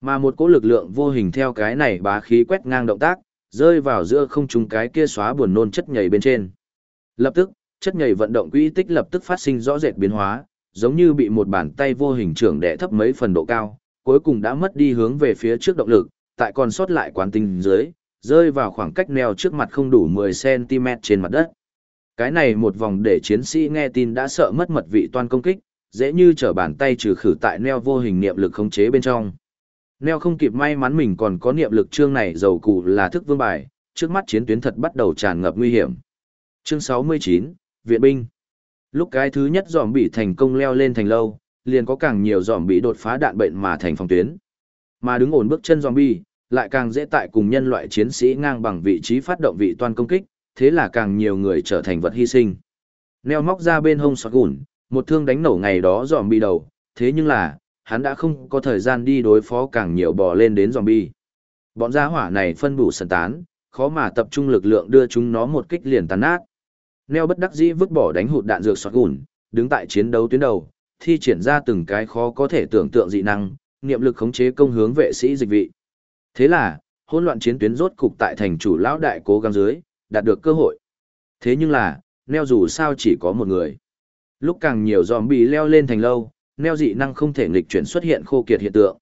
Mà một cỗ lực lượng vô hình theo cái này bá khí quét ngang động tác, rơi vào giữa không trung cái kia xóa buồn nôn chất nhầy bên trên. Lập tức, chất nhầy vận động quỹ tích lập tức phát sinh rõ rệt biến hóa, giống như bị một bàn tay vô hình trưởng đè thấp mấy phần độ cao, cuối cùng đã mất đi hướng về phía trước động lực, tại còn sót lại quán tinh dưới, rơi vào khoảng cách neo trước mặt không đủ 10cm trên mặt đất. Cái này một vòng để chiến sĩ nghe tin đã sợ mất mật vị toan công kích, dễ như trở bàn tay trừ khử tại neo vô hình niệm lực khống chế bên trong. Neo không kịp may mắn mình còn có niệm lực chương này dầu cụ là thức vương bài, trước mắt chiến tuyến thật bắt đầu tràn ngập nguy hiểm. Chương 69, Viện binh. Lúc cái thứ nhất giòm bị thành công leo lên thành lâu, liền có càng nhiều giòm bị đột phá đạn bệnh mà thành phòng tuyến. Mà đứng ổn bước chân zombie, lại càng dễ tại cùng nhân loại chiến sĩ ngang bằng vị trí phát động vị toan công kích, thế là càng nhiều người trở thành vật hy sinh. Neo móc ra bên hông sọt gùn, một thương đánh nổ ngày đó dòm bị đầu, thế nhưng là, hắn đã không có thời gian đi đối phó càng nhiều bò lên đến zombie. Bọn gia hỏa này phân bổ sần tán, khó mà tập trung lực lượng đưa chúng nó một kích liền tàn nát. Neo bất đắc dĩ vứt bỏ đánh hụt đạn dược sọt gùn, đứng tại chiến đấu tuyến đầu, thi triển ra từng cái khó có thể tưởng tượng dị năng, niệm lực khống chế công hướng vệ sĩ dịch vị. Thế là, hỗn loạn chiến tuyến rốt cục tại thành chủ lão đại cố gắng dưới, đạt được cơ hội. Thế nhưng là, Neo dù sao chỉ có một người. Lúc càng nhiều zombie leo lên thành lâu, neo dị năng không thể nghịch chuyển xuất hiện khô kiệt hiện tượng.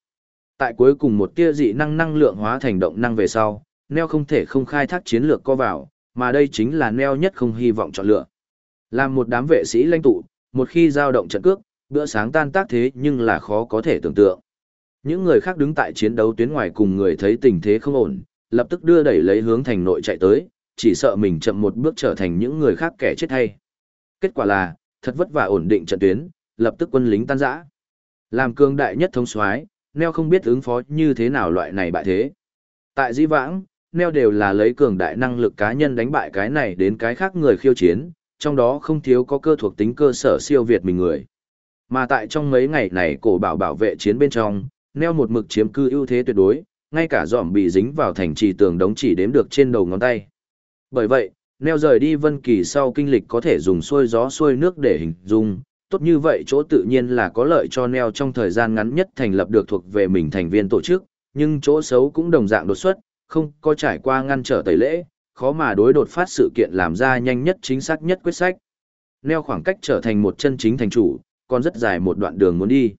Tại cuối cùng một tia dị năng năng lượng hóa thành động năng về sau, neo không thể không khai thác chiến lược co vào, mà đây chính là neo nhất không hy vọng chọn lựa. Làm một đám vệ sĩ lãnh tụ, một khi giao động trận cước, bữa sáng tan tác thế nhưng là khó có thể tưởng tượng. Những người khác đứng tại chiến đấu tuyến ngoài cùng người thấy tình thế không ổn, lập tức đưa đẩy lấy hướng thành nội chạy tới, chỉ sợ mình chậm một bước trở thành những người khác kẻ chết hay. Kết quả là, thật vất vả ổn định trận tuyến, lập tức quân lính tan rã. Làm cường đại nhất thống soái, Neo không biết ứng phó như thế nào loại này bại thế. Tại di vãng, Neo đều là lấy cường đại năng lực cá nhân đánh bại cái này đến cái khác người khiêu chiến, trong đó không thiếu có cơ thuộc tính cơ sở siêu việt mình người. Mà tại trong mấy ngày này cổ bảo bảo vệ chiến bên trong, Neo một mực chiếm cư ưu thế tuyệt đối, ngay cả giỏm bị dính vào thành trì tường đống chỉ đếm được trên đầu ngón tay. Bởi vậy, Neo rời đi Vân Kỳ sau kinh lịch có thể dùng xuôi gió xuôi nước để hình dung, tốt như vậy chỗ tự nhiên là có lợi cho Neo trong thời gian ngắn nhất thành lập được thuộc về mình thành viên tổ chức, nhưng chỗ xấu cũng đồng dạng đột xuất, không có trải qua ngăn trở tẩy lễ, khó mà đối đột phát sự kiện làm ra nhanh nhất chính xác nhất quyết sách. Neo khoảng cách trở thành một chân chính thành chủ, còn rất dài một đoạn đường muốn đi.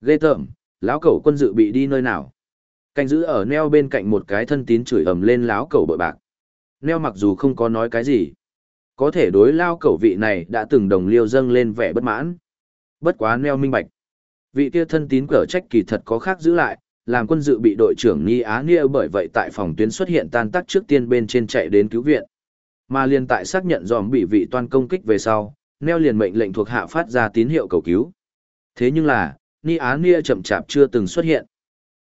Ghê tởm, lão cẩu quân dự bị đi nơi nào? Canh giữ ở Neo bên cạnh một cái thân tín chửi ầm lên lão cẩu bội bạc. Neo mặc dù không có nói cái gì, có thể đối lao cẩu vị này đã từng đồng liêu dâng lên vẻ bất mãn. Bất quá Neo minh bạch. Vị kia thân tín cở trách kỳ thật có khác giữ lại, làm quân dự bị đội trưởng Ni Á Nia bởi vậy tại phòng tuyến xuất hiện tan tác trước tiên bên trên chạy đến cứu viện. Mà liền tại xác nhận dòm bị vị toan công kích về sau, Neo liền mệnh lệnh thuộc hạ phát ra tín hiệu cầu cứu. Thế nhưng là, Ni Á Nia chậm chạp chưa từng xuất hiện.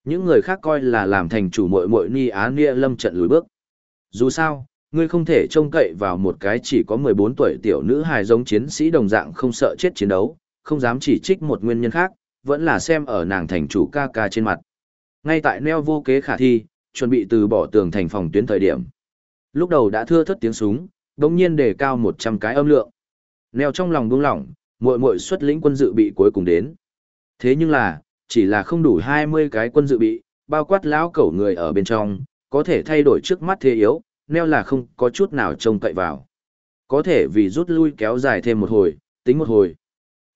Những người khác coi là làm thành chủ mội mội Ni Á Nia lâm trận lùi bước. Dù sao, ngươi không thể trông cậy vào một cái chỉ có 14 tuổi tiểu nữ hài giống chiến sĩ đồng dạng không sợ chết chiến đấu, không dám chỉ trích một nguyên nhân khác, vẫn là xem ở nàng thành chủ ca ca trên mặt. Ngay tại neo vô kế khả thi, chuẩn bị từ bỏ tường thành phòng tuyến thời điểm. Lúc đầu đã thưa thất tiếng súng, đồng nhiên đề cao 100 cái âm lượng. Neo trong lòng buông lỏng, muội muội xuất lĩnh quân dự bị cuối cùng đến. Thế nhưng là, chỉ là không đủ 20 cái quân dự bị, bao quát lão cẩu người ở bên trong, có thể thay đổi trước mắt thế yếu, neo là không có chút nào trông cậy vào. Có thể vì rút lui kéo dài thêm một hồi, tính một hồi.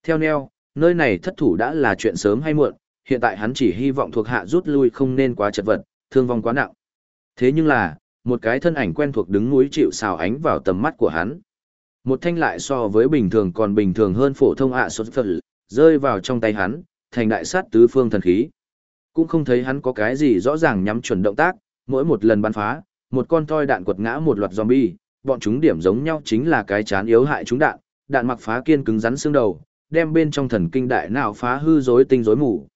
Theo neo, nơi này thất thủ đã là chuyện sớm hay muộn, hiện tại hắn chỉ hy vọng thuộc hạ rút lui không nên quá chật vật, thương vong quá nặng. Thế nhưng là, một cái thân ảnh quen thuộc đứng núi chịu xào ánh vào tầm mắt của hắn. Một thanh lại so với bình thường còn bình thường hơn phổ thông ạ à sốt phật, rơi vào trong tay hắn, thành đại sát tứ phương thần khí. Cũng không thấy hắn có cái gì rõ ràng nhắm chuẩn động tác, mỗi một lần bắn phá, một con toi đạn quật ngã một loạt zombie, bọn chúng điểm giống nhau chính là cái chán yếu hại chúng đạn, đạn mặc phá kiên cứng rắn xương đầu, đem bên trong thần kinh đại não phá hư rối tinh rối mù.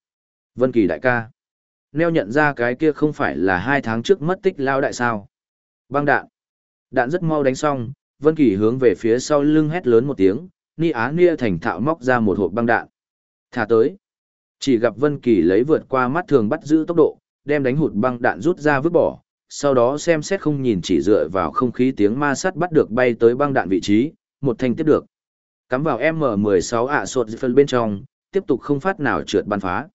Vân Kỳ đại ca. Neo nhận ra cái kia không phải là hai tháng trước mất tích lao đại sao. Băng đạn. Đạn rất mau đánh xong, Vân Kỳ hướng về phía sau lưng hét lớn một tiếng, Ni Á Nia thành thạo móc ra một hộp băng đạn. Thả tới. Chỉ gặp Vân Kỳ lấy vượt qua mắt thường bắt giữ tốc độ, đem đánh hụt băng đạn rút ra vứt bỏ, sau đó xem xét không nhìn chỉ dựa vào không khí tiếng ma sát bắt được bay tới băng đạn vị trí, một thanh tiếp được. Cắm vào M16 ạ sột phân bên trong, tiếp tục không phát nào trượt bắn phá.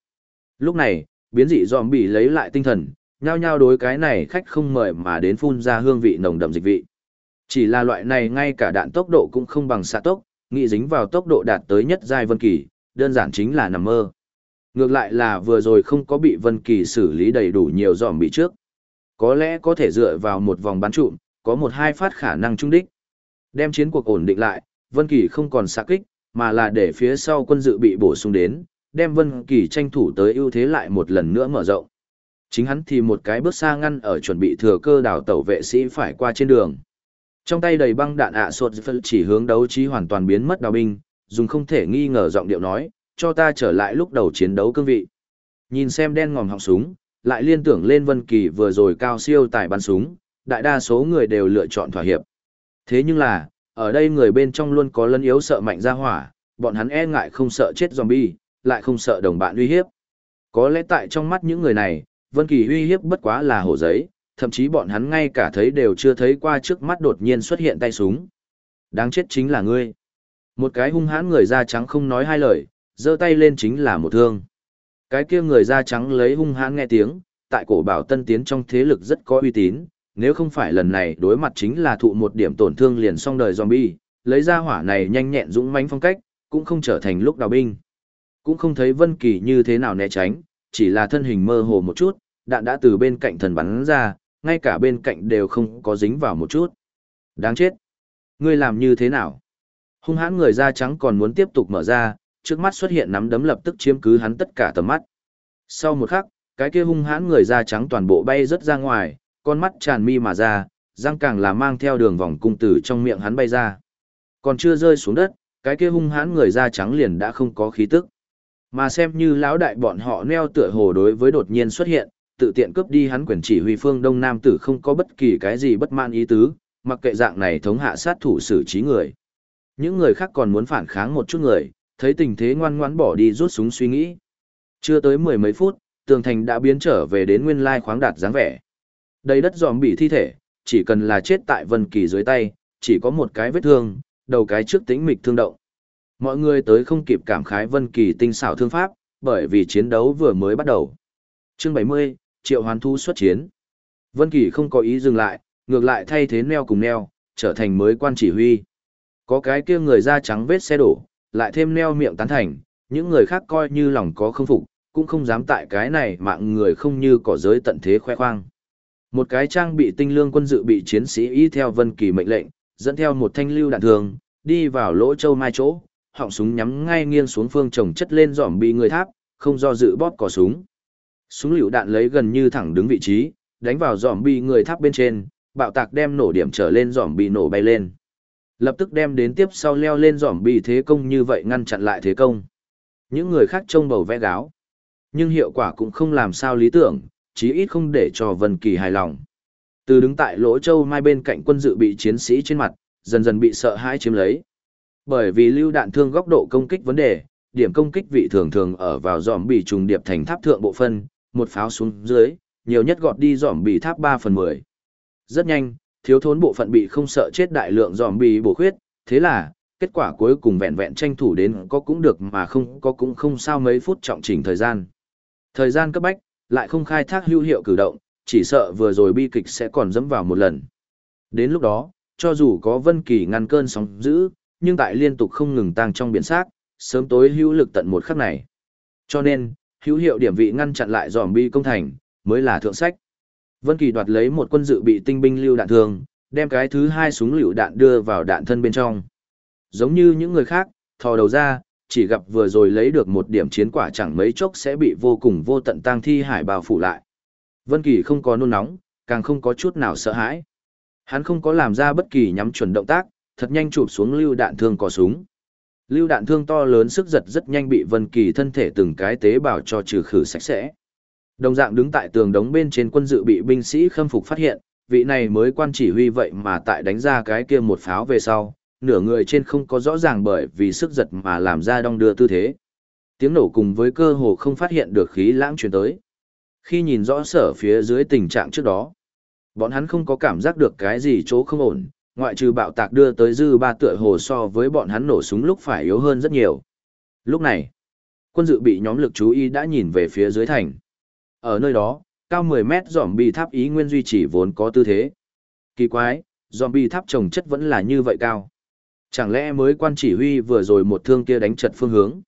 Lúc này, biến dị dòm bị lấy lại tinh thần, nhao nhao đối cái này khách không mời mà đến phun ra hương vị nồng đậm dịch vị. Chỉ là loại này ngay cả đạn tốc độ cũng không bằng xạ tốc, nghĩ dính vào tốc độ đạt tới nhất giai vân kỳ, đơn giản chính là nằm mơ. Ngược lại là vừa rồi không có bị vân kỳ xử lý đầy đủ nhiều dòm bị trước. Có lẽ có thể dựa vào một vòng bắn trụm, có một hai phát khả năng trung đích. Đem chiến cuộc ổn định lại, Vân Kỳ không còn xạ kích, mà là để phía sau quân dự bị bổ sung đến, đem Vân Kỳ tranh thủ tới ưu thế lại một lần nữa mở rộng. Chính hắn thì một cái bước xa ngăn ở chuẩn bị thừa cơ đào tẩu vệ sĩ phải qua trên đường. Trong tay đầy băng đạn ạ à sột phân chỉ hướng đấu trí hoàn toàn biến mất đào binh, dùng không thể nghi ngờ giọng điệu nói, cho ta trở lại lúc đầu chiến đấu cương vị. Nhìn xem đen ngòm họng súng, lại liên tưởng lên Vân Kỳ vừa rồi cao siêu tài bắn súng, đại đa số người đều lựa chọn thỏa hiệp. Thế nhưng là, ở đây người bên trong luôn có lân yếu sợ mạnh ra hỏa, bọn hắn e ngại không sợ chết zombie, lại không sợ đồng bạn uy hiếp. Có lẽ tại trong mắt những người này, Vân Kỳ uy hiếp bất quá là hổ giấy, thậm chí bọn hắn ngay cả thấy đều chưa thấy qua trước mắt đột nhiên xuất hiện tay súng. Đáng chết chính là ngươi. Một cái hung hãn người da trắng không nói hai lời, giơ tay lên chính là một thương. Cái kia người da trắng lấy hung hãn nghe tiếng, tại cổ bảo tân tiến trong thế lực rất có uy tín, nếu không phải lần này đối mặt chính là thụ một điểm tổn thương liền xong đời zombie, lấy ra hỏa này nhanh nhẹn dũng mãnh phong cách, cũng không trở thành lúc đào binh. Cũng không thấy Vân Kỳ như thế nào né tránh, chỉ là thân hình mơ hồ một chút, đạn đã từ bên cạnh thần bắn ra, ngay cả bên cạnh đều không có dính vào một chút. Đáng chết. Ngươi làm như thế nào? Hung hãn người da trắng còn muốn tiếp tục mở ra, trước mắt xuất hiện nắm đấm lập tức chiếm cứ hắn tất cả tầm mắt. Sau một khắc, cái kia hung hãn người da trắng toàn bộ bay rất ra ngoài, con mắt tràn mi mà ra, răng càng là mang theo đường vòng cung tử trong miệng hắn bay ra. Còn chưa rơi xuống đất, cái kia hung hãn người da trắng liền đã không có khí tức. Mà xem như lão đại bọn họ neo tựa hồ đối với đột nhiên xuất hiện, tự tiện cướp đi hắn quyền chỉ huy phương Đông Nam tử không có bất kỳ cái gì bất mãn ý tứ, mặc kệ dạng này thống hạ sát thủ xử trí người. Những người khác còn muốn phản kháng một chút người, thấy tình thế ngoan ngoãn bỏ đi rút súng suy nghĩ. Chưa tới mười mấy phút, tường thành đã biến trở về đến nguyên lai khoáng đạt dáng vẻ. Đầy đất dòm bị thi thể, chỉ cần là chết tại Vân Kỳ dưới tay, chỉ có một cái vết thương, đầu cái trước tính mịch thương động. Mọi người tới không kịp cảm khái Vân Kỳ tinh xảo thương pháp, bởi vì chiến đấu vừa mới bắt đầu. Chương 70, Triệu Hoán Thu xuất chiến. Vân Kỳ không có ý dừng lại, ngược lại thay thế neo cùng neo, trở thành mới quan chỉ huy. Có cái kia người da trắng vết xe đổ, lại thêm neo miệng tán thành, những người khác coi như lòng có không phục, cũng không dám tại cái này mạng người không như cỏ giới tận thế khoe khoang. Một cái trang bị tinh lương quân dự bị chiến sĩ y theo Vân Kỳ mệnh lệnh, dẫn theo một thanh lưu đạn thường, đi vào lỗ châu mai chỗ, họng súng nhắm ngay nghiêng xuống phương trồng chất lên dòm bị người tháp, không do dự bóp cò súng. Súng liều đạn lấy gần như thẳng đứng vị trí, đánh vào dòm bị người tháp bên trên, bạo tạc đem nổ điểm trở lên dòm bị nổ bay lên. Lập tức đem đến tiếp sau leo lên dòm bị thế công như vậy ngăn chặn lại thế công. Những người khác trông bầu vẽ gáo. Nhưng hiệu quả cũng không làm sao lý tưởng, chí ít không để cho Vân Kỳ hài lòng. Từ đứng tại lỗ châu mai bên cạnh quân dự bị chiến sĩ trên mặt, dần dần bị sợ hãi chiếm lấy. Bởi vì lưu đạn thương góc độ công kích vấn đề, điểm công kích vị thường thường ở vào dòm bị trùng điệp thành tháp thượng bộ phân, một pháo xuống dưới, nhiều nhất gọt đi dòm bị tháp 3 phần 10. Rất nhanh, thiếu thốn bộ phận bị không sợ chết đại lượng dòm bị bổ khuyết, thế là, kết quả cuối cùng vẹn vẹn tranh thủ đến có cũng được mà không có cũng không sao mấy phút trọng chỉnh thời gian. Thời gian cấp bách, lại không khai thác hữu hiệu cử động, chỉ sợ vừa rồi bi kịch sẽ còn dẫm vào một lần. Đến lúc đó, cho dù có Vân Kỳ ngăn cơn sóng dữ, nhưng tại liên tục không ngừng tăng trong biển xác, sớm tối hữu lực tận một khắc này. Cho nên, hữu hiệu điểm vị ngăn chặn lại bi công thành, mới là thượng sách. Vân Kỳ đoạt lấy một quân dự bị tinh binh lưu đạn thường, đem cái thứ hai súng lựu đạn đưa vào đạn thân bên trong. Giống như những người khác, thò đầu ra, chỉ gặp vừa rồi lấy được một điểm chiến quả chẳng mấy chốc sẽ bị vô cùng vô tận tang thi hải bao phủ lại. Vân Kỳ không có nôn nóng, càng không có chút nào sợ hãi. Hắn không có làm ra bất kỳ nhắm chuẩn động tác, thật nhanh chụp xuống lưu đạn thương cò súng. Lưu đạn thương to lớn sức giật rất nhanh bị Vân Kỳ thân thể từng cái tế bào cho trừ khử sạch sẽ. Đồng dạng đứng tại tường đống bên trên quân dự bị binh sĩ khâm phục phát hiện, vị này mới quan chỉ huy vậy mà tại đánh ra cái kia một pháo về sau, nửa người trên không có rõ ràng bởi vì sức giật mà làm ra đong đưa tư thế. Tiếng nổ cùng với cơ hồ không phát hiện được khí lãng truyền tới. Khi nhìn rõ sở phía dưới tình trạng trước đó, bọn hắn không có cảm giác được cái gì chỗ không ổn, ngoại trừ bạo tạc đưa tới dư ba tựa hồ so với bọn hắn nổ súng lúc phải yếu hơn rất nhiều. Lúc này, quân dự bị nhóm lực chú ý đã nhìn về phía dưới thành. Ở nơi đó, cao 10 mét giòm bi tháp ý nguyên duy trì vốn có tư thế. Kỳ quái, giòm bi tháp trồng chất vẫn là như vậy cao. Chẳng lẽ mới quan chỉ huy vừa rồi một thương kia đánh chật phương hướng.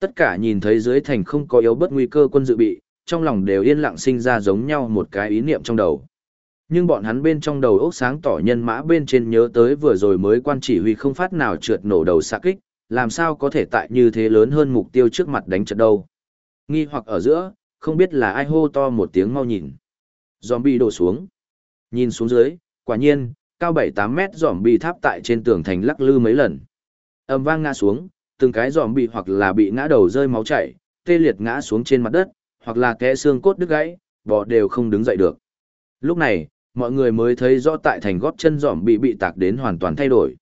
Tất cả nhìn thấy dưới thành không có yếu bất nguy cơ quân dự bị, trong lòng đều yên lặng sinh ra giống nhau một cái ý niệm trong đầu. Nhưng bọn hắn bên trong đầu ốc sáng tỏ nhân mã bên trên nhớ tới vừa rồi mới quan chỉ huy không phát nào trượt nổ đầu xạ kích, làm sao có thể tại như thế lớn hơn mục tiêu trước mặt đánh trận đâu. Nghi hoặc ở giữa, không biết là ai hô to một tiếng mau nhìn. Zombie đổ xuống. Nhìn xuống dưới, quả nhiên, cao 7-8 mét zombie tháp tại trên tường thành lắc lư mấy lần. Âm vang ngã xuống, từng cái zombie hoặc là bị ngã đầu rơi máu chảy, tê liệt ngã xuống trên mặt đất, hoặc là kẽ xương cốt đứt gãy, bò đều không đứng dậy được. Lúc này, mọi người mới thấy rõ tại thành gót chân giỏm bị bị tạc đến hoàn toàn thay đổi.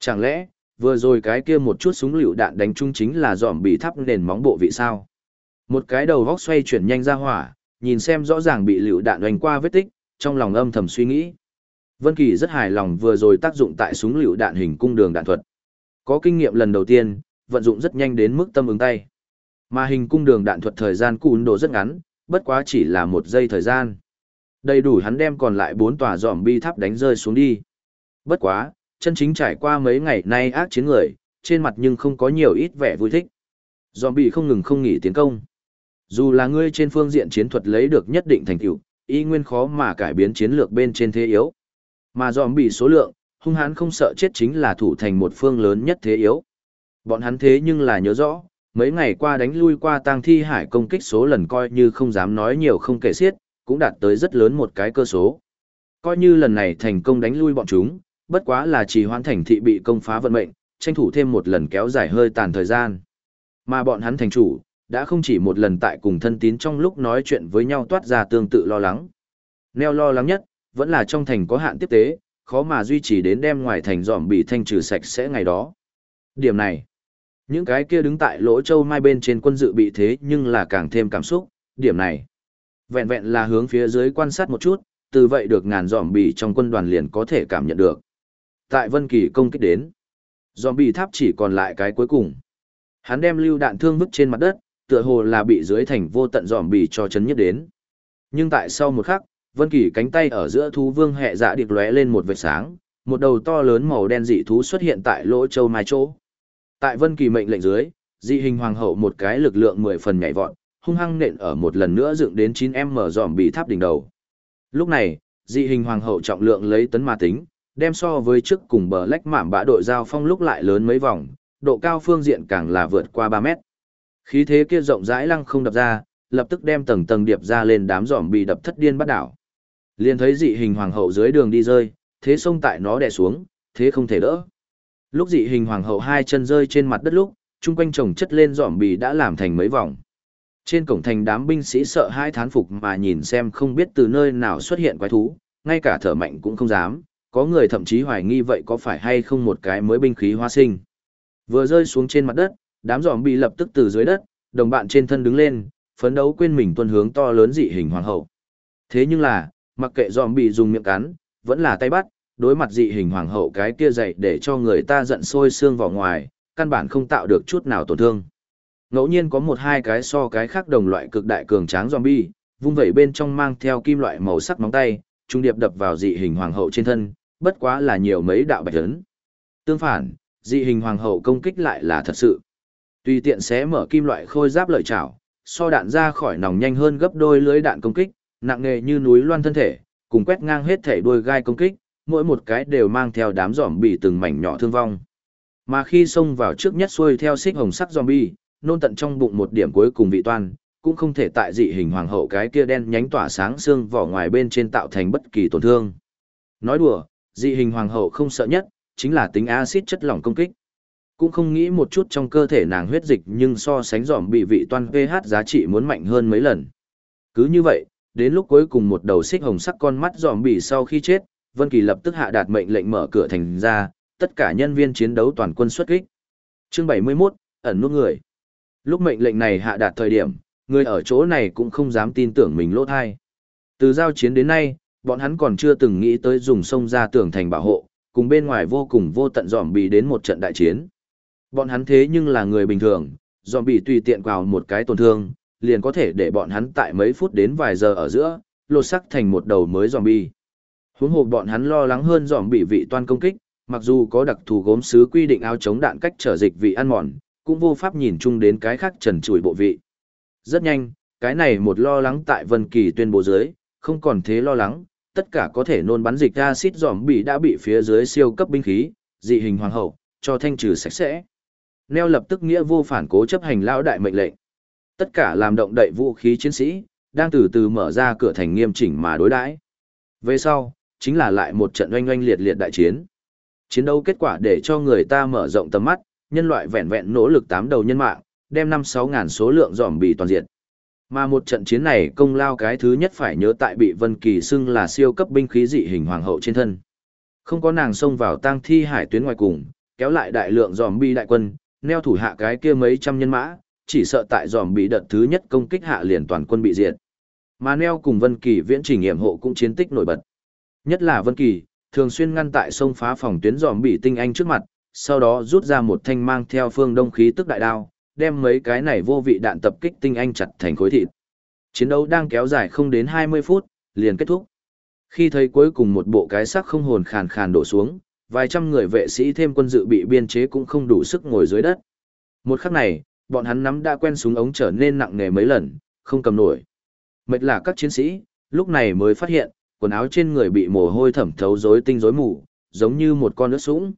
Chẳng lẽ, vừa rồi cái kia một chút súng lựu đạn đánh chung chính là giỏm bị thắp nền móng bộ vị sao? Một cái đầu vóc xoay chuyển nhanh ra hỏa, nhìn xem rõ ràng bị lựu đạn đánh qua vết tích, trong lòng âm thầm suy nghĩ. Vân Kỳ rất hài lòng vừa rồi tác dụng tại súng lựu đạn hình cung đường đạn thuật. Có kinh nghiệm lần đầu tiên, vận dụng rất nhanh đến mức tâm ứng tay. Mà hình cung đường đạn thuật thời gian cún đồ rất ngắn, bất quá chỉ là một giây thời gian. Đầy đủ hắn đem còn lại bốn tòa dòm bi tháp đánh rơi xuống đi. Bất quá, chân chính trải qua mấy ngày nay ác chiến người, trên mặt nhưng không có nhiều ít vẻ vui thích. dòm bi không ngừng không nghỉ tiến công. Dù là ngươi trên phương diện chiến thuật lấy được nhất định thành tựu, y nguyên khó mà cải biến chiến lược bên trên thế yếu. Mà dòm bị số lượng, hung hãn không sợ chết chính là thủ thành một phương lớn nhất thế yếu. Bọn hắn thế nhưng là nhớ rõ, mấy ngày qua đánh lui qua tang thi hải công kích số lần coi như không dám nói nhiều không kể xiết, cũng đạt tới rất lớn một cái cơ số. Coi như lần này thành công đánh lui bọn chúng, bất quá là chỉ hoãn thành thị bị công phá vận mệnh, tranh thủ thêm một lần kéo dài hơi tàn thời gian. Mà bọn hắn thành chủ, đã không chỉ một lần tại cùng thân tín trong lúc nói chuyện với nhau toát ra tương tự lo lắng. Neo lo lắng nhất, vẫn là trong thành có hạn tiếp tế, khó mà duy trì đến đem ngoài thành dòm bị thanh trừ sạch sẽ ngày đó. Điểm này, những cái kia đứng tại lỗ châu mai bên trên quân dự bị thế nhưng là càng thêm cảm xúc, điểm này. Vẹn vẹn là hướng phía dưới quan sát một chút, từ vậy được ngàn dòm bị trong quân đoàn liền có thể cảm nhận được. Tại Vân Kỳ công kích đến, dòm bị tháp chỉ còn lại cái cuối cùng. Hắn đem lưu đạn thương vứt trên mặt đất, tựa hồ là bị dưới thành vô tận dòm bì cho chấn nhất đến. Nhưng tại sau một khắc, Vân Kỳ cánh tay ở giữa thú vương hệ dạ điệp lóe lên một vệt sáng, một đầu to lớn màu đen dị thú xuất hiện tại lỗ châu mai chỗ. Tại Vân Kỳ mệnh lệnh dưới, dị hình hoàng hậu một cái lực lượng mười phần nhảy vọt, hung hăng nện ở một lần nữa dựng đến 9M dòm bị tháp đỉnh đầu. Lúc này, dị hình hoàng hậu trọng lượng lấy tấn ma tính, đem so với trước cùng bờ lách mạm bã đội giao phong lúc lại lớn mấy vòng, độ cao phương diện càng là vượt qua 3 mét. Khí thế kia rộng rãi lăng không đập ra, lập tức đem tầng tầng điệp ra lên đám dòm bị đập thất điên bắt đảo. Liền thấy dị hình hoàng hậu dưới đường đi rơi, thế xông tại nó đè xuống, thế không thể đỡ. Lúc dị hình hoàng hậu hai chân rơi trên mặt đất lúc, chung quanh chồng chất lên dòm bị đã làm thành mấy vòng. Trên cổng thành đám binh sĩ sợ hai thán phục mà nhìn xem không biết từ nơi nào xuất hiện quái thú, ngay cả thở mạnh cũng không dám, có người thậm chí hoài nghi vậy có phải hay không một cái mới binh khí hóa sinh. Vừa rơi xuống trên mặt đất, đám giòm bị lập tức từ dưới đất, đồng bạn trên thân đứng lên, phấn đấu quên mình tuân hướng to lớn dị hình hoàng hậu. Thế nhưng là, mặc kệ giòm bị dùng miệng cắn, vẫn là tay bắt, đối mặt dị hình hoàng hậu cái kia dậy để cho người ta giận sôi xương vào ngoài, căn bản không tạo được chút nào tổn thương. Ngẫu nhiên có một hai cái so cái khác đồng loại cực đại cường tráng zombie, vung vẩy bên trong mang theo kim loại màu sắc móng tay, trung điệp đập vào dị hình hoàng hậu trên thân, bất quá là nhiều mấy đạo bạch ấn. Tương phản, dị hình hoàng hậu công kích lại là thật sự. Tùy tiện xé mở kim loại khôi giáp lợi chảo, so đạn ra khỏi nòng nhanh hơn gấp đôi lưới đạn công kích, nặng nề như núi loan thân thể, cùng quét ngang hết thể đuôi gai công kích, mỗi một cái đều mang theo đám giòm bị từng mảnh nhỏ thương vong. Mà khi xông vào trước nhất xuôi theo xích hồng sắc zombie, nôn tận trong bụng một điểm cuối cùng vị toan, cũng không thể tại dị hình hoàng hậu cái kia đen nhánh tỏa sáng xương vỏ ngoài bên trên tạo thành bất kỳ tổn thương. Nói đùa, dị hình hoàng hậu không sợ nhất, chính là tính axit chất lỏng công kích. Cũng không nghĩ một chút trong cơ thể nàng huyết dịch nhưng so sánh dòm bị vị toan pH giá trị muốn mạnh hơn mấy lần. Cứ như vậy, đến lúc cuối cùng một đầu xích hồng sắc con mắt dòm bị sau khi chết, Vân Kỳ lập tức hạ đạt mệnh lệnh mở cửa thành ra, tất cả nhân viên chiến đấu toàn quân xuất kích. Chương 71, ẩn nút người. Lúc mệnh lệnh này hạ đạt thời điểm, người ở chỗ này cũng không dám tin tưởng mình lỗ thai. Từ giao chiến đến nay, bọn hắn còn chưa từng nghĩ tới dùng sông ra tường thành bảo hộ, cùng bên ngoài vô cùng vô tận dòm bị đến một trận đại chiến. Bọn hắn thế nhưng là người bình thường, dòm bị tùy tiện vào một cái tổn thương, liền có thể để bọn hắn tại mấy phút đến vài giờ ở giữa, lột sắc thành một đầu mới dòm bi. Huống hồ bọn hắn lo lắng hơn dòm bị vị toan công kích, mặc dù có đặc thù gốm sứ quy định áo chống đạn cách trở dịch vị ăn mòn, cũng vô pháp nhìn chung đến cái khác trần trụi bộ vị. Rất nhanh, cái này một lo lắng tại Vân Kỳ tuyên bố dưới, không còn thế lo lắng, tất cả có thể nôn bắn dịch acid giòm đã bị phía dưới siêu cấp binh khí, dị hình hoàng hậu, cho thanh trừ sạch sẽ. Neo lập tức nghĩa vô phản cố chấp hành lão đại mệnh lệnh. Tất cả làm động đậy vũ khí chiến sĩ, đang từ từ mở ra cửa thành nghiêm chỉnh mà đối đãi. Về sau, chính là lại một trận oanh oanh liệt liệt đại chiến. Chiến đấu kết quả để cho người ta mở rộng tầm mắt, nhân loại vẹn vẹn nỗ lực tám đầu nhân mạng, đem năm sáu ngàn số lượng giòm bị toàn diện. Mà một trận chiến này công lao cái thứ nhất phải nhớ tại bị Vân Kỳ xưng là siêu cấp binh khí dị hình hoàng hậu trên thân. Không có nàng xông vào tang thi hải tuyến ngoài cùng, kéo lại đại lượng giòm bi đại quân, neo thủ hạ cái kia mấy trăm nhân mã, chỉ sợ tại giòm bị đợt thứ nhất công kích hạ liền toàn quân bị diệt. Mà neo cùng Vân Kỳ viễn trình nghiệm hộ cũng chiến tích nổi bật. Nhất là Vân Kỳ, thường xuyên ngăn tại sông phá phòng tuyến giòm bị tinh anh trước mặt, sau đó rút ra một thanh mang theo phương đông khí tức đại đao, đem mấy cái này vô vị đạn tập kích tinh anh chặt thành khối thịt. Chiến đấu đang kéo dài không đến 20 phút, liền kết thúc. Khi thấy cuối cùng một bộ cái xác không hồn khàn khàn đổ xuống, vài trăm người vệ sĩ thêm quân dự bị biên chế cũng không đủ sức ngồi dưới đất. Một khắc này, bọn hắn nắm đã quen súng ống trở nên nặng nề mấy lần, không cầm nổi. Mệt là các chiến sĩ, lúc này mới phát hiện, quần áo trên người bị mồ hôi thẩm thấu rối tinh rối mù, giống như một con nước sũng.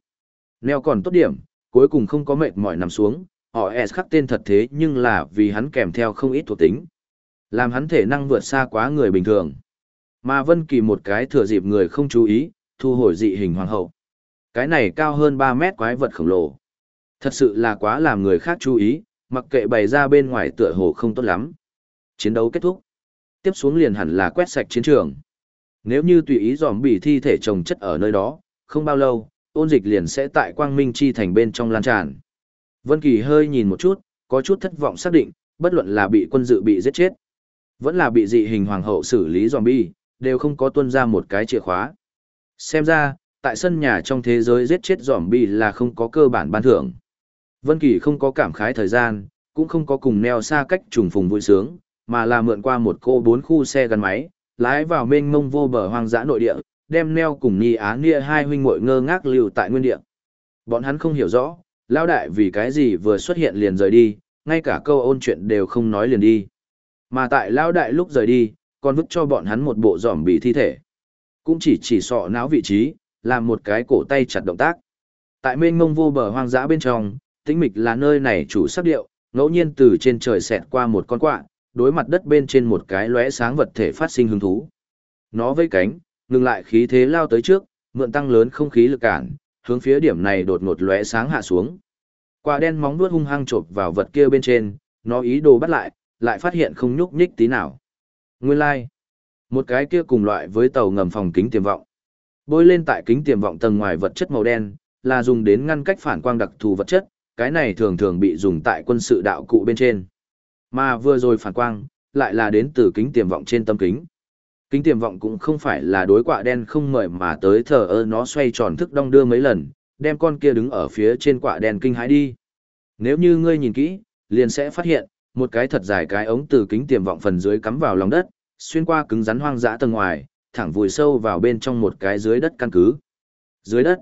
Neo còn tốt điểm, cuối cùng không có mệt mỏi nằm xuống, họ S khắc tên thật thế nhưng là vì hắn kèm theo không ít thuộc tính. Làm hắn thể năng vượt xa quá người bình thường. Mà Vân Kỳ một cái thừa dịp người không chú ý, thu hồi dị hình hoàng hậu. Cái này cao hơn 3 mét quái vật khổng lồ. Thật sự là quá làm người khác chú ý, mặc kệ bày ra bên ngoài tựa hồ không tốt lắm. Chiến đấu kết thúc. Tiếp xuống liền hẳn là quét sạch chiến trường. Nếu như tùy ý dòm bị thi thể trồng chất ở nơi đó, không bao lâu, ôn dịch liền sẽ tại quang minh chi thành bên trong lan tràn. Vân Kỳ hơi nhìn một chút, có chút thất vọng xác định, bất luận là bị quân dự bị giết chết, vẫn là bị dị hình hoàng hậu xử lý zombie, đều không có tuân ra một cái chìa khóa. Xem ra, tại sân nhà trong thế giới giết chết zombie là không có cơ bản ban thưởng. Vân Kỳ không có cảm khái thời gian, cũng không có cùng neo xa cách trùng phùng vui sướng, mà là mượn qua một cô bốn khu xe gắn máy, lái vào mênh mông vô bờ hoang dã nội địa, đem neo cùng Nhi Á Nia hai huynh muội ngơ ngác lưu tại nguyên địa. Bọn hắn không hiểu rõ, Lao đại vì cái gì vừa xuất hiện liền rời đi, ngay cả câu ôn chuyện đều không nói liền đi. Mà tại Lao đại lúc rời đi, còn vứt cho bọn hắn một bộ giòm bị thi thể. Cũng chỉ chỉ sọ não vị trí, làm một cái cổ tay chặt động tác. Tại mênh mông vô bờ hoang dã bên trong, tĩnh mịch là nơi này chủ sắc điệu, ngẫu nhiên từ trên trời xẹt qua một con quạ, đối mặt đất bên trên một cái lóe sáng vật thể phát sinh hứng thú. Nó vây cánh, ngừng lại khí thế lao tới trước, mượn tăng lớn không khí lực cản, hướng phía điểm này đột ngột lóe sáng hạ xuống. Quả đen móng vuốt hung hăng chộp vào vật kia bên trên, nó ý đồ bắt lại, lại phát hiện không nhúc nhích tí nào. Nguyên lai, like. một cái kia cùng loại với tàu ngầm phòng kính tiềm vọng. Bôi lên tại kính tiềm vọng tầng ngoài vật chất màu đen, là dùng đến ngăn cách phản quang đặc thù vật chất, cái này thường thường bị dùng tại quân sự đạo cụ bên trên. Mà vừa rồi phản quang, lại là đến từ kính tiềm vọng trên tâm kính. Kính tiềm vọng cũng không phải là đối quạ đen không mời mà tới thờ ơ nó xoay tròn thức đong đưa mấy lần, đem con kia đứng ở phía trên quạ đen kinh hãi đi. Nếu như ngươi nhìn kỹ, liền sẽ phát hiện, một cái thật dài cái ống từ kính tiềm vọng phần dưới cắm vào lòng đất, xuyên qua cứng rắn hoang dã tầng ngoài, thẳng vùi sâu vào bên trong một cái dưới đất căn cứ. Dưới đất.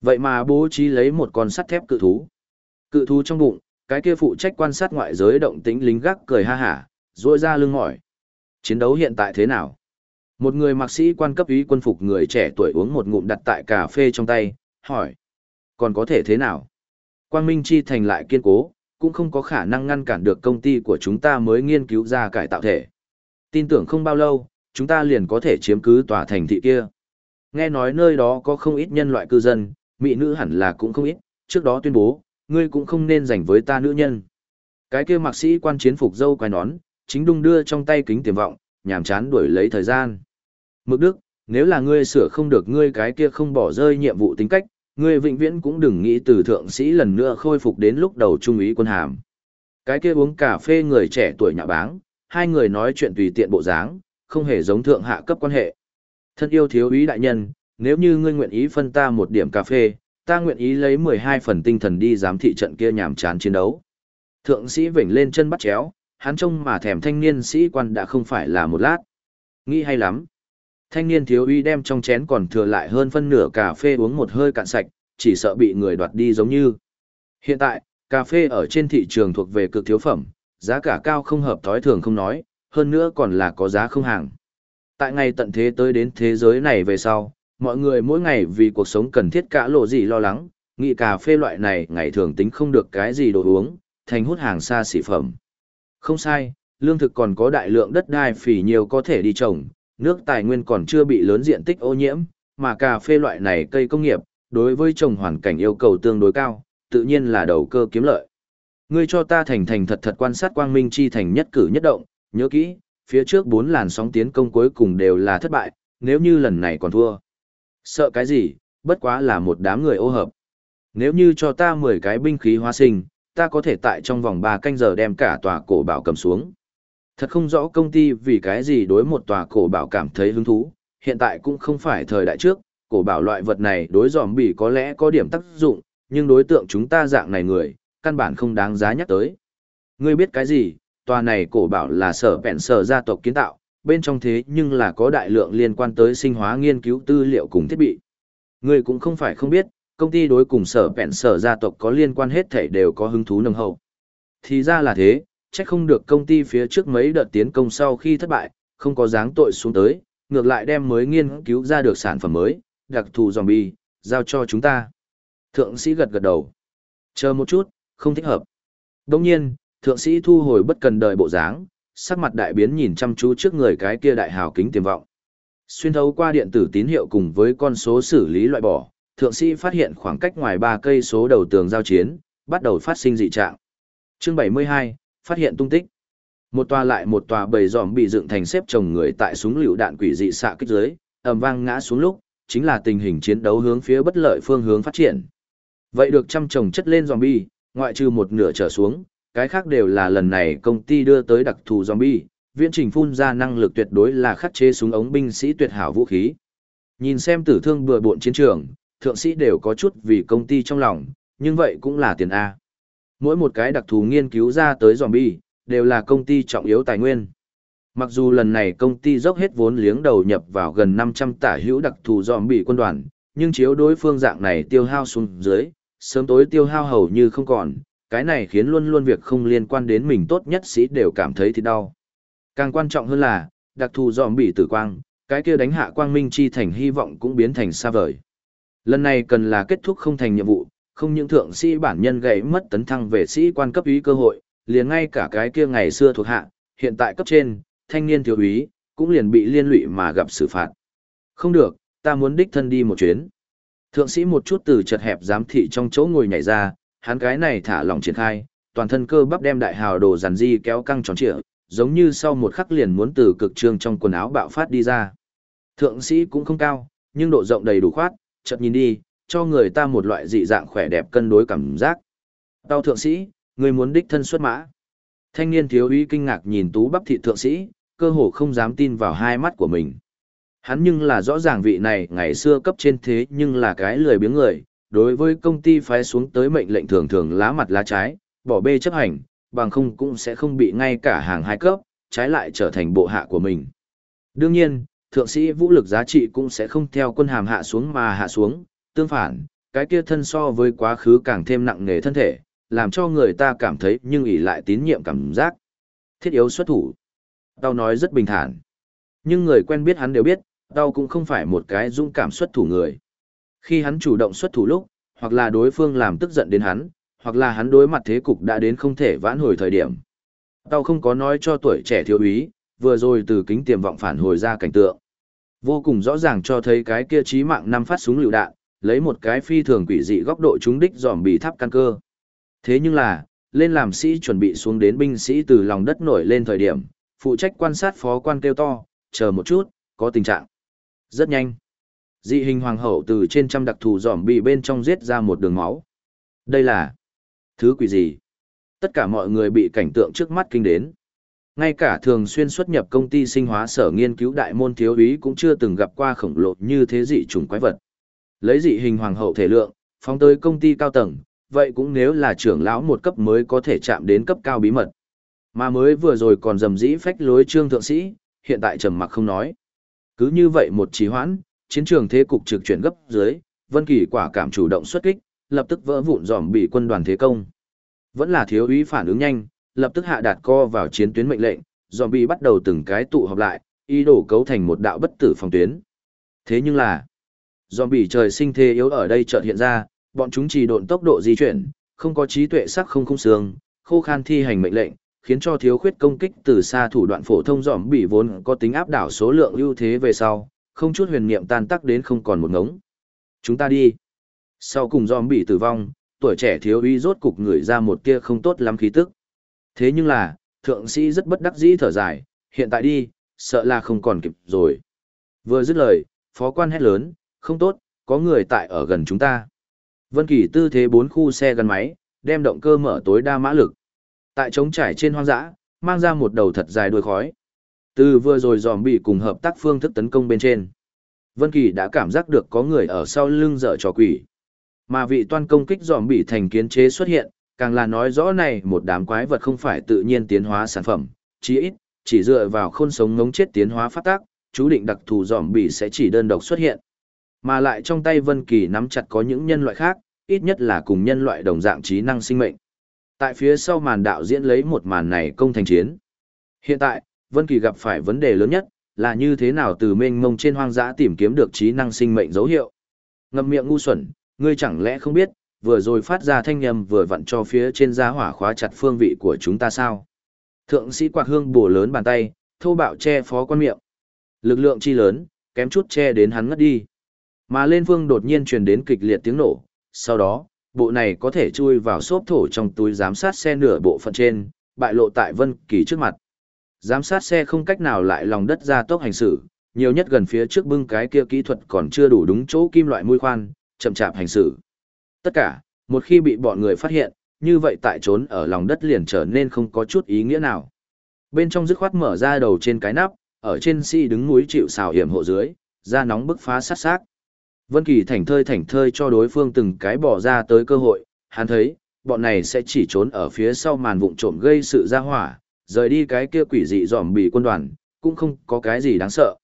Vậy mà bố trí lấy một con sắt thép cự thú. Cự thú trong bụng, cái kia phụ trách quan sát ngoại giới động tĩnh lính gác cười ha hả, duỗi ra lưng mỏi. Chiến đấu hiện tại thế nào? Một người mặc sĩ quan cấp ý quân phục người trẻ tuổi uống một ngụm đặt tại cà phê trong tay, hỏi. Còn có thể thế nào? Quang Minh Chi thành lại kiên cố, cũng không có khả năng ngăn cản được công ty của chúng ta mới nghiên cứu ra cải tạo thể. Tin tưởng không bao lâu, chúng ta liền có thể chiếm cứ tòa thành thị kia. Nghe nói nơi đó có không ít nhân loại cư dân, mỹ nữ hẳn là cũng không ít, trước đó tuyên bố, ngươi cũng không nên dành với ta nữ nhân. Cái kia mạc sĩ quan chiến phục dâu quai nón, chính đung đưa trong tay kính tiềm vọng, nhàm chán đuổi lấy thời gian. Mực đức, nếu là ngươi sửa không được ngươi cái kia không bỏ rơi nhiệm vụ tính cách, ngươi vĩnh viễn cũng đừng nghĩ từ thượng sĩ lần nữa khôi phục đến lúc đầu trung úy quân hàm. Cái kia uống cà phê người trẻ tuổi nhà báng, hai người nói chuyện tùy tiện bộ dáng, không hề giống thượng hạ cấp quan hệ. Thân yêu thiếu úy đại nhân, nếu như ngươi nguyện ý phân ta một điểm cà phê, ta nguyện ý lấy 12 phần tinh thần đi giám thị trận kia nhàm chán chiến đấu. Thượng sĩ vểnh lên chân bắt chéo, hắn trông mà thèm thanh niên sĩ quan đã không phải là một lát. Nghĩ hay lắm. Thanh niên thiếu uy đem trong chén còn thừa lại hơn phân nửa cà phê uống một hơi cạn sạch, chỉ sợ bị người đoạt đi giống như. Hiện tại, cà phê ở trên thị trường thuộc về cực thiếu phẩm, giá cả cao không hợp thói thường không nói, hơn nữa còn là có giá không hàng. Tại ngày tận thế tới đến thế giới này về sau, mọi người mỗi ngày vì cuộc sống cần thiết cả lộ gì lo lắng, nghị cà phê loại này ngày thường tính không được cái gì đồ uống, thành hút hàng xa xỉ phẩm. Không sai, lương thực còn có đại lượng đất đai phỉ nhiều có thể đi trồng, nước tài nguyên còn chưa bị lớn diện tích ô nhiễm, mà cà phê loại này cây công nghiệp, đối với trồng hoàn cảnh yêu cầu tương đối cao, tự nhiên là đầu cơ kiếm lợi. Ngươi cho ta thành thành thật thật quan sát quang minh chi thành nhất cử nhất động, nhớ kỹ, phía trước bốn làn sóng tiến công cuối cùng đều là thất bại, nếu như lần này còn thua. Sợ cái gì, bất quá là một đám người ô hợp. Nếu như cho ta 10 cái binh khí hóa sinh, ta có thể tại trong vòng 3 canh giờ đem cả tòa cổ bảo cầm xuống. Thật không rõ công ty vì cái gì đối một tòa cổ bảo cảm thấy hứng thú, hiện tại cũng không phải thời đại trước, cổ bảo loại vật này đối giòm bỉ có lẽ có điểm tác dụng, nhưng đối tượng chúng ta dạng này người, căn bản không đáng giá nhắc tới. Ngươi biết cái gì, tòa này cổ bảo là sở bẹn sở gia tộc kiến tạo, bên trong thế nhưng là có đại lượng liên quan tới sinh hóa nghiên cứu tư liệu cùng thiết bị. người cũng không phải không biết, công ty đối cùng sở bẹn sở gia tộc có liên quan hết thảy đều có hứng thú nồng hậu. Thì ra là thế, chắc không được công ty phía trước mấy đợt tiến công sau khi thất bại, không có dáng tội xuống tới, ngược lại đem mới nghiên cứu ra được sản phẩm mới, đặc thù zombie, giao cho chúng ta. Thượng sĩ gật gật đầu. Chờ một chút, không thích hợp. Đồng nhiên, thượng sĩ thu hồi bất cần đời bộ dáng, sắc mặt đại biến nhìn chăm chú trước người cái kia đại hào kính tiềm vọng. Xuyên thấu qua điện tử tín hiệu cùng với con số xử lý loại bỏ, thượng sĩ phát hiện khoảng cách ngoài 3 cây số đầu tường giao chiến, bắt đầu phát sinh dị trạng. Chương 72, phát hiện tung tích. Một tòa lại một tòa bầy giòm bị dựng thành xếp chồng người tại súng lựu đạn quỷ dị xạ kích dưới, ầm vang ngã xuống lúc, chính là tình hình chiến đấu hướng phía bất lợi phương hướng phát triển. Vậy được trăm chồng chất lên zombie, ngoại trừ một nửa trở xuống, cái khác đều là lần này công ty đưa tới đặc thù zombie, viễn trình phun ra năng lực tuyệt đối là khắc chế súng ống binh sĩ tuyệt hảo vũ khí. Nhìn xem tử thương bừa bộn chiến trường, thượng sĩ đều có chút vì công ty trong lòng, nhưng vậy cũng là tiền A. Mỗi một cái đặc thù nghiên cứu ra tới zombie, đều là công ty trọng yếu tài nguyên. Mặc dù lần này công ty dốc hết vốn liếng đầu nhập vào gần 500 tả hữu đặc thù zombie quân đoàn, nhưng chiếu đối phương dạng này tiêu hao xuống dưới, sớm tối tiêu hao hầu như không còn, cái này khiến luôn luôn việc không liên quan đến mình tốt nhất sĩ đều cảm thấy thì đau. Càng quan trọng hơn là, đặc thù zombie tử quang, cái kia đánh hạ quang minh chi thành hy vọng cũng biến thành xa vời. Lần này cần là kết thúc không thành nhiệm vụ, không những thượng sĩ bản nhân gãy mất tấn thăng về sĩ quan cấp úy cơ hội, liền ngay cả cái kia ngày xưa thuộc hạ, hiện tại cấp trên, thanh niên thiếu úy, cũng liền bị liên lụy mà gặp xử phạt. Không được, ta muốn đích thân đi một chuyến. Thượng sĩ một chút từ chật hẹp giám thị trong chỗ ngồi nhảy ra, hắn cái này thả lỏng triển khai, toàn thân cơ bắp đem đại hào đồ giản di kéo căng tròn trịa, giống như sau một khắc liền muốn từ cực trương trong quần áo bạo phát đi ra. Thượng sĩ cũng không cao, nhưng độ rộng đầy đủ khoát, chợt nhìn đi, cho người ta một loại dị dạng khỏe đẹp cân đối cảm giác. Tao thượng sĩ, người muốn đích thân xuất mã. Thanh niên thiếu úy kinh ngạc nhìn tú bắp thị thượng sĩ, cơ hồ không dám tin vào hai mắt của mình. Hắn nhưng là rõ ràng vị này ngày xưa cấp trên thế nhưng là cái lười biếng người, đối với công ty phái xuống tới mệnh lệnh thường thường lá mặt lá trái, bỏ bê chấp hành, bằng không cũng sẽ không bị ngay cả hàng hai cấp, trái lại trở thành bộ hạ của mình. Đương nhiên, thượng sĩ vũ lực giá trị cũng sẽ không theo quân hàm hạ xuống mà hạ xuống, tương phản, cái kia thân so với quá khứ càng thêm nặng nề thân thể, làm cho người ta cảm thấy nhưng ỷ lại tín nhiệm cảm giác. Thiết yếu xuất thủ. Tao nói rất bình thản. Nhưng người quen biết hắn đều biết, tao cũng không phải một cái dũng cảm xuất thủ người. Khi hắn chủ động xuất thủ lúc, hoặc là đối phương làm tức giận đến hắn, hoặc là hắn đối mặt thế cục đã đến không thể vãn hồi thời điểm. Tao không có nói cho tuổi trẻ thiếu úy, vừa rồi từ kính tiềm vọng phản hồi ra cảnh tượng. Vô cùng rõ ràng cho thấy cái kia chí mạng năm phát súng lựu đạn, lấy một cái phi thường quỷ dị góc độ trúng đích dòm bị tháp căn cơ. Thế nhưng là, lên làm sĩ chuẩn bị xuống đến binh sĩ từ lòng đất nổi lên thời điểm, phụ trách quan sát phó quan kêu to, chờ một chút, có tình trạng. Rất nhanh. Dị hình hoàng hậu từ trên trăm đặc thù dòm bị bên trong giết ra một đường máu. Đây là thứ quỷ gì? Tất cả mọi người bị cảnh tượng trước mắt kinh đến. Ngay cả thường xuyên xuất nhập công ty sinh hóa sở nghiên cứu đại môn thiếu úy cũng chưa từng gặp qua khổng lồ như thế dị trùng quái vật. Lấy dị hình hoàng hậu thể lượng, phóng tới công ty cao tầng, vậy cũng nếu là trưởng lão một cấp mới có thể chạm đến cấp cao bí mật. Mà mới vừa rồi còn dầm dĩ phách lối trương thượng sĩ, hiện tại trầm mặc không nói. Cứ như vậy một trí hoãn, chiến trường thế cục trực chuyển gấp dưới, Vân Kỳ quả cảm chủ động xuất kích, lập tức vỡ vụn dòm bị quân đoàn thế công. Vẫn là thiếu úy phản ứng nhanh, lập tức hạ đạt co vào chiến tuyến mệnh lệnh, dòm bị bắt đầu từng cái tụ họp lại, ý đồ cấu thành một đạo bất tử phòng tuyến. Thế nhưng là, dòm bị trời sinh thế yếu ở đây chợt hiện ra, bọn chúng chỉ độn tốc độ di chuyển, không có trí tuệ sắc không không xương, khô khan thi hành mệnh lệnh, khiến cho thiếu khuyết công kích từ xa thủ đoạn phổ thông dòm bị vốn có tính áp đảo số lượng ưu thế về sau, không chút huyền niệm tan tác đến không còn một ngống. Chúng ta đi. Sau cùng dòm bị tử vong, tuổi trẻ thiếu uy rốt cục người ra một tia không tốt lắm khí tức. Thế nhưng là, thượng sĩ rất bất đắc dĩ thở dài, hiện tại đi, sợ là không còn kịp rồi. Vừa dứt lời, phó quan hét lớn, không tốt, có người tại ở gần chúng ta. Vân Kỳ tư thế bốn khu xe gắn máy, đem động cơ mở tối đa mã lực. Tại trống trải trên hoang dã, mang ra một đầu thật dài đuôi khói. Từ vừa rồi dòm bị cùng hợp tác phương thức tấn công bên trên. Vân Kỳ đã cảm giác được có người ở sau lưng dở trò quỷ. Mà vị toan công kích dòm bị thành kiến chế xuất hiện, càng là nói rõ này một đám quái vật không phải tự nhiên tiến hóa sản phẩm, chí ít, chỉ dựa vào khôn sống ngống chết tiến hóa phát tác, chú định đặc thù dòm bị sẽ chỉ đơn độc xuất hiện. Mà lại trong tay Vân Kỳ nắm chặt có những nhân loại khác, ít nhất là cùng nhân loại đồng dạng trí năng sinh mệnh. Tại phía sau màn đạo diễn lấy một màn này công thành chiến. Hiện tại, Vân Kỳ gặp phải vấn đề lớn nhất, là như thế nào từ mênh mông trên hoang dã tìm kiếm được trí năng sinh mệnh dấu hiệu. Ngậm miệng ngu xuẩn, ngươi chẳng lẽ không biết, vừa rồi phát ra thanh âm vừa vặn cho phía trên giá hỏa khóa chặt phương vị của chúng ta sao? Thượng sĩ quạt hương bổ lớn bàn tay, thô bạo che phó quan miệng. Lực lượng chi lớn, kém chút che đến hắn ngất đi. Mà lên phương đột nhiên truyền đến kịch liệt tiếng nổ, sau đó, bộ này có thể chui vào xốp thổ trong túi giám sát xe nửa bộ phận trên, bại lộ tại Vân Kỳ trước mặt. Giám sát xe không cách nào lại lòng đất ra tốc hành xử, nhiều nhất gần phía trước bưng cái kia kỹ thuật còn chưa đủ đúng chỗ kim loại mũi khoan, chậm chạp hành xử. Tất cả, một khi bị bọn người phát hiện, như vậy tại trốn ở lòng đất liền trở nên không có chút ý nghĩa nào. Bên trong dứt khoát mở ra đầu trên cái nắp, ở trên si đứng núi chịu xào hiểm hộ dưới, da nóng bức phá sát sát. Vân Kỳ thảnh thơi thảnh thơi cho đối phương từng cái bỏ ra tới cơ hội, hắn thấy, bọn này sẽ chỉ trốn ở phía sau màn vụng trộm gây sự ra hỏa, rời đi cái kia quỷ dị dòm bị quân đoàn, cũng không có cái gì đáng sợ.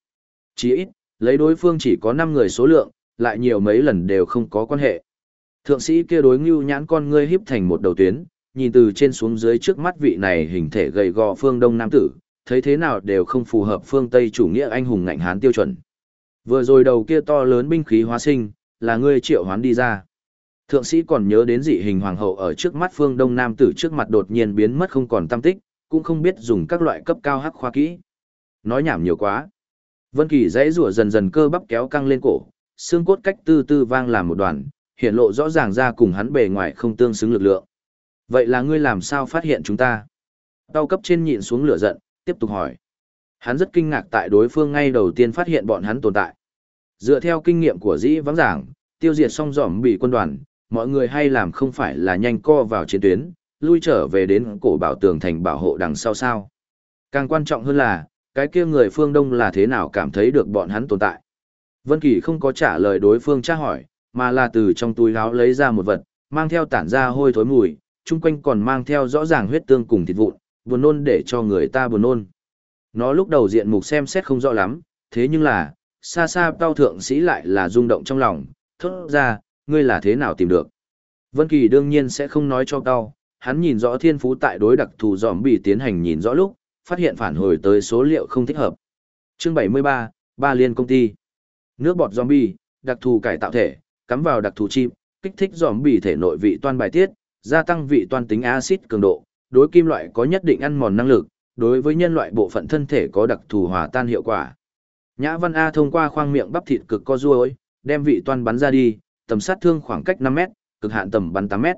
Chỉ ít, lấy đối phương chỉ có 5 người số lượng, lại nhiều mấy lần đều không có quan hệ. Thượng sĩ kia đối ngưu nhãn con ngươi híp thành một đầu tuyến, nhìn từ trên xuống dưới trước mắt vị này hình thể gầy gò phương đông nam tử, thấy thế nào đều không phù hợp phương Tây chủ nghĩa anh hùng ngạnh hán tiêu chuẩn. Vừa rồi đầu kia to lớn binh khí hóa sinh, là ngươi triệu hoán đi ra. Thượng sĩ còn nhớ đến dị hình hoàng hậu ở trước mắt phương đông nam tử trước mặt đột nhiên biến mất không còn tâm tích, cũng không biết dùng các loại cấp cao hắc khoa kỹ. Nói nhảm nhiều quá. Vân Kỳ dãy rủa dần dần cơ bắp kéo căng lên cổ, xương cốt cách tư tư vang làm một đoàn, hiện lộ rõ ràng ra cùng hắn bề ngoài không tương xứng lực lượng. Vậy là ngươi làm sao phát hiện chúng ta? Tao cấp trên nhịn xuống lửa giận, tiếp tục hỏi. Hắn rất kinh ngạc tại đối phương ngay đầu tiên phát hiện bọn hắn tồn tại. Dựa theo kinh nghiệm của dĩ vắng giảng, tiêu diệt xong dòm bị quân đoàn, mọi người hay làm không phải là nhanh co vào chiến tuyến, lui trở về đến cổ bảo tường thành bảo hộ đằng sau sao. Càng quan trọng hơn là, cái kia người phương Đông là thế nào cảm thấy được bọn hắn tồn tại. Vân Kỳ không có trả lời đối phương tra hỏi, mà là từ trong túi áo lấy ra một vật, mang theo tản ra hôi thối mùi, chung quanh còn mang theo rõ ràng huyết tương cùng thịt vụn, buồn nôn để cho người ta buồn nôn. Nó lúc đầu diện mục xem xét không rõ lắm, thế nhưng là, xa xa cao thượng sĩ lại là rung động trong lòng, thốt ra, ngươi là thế nào tìm được. Vân Kỳ đương nhiên sẽ không nói cho tao, hắn nhìn rõ thiên phú tại đối đặc thù giòm bị tiến hành nhìn rõ lúc, phát hiện phản hồi tới số liệu không thích hợp. Chương 73, Ba Liên công ty. Nước bọt zombie, đặc thù cải tạo thể, cắm vào đặc thù chim, kích thích zombie thể nội vị toan bài tiết, gia tăng vị toan tính axit cường độ, đối kim loại có nhất định ăn mòn năng lực, đối với nhân loại bộ phận thân thể có đặc thù hòa tan hiệu quả. Nhã Văn A thông qua khoang miệng bắp thịt cực co duỗi, đem vị toan bắn ra đi, tầm sát thương khoảng cách 5 mét, cực hạn tầm bắn 8 mét.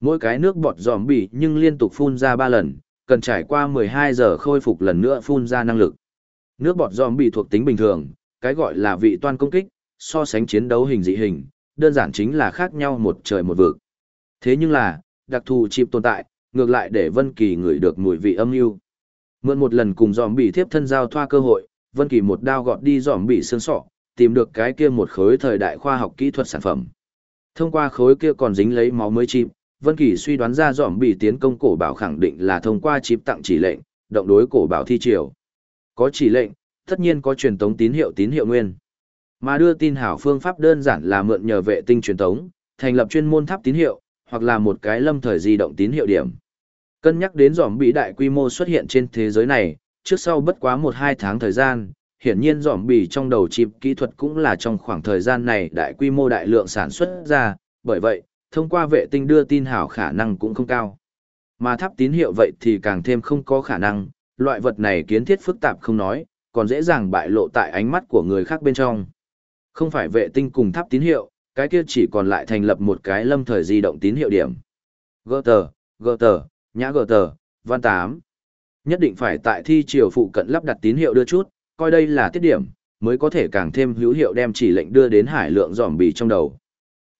Mỗi cái nước bọt giòm bỉ nhưng liên tục phun ra 3 lần, cần trải qua 12 giờ khôi phục lần nữa phun ra năng lực. Nước bọt giòm bỉ thuộc tính bình thường, cái gọi là vị toan công kích, so sánh chiến đấu hình dị hình, đơn giản chính là khác nhau một trời một vực. Thế nhưng là, đặc thù chịp tồn tại, ngược lại để Vân Kỳ ngửi được mùi vị âm u. Mượn một lần cùng giòm bỉ tiếp thân giao thoa cơ hội, Vân Kỳ một đao gọt đi giòm bỉ xương sọ, tìm được cái kia một khối thời đại khoa học kỹ thuật sản phẩm. Thông qua khối kia còn dính lấy máu mới chip, Vân Kỳ suy đoán ra dòm bỉ tiến công cổ bảo khẳng định là thông qua chip tặng chỉ lệnh, động đối cổ bảo thi triều. Có chỉ lệnh, tất nhiên có truyền tống tín hiệu tín hiệu nguyên. Mà đưa tin hảo phương pháp đơn giản là mượn nhờ vệ tinh truyền tống, thành lập chuyên môn tháp tín hiệu, hoặc là một cái lâm thời di động tín hiệu điểm. Cân nhắc đến dòm bị đại quy mô xuất hiện trên thế giới này, trước sau bất quá 1-2 tháng thời gian, hiển nhiên dòm bị trong đầu chip kỹ thuật cũng là trong khoảng thời gian này đại quy mô đại lượng sản xuất ra, bởi vậy, thông qua vệ tinh đưa tin hảo khả năng cũng không cao. Mà tháp tín hiệu vậy thì càng thêm không có khả năng, loại vật này kiến thiết phức tạp không nói, còn dễ dàng bại lộ tại ánh mắt của người khác bên trong. Không phải vệ tinh cùng tháp tín hiệu, cái kia chỉ còn lại thành lập một cái lâm thời di động tín hiệu điểm. Gơ tờ, gơ tờ, nhã gờ tờ, văn tám. Nhất định phải tại thi triều phụ cận lắp đặt tín hiệu đưa chút, coi đây là tiết điểm, mới có thể càng thêm hữu hiệu đem chỉ lệnh đưa đến hải lượng giòm bì trong đầu.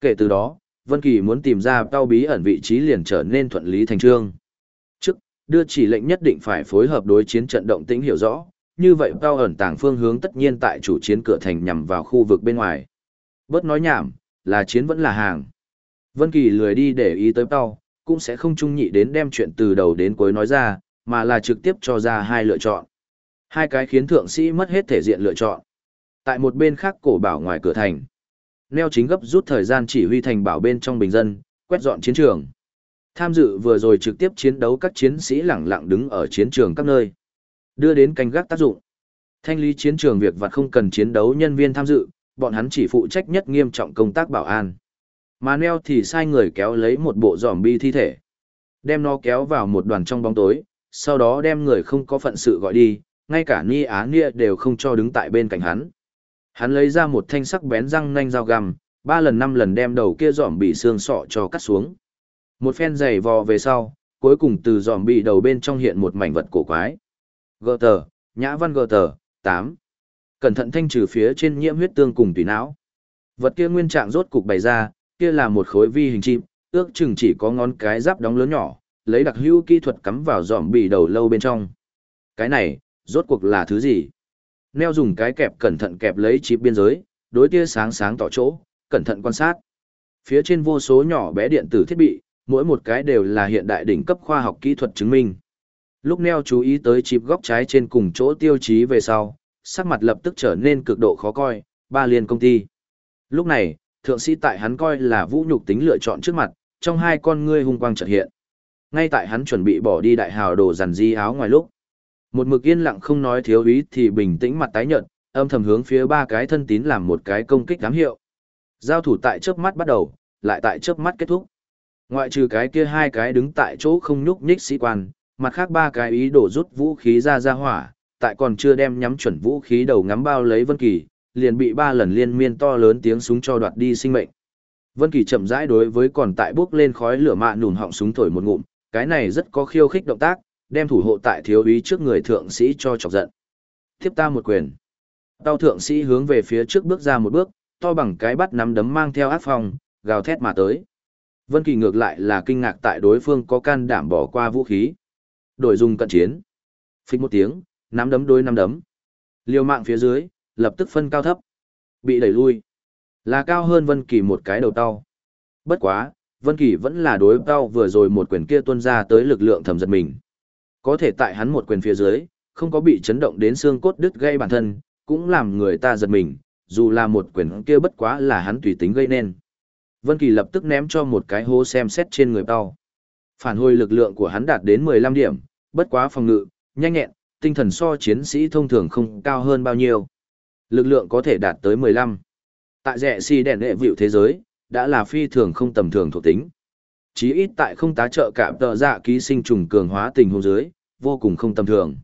Kể từ đó, Vân Kỳ muốn tìm ra tao bí ẩn vị trí liền trở nên thuận lý thành trương. Trước, đưa chỉ lệnh nhất định phải phối hợp đối chiến trận động tĩnh hiểu rõ, như vậy tao ẩn tàng phương hướng tất nhiên tại chủ chiến cửa thành nhằm vào khu vực bên ngoài. Bớt nói nhảm, là chiến vẫn là hàng. Vân Kỳ lười đi để ý tới tao, cũng sẽ không trung nhị đến đem chuyện từ đầu đến cuối nói ra, mà là trực tiếp cho ra hai lựa chọn. Hai cái khiến thượng sĩ mất hết thể diện lựa chọn. Tại một bên khác cổ bảo ngoài cửa thành. Neo chính gấp rút thời gian chỉ huy thành bảo bên trong bình dân, quét dọn chiến trường. Tham dự vừa rồi trực tiếp chiến đấu các chiến sĩ lẳng lặng đứng ở chiến trường các nơi. Đưa đến canh gác tác dụng. Thanh lý chiến trường việc vặt không cần chiến đấu nhân viên tham dự, bọn hắn chỉ phụ trách nhất nghiêm trọng công tác bảo an. Mà neo thì sai người kéo lấy một bộ giỏm bi thi thể. Đem nó kéo vào một đoàn trong bóng tối, sau đó đem người không có phận sự gọi đi, ngay cả Ni Á Nia đều không cho đứng tại bên cạnh hắn. Hắn lấy ra một thanh sắc bén răng nanh dao găm, ba lần năm lần đem đầu kia giòm bị xương sọ cho cắt xuống. Một phen giày vò về sau, cuối cùng từ giòm bị đầu bên trong hiện một mảnh vật cổ quái. Gờ tờ, nhã văn gờ tờ, 8. Cẩn thận thanh trừ phía trên nhiễm huyết tương cùng tùy não. Vật kia nguyên trạng rốt cục bày ra, kia là một khối vi hình chim, ước chừng chỉ có ngón cái giáp đóng lớn nhỏ, lấy đặc hữu kỹ thuật cắm vào giòm bị đầu lâu bên trong. Cái này, rốt cuộc là thứ gì? Neo dùng cái kẹp cẩn thận kẹp lấy chip biên giới, đối tia sáng sáng tỏ chỗ, cẩn thận quan sát. Phía trên vô số nhỏ bé điện tử thiết bị, mỗi một cái đều là hiện đại đỉnh cấp khoa học kỹ thuật chứng minh. Lúc Neo chú ý tới chip góc trái trên cùng chỗ tiêu chí về sau, sắc mặt lập tức trở nên cực độ khó coi, ba liên công ty. Lúc này, thượng sĩ tại hắn coi là vũ nhục tính lựa chọn trước mặt, trong hai con ngươi hung quang chợt hiện. Ngay tại hắn chuẩn bị bỏ đi đại hào đồ dàn di áo ngoài lúc. Một mực yên lặng không nói thiếu ý thì bình tĩnh mặt tái nhợt, âm thầm hướng phía ba cái thân tín làm một cái công kích ám hiệu. Giao thủ tại chớp mắt bắt đầu, lại tại chớp mắt kết thúc. Ngoại trừ cái kia hai cái đứng tại chỗ không nhúc nhích sĩ quan, mặt khác ba cái ý đồ rút vũ khí ra ra hỏa, tại còn chưa đem nhắm chuẩn vũ khí đầu ngắm bao lấy Vân Kỳ, liền bị ba lần liên miên to lớn tiếng súng cho đoạt đi sinh mệnh. Vân Kỳ chậm rãi đối với còn tại bước lên khói lửa mạ nùn họng súng thổi một ngụm, cái này rất có khiêu khích động tác, đem thủ hộ tại thiếu úy trước người thượng sĩ cho chọc giận. Tiếp ta một quyền. Tao thượng sĩ hướng về phía trước bước ra một bước, to bằng cái bắt nắm đấm mang theo ác phong, gào thét mà tới. Vân Kỳ ngược lại là kinh ngạc tại đối phương có can đảm bỏ qua vũ khí. Đổi dùng cận chiến. Phích một tiếng, nắm đấm đối nắm đấm. Liều mạng phía dưới, lập tức phân cao thấp. Bị đẩy lui. Là cao hơn Vân Kỳ một cái đầu tao. Bất quá, Vân Kỳ vẫn là đối tao vừa rồi một quyền kia tuôn ra tới lực lượng thầm giật mình. Có thể tại hắn một quyền phía dưới, không có bị chấn động đến xương cốt đứt gây bản thân, cũng làm người ta giật mình, dù là một quyền kia bất quá là hắn tùy tính gây nên. Vân Kỳ lập tức ném cho một cái hố xem xét trên người tao. Phản hồi lực lượng của hắn đạt đến 15 điểm, bất quá phòng ngự, nhanh nhẹn, tinh thần so chiến sĩ thông thường không cao hơn bao nhiêu. Lực lượng có thể đạt tới 15. Tại rẻ si đèn hệ vịu thế giới, đã là phi thường không tầm thường thuộc tính. Chí ít tại không tá trợ cảm tờ dạ ký sinh trùng cường hóa tình huống dưới, vô cùng không tầm thường.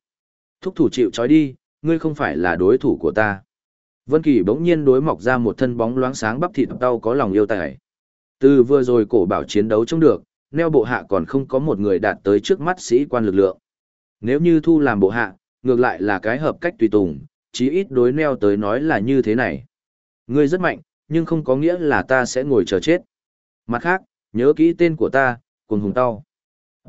Thúc thủ chịu trói đi, ngươi không phải là đối thủ của ta. Vân Kỳ bỗng nhiên đối mọc ra một thân bóng loáng sáng bắp thịt đau có lòng yêu tài. Từ vừa rồi cổ bảo chiến đấu trông được, neo bộ hạ còn không có một người đạt tới trước mắt sĩ quan lực lượng. Nếu như thu làm bộ hạ, ngược lại là cái hợp cách tùy tùng, chí ít đối neo tới nói là như thế này. Ngươi rất mạnh, nhưng không có nghĩa là ta sẽ ngồi chờ chết. Mặt khác, nhớ kỹ tên của ta, cùng hùng tao.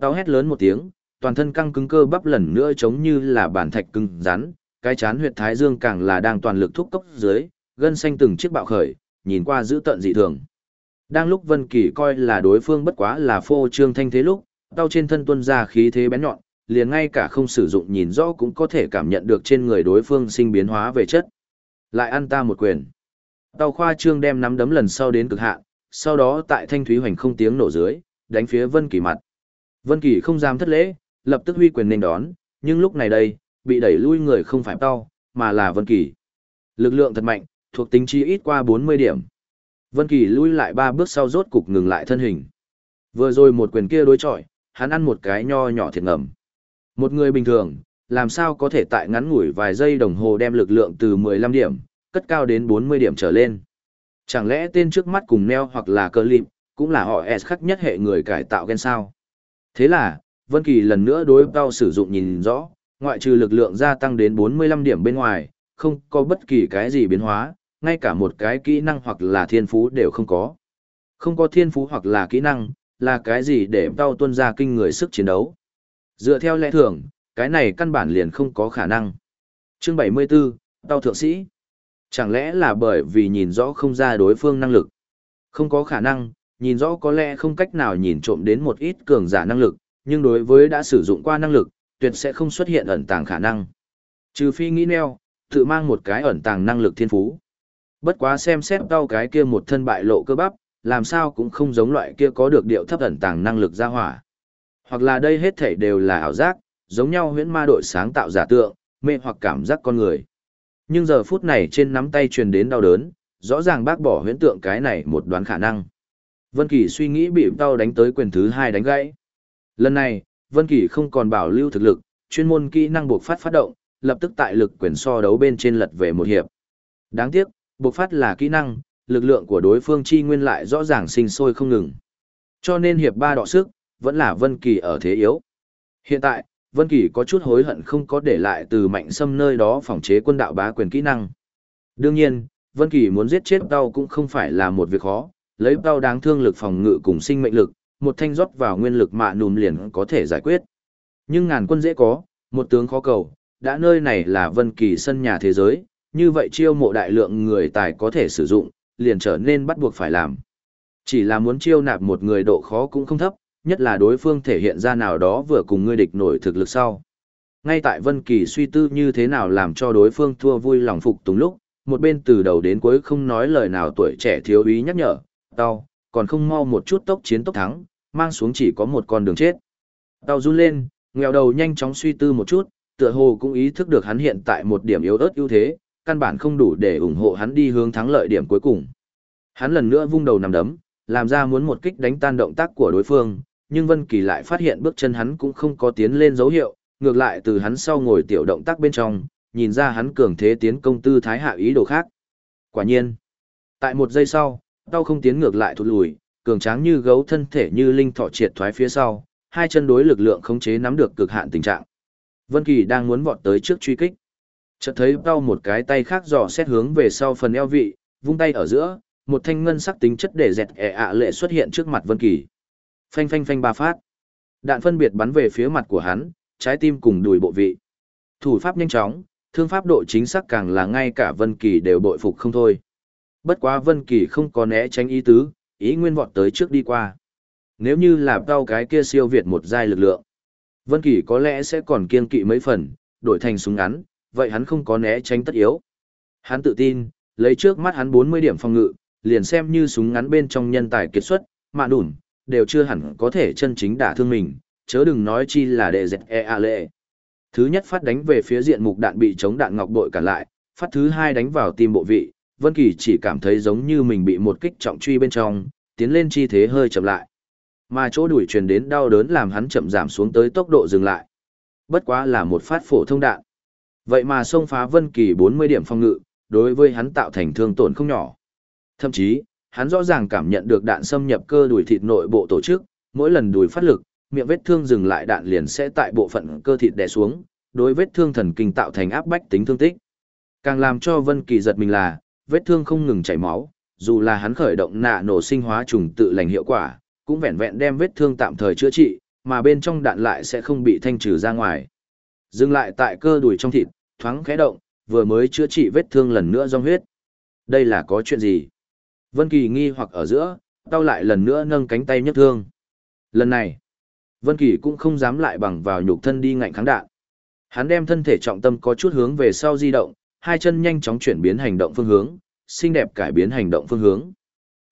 Tao hét lớn một tiếng, toàn thân căng cứng cơ bắp lần nữa chống như là bản thạch cứng rắn, cái chán huyệt thái dương càng là đang toàn lực thúc cốc dưới, gân xanh từng chiếc bạo khởi, nhìn qua dữ tợn dị thường. Đang lúc Vân Kỳ coi là đối phương bất quá là phô trương thanh thế lúc, tao trên thân tuôn ra khí thế bén nhọn, liền ngay cả không sử dụng nhìn rõ cũng có thể cảm nhận được trên người đối phương sinh biến hóa về chất. Lại ăn ta một quyền. Tao khoa trương đem nắm đấm lần sau đến cực hạn, sau đó tại thanh thúy hoành không tiếng nổ dưới, đánh phía Vân Kỳ mặt. Vân Kỳ không dám thất lễ, lập tức huy quyền nên đón, nhưng lúc này đây, bị đẩy lui người không phải tao, mà là Vân Kỳ. Lực lượng thật mạnh, thuộc tính chi ít qua 40 điểm. Vân Kỳ lui lại ba bước sau rốt cục ngừng lại thân hình. Vừa rồi một quyền kia đối chọi, hắn ăn một cái nho nhỏ thiệt ngầm. Một người bình thường, làm sao có thể tại ngắn ngủi vài giây đồng hồ đem lực lượng từ 15 điểm, cất cao đến 40 điểm trở lên. Chẳng lẽ tên trước mắt cùng neo hoặc là cơ lịp, cũng là họ S khắc nhất hệ người cải tạo gen sao? Thế là, Vân Kỳ lần nữa đối tao sử dụng nhìn rõ, ngoại trừ lực lượng gia tăng đến 45 điểm bên ngoài, không có bất kỳ cái gì biến hóa, ngay cả một cái kỹ năng hoặc là thiên phú đều không có. Không có thiên phú hoặc là kỹ năng, là cái gì để tao tuân ra kinh người sức chiến đấu. Dựa theo lẽ thường, cái này căn bản liền không có khả năng. Chương 74, tao thượng sĩ. Chẳng lẽ là bởi vì nhìn rõ không ra đối phương năng lực? Không có khả năng, nhìn rõ có lẽ không cách nào nhìn trộm đến một ít cường giả năng lực, nhưng đối với đã sử dụng qua năng lực, tuyệt sẽ không xuất hiện ẩn tàng khả năng. Trừ phi nghĩ neo, tự mang một cái ẩn tàng năng lực thiên phú. Bất quá xem xét đau cái kia một thân bại lộ cơ bắp, làm sao cũng không giống loại kia có được điệu thấp ẩn tàng năng lực ra hỏa. Hoặc là đây hết thảy đều là ảo giác, giống nhau huyễn ma đội sáng tạo giả tượng, mê hoặc cảm giác con người. Nhưng giờ phút này trên nắm tay truyền đến đau đớn, rõ ràng bác bỏ huyễn tượng cái này một đoán khả năng. Vân Kỳ suy nghĩ bị đau đánh tới quyền thứ hai đánh gãy. Lần này, Vân Kỳ không còn bảo lưu thực lực, chuyên môn kỹ năng buộc phát phát động, lập tức tại lực quyền so đấu bên trên lật về một hiệp. Đáng tiếc, buộc phát là kỹ năng, lực lượng của đối phương chi nguyên lại rõ ràng sinh sôi không ngừng. Cho nên hiệp ba đọ sức, vẫn là Vân Kỳ ở thế yếu. Hiện tại, Vân Kỳ có chút hối hận không có để lại từ mạnh xâm nơi đó phòng chế quân đạo bá quyền kỹ năng. Đương nhiên, Vân Kỳ muốn giết chết Tao cũng không phải là một việc khó, lấy Tao đáng thương lực phòng ngự cùng sinh mệnh lực, một thanh rót vào nguyên lực mạ nùm liền có thể giải quyết. Nhưng ngàn quân dễ có, một tướng khó cầu, đã nơi này là Vân Kỳ sân nhà thế giới, như vậy chiêu mộ đại lượng người tài có thể sử dụng, liền trở nên bắt buộc phải làm. Chỉ là muốn chiêu nạp một người độ khó cũng không thấp, nhất là đối phương thể hiện ra nào đó vừa cùng ngươi địch nổi thực lực sau. Ngay tại Vân Kỳ suy tư như thế nào làm cho đối phương thua vui lòng phục tùng lúc, một bên từ đầu đến cuối không nói lời nào tuổi trẻ thiếu úy nhắc nhở, "Tao, còn không mau một chút tốc chiến tốc thắng, mang xuống chỉ có một con đường chết." Tao run lên, nghèo đầu nhanh chóng suy tư một chút, tựa hồ cũng ý thức được hắn hiện tại một điểm yếu ớt ưu thế, căn bản không đủ để ủng hộ hắn đi hướng thắng lợi điểm cuối cùng. Hắn lần nữa vung đầu nằm đấm, làm ra muốn một kích đánh tan động tác của đối phương, nhưng Vân Kỳ lại phát hiện bước chân hắn cũng không có tiến lên dấu hiệu, ngược lại từ hắn sau ngồi tiểu động tác bên trong, nhìn ra hắn cường thế tiến công tư thái hạ ý đồ khác. Quả nhiên, tại một giây sau, đau không tiến ngược lại thụt lùi, cường tráng như gấu thân thể như linh thọ triệt thoái phía sau, hai chân đối lực lượng khống chế nắm được cực hạn tình trạng. Vân Kỳ đang muốn vọt tới trước truy kích. Chợt thấy đau một cái tay khác dò xét hướng về sau phần eo vị, vung tay ở giữa, một thanh ngân sắc tính chất để dẹt ẻ ạ lệ xuất hiện trước mặt Vân Kỳ. Phanh phanh phanh ba phát. Đạn phân biệt bắn về phía mặt của hắn, trái tim cùng đùi bộ vị. Thủ pháp nhanh chóng, thương pháp độ chính xác càng là ngay cả Vân Kỳ đều bội phục không thôi. Bất quá Vân Kỳ không có né tránh ý tứ, ý nguyên vọt tới trước đi qua. Nếu như là bao cái kia siêu việt một giai lực lượng, Vân Kỳ có lẽ sẽ còn kiên kỵ mấy phần, đổi thành súng ngắn, vậy hắn không có né tránh tất yếu. Hắn tự tin, lấy trước mắt hắn 40 điểm phòng ngự, liền xem như súng ngắn bên trong nhân tài kiệt xuất, mà đủn, đều chưa hẳn có thể chân chính đả thương mình, chớ đừng nói chi là đệ dẹt e a lệ. Thứ nhất phát đánh về phía diện mục đạn bị chống đạn ngọc bội cản lại, phát thứ hai đánh vào tim bộ vị, Vân Kỳ chỉ cảm thấy giống như mình bị một kích trọng truy bên trong, tiến lên chi thế hơi chậm lại. Mà chỗ đuổi truyền đến đau đớn làm hắn chậm giảm xuống tới tốc độ dừng lại. Bất quá là một phát phổ thông đạn. Vậy mà xông phá Vân Kỳ 40 điểm phòng ngự, đối với hắn tạo thành thương tổn không nhỏ. Thậm chí, hắn rõ ràng cảm nhận được đạn xâm nhập cơ đùi thịt nội bộ tổ chức, mỗi lần đùi phát lực, miệng vết thương dừng lại đạn liền sẽ tại bộ phận cơ thịt đè xuống, đối vết thương thần kinh tạo thành áp bách tính thương tích. Càng làm cho Vân Kỳ giật mình là, vết thương không ngừng chảy máu, dù là hắn khởi động nạ nổ sinh hóa trùng tự lành hiệu quả, cũng vẹn vẹn đem vết thương tạm thời chữa trị, mà bên trong đạn lại sẽ không bị thanh trừ ra ngoài. Dừng lại tại cơ đùi trong thịt, thoáng khẽ động, vừa mới chữa trị vết thương lần nữa dòng huyết. Đây là có chuyện gì? Vân Kỳ nghi hoặc ở giữa, tao lại lần nữa nâng cánh tay nhấc thương. Lần này, Vân Kỳ cũng không dám lại bằng vào nhục thân đi ngạnh kháng đạn. Hắn đem thân thể trọng tâm có chút hướng về sau di động, hai chân nhanh chóng chuyển biến hành động phương hướng, xinh đẹp cải biến hành động phương hướng.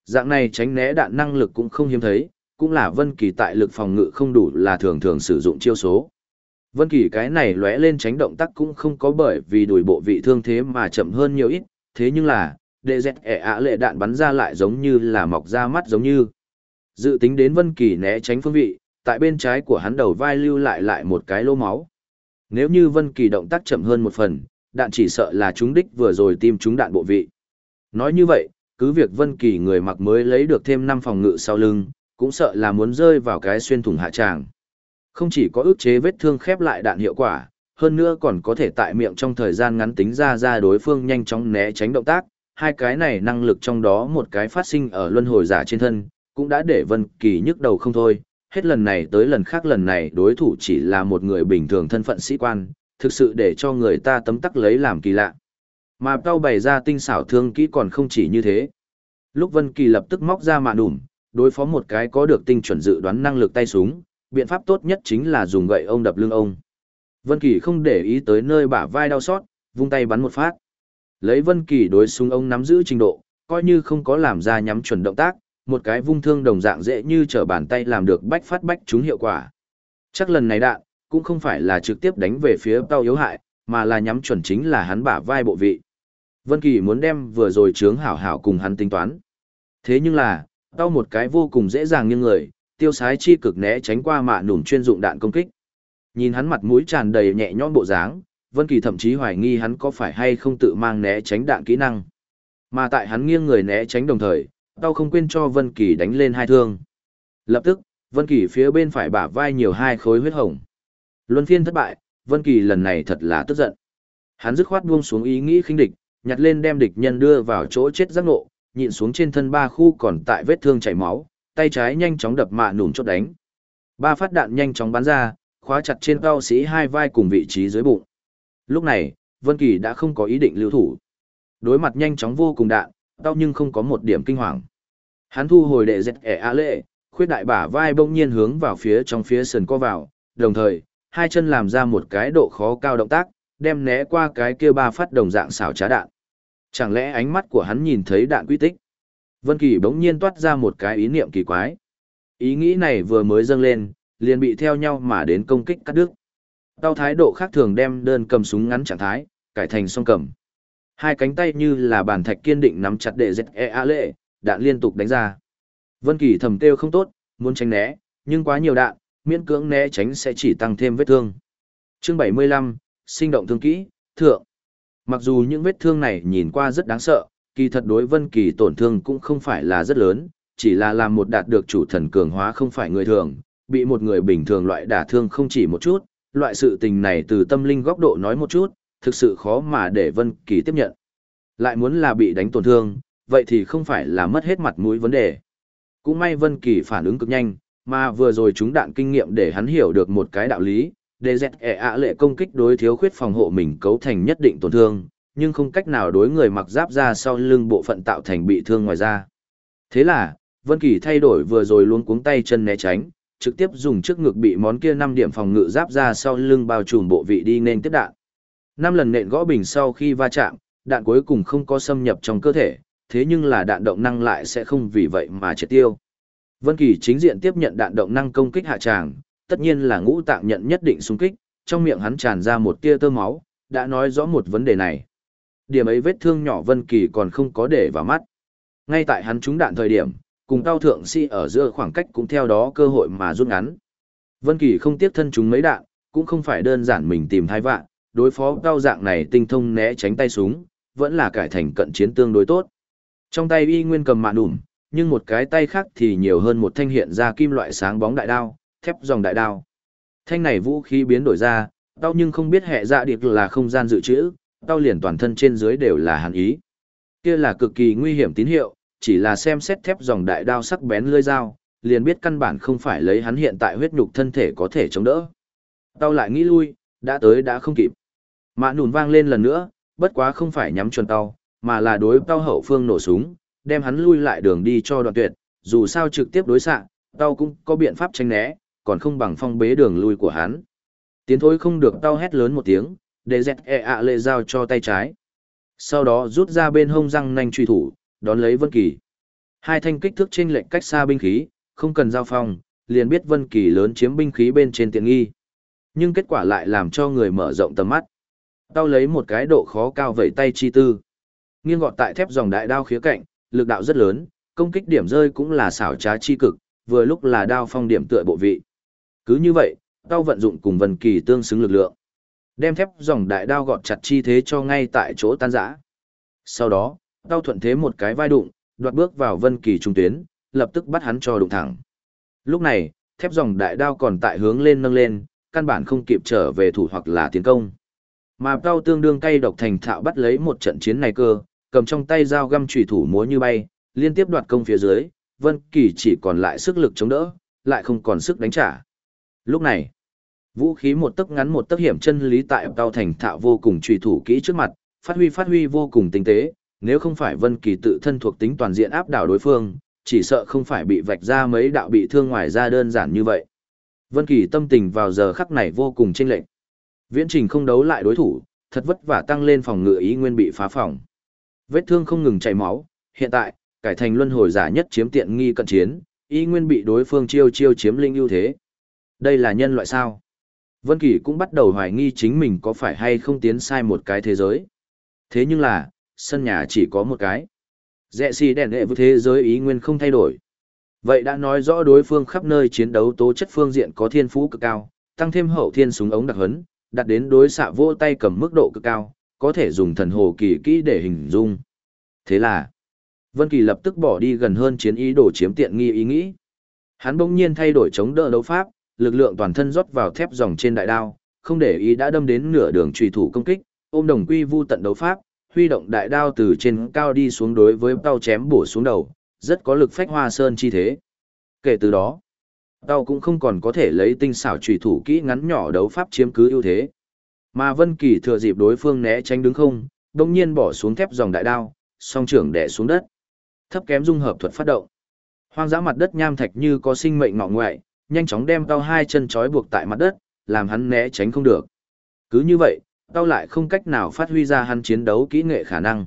Dạng này tránh né đạn năng lực cũng không hiếm thấy, cũng là Vân Kỳ tại lực phòng ngự không đủ là thường thường sử dụng chiêu số. Vân Kỳ cái này lóe lên tránh động tác cũng không có bởi vì đuổi bộ vị thương thế mà chậm hơn nhiều ít, thế nhưng là, đệ dẹt ẻ ạ lệ đạn bắn ra lại giống như là mọc ra mắt giống như. Dự tính đến Vân Kỳ né tránh phương vị, tại bên trái của hắn đầu vai lưu lại lại một cái lỗ máu. Nếu như Vân Kỳ động tác chậm hơn một phần, đạn chỉ sợ là trúng đích vừa rồi tim trúng đạn bộ vị. Nói như vậy, cứ việc Vân Kỳ người mặc mới lấy được thêm 5 phòng ngự sau lưng, cũng sợ là muốn rơi vào cái xuyên thủng hạ tràng. Không chỉ có ức chế vết thương khép lại đạn hiệu quả, hơn nữa còn có thể tại miệng trong thời gian ngắn tính ra ra đối phương nhanh chóng né tránh động tác, hai cái này năng lực trong đó một cái phát sinh ở luân hồi giả trên thân, cũng đã để Vân Kỳ nhức đầu không thôi, hết lần này tới lần khác lần này đối thủ chỉ là một người bình thường thân phận sĩ quan, thực sự để cho người ta tấm tắc lấy làm kỳ lạ. Mà tao bày ra tinh xảo thương kỹ còn không chỉ như thế. Lúc Vân Kỳ lập tức móc ra mạ đủm, đối phó một cái có được tinh chuẩn dự đoán năng lực tay súng, biện pháp tốt nhất chính là dùng gậy ông đập lưng ông. Vân Kỳ không để ý tới nơi bả vai đau xót, vung tay bắn một phát. Lấy Vân Kỳ đối súng ông nắm giữ trình độ, coi như không có làm ra nhắm chuẩn động tác, một cái vung thương đồng dạng dễ như trở bàn tay làm được bách phát bách trúng hiệu quả. Chắc lần này đạn, cũng không phải là trực tiếp đánh về phía tao yếu hại, mà là nhắm chuẩn chính là hắn bả vai bộ vị. Vân Kỳ muốn đem vừa rồi chướng hảo hảo cùng hắn tính toán. Thế nhưng là, tao một cái vô cùng dễ dàng như người, tiêu sái chi cực né tránh qua mạ nủm chuyên dụng đạn công kích. Nhìn hắn mặt mũi tràn đầy nhẹ nhõm bộ dáng, Vân Kỳ thậm chí hoài nghi hắn có phải hay không tự mang né tránh đạn kỹ năng. Mà tại hắn nghiêng người né tránh đồng thời, tao không quên cho Vân Kỳ đánh lên hai thương. Lập tức, Vân Kỳ phía bên phải bả vai nhiều hai khối huyết hồng. Luân phiên thất bại, Vân Kỳ lần này thật là tức giận. Hắn dứt khoát buông xuống ý nghĩ khinh địch, nhặt lên đem địch nhân đưa vào chỗ chết giác ngộ, nhịn xuống trên thân ba khu còn tại vết thương chảy máu, tay trái nhanh chóng đập mạ nủm chốt đánh. Ba phát đạn nhanh chóng bắn ra, khóa chặt trên cao sĩ hai vai cùng vị trí dưới bụng. Lúc này, Vân Kỳ đã không có ý định lưu thủ. Đối mặt nhanh chóng vô cùng đạn, đau nhưng không có một điểm kinh hoàng. Hắn thu hồi đệ dẹt ẻ a lệ, khuyết đại bả vai bỗng nhiên hướng vào phía trong phía sườn co vào, đồng thời, hai chân làm ra một cái độ khó cao động tác, đem né qua cái kia ba phát đồng dạng xảo trá đạn. Chẳng lẽ ánh mắt của hắn nhìn thấy đạn quy tích? Vân Kỳ bỗng nhiên toát ra một cái ý niệm kỳ quái. Ý nghĩ này vừa mới dâng lên, liền bị theo nhau mà đến công kích cắt đứt. Tao thái độ khác thường đem đơn cầm súng ngắn trạng thái, cải thành song cầm. Hai cánh tay như là bàn thạch kiên định nắm chặt đệ dẹt e a lệ, đạn liên tục đánh ra. Vân Kỳ thầm kêu không tốt, muốn tránh né, nhưng quá nhiều đạn, miễn cưỡng né tránh sẽ chỉ tăng thêm vết thương. Chương 75, sinh động thương kỹ, thượng. Mặc dù những vết thương này nhìn qua rất đáng sợ, kỳ thật đối Vân Kỳ tổn thương cũng không phải là rất lớn, chỉ là làm một đạt được chủ thần cường hóa không phải người thường, bị một người bình thường loại đả thương không chỉ một chút, loại sự tình này từ tâm linh góc độ nói một chút, thực sự khó mà để Vân Kỳ tiếp nhận. Lại muốn là bị đánh tổn thương, vậy thì không phải là mất hết mặt mũi vấn đề. Cũng may Vân Kỳ phản ứng cực nhanh, mà vừa rồi chúng đạn kinh nghiệm để hắn hiểu được một cái đạo lý, để dẹt ẻ ạ lệ công kích đối thiếu khuyết phòng hộ mình cấu thành nhất định tổn thương, nhưng không cách nào đối người mặc giáp ra sau lưng bộ phận tạo thành bị thương ngoài ra. Thế là, Vân Kỳ thay đổi vừa rồi luôn cuống tay chân né tránh, trực tiếp dùng trước ngực bị món kia 5 điểm phòng ngự giáp ra sau lưng bao trùm bộ vị đi nên tiếp đạn. Năm lần nện gõ bình sau khi va chạm, đạn cuối cùng không có xâm nhập trong cơ thể, thế nhưng là đạn động năng lại sẽ không vì vậy mà triệt tiêu. Vân Kỳ chính diện tiếp nhận đạn động năng công kích hạ tràng, tất nhiên là ngũ tạng nhận nhất định xung kích, trong miệng hắn tràn ra một tia tơ máu, đã nói rõ một vấn đề này. Điểm ấy vết thương nhỏ Vân Kỳ còn không có để vào mắt. Ngay tại hắn trúng đạn thời điểm, cùng tao thượng si ở giữa khoảng cách cũng theo đó cơ hội mà rút ngắn. Vân Kỳ không tiếc thân chúng mấy đạn, cũng không phải đơn giản mình tìm thai vạn, đối phó cao dạng này tinh thông né tránh tay súng, vẫn là cải thành cận chiến tương đối tốt. Trong tay y nguyên cầm mạ đủm, nhưng một cái tay khác thì nhiều hơn một thanh hiện ra kim loại sáng bóng đại đao, thép dòng đại đao. Thanh này vũ khí biến đổi ra, tao nhưng không biết hệ dạ điệp là không gian dự trữ, tao liền toàn thân trên dưới đều là hàn ý. Kia là cực kỳ nguy hiểm tín hiệu, chỉ là xem xét thép dòng đại đao sắc bén lưỡi dao, liền biết căn bản không phải lấy hắn hiện tại huyết nhục thân thể có thể chống đỡ. Tao lại nghĩ lui, đã tới đã không kịp. Mạ nùn vang lên lần nữa, bất quá không phải nhắm chuẩn tao, mà là đối tao hậu phương nổ súng, đem hắn lui lại đường đi cho đoạn tuyệt, dù sao trực tiếp đối xạ, tao cũng có biện pháp tránh né, còn không bằng phong bế đường lui của hắn. Tiến thối không được tao hét lớn một tiếng, để dẹt e ạ lệ dao cho tay trái. Sau đó rút ra bên hông răng nanh truy thủ, đón lấy Vân Kỳ. Hai thanh kích thước trên lệch cách xa binh khí, không cần giao phong, liền biết Vân Kỳ lớn chiếm binh khí bên trên tiện nghi. Nhưng kết quả lại làm cho người mở rộng tầm mắt. Tao lấy một cái độ khó cao vẩy tay chi tư. Nghiêng gọt tại thép dòng đại đao khía cạnh, lực đạo rất lớn, công kích điểm rơi cũng là xảo trá chi cực, vừa lúc là đao phong điểm tựa bộ vị. Cứ như vậy, tao vận dụng cùng Vân Kỳ tương xứng lực lượng. Đem thép dòng đại đao gọt chặt chi thế cho ngay tại chỗ tan rã. Sau đó, tao thuận thế một cái vai đụng, đoạt bước vào Vân Kỳ trung tuyến, lập tức bắt hắn cho đụng thẳng. Lúc này, thép dòng đại đao còn tại hướng lên nâng lên, căn bản không kịp trở về thủ hoặc là tiến công. Mà tao tương đương cay độc thành thạo bắt lấy một trận chiến này cơ, cầm trong tay dao găm chủy thủ múa như bay, liên tiếp đoạt công phía dưới, Vân Kỳ chỉ còn lại sức lực chống đỡ, lại không còn sức đánh trả. Lúc này, vũ khí một tấc ngắn một tấc hiểm chân lý tại tao thành thạo vô cùng chủy thủ kỹ trước mặt, phát huy phát huy vô cùng tinh tế, nếu không phải Vân Kỳ tự thân thuộc tính toàn diện áp đảo đối phương, chỉ sợ không phải bị vạch ra mấy đạo bị thương ngoài ra đơn giản như vậy. Vân Kỳ tâm tình vào giờ khắc này vô cùng chênh lệch. Viễn Trình không đấu lại đối thủ, thật vất vả tăng lên phòng ngự ý nguyên bị phá phòng. Vết thương không ngừng chảy máu, hiện tại, cải thành luân hồi giả nhất chiếm tiện nghi cận chiến, ý nguyên bị đối phương chiêu chiêu chiếm linh ưu thế. Đây là nhân loại sao? Vân Kỳ cũng bắt đầu hoài nghi chính mình có phải hay không tiến sai một cái thế giới. Thế nhưng là, sân nhà chỉ có một cái. Dẹ xì đèn hệ với thế giới ý nguyên không thay đổi. Vậy đã nói rõ đối phương khắp nơi chiến đấu tố chất phương diện có thiên phú cực cao, tăng thêm hậu thiên súng ống đặc hấn, đặt đến đối xạ vô tay cầm mức độ cực cao, có thể dùng thần hồ kỳ kỹ để hình dung. Thế là, Vân Kỳ lập tức bỏ đi gần hơn chiến ý đồ chiếm tiện nghi ý nghĩ. Hắn bỗng nhiên thay đổi chống đỡ đấu pháp, lực lượng toàn thân rót vào thép dòng trên đại đao, không để ý đã đâm đến nửa đường truy thủ công kích, ôm đồng quy vu tận đấu pháp, huy động đại đao từ trên cao đi xuống đối với tao chém bổ xuống đầu, rất có lực phách hoa sơn chi thế. Kể từ đó, tao cũng không còn có thể lấy tinh xảo trùy thủ kỹ ngắn nhỏ đấu pháp chiếm cứ ưu thế. Mà Vân Kỳ thừa dịp đối phương né tránh đứng không, đồng nhiên bỏ xuống thép dòng đại đao, song trưởng đè xuống đất. Thấp kém dung hợp thuật phát động. Hoang dã mặt đất nham thạch như có sinh mệnh ngọ ngoại, nhanh chóng đem tao hai chân trói buộc tại mặt đất, làm hắn né tránh không được. Cứ như vậy, tao lại không cách nào phát huy ra hắn chiến đấu kỹ nghệ khả năng.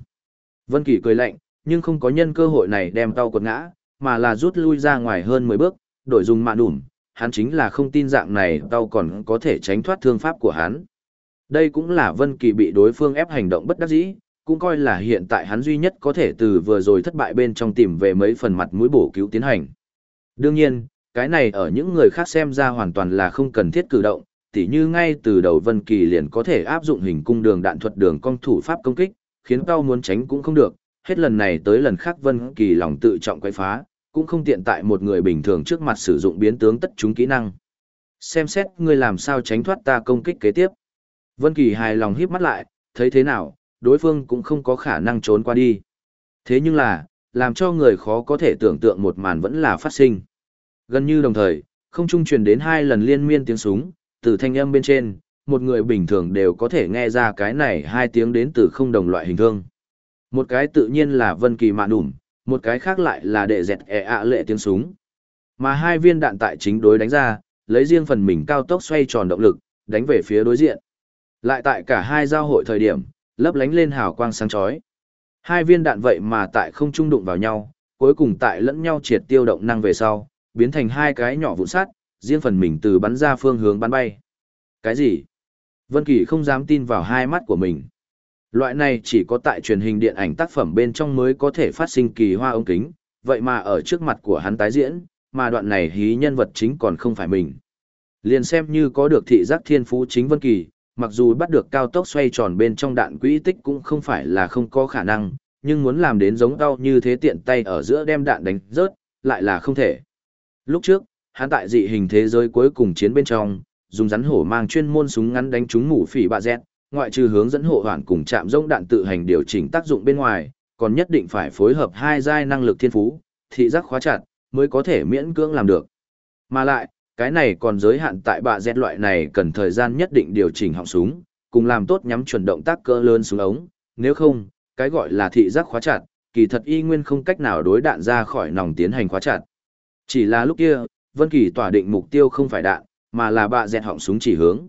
Vân Kỳ cười lạnh, nhưng không có nhân cơ hội này đem tao quật ngã, mà là rút lui ra ngoài hơn 10 bước, đổi dùng mạ đủm, hắn chính là không tin dạng này tao còn có thể tránh thoát thương pháp của hắn. Đây cũng là Vân Kỳ bị đối phương ép hành động bất đắc dĩ, cũng coi là hiện tại hắn duy nhất có thể từ vừa rồi thất bại bên trong tìm về mấy phần mặt mũi bổ cứu tiến hành. Đương nhiên, cái này ở những người khác xem ra hoàn toàn là không cần thiết cử động, tỉ như ngay từ đầu Vân Kỳ liền có thể áp dụng hình cung đường đạn thuật đường công thủ pháp công kích, khiến Cao muốn tránh cũng không được, hết lần này tới lần khác Vân Kỳ lòng tự trọng quấy phá, cũng không tiện tại một người bình thường trước mặt sử dụng biến tướng tất chúng kỹ năng. Xem xét ngươi làm sao tránh thoát ta công kích kế tiếp. Vân Kỳ hài lòng híp mắt lại, thấy thế nào, đối phương cũng không có khả năng trốn qua đi. Thế nhưng là, làm cho người khó có thể tưởng tượng một màn vẫn là phát sinh. Gần như đồng thời, không trung truyền đến hai lần liên miên tiếng súng, từ thanh âm bên trên, một người bình thường đều có thể nghe ra cái này hai tiếng đến từ không đồng loại hình thương. Một cái tự nhiên là Vân Kỳ mạ đủm, một cái khác lại là đệ dẹt e ạ lệ tiếng súng. Mà hai viên đạn tại chính đối đánh ra, lấy riêng phần mình cao tốc xoay tròn động lực, đánh về phía đối diện. Lại tại cả hai giao hội thời điểm, lấp lánh lên hào quang sáng chói. Hai viên đạn vậy mà tại không trung đụng vào nhau, cuối cùng tại lẫn nhau triệt tiêu động năng về sau, biến thành hai cái nhỏ vụn sắt, riêng phần mình từ bắn ra phương hướng bắn bay. Cái gì? Vân Kỳ không dám tin vào hai mắt của mình. Loại này chỉ có tại truyền hình điện ảnh tác phẩm bên trong mới có thể phát sinh kỳ hoa ống kính, vậy mà ở trước mặt của hắn tái diễn, mà đoạn này hí nhân vật chính còn không phải mình. Liền xem như có được thị giác thiên phú chính Vân Kỳ, mặc dù bắt được cao tốc xoay tròn bên trong đạn quỹ tích cũng không phải là không có khả năng, nhưng muốn làm đến giống đau như thế tiện tay ở giữa đem đạn đánh rớt, lại là không thể. Lúc trước, hắn tại dị hình thế giới cuối cùng chiến bên trong, dùng rắn hổ mang chuyên môn súng ngắn đánh trúng mũ phỉ bạ dẹt, ngoại trừ hướng dẫn hộ hoàn cùng chạm rông đạn tự hành điều chỉnh tác dụng bên ngoài, còn nhất định phải phối hợp hai giai năng lực thiên phú, thị giác khóa chặt, mới có thể miễn cưỡng làm được. Mà lại, cái này còn giới hạn tại bạ dẹt loại này cần thời gian nhất định điều chỉnh họng súng, cùng làm tốt nhắm chuẩn động tác cỡ lớn xuống ống, nếu không, cái gọi là thị giác khóa chặt, kỳ thật y nguyên không cách nào đối đạn ra khỏi nòng tiến hành khóa chặt. Chỉ là lúc kia, Vân Kỳ tỏa định mục tiêu không phải đạn, mà là bạ dẹt họng súng chỉ hướng.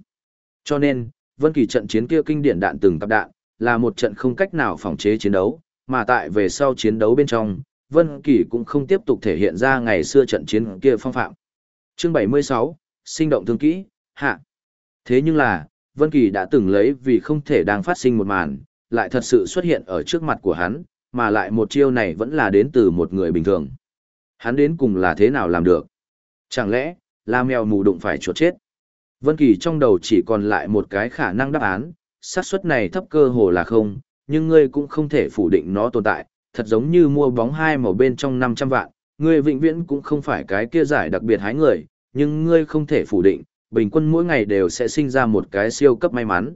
Cho nên, Vân Kỳ trận chiến kia kinh điển đạn từng tập đạn, là một trận không cách nào phòng chế chiến đấu, mà tại về sau chiến đấu bên trong, Vân Kỳ cũng không tiếp tục thể hiện ra ngày xưa trận chiến kia phong phạm. Chương 76, sinh động thương kỹ, hạ. Thế nhưng là, Vân Kỳ đã từng lấy vì không thể đang phát sinh một màn, lại thật sự xuất hiện ở trước mặt của hắn, mà lại một chiêu này vẫn là đến từ một người bình thường. Hắn đến cùng là thế nào làm được? Chẳng lẽ, là mèo mù đụng phải chuột chết? Vân Kỳ trong đầu chỉ còn lại một cái khả năng đáp án, xác suất này thấp cơ hồ là không, nhưng ngươi cũng không thể phủ định nó tồn tại, thật giống như mua bóng hai màu bên trong 500 vạn, ngươi vĩnh viễn cũng không phải cái kia giải đặc biệt hái người, nhưng ngươi không thể phủ định, bình quân mỗi ngày đều sẽ sinh ra một cái siêu cấp may mắn.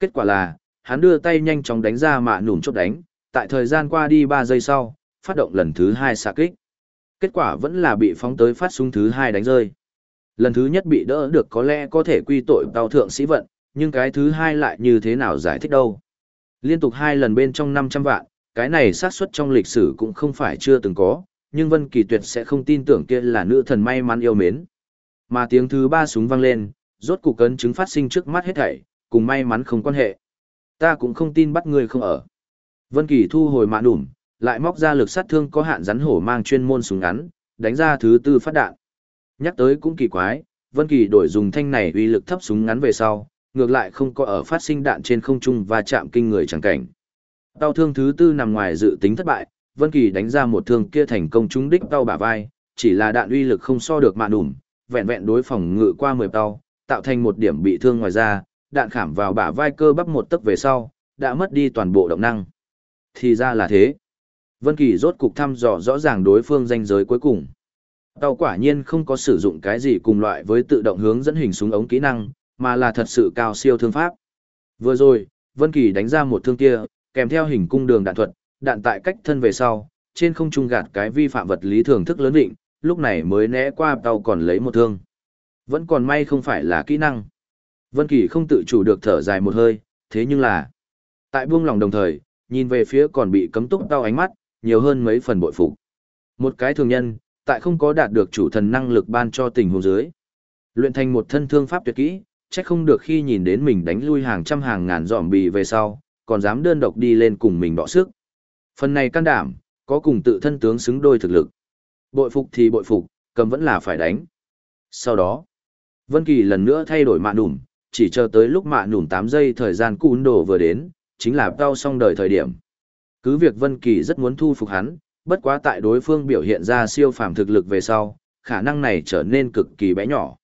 Kết quả là, hắn đưa tay nhanh chóng đánh ra mạ nủm chốt đánh, tại thời gian qua đi 3 giây sau, phát động lần thứ 2 xạ kích. Kết quả vẫn là bị phóng tới phát súng thứ hai đánh rơi. Lần thứ nhất bị đỡ được có lẽ có thể quy tội tàu thượng sĩ vận, nhưng cái thứ hai lại như thế nào giải thích đâu. Liên tục hai lần bên trong 500 vạn, cái này xác suất trong lịch sử cũng không phải chưa từng có, nhưng Vân Kỳ tuyệt sẽ không tin tưởng kia là nữ thần may mắn yêu mến. Mà tiếng thứ ba súng vang lên, rốt cục cấn chứng phát sinh trước mắt hết thảy, cùng may mắn không quan hệ. Ta cũng không tin bắt ngươi không ở. Vân Kỳ thu hồi mạ đủm, lại móc ra lực sát thương có hạn rắn hổ mang chuyên môn súng ngắn, đánh ra thứ tư phát đạn. Nhắc tới cũng kỳ quái, Vân Kỳ đổi dùng thanh này uy lực thấp súng ngắn về sau, ngược lại không có ở phát sinh đạn trên không trung và chạm kinh người chẳng cảnh. Tao thương thứ tư nằm ngoài dự tính thất bại, Vân Kỳ đánh ra một thương kia thành công trúng đích tao bả vai, chỉ là đạn uy lực không so được mạn đủm, vẹn vẹn đối phòng ngự qua 10 tao, tạo thành một điểm bị thương ngoài ra, đạn khảm vào bả vai cơ bắp một tấc về sau, đã mất đi toàn bộ động năng. Thì ra là thế. Vân Kỳ rốt cục thăm dò rõ ràng đối phương danh giới cuối cùng. Tàu quả nhiên không có sử dụng cái gì cùng loại với tự động hướng dẫn hình súng ống kỹ năng, mà là thật sự cao siêu thương pháp. Vừa rồi, Vân Kỳ đánh ra một thương kia, kèm theo hình cung đường đạn thuật, đạn tại cách thân về sau, trên không trung gạt cái vi phạm vật lý thường thức lớn định, lúc này mới né qua tàu còn lấy một thương. Vẫn còn may không phải là kỹ năng. Vân Kỳ không tự chủ được thở dài một hơi, thế nhưng là, tại buông lòng đồng thời, nhìn về phía còn bị cấm túc tao ánh mắt, nhiều hơn mấy phần bội phục. Một cái thường nhân, tại không có đạt được chủ thần năng lực ban cho tình huống dưới. Luyện thành một thân thương pháp tuyệt kỹ, chắc không được khi nhìn đến mình đánh lui hàng trăm hàng ngàn giòm bì về sau, còn dám đơn độc đi lên cùng mình đọ sức. Phần này can đảm, có cùng tự thân tướng xứng đôi thực lực. Bội phục thì bội phục, cầm vẫn là phải đánh. Sau đó, Vân Kỳ lần nữa thay đổi mạ nủm, chỉ chờ tới lúc mạ nủm 8 giây thời gian cún đồ vừa đến, chính là tao xong đời thời điểm. Cứ việc Vân Kỳ rất muốn thu phục hắn, bất quá tại đối phương biểu hiện ra siêu phàm thực lực về sau, khả năng này trở nên cực kỳ bé nhỏ.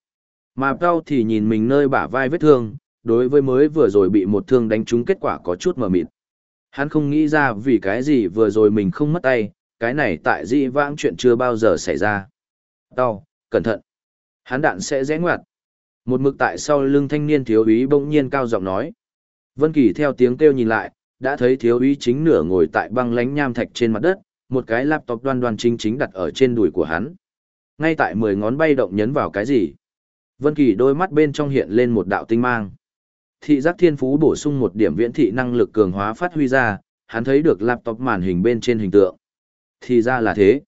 Mà Tao thì nhìn mình nơi bả vai vết thương, đối với mới vừa rồi bị một thương đánh trúng kết quả có chút mờ mịt. Hắn không nghĩ ra vì cái gì vừa rồi mình không mất tay, cái này tại di vãng chuyện chưa bao giờ xảy ra. Tao, cẩn thận. Hắn đạn sẽ rẽ ngoặt. Một mực tại sau lưng thanh niên thiếu úy bỗng nhiên cao giọng nói. Vân Kỳ theo tiếng kêu nhìn lại, đã thấy thiếu úy chính nửa ngồi tại băng lánh nham thạch trên mặt đất, một cái laptop đoan đoan chính chính đặt ở trên đùi của hắn. Ngay tại mười ngón bay động nhấn vào cái gì? Vân Kỳ đôi mắt bên trong hiện lên một đạo tinh mang. Thị giác thiên phú bổ sung một điểm viễn thị năng lực cường hóa phát huy ra, hắn thấy được laptop màn hình bên trên hình tượng. Thì ra là thế.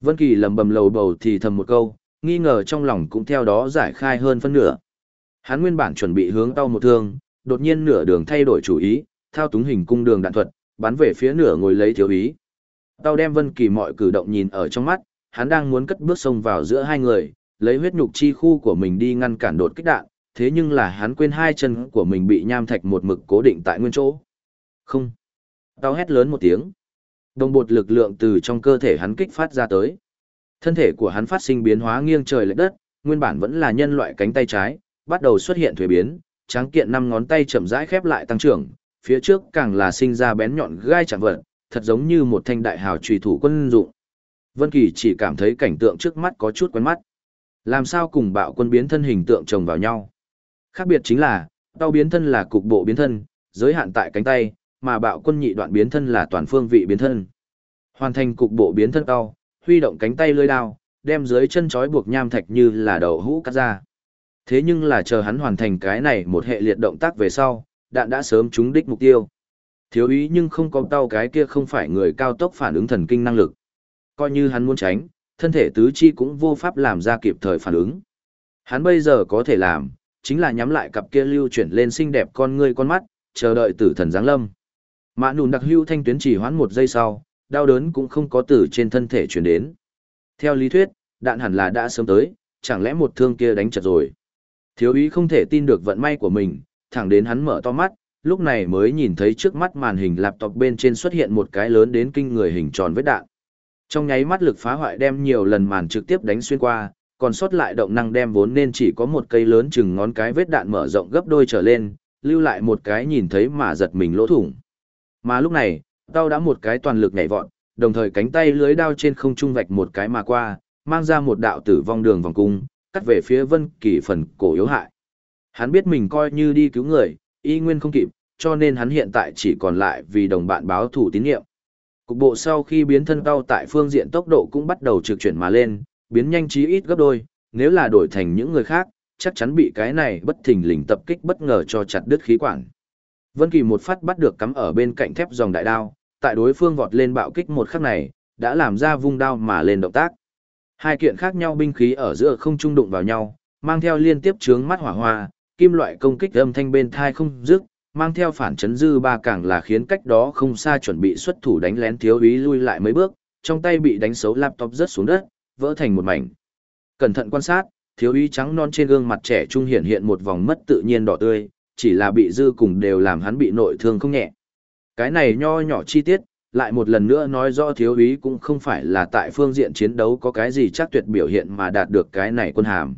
Vân Kỳ lầm bầm lầu bầu thì thầm một câu, nghi ngờ trong lòng cũng theo đó giải khai hơn phân nửa. Hắn nguyên bản chuẩn bị hướng tao một thương, đột nhiên nửa đường thay đổi chủ ý, thao túng hình cung đường đạn thuật, bắn về phía nửa ngồi lấy thiếu ý. Tao đem Vân Kỳ mọi cử động nhìn ở trong mắt, hắn đang muốn cất bước xông vào giữa hai người, lấy huyết nhục chi khu của mình đi ngăn cản đột kích đạn, thế nhưng là hắn quên hai chân của mình bị nham thạch một mực cố định tại nguyên chỗ. Không. Tao hét lớn một tiếng. Đồng bột lực lượng từ trong cơ thể hắn kích phát ra tới. Thân thể của hắn phát sinh biến hóa nghiêng trời lệch đất, nguyên bản vẫn là nhân loại cánh tay trái, bắt đầu xuất hiện thuế biến, tráng kiện năm ngón tay chậm rãi khép lại tăng trưởng, phía trước càng là sinh ra bén nhọn gai chạm vật, thật giống như một thanh đại hào trùy thủ quân dụng. Vân Kỳ chỉ cảm thấy cảnh tượng trước mắt có chút quen mắt. Làm sao cùng bạo quân biến thân hình tượng chồng vào nhau? Khác biệt chính là, tao biến thân là cục bộ biến thân, giới hạn tại cánh tay, mà bạo quân nhị đoạn biến thân là toàn phương vị biến thân. Hoàn thành cục bộ biến thân tao, huy động cánh tay lưỡi đao, đem dưới chân trói buộc nham thạch như là đầu hũ cắt ra. Thế nhưng là chờ hắn hoàn thành cái này một hệ liệt động tác về sau, đạn đã sớm trúng đích mục tiêu. Thiếu ý nhưng không có tao cái kia không phải người cao tốc phản ứng thần kinh năng lực. Coi như hắn muốn tránh, thân thể tứ chi cũng vô pháp làm ra kịp thời phản ứng. Hắn bây giờ có thể làm, chính là nhắm lại cặp kia lưu chuyển lên xinh đẹp con ngươi con mắt, chờ đợi tử thần giáng lâm. Mã nùn đặc hưu thanh tuyến chỉ hoãn một giây sau, đau đớn cũng không có từ trên thân thể chuyển đến. Theo lý thuyết, đạn hẳn là đã sớm tới, chẳng lẽ một thương kia đánh chật rồi. Thiếu ý không thể tin được vận may của mình, thẳng đến hắn mở to mắt, lúc này mới nhìn thấy trước mắt màn hình laptop bên trên xuất hiện một cái lớn đến kinh người hình tròn vết đạn. Trong nháy mắt lực phá hoại đem nhiều lần màn trực tiếp đánh xuyên qua, còn sót lại động năng đem vốn nên chỉ có một cây lớn chừng ngón cái vết đạn mở rộng gấp đôi trở lên, lưu lại một cái nhìn thấy mà giật mình lỗ thủng. Mà lúc này, tao đã một cái toàn lực nhảy vọt, đồng thời cánh tay lưới đao trên không trung vạch một cái mà qua, mang ra một đạo tử vong đường vòng cung, cắt về phía Vân Kỳ phần cổ yếu hại. Hắn biết mình coi như đi cứu người, y nguyên không kịp, cho nên hắn hiện tại chỉ còn lại vì đồng bạn báo thủ tín nhiệm. Cục bộ sau khi biến thân cao tại phương diện tốc độ cũng bắt đầu trực chuyển mà lên, biến nhanh chí ít gấp đôi, nếu là đổi thành những người khác, chắc chắn bị cái này bất thình lình tập kích bất ngờ cho chặt đứt khí quản. Vân Kỳ một phát bắt được cắm ở bên cạnh thép dòng đại đao, tại đối phương vọt lên bạo kích một khắc này, đã làm ra vung đao mà lên động tác. Hai kiện khác nhau binh khí ở giữa không trung đụng vào nhau, mang theo liên tiếp chướng mắt hỏa hoa, kim loại công kích âm thanh bên thai không dứt, mang theo phản chấn dư ba càng là khiến cách đó không xa chuẩn bị xuất thủ đánh lén thiếu úy lui lại mấy bước, trong tay bị đánh xấu laptop rớt xuống đất, vỡ thành một mảnh. Cẩn thận quan sát, thiếu úy trắng non trên gương mặt trẻ trung hiện hiện một vòng mất tự nhiên đỏ tươi, chỉ là bị dư cùng đều làm hắn bị nội thương không nhẹ. Cái này nho nhỏ chi tiết, lại một lần nữa nói rõ thiếu úy cũng không phải là tại phương diện chiến đấu có cái gì chắc tuyệt biểu hiện mà đạt được cái này quân hàm.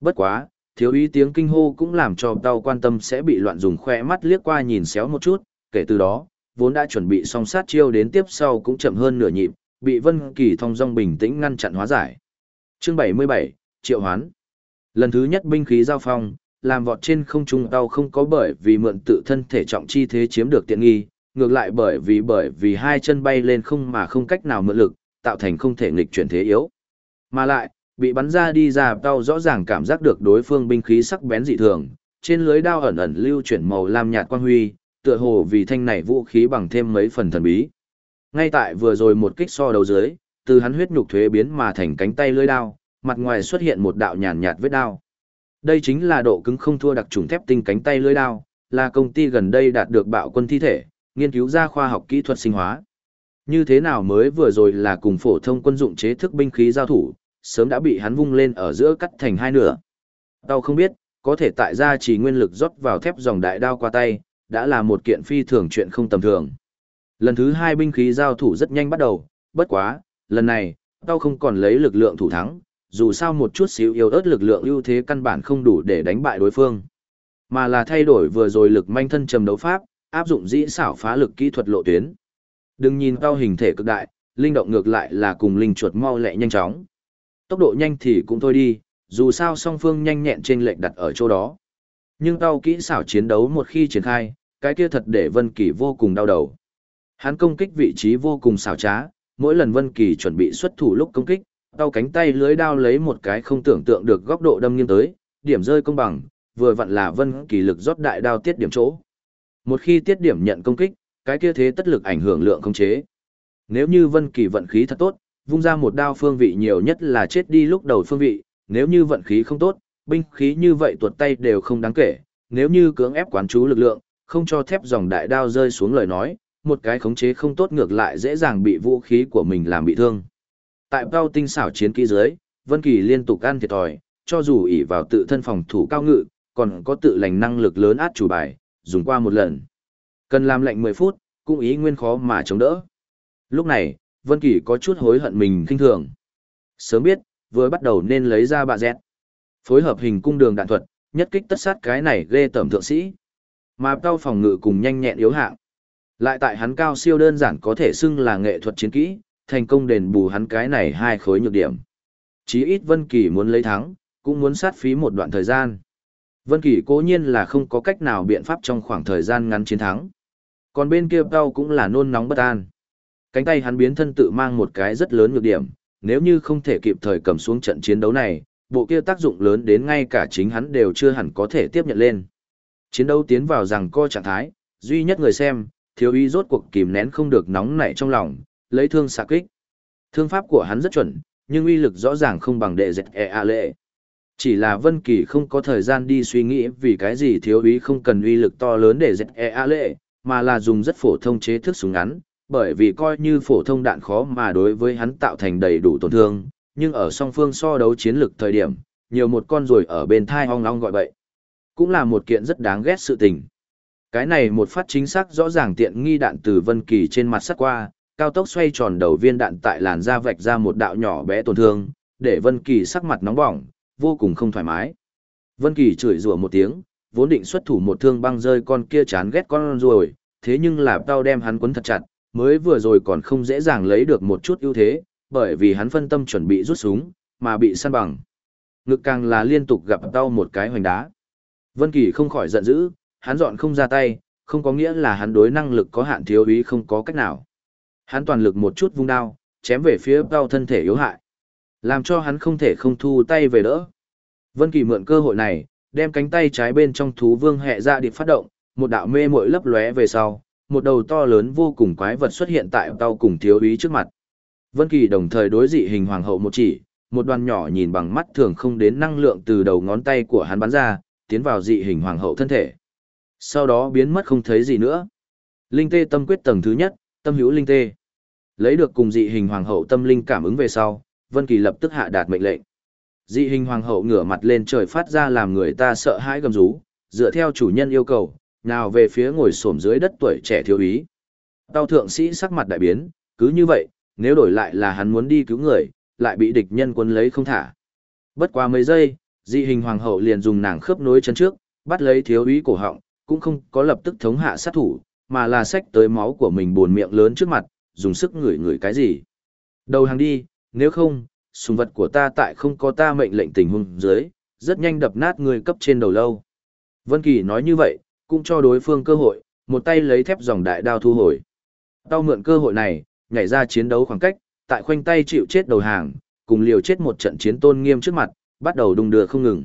Bất quá, thiếu ý tiếng kinh hô cũng làm cho tao quan tâm sẽ bị loạn dùng khoe mắt liếc qua nhìn xéo một chút, kể từ đó, vốn đã chuẩn bị song sát chiêu đến tiếp sau cũng chậm hơn nửa nhịp, bị Vân Kỳ thông dong bình tĩnh ngăn chặn hóa giải. Chương 77, Triệu Hoán. Lần thứ nhất binh khí giao phong, làm vọt trên không trung tao không có bởi vì mượn tự thân thể trọng chi thế chiếm được tiện nghi, ngược lại bởi vì bởi vì hai chân bay lên không mà không cách nào mượn lực, tạo thành không thể nghịch chuyển thế yếu. Mà lại, bị bắn ra đi ra tao rõ ràng cảm giác được đối phương binh khí sắc bén dị thường, trên lưới đao ẩn ẩn lưu chuyển màu lam nhạt quang huy, tựa hồ vì thanh này vũ khí bằng thêm mấy phần thần bí. Ngay tại vừa rồi một kích so đầu dưới, từ hắn huyết nhục thuế biến mà thành cánh tay lưới đao, mặt ngoài xuất hiện một đạo nhàn nhạt vết đao. Đây chính là độ cứng không thua đặc trùng thép tinh cánh tay lưới đao, là công ty gần đây đạt được bạo quân thi thể, nghiên cứu ra khoa học kỹ thuật sinh hóa. Như thế nào mới vừa rồi là cùng phổ thông quân dụng chế thức binh khí giao thủ, sớm đã bị hắn vung lên ở giữa cắt thành hai nửa. Tao không biết, có thể tại gia chỉ nguyên lực rót vào thép dòng đại đao qua tay, đã là một kiện phi thường chuyện không tầm thường. Lần thứ hai binh khí giao thủ rất nhanh bắt đầu, bất quá, lần này, tao không còn lấy lực lượng thủ thắng, dù sao một chút xíu yếu ớt lực lượng ưu thế căn bản không đủ để đánh bại đối phương. Mà là thay đổi vừa rồi lực manh thân trầm đấu pháp, áp dụng dĩ xảo phá lực kỹ thuật lộ tuyến. Đừng nhìn tao hình thể cực đại, linh động ngược lại là cùng linh chuột mau lẹ nhanh chóng. Tốc độ nhanh thì cũng thôi đi, dù sao song phương nhanh nhẹn trên lệnh đặt ở chỗ đó. Nhưng tao kỹ xảo chiến đấu một khi triển khai, cái kia thật để Vân Kỳ vô cùng đau đầu. Hắn công kích vị trí vô cùng xảo trá, mỗi lần Vân Kỳ chuẩn bị xuất thủ lúc công kích, tao cánh tay lưới đao lấy một cái không tưởng tượng được góc độ đâm nghiêng tới, điểm rơi công bằng, vừa vặn là Vân Kỳ lực rót đại đao tiết điểm chỗ. Một khi tiết điểm nhận công kích, cái kia thế tất lực ảnh hưởng lượng không chế. Nếu như Vân Kỳ vận khí thật tốt, vung ra một đao phương vị nhiều nhất là chết đi lúc đầu phương vị, nếu như vận khí không tốt, binh khí như vậy tuột tay đều không đáng kể, nếu như cưỡng ép quán chú lực lượng, không cho thép dòng đại đao rơi xuống lời nói, một cái khống chế không tốt ngược lại dễ dàng bị vũ khí của mình làm bị thương. Tại bao tinh xảo chiến kỹ dưới, Vân Kỳ liên tục ăn thiệt thòi, cho dù ỷ vào tự thân phòng thủ cao ngự, còn có tự lành năng lực lớn át chủ bài, dùng qua một lần. Cần làm lệnh 10 phút, cũng ý nguyên khó mà chống đỡ. Lúc này, Vân Kỳ có chút hối hận mình khinh thường. Sớm biết, vừa bắt đầu nên lấy ra bạ dẹt. Phối hợp hình cung đường đạn thuật, nhất kích tất sát cái này ghê tởm thượng sĩ. Mà cao phòng ngự cùng nhanh nhẹn yếu hạng. Lại tại hắn cao siêu đơn giản có thể xưng là nghệ thuật chiến kỹ, thành công đền bù hắn cái này hai khối nhược điểm. Chí ít Vân Kỳ muốn lấy thắng, cũng muốn sát phí một đoạn thời gian. Vân Kỳ cố nhiên là không có cách nào biện pháp trong khoảng thời gian ngắn chiến thắng. Còn bên kia Tao cũng là nôn nóng bất an. Cánh tay hắn biến thân tự mang một cái rất lớn nhược điểm, nếu như không thể kịp thời cầm xuống trận chiến đấu này, bộ kia tác dụng lớn đến ngay cả chính hắn đều chưa hẳn có thể tiếp nhận lên. Chiến đấu tiến vào rằng co trạng thái, duy nhất người xem, thiếu y rốt cuộc kìm nén không được nóng nảy trong lòng, lấy thương xạ kích. Thương pháp của hắn rất chuẩn, nhưng uy lực rõ ràng không bằng đệ dệt e a lệ. Chỉ là Vân Kỳ không có thời gian đi suy nghĩ vì cái gì thiếu ý không cần uy lực to lớn để dệt e a lệ, mà là dùng rất phổ thông chế thức súng ngắn, bởi vì coi như phổ thông đạn khó mà đối với hắn tạo thành đầy đủ tổn thương, nhưng ở song phương so đấu chiến lực thời điểm, nhiều một con rồi ở bên thai ong ong gọi bậy. Cũng là một kiện rất đáng ghét sự tình. Cái này một phát chính xác rõ ràng tiện nghi đạn từ Vân Kỳ trên mặt sắt qua, cao tốc xoay tròn đầu viên đạn tại làn da vạch ra một đạo nhỏ bé tổn thương, để Vân Kỳ sắc mặt nóng bỏng, vô cùng không thoải mái. Vân Kỳ chửi rủa một tiếng, vốn định xuất thủ một thương băng rơi con kia chán ghét con rồi, thế nhưng là tao đem hắn quấn thật chặt, mới vừa rồi còn không dễ dàng lấy được một chút ưu thế, bởi vì hắn phân tâm chuẩn bị rút súng, mà bị săn bằng. Ngực càng là liên tục gặp đau một cái hoành đá. Vân Kỳ không khỏi giận dữ, hắn dọn không ra tay, không có nghĩa là hắn đối năng lực có hạn thiếu ý không có cách nào. Hắn toàn lực một chút vung đao, chém về phía đau thân thể yếu hại. Làm cho hắn không thể không thu tay về đỡ. Vân Kỳ mượn cơ hội này, đem cánh tay trái bên trong thú vương hệ ra điệp phát động, một đạo mê muội lấp lóe về sau, một đầu to lớn vô cùng quái vật xuất hiện tại tàu cùng thiếu úy trước mặt. Vân Kỳ đồng thời đối dị hình hoàng hậu một chỉ, một đoàn nhỏ nhìn bằng mắt thường không đến năng lượng từ đầu ngón tay của hắn bắn ra, tiến vào dị hình hoàng hậu thân thể. Sau đó biến mất không thấy gì nữa. Linh tê tâm quyết tầng thứ nhất, tâm hữu linh tê. Lấy được cùng dị hình hoàng hậu tâm linh cảm ứng về sau, Vân Kỳ lập tức hạ đạt mệnh lệnh. Dị hình hoàng hậu ngửa mặt lên trời phát ra làm người ta sợ hãi gầm rú, dựa theo chủ nhân yêu cầu, nào về phía ngồi xổm dưới đất tuổi trẻ thiếu úy. Tao thượng sĩ sắc mặt đại biến, cứ như vậy, nếu đổi lại là hắn muốn đi cứu người, lại bị địch nhân quân lấy không thả. Bất quá mấy giây, dị hình hoàng hậu liền dùng nàng khớp nối chân trước, bắt lấy thiếu úy cổ họng, cũng không có lập tức thống hạ sát thủ, mà là xách tới máu của mình buồn miệng lớn trước mặt, dùng sức ngửi ngửi cái gì. Đầu hàng đi, nếu không, sùng vật của ta tại không có ta mệnh lệnh tình huống dưới, rất nhanh đập nát người cấp trên đầu lâu. Vân Kỳ nói như vậy, cũng cho đối phương cơ hội, một tay lấy thép dòng đại đao thu hồi. Tao mượn cơ hội này, nhảy ra chiến đấu khoảng cách, tại khoanh tay chịu chết đầu hàng, cùng liều chết một trận chiến tôn nghiêm trước mặt, bắt đầu đung đưa không ngừng.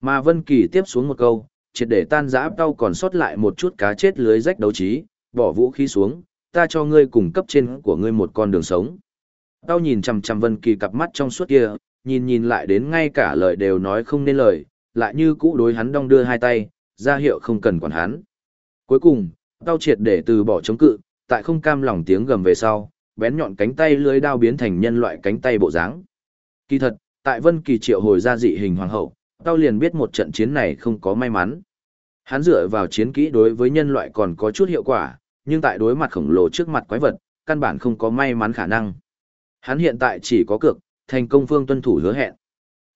Mà Vân Kỳ tiếp xuống một câu, triệt để tan rã tao còn sót lại một chút cá chết lưới rách đấu trí, bỏ vũ khí xuống, ta cho ngươi cùng cấp trên của ngươi một con đường sống. Tao nhìn chằm chằm Vân Kỳ cặp mắt trong suốt kia, nhìn nhìn lại đến ngay cả lời đều nói không nên lời, lại như cũ đối hắn đong đưa hai tay, ra hiệu không cần quản hắn. Cuối cùng, tao triệt để từ bỏ chống cự, tại không cam lòng tiếng gầm về sau, bén nhọn cánh tay lưới đao biến thành nhân loại cánh tay bộ dáng. Kỳ thật, tại Vân Kỳ triệu hồi ra dị hình hoàng hậu, tao liền biết một trận chiến này không có may mắn. Hắn dựa vào chiến kỹ đối với nhân loại còn có chút hiệu quả, nhưng tại đối mặt khổng lồ trước mặt quái vật, căn bản không có may mắn khả năng. Hắn hiện tại chỉ có cược, thành công phương tuân thủ hứa hẹn.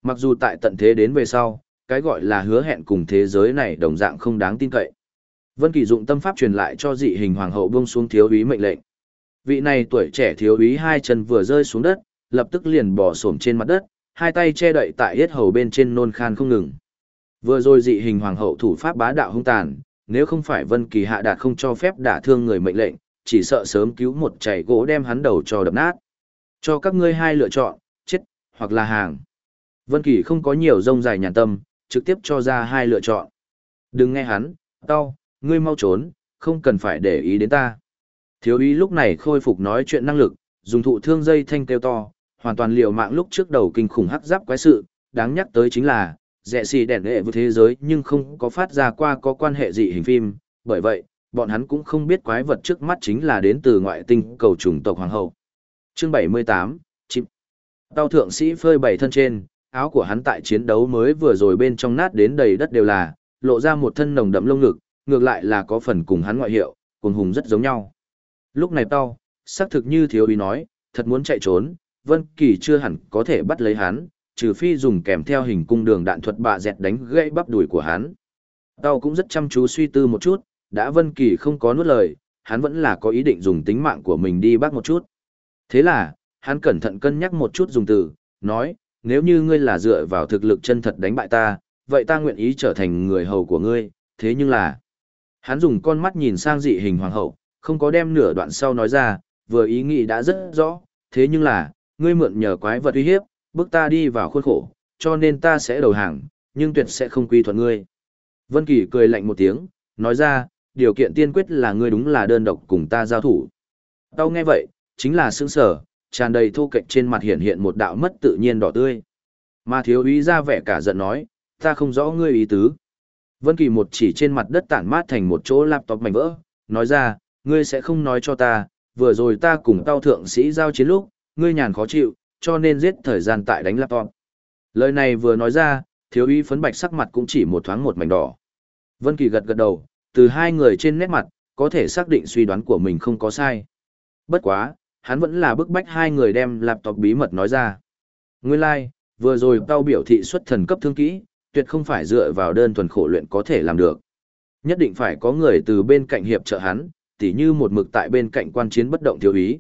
Mặc dù tại tận thế đến về sau, cái gọi là hứa hẹn cùng thế giới này đồng dạng không đáng tin cậy. Vân Kỳ dụng tâm pháp truyền lại cho dị hình hoàng hậu buông xuống thiếu úy mệnh lệnh. Vị này tuổi trẻ thiếu úy hai chân vừa rơi xuống đất, lập tức liền bò xổm trên mặt đất, hai tay che đậy tại yết hầu bên trên nôn khan không ngừng. Vừa rồi dị hình hoàng hậu thủ pháp bá đạo hung tàn, nếu không phải Vân Kỳ hạ đạt không cho phép đả thương người mệnh lệnh, chỉ sợ sớm cứu một chảy gỗ đem hắn đầu cho đập nát. Cho các ngươi hai lựa chọn, chết hoặc là hàng. Vân Kỳ không có nhiều rông dài nhàn tâm, trực tiếp cho ra hai lựa chọn. Đừng nghe hắn, tao, ngươi mau trốn, không cần phải để ý đến ta. Thiếu ý lúc này khôi phục nói chuyện năng lực, dùng thụ thương dây thanh kêu to, hoàn toàn liều mạng lúc trước đầu kinh khủng hắc giáp quái sự, đáng nhắc tới chính là, rẻ xì đèn nghệ với thế giới nhưng không có phát ra qua có quan hệ gì hình phim, bởi vậy, bọn hắn cũng không biết quái vật trước mắt chính là đến từ ngoại tinh cầu chủng tộc hoàng hậu. Chương 78, chip. Tao thượng sĩ phơi bảy thân trên, áo của hắn tại chiến đấu mới vừa rồi bên trong nát đến đầy đất đều là, lộ ra một thân nồng đậm lông ngực, ngược lại là có phần cùng hắn ngoại hiệu, cùng hùng rất giống nhau. Lúc này Tao, xác thực như thiếu ý nói, thật muốn chạy trốn, Vân Kỳ chưa hẳn có thể bắt lấy hắn, trừ phi dùng kèm theo hình cung đường đạn thuật bạ dẹt đánh gãy bắp đùi của hắn. Tao cũng rất chăm chú suy tư một chút, đã Vân Kỳ không có nuốt lời, hắn vẫn là có ý định dùng tính mạng của mình đi bắt một chút. Thế là, hắn cẩn thận cân nhắc một chút dùng từ, nói, nếu như ngươi là dựa vào thực lực chân thật đánh bại ta, vậy ta nguyện ý trở thành người hầu của ngươi, thế nhưng là... Hắn dùng con mắt nhìn sang dị hình hoàng hậu, không có đem nửa đoạn sau nói ra, vừa ý nghĩ đã rất rõ, thế nhưng là, ngươi mượn nhờ quái vật uy hiếp, bước ta đi vào khuôn khổ, cho nên ta sẽ đầu hàng, nhưng tuyệt sẽ không quy thuận ngươi. Vân Kỳ cười lạnh một tiếng, nói ra, điều kiện tiên quyết là ngươi đúng là đơn độc cùng ta giao thủ. Tao nghe vậy, chính là sững sờ, tràn đầy thô kệch trên mặt hiện hiện một đạo mất tự nhiên đỏ tươi. Mà thiếu úy ra vẻ cả giận nói, ta không rõ ngươi ý tứ. Vân Kỳ một chỉ trên mặt đất tản mát thành một chỗ laptop mảnh vỡ, nói ra, ngươi sẽ không nói cho ta, vừa rồi ta cùng tao thượng sĩ giao chiến lúc, ngươi nhàn khó chịu, cho nên giết thời gian tại đánh laptop. Lời này vừa nói ra, thiếu úy phấn bạch sắc mặt cũng chỉ một thoáng một mảnh đỏ. Vân Kỳ gật gật đầu, từ hai người trên nét mặt, có thể xác định suy đoán của mình không có sai. Bất quá, hắn vẫn là bức bách hai người đem laptop bí mật nói ra. Nguyên lai, like, vừa rồi tao biểu thị xuất thần cấp thương kỹ, tuyệt không phải dựa vào đơn thuần khổ luyện có thể làm được. Nhất định phải có người từ bên cạnh hiệp trợ hắn, tỉ như một mực tại bên cạnh quan chiến bất động thiếu ý.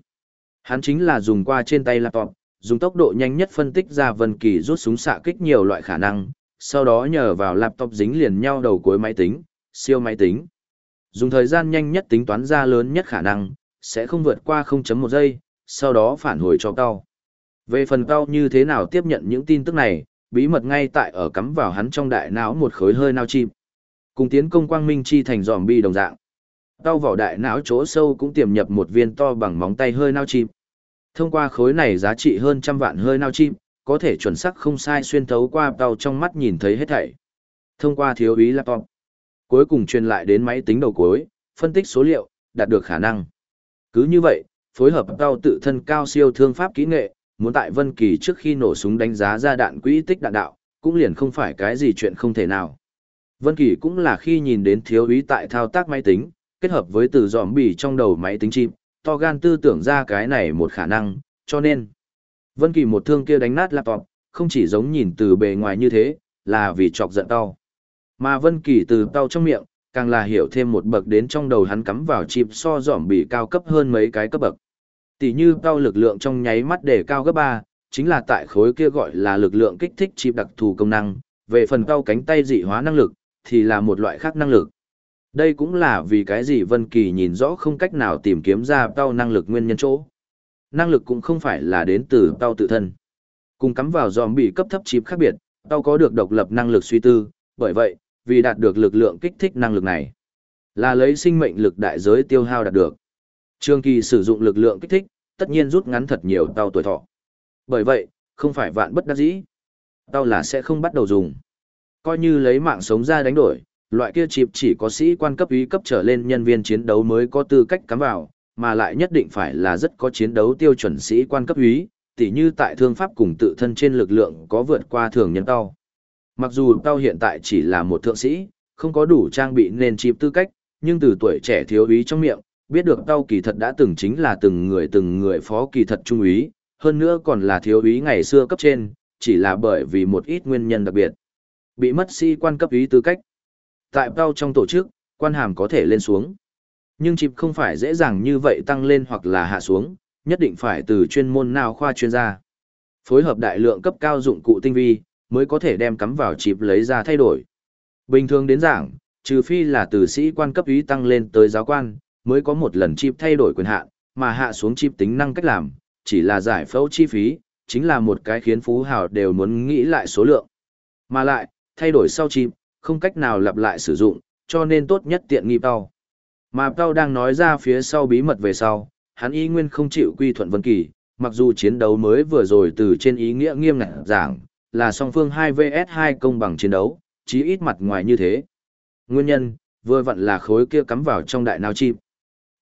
Hắn chính là dùng qua trên tay laptop, dùng tốc độ nhanh nhất phân tích ra Vân Kỳ rút súng xạ kích nhiều loại khả năng, sau đó nhờ vào laptop dính liền nhau đầu cuối máy tính, siêu máy tính. Dùng thời gian nhanh nhất tính toán ra lớn nhất khả năng, sẽ không vượt qua 0.1 giây, sau đó phản hồi cho cao. Về phần cao như thế nào tiếp nhận những tin tức này, bí mật ngay tại ở cắm vào hắn trong đại não một khối hơi nao chim. Cùng tiến công quang minh chi thành giòm bi đồng dạng. Cao vào đại não chỗ sâu cũng tiềm nhập một viên to bằng móng tay hơi nao chim. Thông qua khối này giá trị hơn trăm vạn hơi nao chim, có thể chuẩn xác không sai xuyên thấu qua tàu trong mắt nhìn thấy hết thảy. Thông qua thiếu ý laptop, cuối cùng truyền lại đến máy tính đầu cuối, phân tích số liệu, đạt được khả năng. Cứ như vậy, phối hợp cao tự thân cao siêu thương pháp kỹ nghệ, muốn tại Vân Kỳ trước khi nổ súng đánh giá ra đạn quỹ tích đạn đạo, cũng liền không phải cái gì chuyện không thể nào. Vân Kỳ cũng là khi nhìn đến thiếu úy tại thao tác máy tính, kết hợp với từ dòm bì trong đầu máy tính chim, to gan tư tưởng ra cái này một khả năng, cho nên Vân Kỳ một thương kia đánh nát laptop, không chỉ giống nhìn từ bề ngoài như thế, là vì chọc giận tao. Mà Vân Kỳ từ tao trong miệng, càng là hiểu thêm một bậc đến trong đầu hắn cắm vào chip so dỏm bị cao cấp hơn mấy cái cấp bậc. Tỷ như cao lực lượng trong nháy mắt để cao gấp 3, chính là tại khối kia gọi là lực lượng kích thích chip đặc thù công năng, về phần cao cánh tay dị hóa năng lực, thì là một loại khác năng lực. Đây cũng là vì cái gì Vân Kỳ nhìn rõ không cách nào tìm kiếm ra cao năng lực nguyên nhân chỗ. Năng lực cũng không phải là đến từ cao tự thân. Cùng cắm vào dòm bị cấp thấp chip khác biệt, cao có được độc lập năng lực suy tư, bởi vậy, vì đạt được lực lượng kích thích năng lực này, là lấy sinh mệnh lực đại giới tiêu hao đạt được. Trường kỳ sử dụng lực lượng kích thích, tất nhiên rút ngắn thật nhiều tàu tuổi thọ. Bởi vậy, không phải vạn bất đắc dĩ. Tàu là sẽ không bắt đầu dùng. Coi như lấy mạng sống ra đánh đổi, loại kia chịp chỉ có sĩ quan cấp ý cấp trở lên nhân viên chiến đấu mới có tư cách cắm vào, mà lại nhất định phải là rất có chiến đấu tiêu chuẩn sĩ quan cấp úy, tỉ như tại thương pháp cùng tự thân trên lực lượng có vượt qua thường nhân tao. Mặc dù tao hiện tại chỉ là một thượng sĩ, không có đủ trang bị nên chịp tư cách, nhưng từ tuổi trẻ thiếu úy trong miệng, biết được tao kỳ thật đã từng chính là từng người từng người phó kỳ thật trung úy, hơn nữa còn là thiếu úy ngày xưa cấp trên, chỉ là bởi vì một ít nguyên nhân đặc biệt. Bị mất sĩ quan cấp úy tư cách. Tại tao trong tổ chức, quan hàm có thể lên xuống. Nhưng chịp không phải dễ dàng như vậy tăng lên hoặc là hạ xuống, nhất định phải từ chuyên môn nào khoa chuyên gia. Phối hợp đại lượng cấp cao dụng cụ tinh vi, mới có thể đem cắm vào chịp lấy ra thay đổi. Bình thường đến giảng, trừ phi là từ sĩ quan cấp úy tăng lên tới giáo quan, mới có một lần chip thay đổi quyền hạn, mà hạ xuống chip tính năng cách làm, chỉ là giải phẫu chi phí, chính là một cái khiến phú hào đều muốn nghĩ lại số lượng. Mà lại, thay đổi sau chip, không cách nào lặp lại sử dụng, cho nên tốt nhất tiện nghi tao. Mà tao đang nói ra phía sau bí mật về sau, hắn y nguyên không chịu quy thuận Vân Kỳ, mặc dù chiến đấu mới vừa rồi từ trên ý nghĩa nghiêm ngặt giảng, là song phương 2 vs 2 công bằng chiến đấu, chí ít mặt ngoài như thế. Nguyên nhân, vừa vặn là khối kia cắm vào trong đại não chip.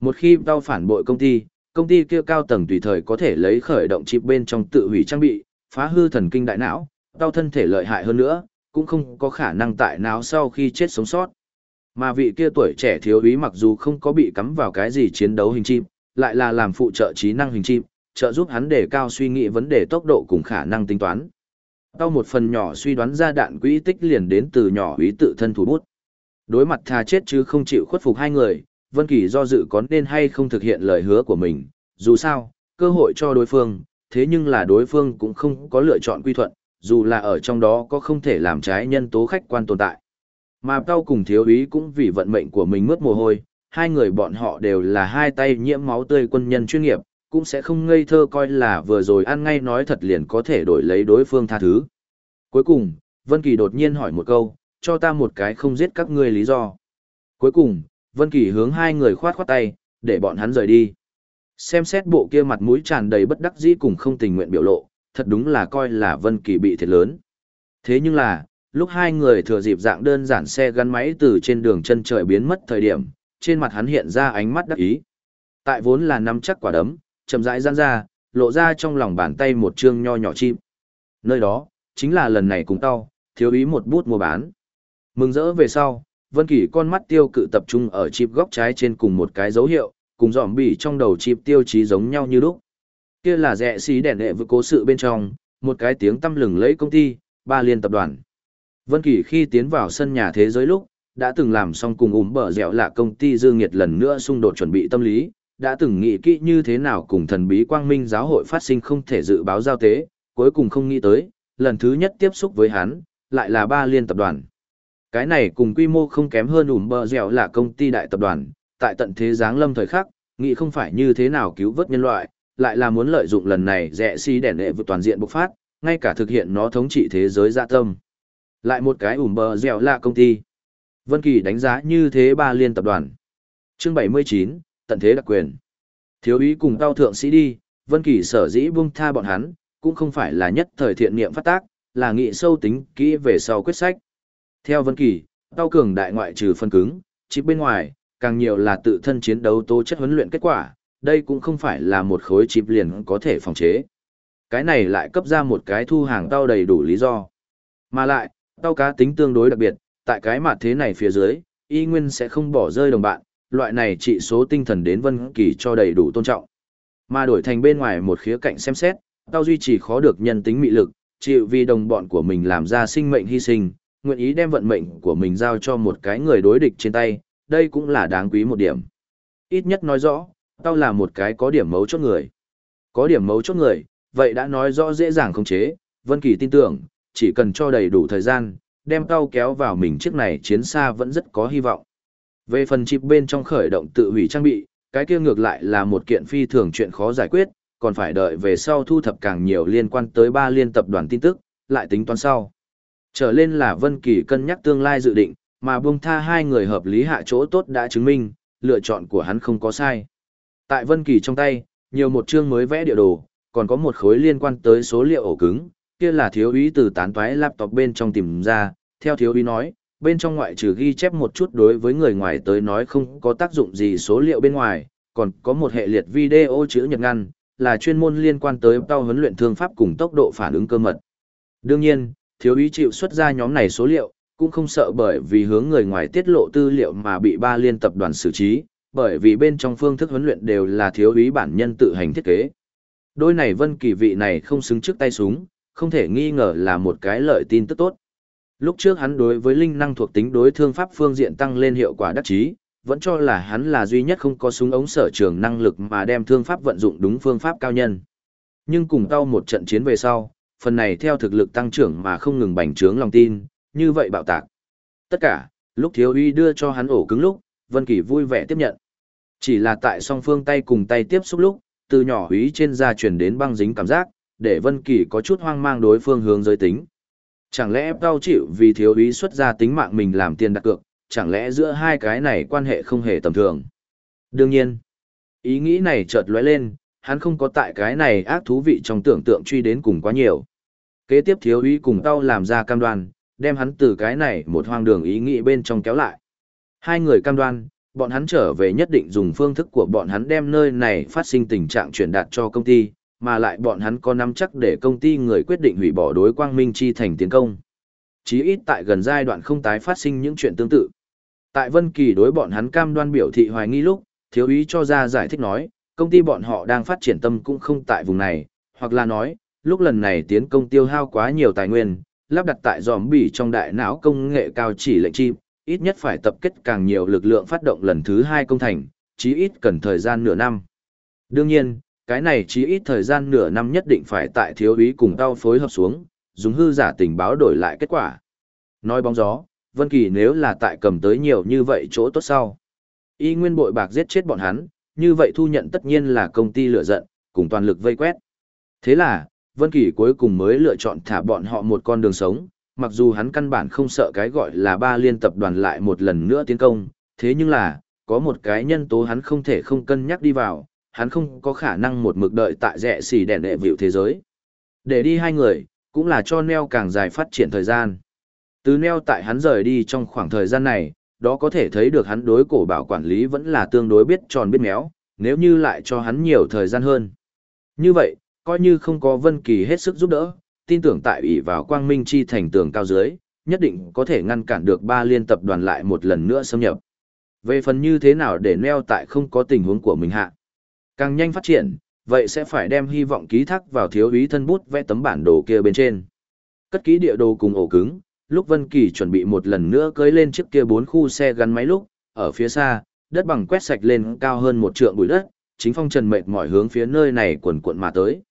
Một khi tao phản bội công ty, công ty kia cao tầng tùy thời có thể lấy khởi động chip bên trong tự hủy trang bị, phá hư thần kinh đại não, tao thân thể lợi hại hơn nữa, cũng không có khả năng tại não sau khi chết sống sót. Mà vị kia tuổi trẻ thiếu úy mặc dù không có bị cắm vào cái gì chiến đấu hình chip, lại là làm phụ trợ trí năng hình chip, trợ giúp hắn đề cao suy nghĩ vấn đề tốc độ cùng khả năng tính toán. Tao một phần nhỏ suy đoán ra đạn quỹ tích liền đến từ nhỏ ý tự thân thủ bút. Đối mặt thà chết chứ không chịu khuất phục hai người, Vân Kỳ do dự có nên hay không thực hiện lời hứa của mình, dù sao, cơ hội cho đối phương, thế nhưng là đối phương cũng không có lựa chọn quy thuận, dù là ở trong đó có không thể làm trái nhân tố khách quan tồn tại. Mà Tao cùng thiếu úy cũng vì vận mệnh của mình mướt mồ hôi, hai người bọn họ đều là hai tay nhiễm máu tươi quân nhân chuyên nghiệp, cũng sẽ không ngây thơ coi là vừa rồi ăn ngay nói thật liền có thể đổi lấy đối phương tha thứ. Cuối cùng, Vân Kỳ đột nhiên hỏi một câu, cho ta một cái không giết các ngươi lý do. Cuối cùng, Vân Kỳ hướng hai người khoát khoát tay, để bọn hắn rời đi. Xem xét bộ kia mặt mũi tràn đầy bất đắc dĩ cùng không tình nguyện biểu lộ, thật đúng là coi là Vân Kỳ bị thiệt lớn. Thế nhưng là, lúc hai người thừa dịp dạng đơn giản xe gắn máy từ trên đường chân trời biến mất thời điểm, trên mặt hắn hiện ra ánh mắt đắc ý. Tại vốn là nắm chắc quả đấm, chậm rãi giãn ra, lộ ra trong lòng bàn tay một trương nho nhỏ chim. Nơi đó, chính là lần này cùng tao, thiếu ý một bút mua bán. Mừng rỡ về sau, Vân Kỳ con mắt tiêu cự tập trung ở chip góc trái trên cùng một cái dấu hiệu, cùng dòm bỉ trong đầu chip tiêu chí giống nhau như lúc. Kia là rẻ xí đèn đệ với cố sự bên trong, một cái tiếng tăm lừng lấy công ty, ba liên tập đoàn. Vân Kỳ khi tiến vào sân nhà thế giới lúc, đã từng làm xong cùng ủm bờ dẻo là công ty dương nghiệt lần nữa xung đột chuẩn bị tâm lý, đã từng nghĩ kỹ như thế nào cùng thần bí quang minh giáo hội phát sinh không thể dự báo giao tế, cuối cùng không nghĩ tới, lần thứ nhất tiếp xúc với hắn, lại là ba liên tập đoàn. Cái này cùng quy mô không kém hơn ủm bờ dẻo là công ty đại tập đoàn, tại tận thế giáng lâm thời khắc, nghĩ không phải như thế nào cứu vớt nhân loại, lại là muốn lợi dụng lần này rẻ si đèn lệ vượt toàn diện bộc phát, ngay cả thực hiện nó thống trị thế giới dạ tâm. Lại một cái ủm bờ dẻo là công ty. Vân Kỳ đánh giá như thế ba liên tập đoàn. Chương 79, tận thế đặc quyền. Thiếu úy cùng tao thượng sĩ đi, Vân Kỳ sở dĩ buông tha bọn hắn, cũng không phải là nhất thời thiện niệm phát tác, là nghị sâu tính kỹ về sau quyết sách. Theo Vân Kỳ, tao cường đại ngoại trừ phân cứng, chỉ bên ngoài, càng nhiều là tự thân chiến đấu tố chất huấn luyện kết quả, đây cũng không phải là một khối chip liền có thể phòng chế. Cái này lại cấp ra một cái thu hàng tao đầy đủ lý do. Mà lại, tao cá tính tương đối đặc biệt, tại cái mặt thế này phía dưới, y nguyên sẽ không bỏ rơi đồng bạn, loại này trị số tinh thần đến Vân Kỳ cho đầy đủ tôn trọng. Mà đổi thành bên ngoài một khía cạnh xem xét, tao duy trì khó được nhân tính mị lực, chịu vì đồng bọn của mình làm ra sinh mệnh hy sinh, nguyện ý đem vận mệnh của mình giao cho một cái người đối địch trên tay, đây cũng là đáng quý một điểm. Ít nhất nói rõ, tao là một cái có điểm mấu chốt người. Có điểm mấu chốt người, vậy đã nói rõ dễ dàng khống chế, Vân Kỳ tin tưởng, chỉ cần cho đầy đủ thời gian, đem tao kéo vào mình chiếc này chiến xa vẫn rất có hy vọng. Về phần chip bên trong khởi động tự hủy trang bị, cái kia ngược lại là một kiện phi thường chuyện khó giải quyết, còn phải đợi về sau thu thập càng nhiều liên quan tới ba liên tập đoàn tin tức, lại tính toán sau. Trở lên là Vân Kỳ cân nhắc tương lai dự định, mà buông tha hai người hợp lý hạ chỗ tốt đã chứng minh, lựa chọn của hắn không có sai. Tại Vân Kỳ trong tay, nhiều một chương mới vẽ địa đồ, còn có một khối liên quan tới số liệu ổ cứng, kia là thiếu úy từ tán toái laptop bên trong tìm ra, theo thiếu úy nói, bên trong ngoại trừ ghi chép một chút đối với người ngoài tới nói không có tác dụng gì số liệu bên ngoài, còn có một hệ liệt video chữ nhật ngăn, là chuyên môn liên quan tới tao huấn luyện thương pháp cùng tốc độ phản ứng cơ mật. Đương nhiên, thiếu úy chịu xuất ra nhóm này số liệu, cũng không sợ bởi vì hướng người ngoài tiết lộ tư liệu mà bị ba liên tập đoàn xử trí, bởi vì bên trong phương thức huấn luyện đều là thiếu úy bản nhân tự hành thiết kế. Đôi này vân kỳ vị này không xứng trước tay súng, không thể nghi ngờ là một cái lợi tin tức tốt. Lúc trước hắn đối với linh năng thuộc tính đối thương pháp phương diện tăng lên hiệu quả đắc chí, vẫn cho là hắn là duy nhất không có súng ống sở trường năng lực mà đem thương pháp vận dụng đúng phương pháp cao nhân. Nhưng cùng tao một trận chiến về sau, phần này theo thực lực tăng trưởng mà không ngừng bành trướng lòng tin, như vậy bạo tạc. Tất cả, lúc thiếu uy đưa cho hắn ổ cứng lúc, Vân Kỳ vui vẻ tiếp nhận. Chỉ là tại song phương tay cùng tay tiếp xúc lúc, từ nhỏ úy trên da truyền đến băng dính cảm giác, để Vân Kỳ có chút hoang mang đối phương hướng giới tính. Chẳng lẽ tao chịu vì thiếu úy xuất ra tính mạng mình làm tiền đặt cược, chẳng lẽ giữa hai cái này quan hệ không hề tầm thường. Đương nhiên, ý nghĩ này chợt lóe lên, hắn không có tại cái này ác thú vị trong tưởng tượng truy đến cùng quá nhiều. Kế tiếp thiếu úy cùng tao làm ra cam đoan, đem hắn từ cái này một hoang đường ý nghĩ bên trong kéo lại. Hai người cam đoan, bọn hắn trở về nhất định dùng phương thức của bọn hắn đem nơi này phát sinh tình trạng chuyển đạt cho công ty, mà lại bọn hắn có nắm chắc để công ty người quyết định hủy bỏ đối quang minh chi thành tiến công. Chí ít tại gần giai đoạn không tái phát sinh những chuyện tương tự. Tại Vân Kỳ đối bọn hắn cam đoan biểu thị hoài nghi lúc, thiếu úy cho ra giải thích nói, công ty bọn họ đang phát triển tâm cũng không tại vùng này, hoặc là nói, lúc lần này tiến công tiêu hao quá nhiều tài nguyên, lắp đặt tại giòm bỉ trong đại não công nghệ cao chỉ lệnh chim, ít nhất phải tập kết càng nhiều lực lượng phát động lần thứ hai công thành, chí ít cần thời gian nửa năm. Đương nhiên, cái này chí ít thời gian nửa năm nhất định phải tại thiếu úy cùng tao phối hợp xuống, dùng hư giả tình báo đổi lại kết quả. Nói bóng gió, Vân Kỳ nếu là tại cầm tới nhiều như vậy chỗ tốt sau. Y nguyên bội bạc giết chết bọn hắn, như vậy thu nhận tất nhiên là công ty lựa giận, cùng toàn lực vây quét. Thế là, Vân Kỳ cuối cùng mới lựa chọn thả bọn họ một con đường sống, mặc dù hắn căn bản không sợ cái gọi là ba liên tập đoàn lại một lần nữa tiến công, thế nhưng là, có một cái nhân tố hắn không thể không cân nhắc đi vào, hắn không có khả năng một mực đợi tại rẽ xì đèn đệ vịu thế giới. Để đi hai người, cũng là cho neo càng dài phát triển thời gian. Từ neo tại hắn rời đi trong khoảng thời gian này, đó có thể thấy được hắn đối cổ bảo quản lý vẫn là tương đối biết tròn biết méo, nếu như lại cho hắn nhiều thời gian hơn. Như vậy, coi như không có Vân Kỳ hết sức giúp đỡ, tin tưởng tại ủy vào quang minh chi thành tường cao dưới, nhất định có thể ngăn cản được ba liên tập đoàn lại một lần nữa xâm nhập. Về phần như thế nào để neo tại không có tình huống của mình hạ. Càng nhanh phát triển, vậy sẽ phải đem hy vọng ký thác vào thiếu úy thân bút vẽ tấm bản đồ kia bên trên. Cất ký địa đồ cùng ổ cứng, lúc Vân Kỳ chuẩn bị một lần nữa cưỡi lên chiếc kia bốn khu xe gắn máy lúc, ở phía xa, đất bằng quét sạch lên cao hơn một trượng bụi đất, chính phong trần mệt mỏi hướng phía nơi này quần quận mà tới.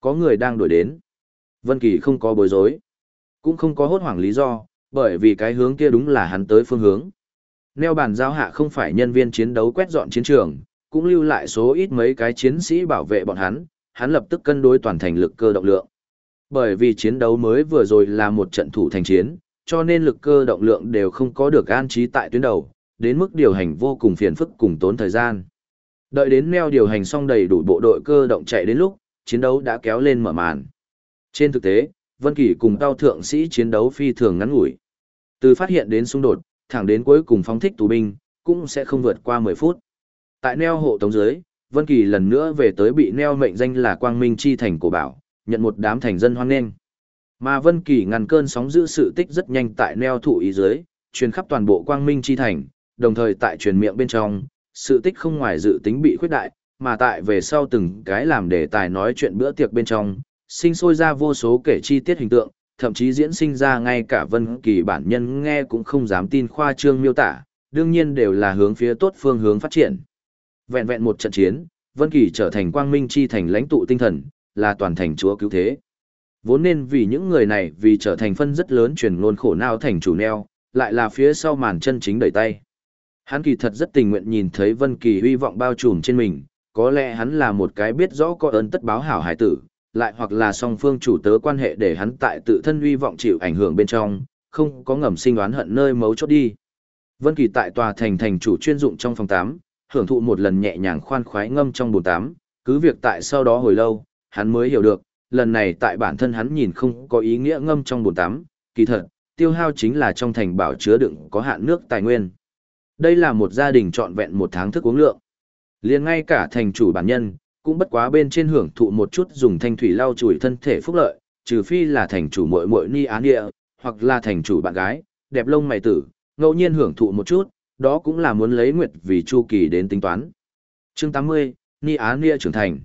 Có người đang đuổi đến. Vân Kỳ không có bối rối, cũng không có hốt hoảng lý do, bởi vì cái hướng kia đúng là hắn tới phương hướng. Neo bàn giao hạ không phải nhân viên chiến đấu quét dọn chiến trường, cũng lưu lại số ít mấy cái chiến sĩ bảo vệ bọn hắn, hắn lập tức cân đối toàn thành lực cơ động lượng. Bởi vì chiến đấu mới vừa rồi là một trận thủ thành chiến, cho nên lực cơ động lượng đều không có được an trí tại tuyến đầu, đến mức điều hành vô cùng phiền phức cùng tốn thời gian. Đợi đến neo điều hành xong đầy đủ bộ đội cơ động chạy đến lúc, chiến đấu đã kéo lên mở màn. Trên thực tế, Vân Kỳ cùng cao thượng sĩ chiến đấu phi thường ngắn ngủi. Từ phát hiện đến xung đột, thẳng đến cuối cùng phóng thích tù binh, cũng sẽ không vượt qua 10 phút. Tại neo hộ tống dưới, Vân Kỳ lần nữa về tới bị neo mệnh danh là Quang Minh chi thành của bảo, nhận một đám thành dân hoan nghênh. Mà Vân Kỳ ngăn cơn sóng giữ sự tích rất nhanh tại neo thụ ý dưới, truyền khắp toàn bộ Quang Minh chi thành, đồng thời tại truyền miệng bên trong, sự tích không ngoài dự tính bị khuyết đại, mà tại về sau từng cái làm đề tài nói chuyện bữa tiệc bên trong, sinh sôi ra vô số kể chi tiết hình tượng, thậm chí diễn sinh ra ngay cả Vân Kỳ bản nhân nghe cũng không dám tin khoa trương miêu tả, đương nhiên đều là hướng phía tốt phương hướng phát triển. Vẹn vẹn một trận chiến, Vân Kỳ trở thành quang minh chi thành lãnh tụ tinh thần, là toàn thành chúa cứu thế. Vốn nên vì những người này vì trở thành phân rất lớn truyền ngôn khổ não thành chủ neo, lại là phía sau màn chân chính đẩy tay. Hắn kỳ thật rất tình nguyện nhìn thấy Vân Kỳ hy vọng bao trùm trên mình, có lẽ hắn là một cái biết rõ có ơn tất báo hảo hải tử, lại hoặc là song phương chủ tớ quan hệ để hắn tại tự thân hy vọng chịu ảnh hưởng bên trong, không có ngầm sinh đoán hận nơi mấu chốt đi. Vân Kỳ tại tòa thành thành chủ chuyên dụng trong phòng 8, hưởng thụ một lần nhẹ nhàng khoan khoái ngâm trong bồn tắm, cứ việc tại sau đó hồi lâu, hắn mới hiểu được, lần này tại bản thân hắn nhìn không có ý nghĩa ngâm trong bồn tắm, kỳ thật, tiêu hao chính là trong thành bảo chứa đựng có hạn nước tài nguyên. Đây là một gia đình trọn vẹn một tháng thức uống lượng. liền ngay cả thành chủ bản nhân, cũng bất quá bên trên hưởng thụ một chút dùng thanh thủy lau chùi thân thể phúc lợi, trừ phi là thành chủ muội muội ni án địa, hoặc là thành chủ bạn gái, đẹp lông mày tử, ngẫu nhiên hưởng thụ một chút, đó cũng là muốn lấy nguyệt vì chu kỳ đến tính toán. Chương 80, Ni Án Nia trưởng thành.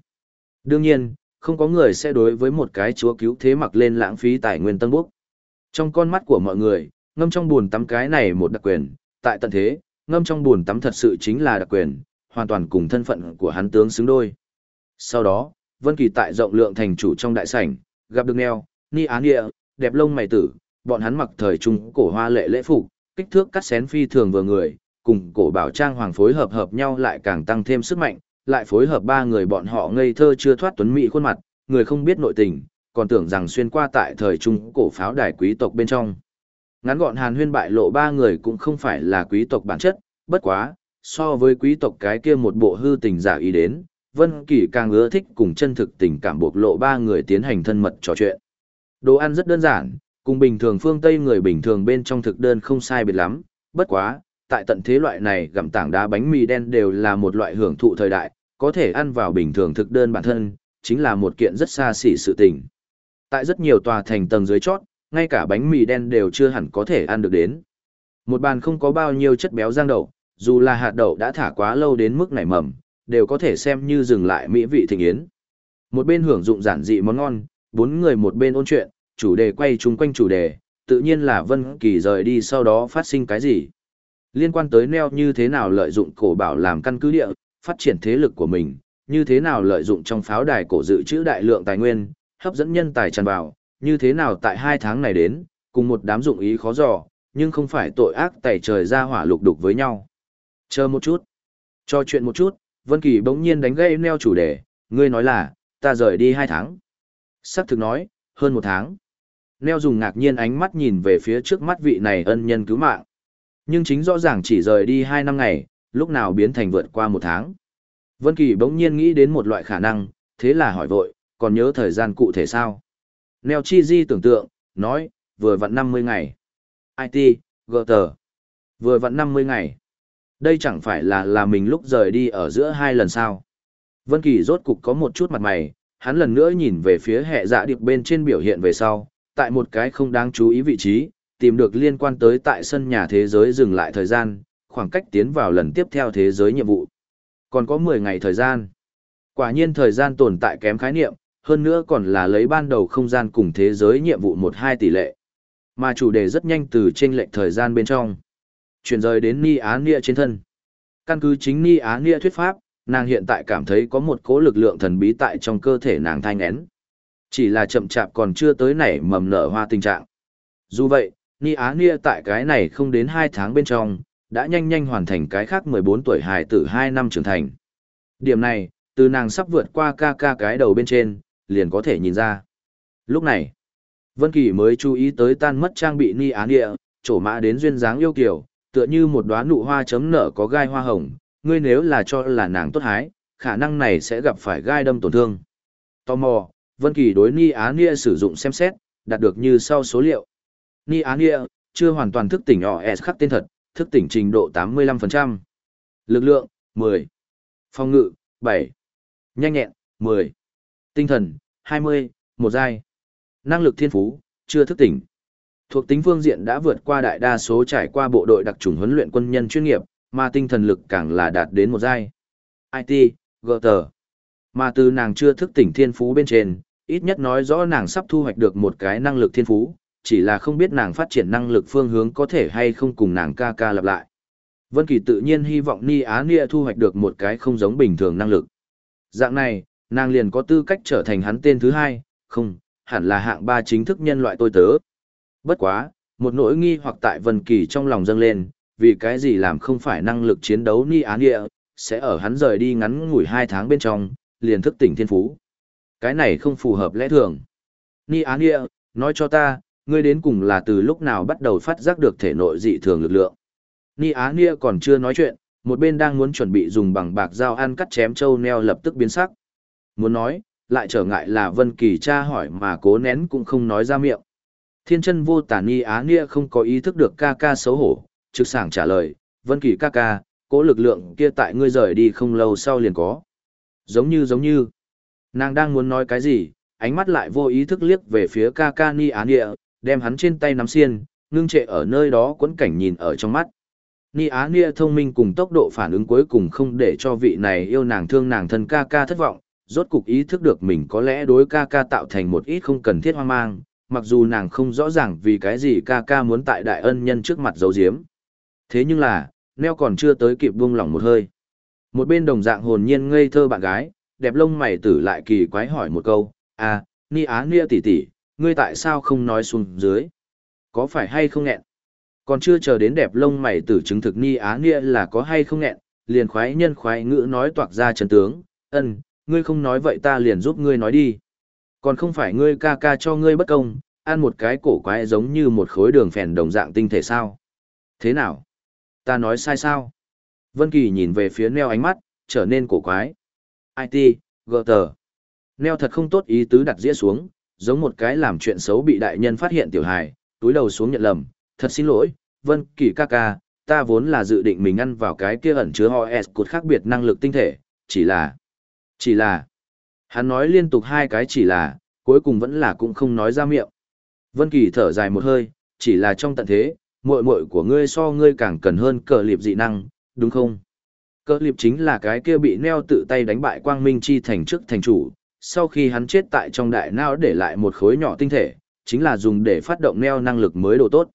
Đương nhiên, không có người sẽ đối với một cái chúa cứu thế mặc lên lãng phí tài nguyên tân bốc. Trong con mắt của mọi người, ngâm trong buồn tắm cái này một đặc quyền, tại tận thế, ngâm trong buồn tắm thật sự chính là đặc quyền, hoàn toàn cùng thân phận của hắn tướng xứng đôi. Sau đó, Vân Kỳ tại rộng lượng thành chủ trong đại sảnh, gặp được Neo, Ni Án Địa, đẹp lông mày tử, bọn hắn mặc thời trung cổ hoa lệ lễ phục, kích thước cắt xén phi thường vừa người, cùng cổ bảo trang hoàng phối hợp hợp nhau lại càng tăng thêm sức mạnh, lại phối hợp ba người bọn họ ngây thơ chưa thoát tuấn mỹ khuôn mặt, người không biết nội tình, còn tưởng rằng xuyên qua tại thời trung cổ pháo đài quý tộc bên trong. Ngắn gọn Hàn Huyên bại lộ ba người cũng không phải là quý tộc bản chất, bất quá, so với quý tộc cái kia một bộ hư tình giả ý đến, Vân Kỳ càng ưa thích cùng chân thực tình cảm bộc lộ ba người tiến hành thân mật trò chuyện. Đồ ăn rất đơn giản, cùng bình thường phương Tây người bình thường bên trong thực đơn không sai biệt lắm, bất quá, tại tận thế loại này gặm tảng đá bánh mì đen đều là một loại hưởng thụ thời đại, có thể ăn vào bình thường thực đơn bản thân, chính là một kiện rất xa xỉ sự tình. Tại rất nhiều tòa thành tầng dưới chót, ngay cả bánh mì đen đều chưa hẳn có thể ăn được đến. Một bàn không có bao nhiêu chất béo rang đậu, dù là hạt đậu đã thả quá lâu đến mức nảy mầm, đều có thể xem như dừng lại mỹ vị thịnh yến. Một bên hưởng dụng giản dị món ngon, bốn người một bên ôn chuyện, chủ đề quay chung quanh chủ đề, tự nhiên là Vân Kỳ rời đi sau đó phát sinh cái gì. Liên quan tới neo như thế nào lợi dụng cổ bảo làm căn cứ địa, phát triển thế lực của mình, như thế nào lợi dụng trong pháo đài cổ dự trữ đại lượng tài nguyên, hấp dẫn nhân tài tràn vào, như thế nào tại hai tháng này đến, cùng một đám dụng ý khó dò, nhưng không phải tội ác tẩy trời ra hỏa lục đục với nhau. Chờ một chút. Cho chuyện một chút, Vân Kỳ bỗng nhiên đánh gây neo chủ đề, ngươi nói là, ta rời đi hai tháng. Sắc thực nói, hơn một tháng. Neo dùng ngạc nhiên ánh mắt nhìn về phía trước mắt vị này ân nhân cứu mạng. Nhưng chính rõ ràng chỉ rời đi hai năm ngày, lúc nào biến thành vượt qua một tháng. Vân Kỳ bỗng nhiên nghĩ đến một loại khả năng, thế là hỏi vội, còn nhớ thời gian cụ thể sao? Neo Chi Di tưởng tượng, nói, vừa vặn 50 ngày. IT, Gutter, Vừa vặn 50 ngày. Đây chẳng phải là là mình lúc rời đi ở giữa hai lần sao. Vân Kỳ rốt cục có một chút mặt mày, hắn lần nữa nhìn về phía hệ dạ điệp bên trên biểu hiện về sau, tại một cái không đáng chú ý vị trí, tìm được liên quan tới tại sân nhà thế giới dừng lại thời gian, khoảng cách tiến vào lần tiếp theo thế giới nhiệm vụ. Còn có 10 ngày thời gian. Quả nhiên thời gian tồn tại kém khái niệm, hơn nữa còn là lấy ban đầu không gian cùng thế giới nhiệm vụ 1-2 tỷ lệ. Mà chủ đề rất nhanh từ trên lệnh thời gian bên trong. Chuyển rời đến Ni Á Nia trên thân. Căn cứ chính Ni Á Nia thuyết pháp, nàng hiện tại cảm thấy có một cỗ lực lượng thần bí tại trong cơ thể nàng thanh én. Chỉ là chậm chạp còn chưa tới nảy mầm nở hoa tình trạng. Dù vậy, Ni Á Nia tại cái này không đến 2 tháng bên trong, đã nhanh nhanh hoàn thành cái khác 14 tuổi hài tử 2 năm trưởng thành. Điểm này, từ nàng sắp vượt qua ca ca cái đầu bên trên, liền có thể nhìn ra. Lúc này, Vân Kỳ mới chú ý tới tan mất trang bị Ni Á Nia, trổ mã đến duyên dáng yêu kiều, tựa như một đóa nụ hoa chấm nở có gai hoa hồng, ngươi nếu là cho là nàng tốt hái, khả năng này sẽ gặp phải gai đâm tổn thương. Tò mò, Vân Kỳ đối Ni Á Nia sử dụng xem xét, đạt được như sau số liệu. Ni Á Nia, chưa hoàn toàn thức tỉnh OS khắc tên thật, thức tỉnh trình độ 85%. Lực lượng, 10. Phòng ngự, 7. Nhanh nhẹn, 10. Tinh thần, 20, một giai. Năng lực thiên phú, chưa thức tỉnh. Thuộc tính phương diện đã vượt qua đại đa số trải qua bộ đội đặc trùng huấn luyện quân nhân chuyên nghiệp, mà tinh thần lực càng là đạt đến một giai. IT, GT. Mà từ nàng chưa thức tỉnh thiên phú bên trên, ít nhất nói rõ nàng sắp thu hoạch được một cái năng lực thiên phú, chỉ là không biết nàng phát triển năng lực phương hướng có thể hay không cùng nàng ca ca lặp lại. Vân Kỳ tự nhiên hy vọng Ni Á Nia thu hoạch được một cái không giống bình thường năng lực. Dạng này, nàng liền có tư cách trở thành hắn tên thứ hai, không, hẳn là hạng ba chính thức nhân loại tôi tớ. Bất quá, một nỗi nghi hoặc tại Vân Kỳ trong lòng dâng lên, vì cái gì làm không phải năng lực chiến đấu Ni Á Nia, sẽ ở hắn rời đi ngắn ngủi hai tháng bên trong, liền thức tỉnh thiên phú. Cái này không phù hợp lẽ thường. Ni Á Nia, nói cho ta, ngươi đến cùng là từ lúc nào bắt đầu phát giác được thể nội dị thường lực lượng. Ni Á Nia còn chưa nói chuyện, một bên đang muốn chuẩn bị dùng bằng bạc dao ăn cắt chém châu neo lập tức biến sắc. Muốn nói, lại trở ngại là Vân Kỳ tra hỏi mà cố nén cũng không nói ra miệng. Thiên chân vô tả Ni Á Nia không có ý thức được ca ca xấu hổ, trực sảng trả lời, Vân Kỳ ca ca, cố lực lượng kia tại ngươi rời đi không lâu sau liền có. Giống như giống như, nàng đang muốn nói cái gì, ánh mắt lại vô ý thức liếc về phía ca ca Ni Á Nia, đem hắn trên tay nắm xiên, ngưng trệ ở nơi đó quấn cảnh nhìn ở trong mắt. Ni Á Nia thông minh cùng tốc độ phản ứng cuối cùng không để cho vị này yêu nàng thương nàng thân ca ca thất vọng, rốt cục ý thức được mình có lẽ đối ca ca tạo thành một ít không cần thiết hoang mang, mặc dù nàng không rõ ràng vì cái gì ca ca muốn tại đại ân nhân trước mặt giấu giếm. Thế nhưng là, neo còn chưa tới kịp buông lỏng một hơi. Một bên đồng dạng hồn nhiên ngây thơ bạn gái, đẹp lông mày tử lại kỳ quái hỏi một câu, à, Ni Á Nia tỷ tỷ, ngươi tại sao không nói xuống dưới? Có phải hay không nghẹn? Còn chưa chờ đến đẹp lông mày tử chứng thực Ni Á nghĩa là có hay không nghẹn, liền khoái nhân khoái ngữ nói toạc ra chân tướng, ân, ngươi không nói vậy ta liền giúp ngươi nói đi. Còn không phải ngươi ca ca cho ngươi bất công, ăn một cái cổ quái giống như một khối đường phèn đồng dạng tinh thể sao? Thế nào? Ta nói sai sao? Vân Kỳ nhìn về phía neo ánh mắt, trở nên cổ quái. IT, gờ tờ. Neo thật không tốt ý tứ đặt dĩa xuống, giống một cái làm chuyện xấu bị đại nhân phát hiện tiểu hài, túi đầu xuống nhận lầm, thật xin lỗi, Vân Kỳ ca ca, ta vốn là dự định mình ăn vào cái kia ẩn chứa OS cột khác biệt năng lực tinh thể, chỉ là, chỉ là, hắn nói liên tục hai cái chỉ là, cuối cùng vẫn là cũng không nói ra miệng. Vân Kỳ thở dài một hơi, chỉ là trong tận thế, muội muội của ngươi so ngươi càng cần hơn cờ liệp dị năng, đúng không? Cờ liệp chính là cái kia bị neo tự tay đánh bại quang minh chi thành trước thành chủ, sau khi hắn chết tại trong đại não để lại một khối nhỏ tinh thể, chính là dùng để phát động neo năng lực mới độ tốt.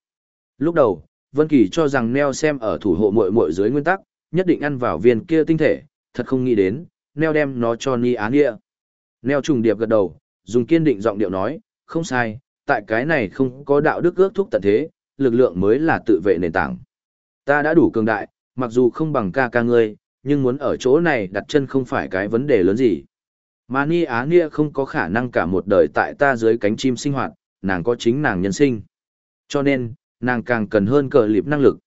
Lúc đầu, Vân Kỳ cho rằng neo xem ở thủ hộ muội muội dưới nguyên tắc, nhất định ăn vào viên kia tinh thể, thật không nghĩ đến, neo đem nó cho Ni Án Nghĩa. Neo trùng điệp gật đầu, dùng kiên định giọng điệu nói, không sai, tại cái này không có đạo đức ước thúc tận thế, lực lượng mới là tự vệ nền tảng. Ta đã đủ cường đại, mặc dù không bằng ca ca ngươi, nhưng muốn ở chỗ này đặt chân không phải cái vấn đề lớn gì. Mà Ni Á Nia không có khả năng cả một đời tại ta dưới cánh chim sinh hoạt, nàng có chính nàng nhân sinh. Cho nên, nàng càng cần hơn cờ liệp năng lực.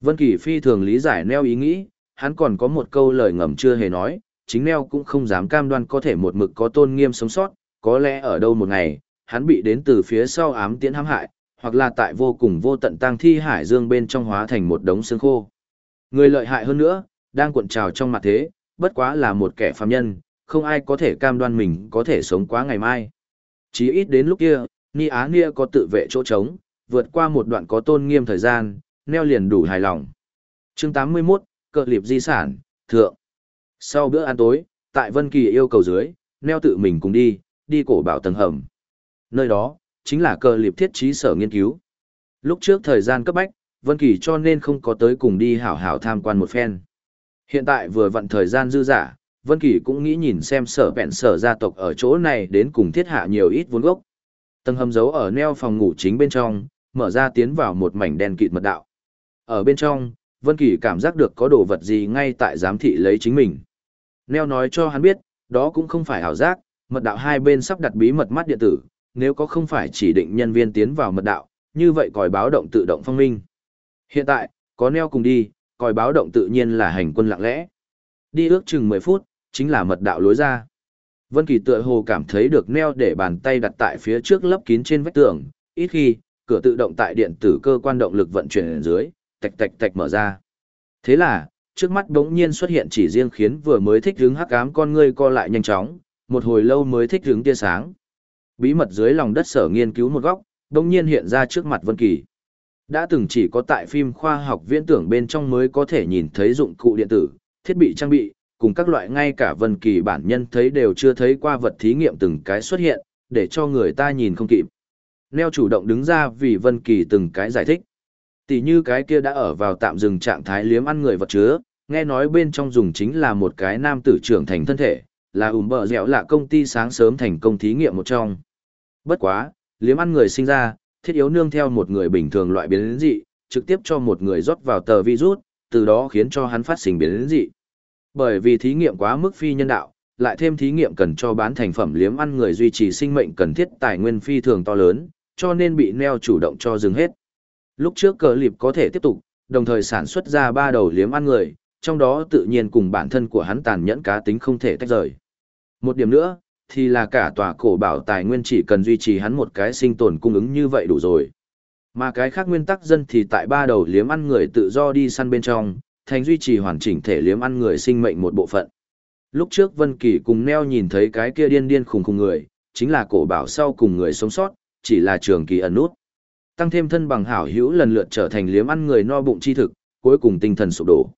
Vân Kỳ phi thường lý giải neo ý nghĩ, hắn còn có một câu lời ngầm chưa hề nói, chính neo cũng không dám cam đoan có thể một mực có tôn nghiêm sống sót, có lẽ ở đâu một ngày, hắn bị đến từ phía sau ám tiễn hãm hại, hoặc là tại vô cùng vô tận tang thi hải dương bên trong hóa thành một đống xương khô. Người lợi hại hơn nữa, đang cuộn trào trong mặt thế, bất quá là một kẻ phàm nhân, không ai có thể cam đoan mình có thể sống quá ngày mai. Chí ít đến lúc kia, Ni Á Nia có tự vệ chỗ trống, vượt qua một đoạn có tôn nghiêm thời gian, neo liền đủ hài lòng. chương 81, cờ liệp di sản, thượng. Sau bữa ăn tối, tại Vân Kỳ yêu cầu dưới, neo tự mình cùng đi, đi cổ bảo tầng hầm. Nơi đó, chính là cờ liệp thiết trí sở nghiên cứu. Lúc trước thời gian cấp bách, Vân Kỳ cho nên không có tới cùng đi hảo hảo tham quan một phen. Hiện tại vừa vặn thời gian dư dả, Vân Kỳ cũng nghĩ nhìn xem sở bẹn sở gia tộc ở chỗ này đến cùng thiết hạ nhiều ít vốn gốc. Tầng hầm giấu ở neo phòng ngủ chính bên trong, mở ra tiến vào một mảnh đen kịt mật đạo. Ở bên trong, Vân Kỳ cảm giác được có đồ vật gì ngay tại giám thị lấy chính mình. Neo nói cho hắn biết, đó cũng không phải ảo giác, mật đạo hai bên sắp đặt bí mật mắt điện tử, nếu có không phải chỉ định nhân viên tiến vào mật đạo, như vậy còi báo động tự động phong minh. Hiện tại, có Neo cùng đi, còi báo động tự nhiên là hành quân lặng lẽ. Đi ước chừng 10 phút, chính là mật đạo lối ra. Vân Kỳ tựa hồ cảm thấy được Neo để bàn tay đặt tại phía trước lấp kín trên vách tường, ít khi, cửa tự động tại điện tử cơ quan động lực vận chuyển ở dưới, tạch tạch tạch mở ra. Thế là, trước mắt đống nhiên xuất hiện chỉ riêng khiến vừa mới thích hứng hắc ám con ngươi co lại nhanh chóng, một hồi lâu mới thích hứng tia sáng. Bí mật dưới lòng đất sở nghiên cứu một góc, đống nhiên hiện ra trước mặt Vân Kỳ. Đã từng chỉ có tại phim khoa học viễn tưởng bên trong mới có thể nhìn thấy dụng cụ điện tử, thiết bị trang bị, cùng các loại ngay cả Vân Kỳ bản nhân thấy đều chưa thấy qua vật thí nghiệm từng cái xuất hiện, để cho người ta nhìn không kịp. Neo chủ động đứng ra vì Vân Kỳ từng cái giải thích. Tỷ như cái kia đã ở vào tạm dừng trạng thái liếm ăn người vật chứa, nghe nói bên trong dùng chính là một cái nam tử trưởng thành thân thể, là ủm bờ dẻo là công ty sáng sớm thành công thí nghiệm một trong. Bất quá, liếm ăn người sinh ra, thiết yếu nương theo một người bình thường loại biến dị, trực tiếp cho một người rót vào tờ virus, từ đó khiến cho hắn phát sinh biến dị. Bởi vì thí nghiệm quá mức phi nhân đạo, lại thêm thí nghiệm cần cho bán thành phẩm liếm ăn người duy trì sinh mệnh cần thiết tài nguyên phi thường to lớn, cho nên bị neo chủ động cho dừng hết. Lúc trước cờ lịp có thể tiếp tục, đồng thời sản xuất ra ba đầu liếm ăn người, trong đó tự nhiên cùng bản thân của hắn tàn nhẫn cá tính không thể tách rời. Một điểm nữa, thì là cả tòa cổ bảo tài nguyên chỉ cần duy trì hắn một cái sinh tồn cung ứng như vậy đủ rồi. Mà cái khác nguyên tắc dân thì tại ba đầu liếm ăn người tự do đi săn bên trong, thành duy trì hoàn chỉnh thể liếm ăn người sinh mệnh một bộ phận. Lúc trước Vân Kỳ cùng Neo nhìn thấy cái kia điên điên khùng khùng người, chính là cổ bảo sau cùng người sống sót, chỉ là trường kỳ ẩn nút. Tăng thêm thân bằng hảo hữu lần lượt trở thành liếm ăn người no bụng chi thực, cuối cùng tinh thần sụp đổ.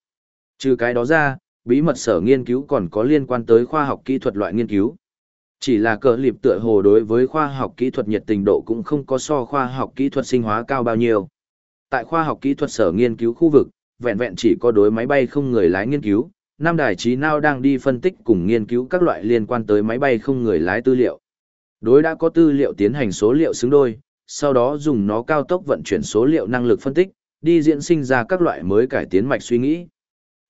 Trừ cái đó ra, bí mật sở nghiên cứu còn có liên quan tới khoa học kỹ thuật loại nghiên cứu. Chỉ là cờ liệp tựa hồ đối với khoa học kỹ thuật nhiệt tình độ cũng không có so khoa học kỹ thuật sinh hóa cao bao nhiêu. Tại khoa học kỹ thuật sở nghiên cứu khu vực, vẹn vẹn chỉ có đối máy bay không người lái nghiên cứu, năm đài trí nào đang đi phân tích cùng nghiên cứu các loại liên quan tới máy bay không người lái tư liệu. Đối đã có tư liệu tiến hành số liệu xứng đôi, sau đó dùng nó cao tốc vận chuyển số liệu năng lực phân tích, đi diễn sinh ra các loại mới cải tiến mạch suy nghĩ.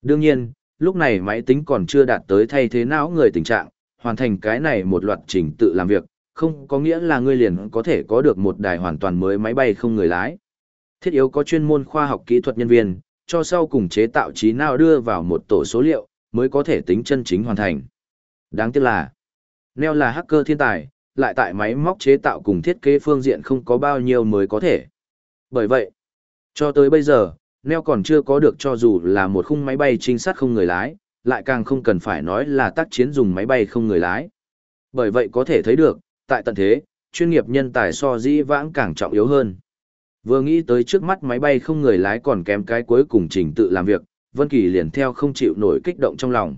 Đương nhiên, lúc này máy tính còn chưa đạt tới thay thế não người tình trạng, hoàn thành cái này một loạt trình tự làm việc, không có nghĩa là ngươi liền có thể có được một đài hoàn toàn mới máy bay không người lái. Thiết yếu có chuyên môn khoa học kỹ thuật nhân viên, cho sau cùng chế tạo trí nào đưa vào một tổ số liệu, mới có thể tính chân chính hoàn thành. Đáng tiếc là, Neo là hacker thiên tài, lại tại máy móc chế tạo cùng thiết kế phương diện không có bao nhiêu mới có thể. Bởi vậy, cho tới bây giờ, Neo còn chưa có được cho dù là một khung máy bay trinh sát không người lái, lại càng không cần phải nói là tác chiến dùng máy bay không người lái. Bởi vậy có thể thấy được, tại tận thế, chuyên nghiệp nhân tài so dĩ vãng càng trọng yếu hơn. Vừa nghĩ tới trước mắt máy bay không người lái còn kém cái cuối cùng trình tự làm việc, Vân Kỳ liền theo không chịu nổi kích động trong lòng.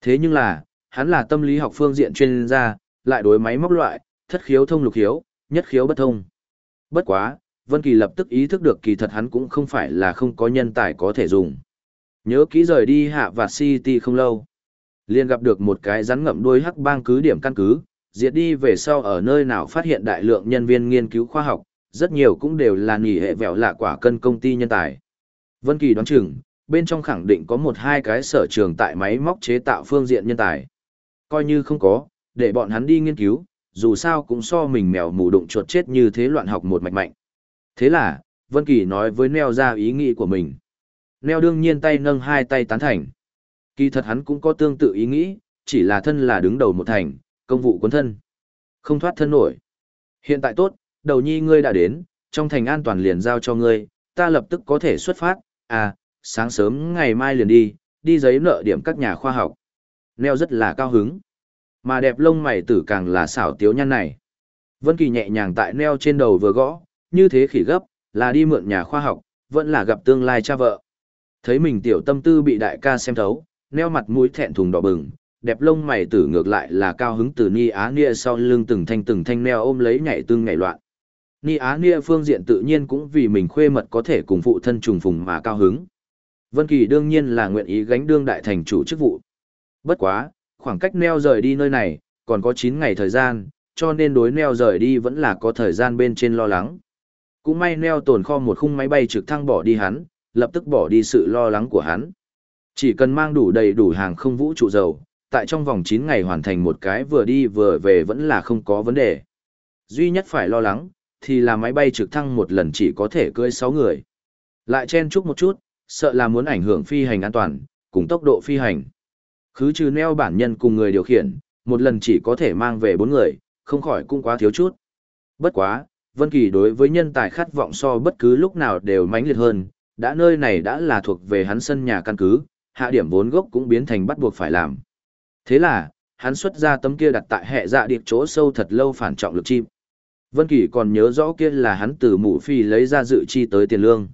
Thế nhưng là, hắn là tâm lý học phương diện chuyên gia, lại đối máy móc loại, thất khiếu thông lục khiếu, nhất khiếu bất thông. Bất quá, Vân Kỳ lập tức ý thức được kỳ thật hắn cũng không phải là không có nhân tài có thể dùng. Nhớ kỹ rời đi hạ và City không lâu. liền gặp được một cái rắn ngậm đuôi hắc bang cứ điểm căn cứ, diệt đi về sau ở nơi nào phát hiện đại lượng nhân viên nghiên cứu khoa học, rất nhiều cũng đều là nghỉ hệ vẹo lạ quả cân công ty nhân tài. Vân Kỳ đoán chừng, bên trong khẳng định có một hai cái sở trường tại máy móc chế tạo phương diện nhân tài. Coi như không có, để bọn hắn đi nghiên cứu, dù sao cũng so mình mèo mù đụng chuột chết như thế loạn học một mạch mạnh. Thế là, Vân Kỳ nói với Neo ra ý nghĩ của mình. Neo đương nhiên tay nâng hai tay tán thành. Kỳ thật hắn cũng có tương tự ý nghĩ, chỉ là thân là đứng đầu một thành, công vụ quân thân. Không thoát thân nổi. Hiện tại tốt, đầu nhi ngươi đã đến, trong thành an toàn liền giao cho ngươi, ta lập tức có thể xuất phát, à, sáng sớm ngày mai liền đi, đi giấy nợ điểm các nhà khoa học. Neo rất là cao hứng. Mà đẹp lông mày tử càng là xảo tiếu nhăn này. Vân Kỳ nhẹ nhàng tại Neo trên đầu vừa gõ, như thế khỉ gấp, là đi mượn nhà khoa học, vẫn là gặp tương lai cha vợ. Thấy mình tiểu tâm tư bị đại ca xem thấu, Neo mặt mũi thẹn thùng đỏ bừng, đẹp lông mày tử ngược lại là cao hứng từ Ni Á Nia sau lưng từng thanh từng thanh Neo ôm lấy nhảy tương nhảy loạn. Ni Á Nia phương diện tự nhiên cũng vì mình khuê mật có thể cùng phụ thân trùng phùng mà cao hứng. Vân Kỳ đương nhiên là nguyện ý gánh đương đại thành chủ chức vụ. Bất quá, khoảng cách neo rời đi nơi này, còn có 9 ngày thời gian, cho nên đối neo rời đi vẫn là có thời gian bên trên lo lắng. Cũng may neo tồn kho một khung máy bay trực thăng bỏ đi hắn, lập tức bỏ đi sự lo lắng của hắn. Chỉ cần mang đủ đầy đủ hàng không vũ trụ dầu, tại trong vòng 9 ngày hoàn thành một cái vừa đi vừa về vẫn là không có vấn đề. Duy nhất phải lo lắng, thì là máy bay trực thăng một lần chỉ có thể cưỡi 6 người. Lại chen chúc một chút, sợ là muốn ảnh hưởng phi hành an toàn, cùng tốc độ phi hành. Khứ trừ neo bản nhân cùng người điều khiển, một lần chỉ có thể mang về bốn người, không khỏi cũng quá thiếu chút. Bất quá, Vân Kỳ đối với nhân tài khát vọng so bất cứ lúc nào đều mãnh liệt hơn, đã nơi này đã là thuộc về hắn sân nhà căn cứ, hạ điểm vốn gốc cũng biến thành bắt buộc phải làm. Thế là, hắn xuất ra tấm kia đặt tại hệ dạ điệp chỗ sâu thật lâu phản trọng lực chim. Vân Kỳ còn nhớ rõ kia là hắn từ mụ phi lấy ra dự chi tới tiền lương.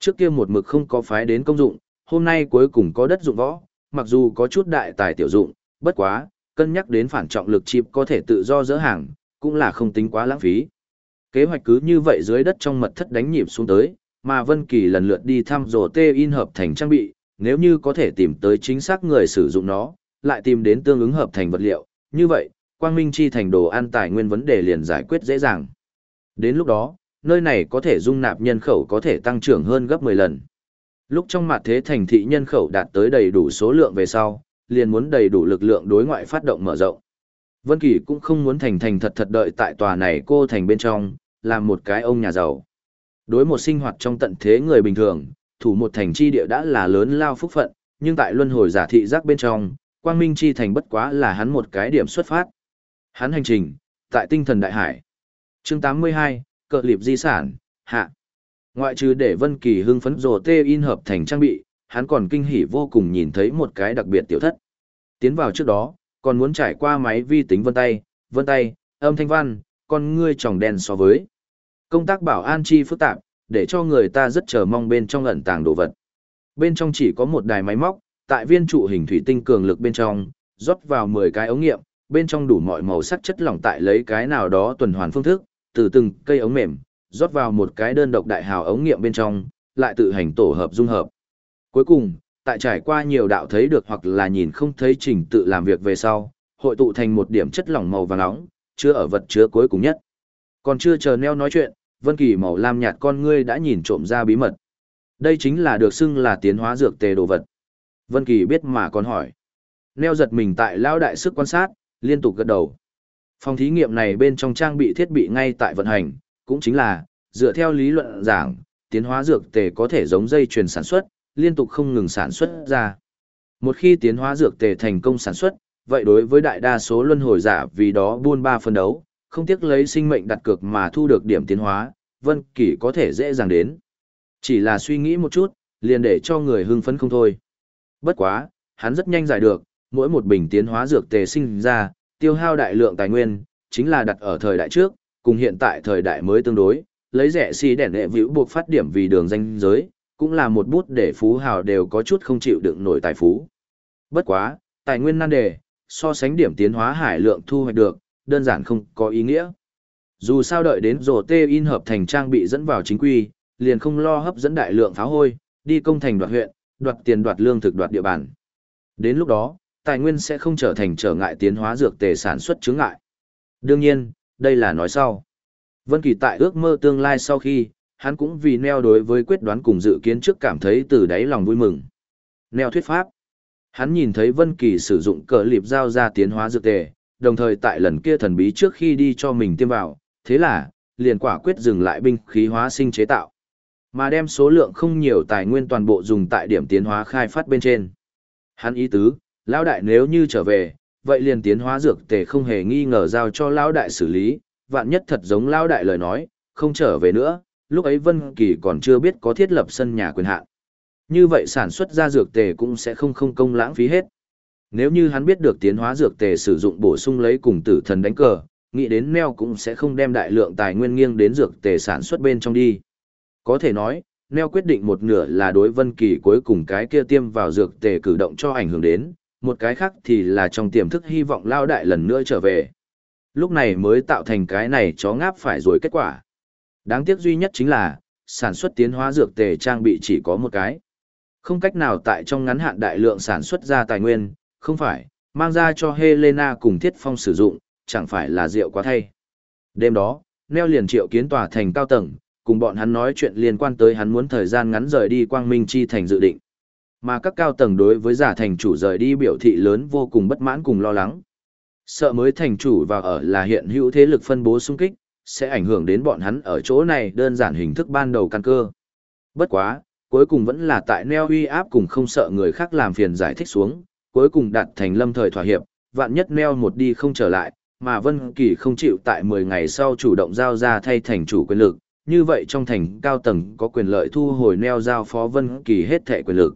Trước kia một mực không có phái đến công dụng, hôm nay cuối cùng có đất dụng võ, mặc dù có chút đại tài tiểu dụng, bất quá, cân nhắc đến phản trọng lực chip có thể tự do dỡ hàng, cũng là không tính quá lãng phí. Kế hoạch cứ như vậy dưới đất trong mật thất đánh nhịp xuống tới, mà Vân Kỳ lần lượt đi thăm dò tê in hợp thành trang bị, nếu như có thể tìm tới chính xác người sử dụng nó, lại tìm đến tương ứng hợp thành vật liệu, như vậy, quang minh chi thành đồ an tài nguyên vấn đề liền giải quyết dễ dàng. Đến lúc đó, nơi này có thể dung nạp nhân khẩu có thể tăng trưởng hơn gấp 10 lần. Lúc trong mặt thế thành thị nhân khẩu đạt tới đầy đủ số lượng về sau, liền muốn đầy đủ lực lượng đối ngoại phát động mở rộng. Vân Kỳ cũng không muốn thành thành thật thật đợi tại tòa này cô thành bên trong, làm một cái ông nhà giàu. Đối một sinh hoạt trong tận thế người bình thường, thủ một thành chi địa đã là lớn lao phúc phận, nhưng tại luân hồi giả thị giác bên trong, quang minh chi thành bất quá là hắn một cái điểm xuất phát. Hắn hành trình, tại tinh thần đại hải. Chương 82, cờ liệp di sản, hạ. Ngoại trừ để Vân Kỳ hưng phấn rồ tê in hợp thành trang bị, hắn còn kinh hỉ vô cùng nhìn thấy một cái đặc biệt tiểu thất. Tiến vào trước đó, còn muốn trải qua máy vi tính vân tay, vân tay, âm thanh văn, con ngươi tròng đen so với. Công tác bảo an chi phức tạp, để cho người ta rất chờ mong bên trong ẩn tàng đồ vật. Bên trong chỉ có một đài máy móc, tại viên trụ hình thủy tinh cường lực bên trong, rót vào 10 cái ống nghiệm, bên trong đủ mọi màu sắc chất lỏng tại lấy cái nào đó tuần hoàn phương thức, từ từng cây ống mềm, rót vào một cái đơn độc đại hào ống nghiệm bên trong, lại tự hành tổ hợp dung hợp. Cuối cùng, tại trải qua nhiều đạo thấy được hoặc là nhìn không thấy trình tự làm việc về sau, hội tụ thành một điểm chất lỏng màu vàng nóng, chứa ở vật chứa cuối cùng nhất. Còn chưa chờ neo nói chuyện, Vân Kỳ màu lam nhạt con ngươi đã nhìn trộm ra bí mật. Đây chính là được xưng là tiến hóa dược tề đồ vật. Vân Kỳ biết mà còn hỏi. Neo giật mình tại lao đại sức quan sát, liên tục gật đầu. Phòng thí nghiệm này bên trong trang bị thiết bị ngay tại vận hành, cũng chính là, dựa theo lý luận giảng, tiến hóa dược tề có thể giống dây chuyền sản xuất, liên tục không ngừng sản xuất ra. Một khi tiến hóa dược tề thành công sản xuất, vậy đối với đại đa số luân hồi giả vì đó buôn ba phân đấu, không tiếc lấy sinh mệnh đặt cược mà thu được điểm tiến hóa, Vân Kỳ có thể dễ dàng đến. Chỉ là suy nghĩ một chút, liền để cho người hưng phấn không thôi. Bất quá, hắn rất nhanh giải được, mỗi một bình tiến hóa dược tề sinh ra, tiêu hao đại lượng tài nguyên, chính là đặt ở thời đại trước, cùng hiện tại thời đại mới tương đối, lấy rẻ xì đèn hệ vĩu buộc phát điểm vì đường danh giới, cũng là một bút để phú hào đều có chút không chịu đựng nổi tài phú. Bất quá, tài nguyên nan đề, so sánh điểm tiến hóa hải lượng thu hoạch được, đơn giản không có ý nghĩa. Dù sao đợi đến rổ tê in hợp thành trang bị dẫn vào chính quy, liền không lo hấp dẫn đại lượng pháo hôi, đi công thành đoạt huyện, đoạt tiền đoạt lương thực đoạt địa bàn. Đến lúc đó, tài nguyên sẽ không trở thành trở ngại tiến hóa dược tề sản xuất chứng ngại. Đương nhiên, đây là nói sau. Vân Kỳ tại ước mơ tương lai sau khi, hắn cũng vì neo đối với quyết đoán cùng dự kiến trước cảm thấy từ đáy lòng vui mừng. Neo thuyết pháp. Hắn nhìn thấy Vân Kỳ sử dụng cờ liệp giao ra tiến hóa dược tề, đồng thời tại lần kia thần bí trước khi đi cho mình tiêm vào, thế là, liền quả quyết dừng lại binh khí hóa sinh chế tạo. Mà đem số lượng không nhiều tài nguyên toàn bộ dùng tại điểm tiến hóa khai phát bên trên. Hắn ý tứ, lão đại nếu như trở về, vậy liền tiến hóa dược tề không hề nghi ngờ giao cho lão đại xử lý, vạn nhất thật giống lão đại lời nói, không trở về nữa, lúc ấy Vân Kỳ còn chưa biết có thiết lập sân nhà quyền hạn. Như vậy sản xuất ra dược tề cũng sẽ không không công lãng phí hết. Nếu như hắn biết được tiến hóa dược tề sử dụng bổ sung lấy cùng tử thần đánh cờ, nghĩ đến Neo cũng sẽ không đem đại lượng tài nguyên nghiêng đến dược tề sản xuất bên trong đi. Có thể nói, Neo quyết định một nửa là đối Vân Kỳ cuối cùng cái kia tiêm vào dược tề cử động cho ảnh hưởng đến, một cái khác thì là trong tiềm thức hy vọng lao đại lần nữa trở về. Lúc này mới tạo thành cái này chó ngáp phải rồi kết quả. Đáng tiếc duy nhất chính là, sản xuất tiến hóa dược tề trang bị chỉ có một cái. Không cách nào tại trong ngắn hạn đại lượng sản xuất ra tài nguyên, không phải, mang ra cho Helena cùng Thiết Phong sử dụng, chẳng phải là rượu quá thay. Đêm đó, Neo liền triệu kiến tòa thành cao tầng, cùng bọn hắn nói chuyện liên quan tới hắn muốn thời gian ngắn rời đi Quang Minh Chi thành dự định. Mà các cao tầng đối với giả thành chủ rời đi biểu thị lớn vô cùng bất mãn cùng lo lắng. Sợ mới thành chủ và ở là hiện hữu thế lực phân bố xung kích, sẽ ảnh hưởng đến bọn hắn ở chỗ này đơn giản hình thức ban đầu căn cơ. Bất quá, cuối cùng vẫn là tại neo uy áp cùng không sợ người khác làm phiền giải thích xuống, cuối cùng đạt thành lâm thời thỏa hiệp, vạn nhất neo một đi không trở lại, mà Vân Kỳ không chịu tại 10 ngày sau chủ động giao ra thay thành chủ quyền lực, như vậy trong thành cao tầng có quyền lợi thu hồi neo giao phó Vân Kỳ hết thẻ quyền lực.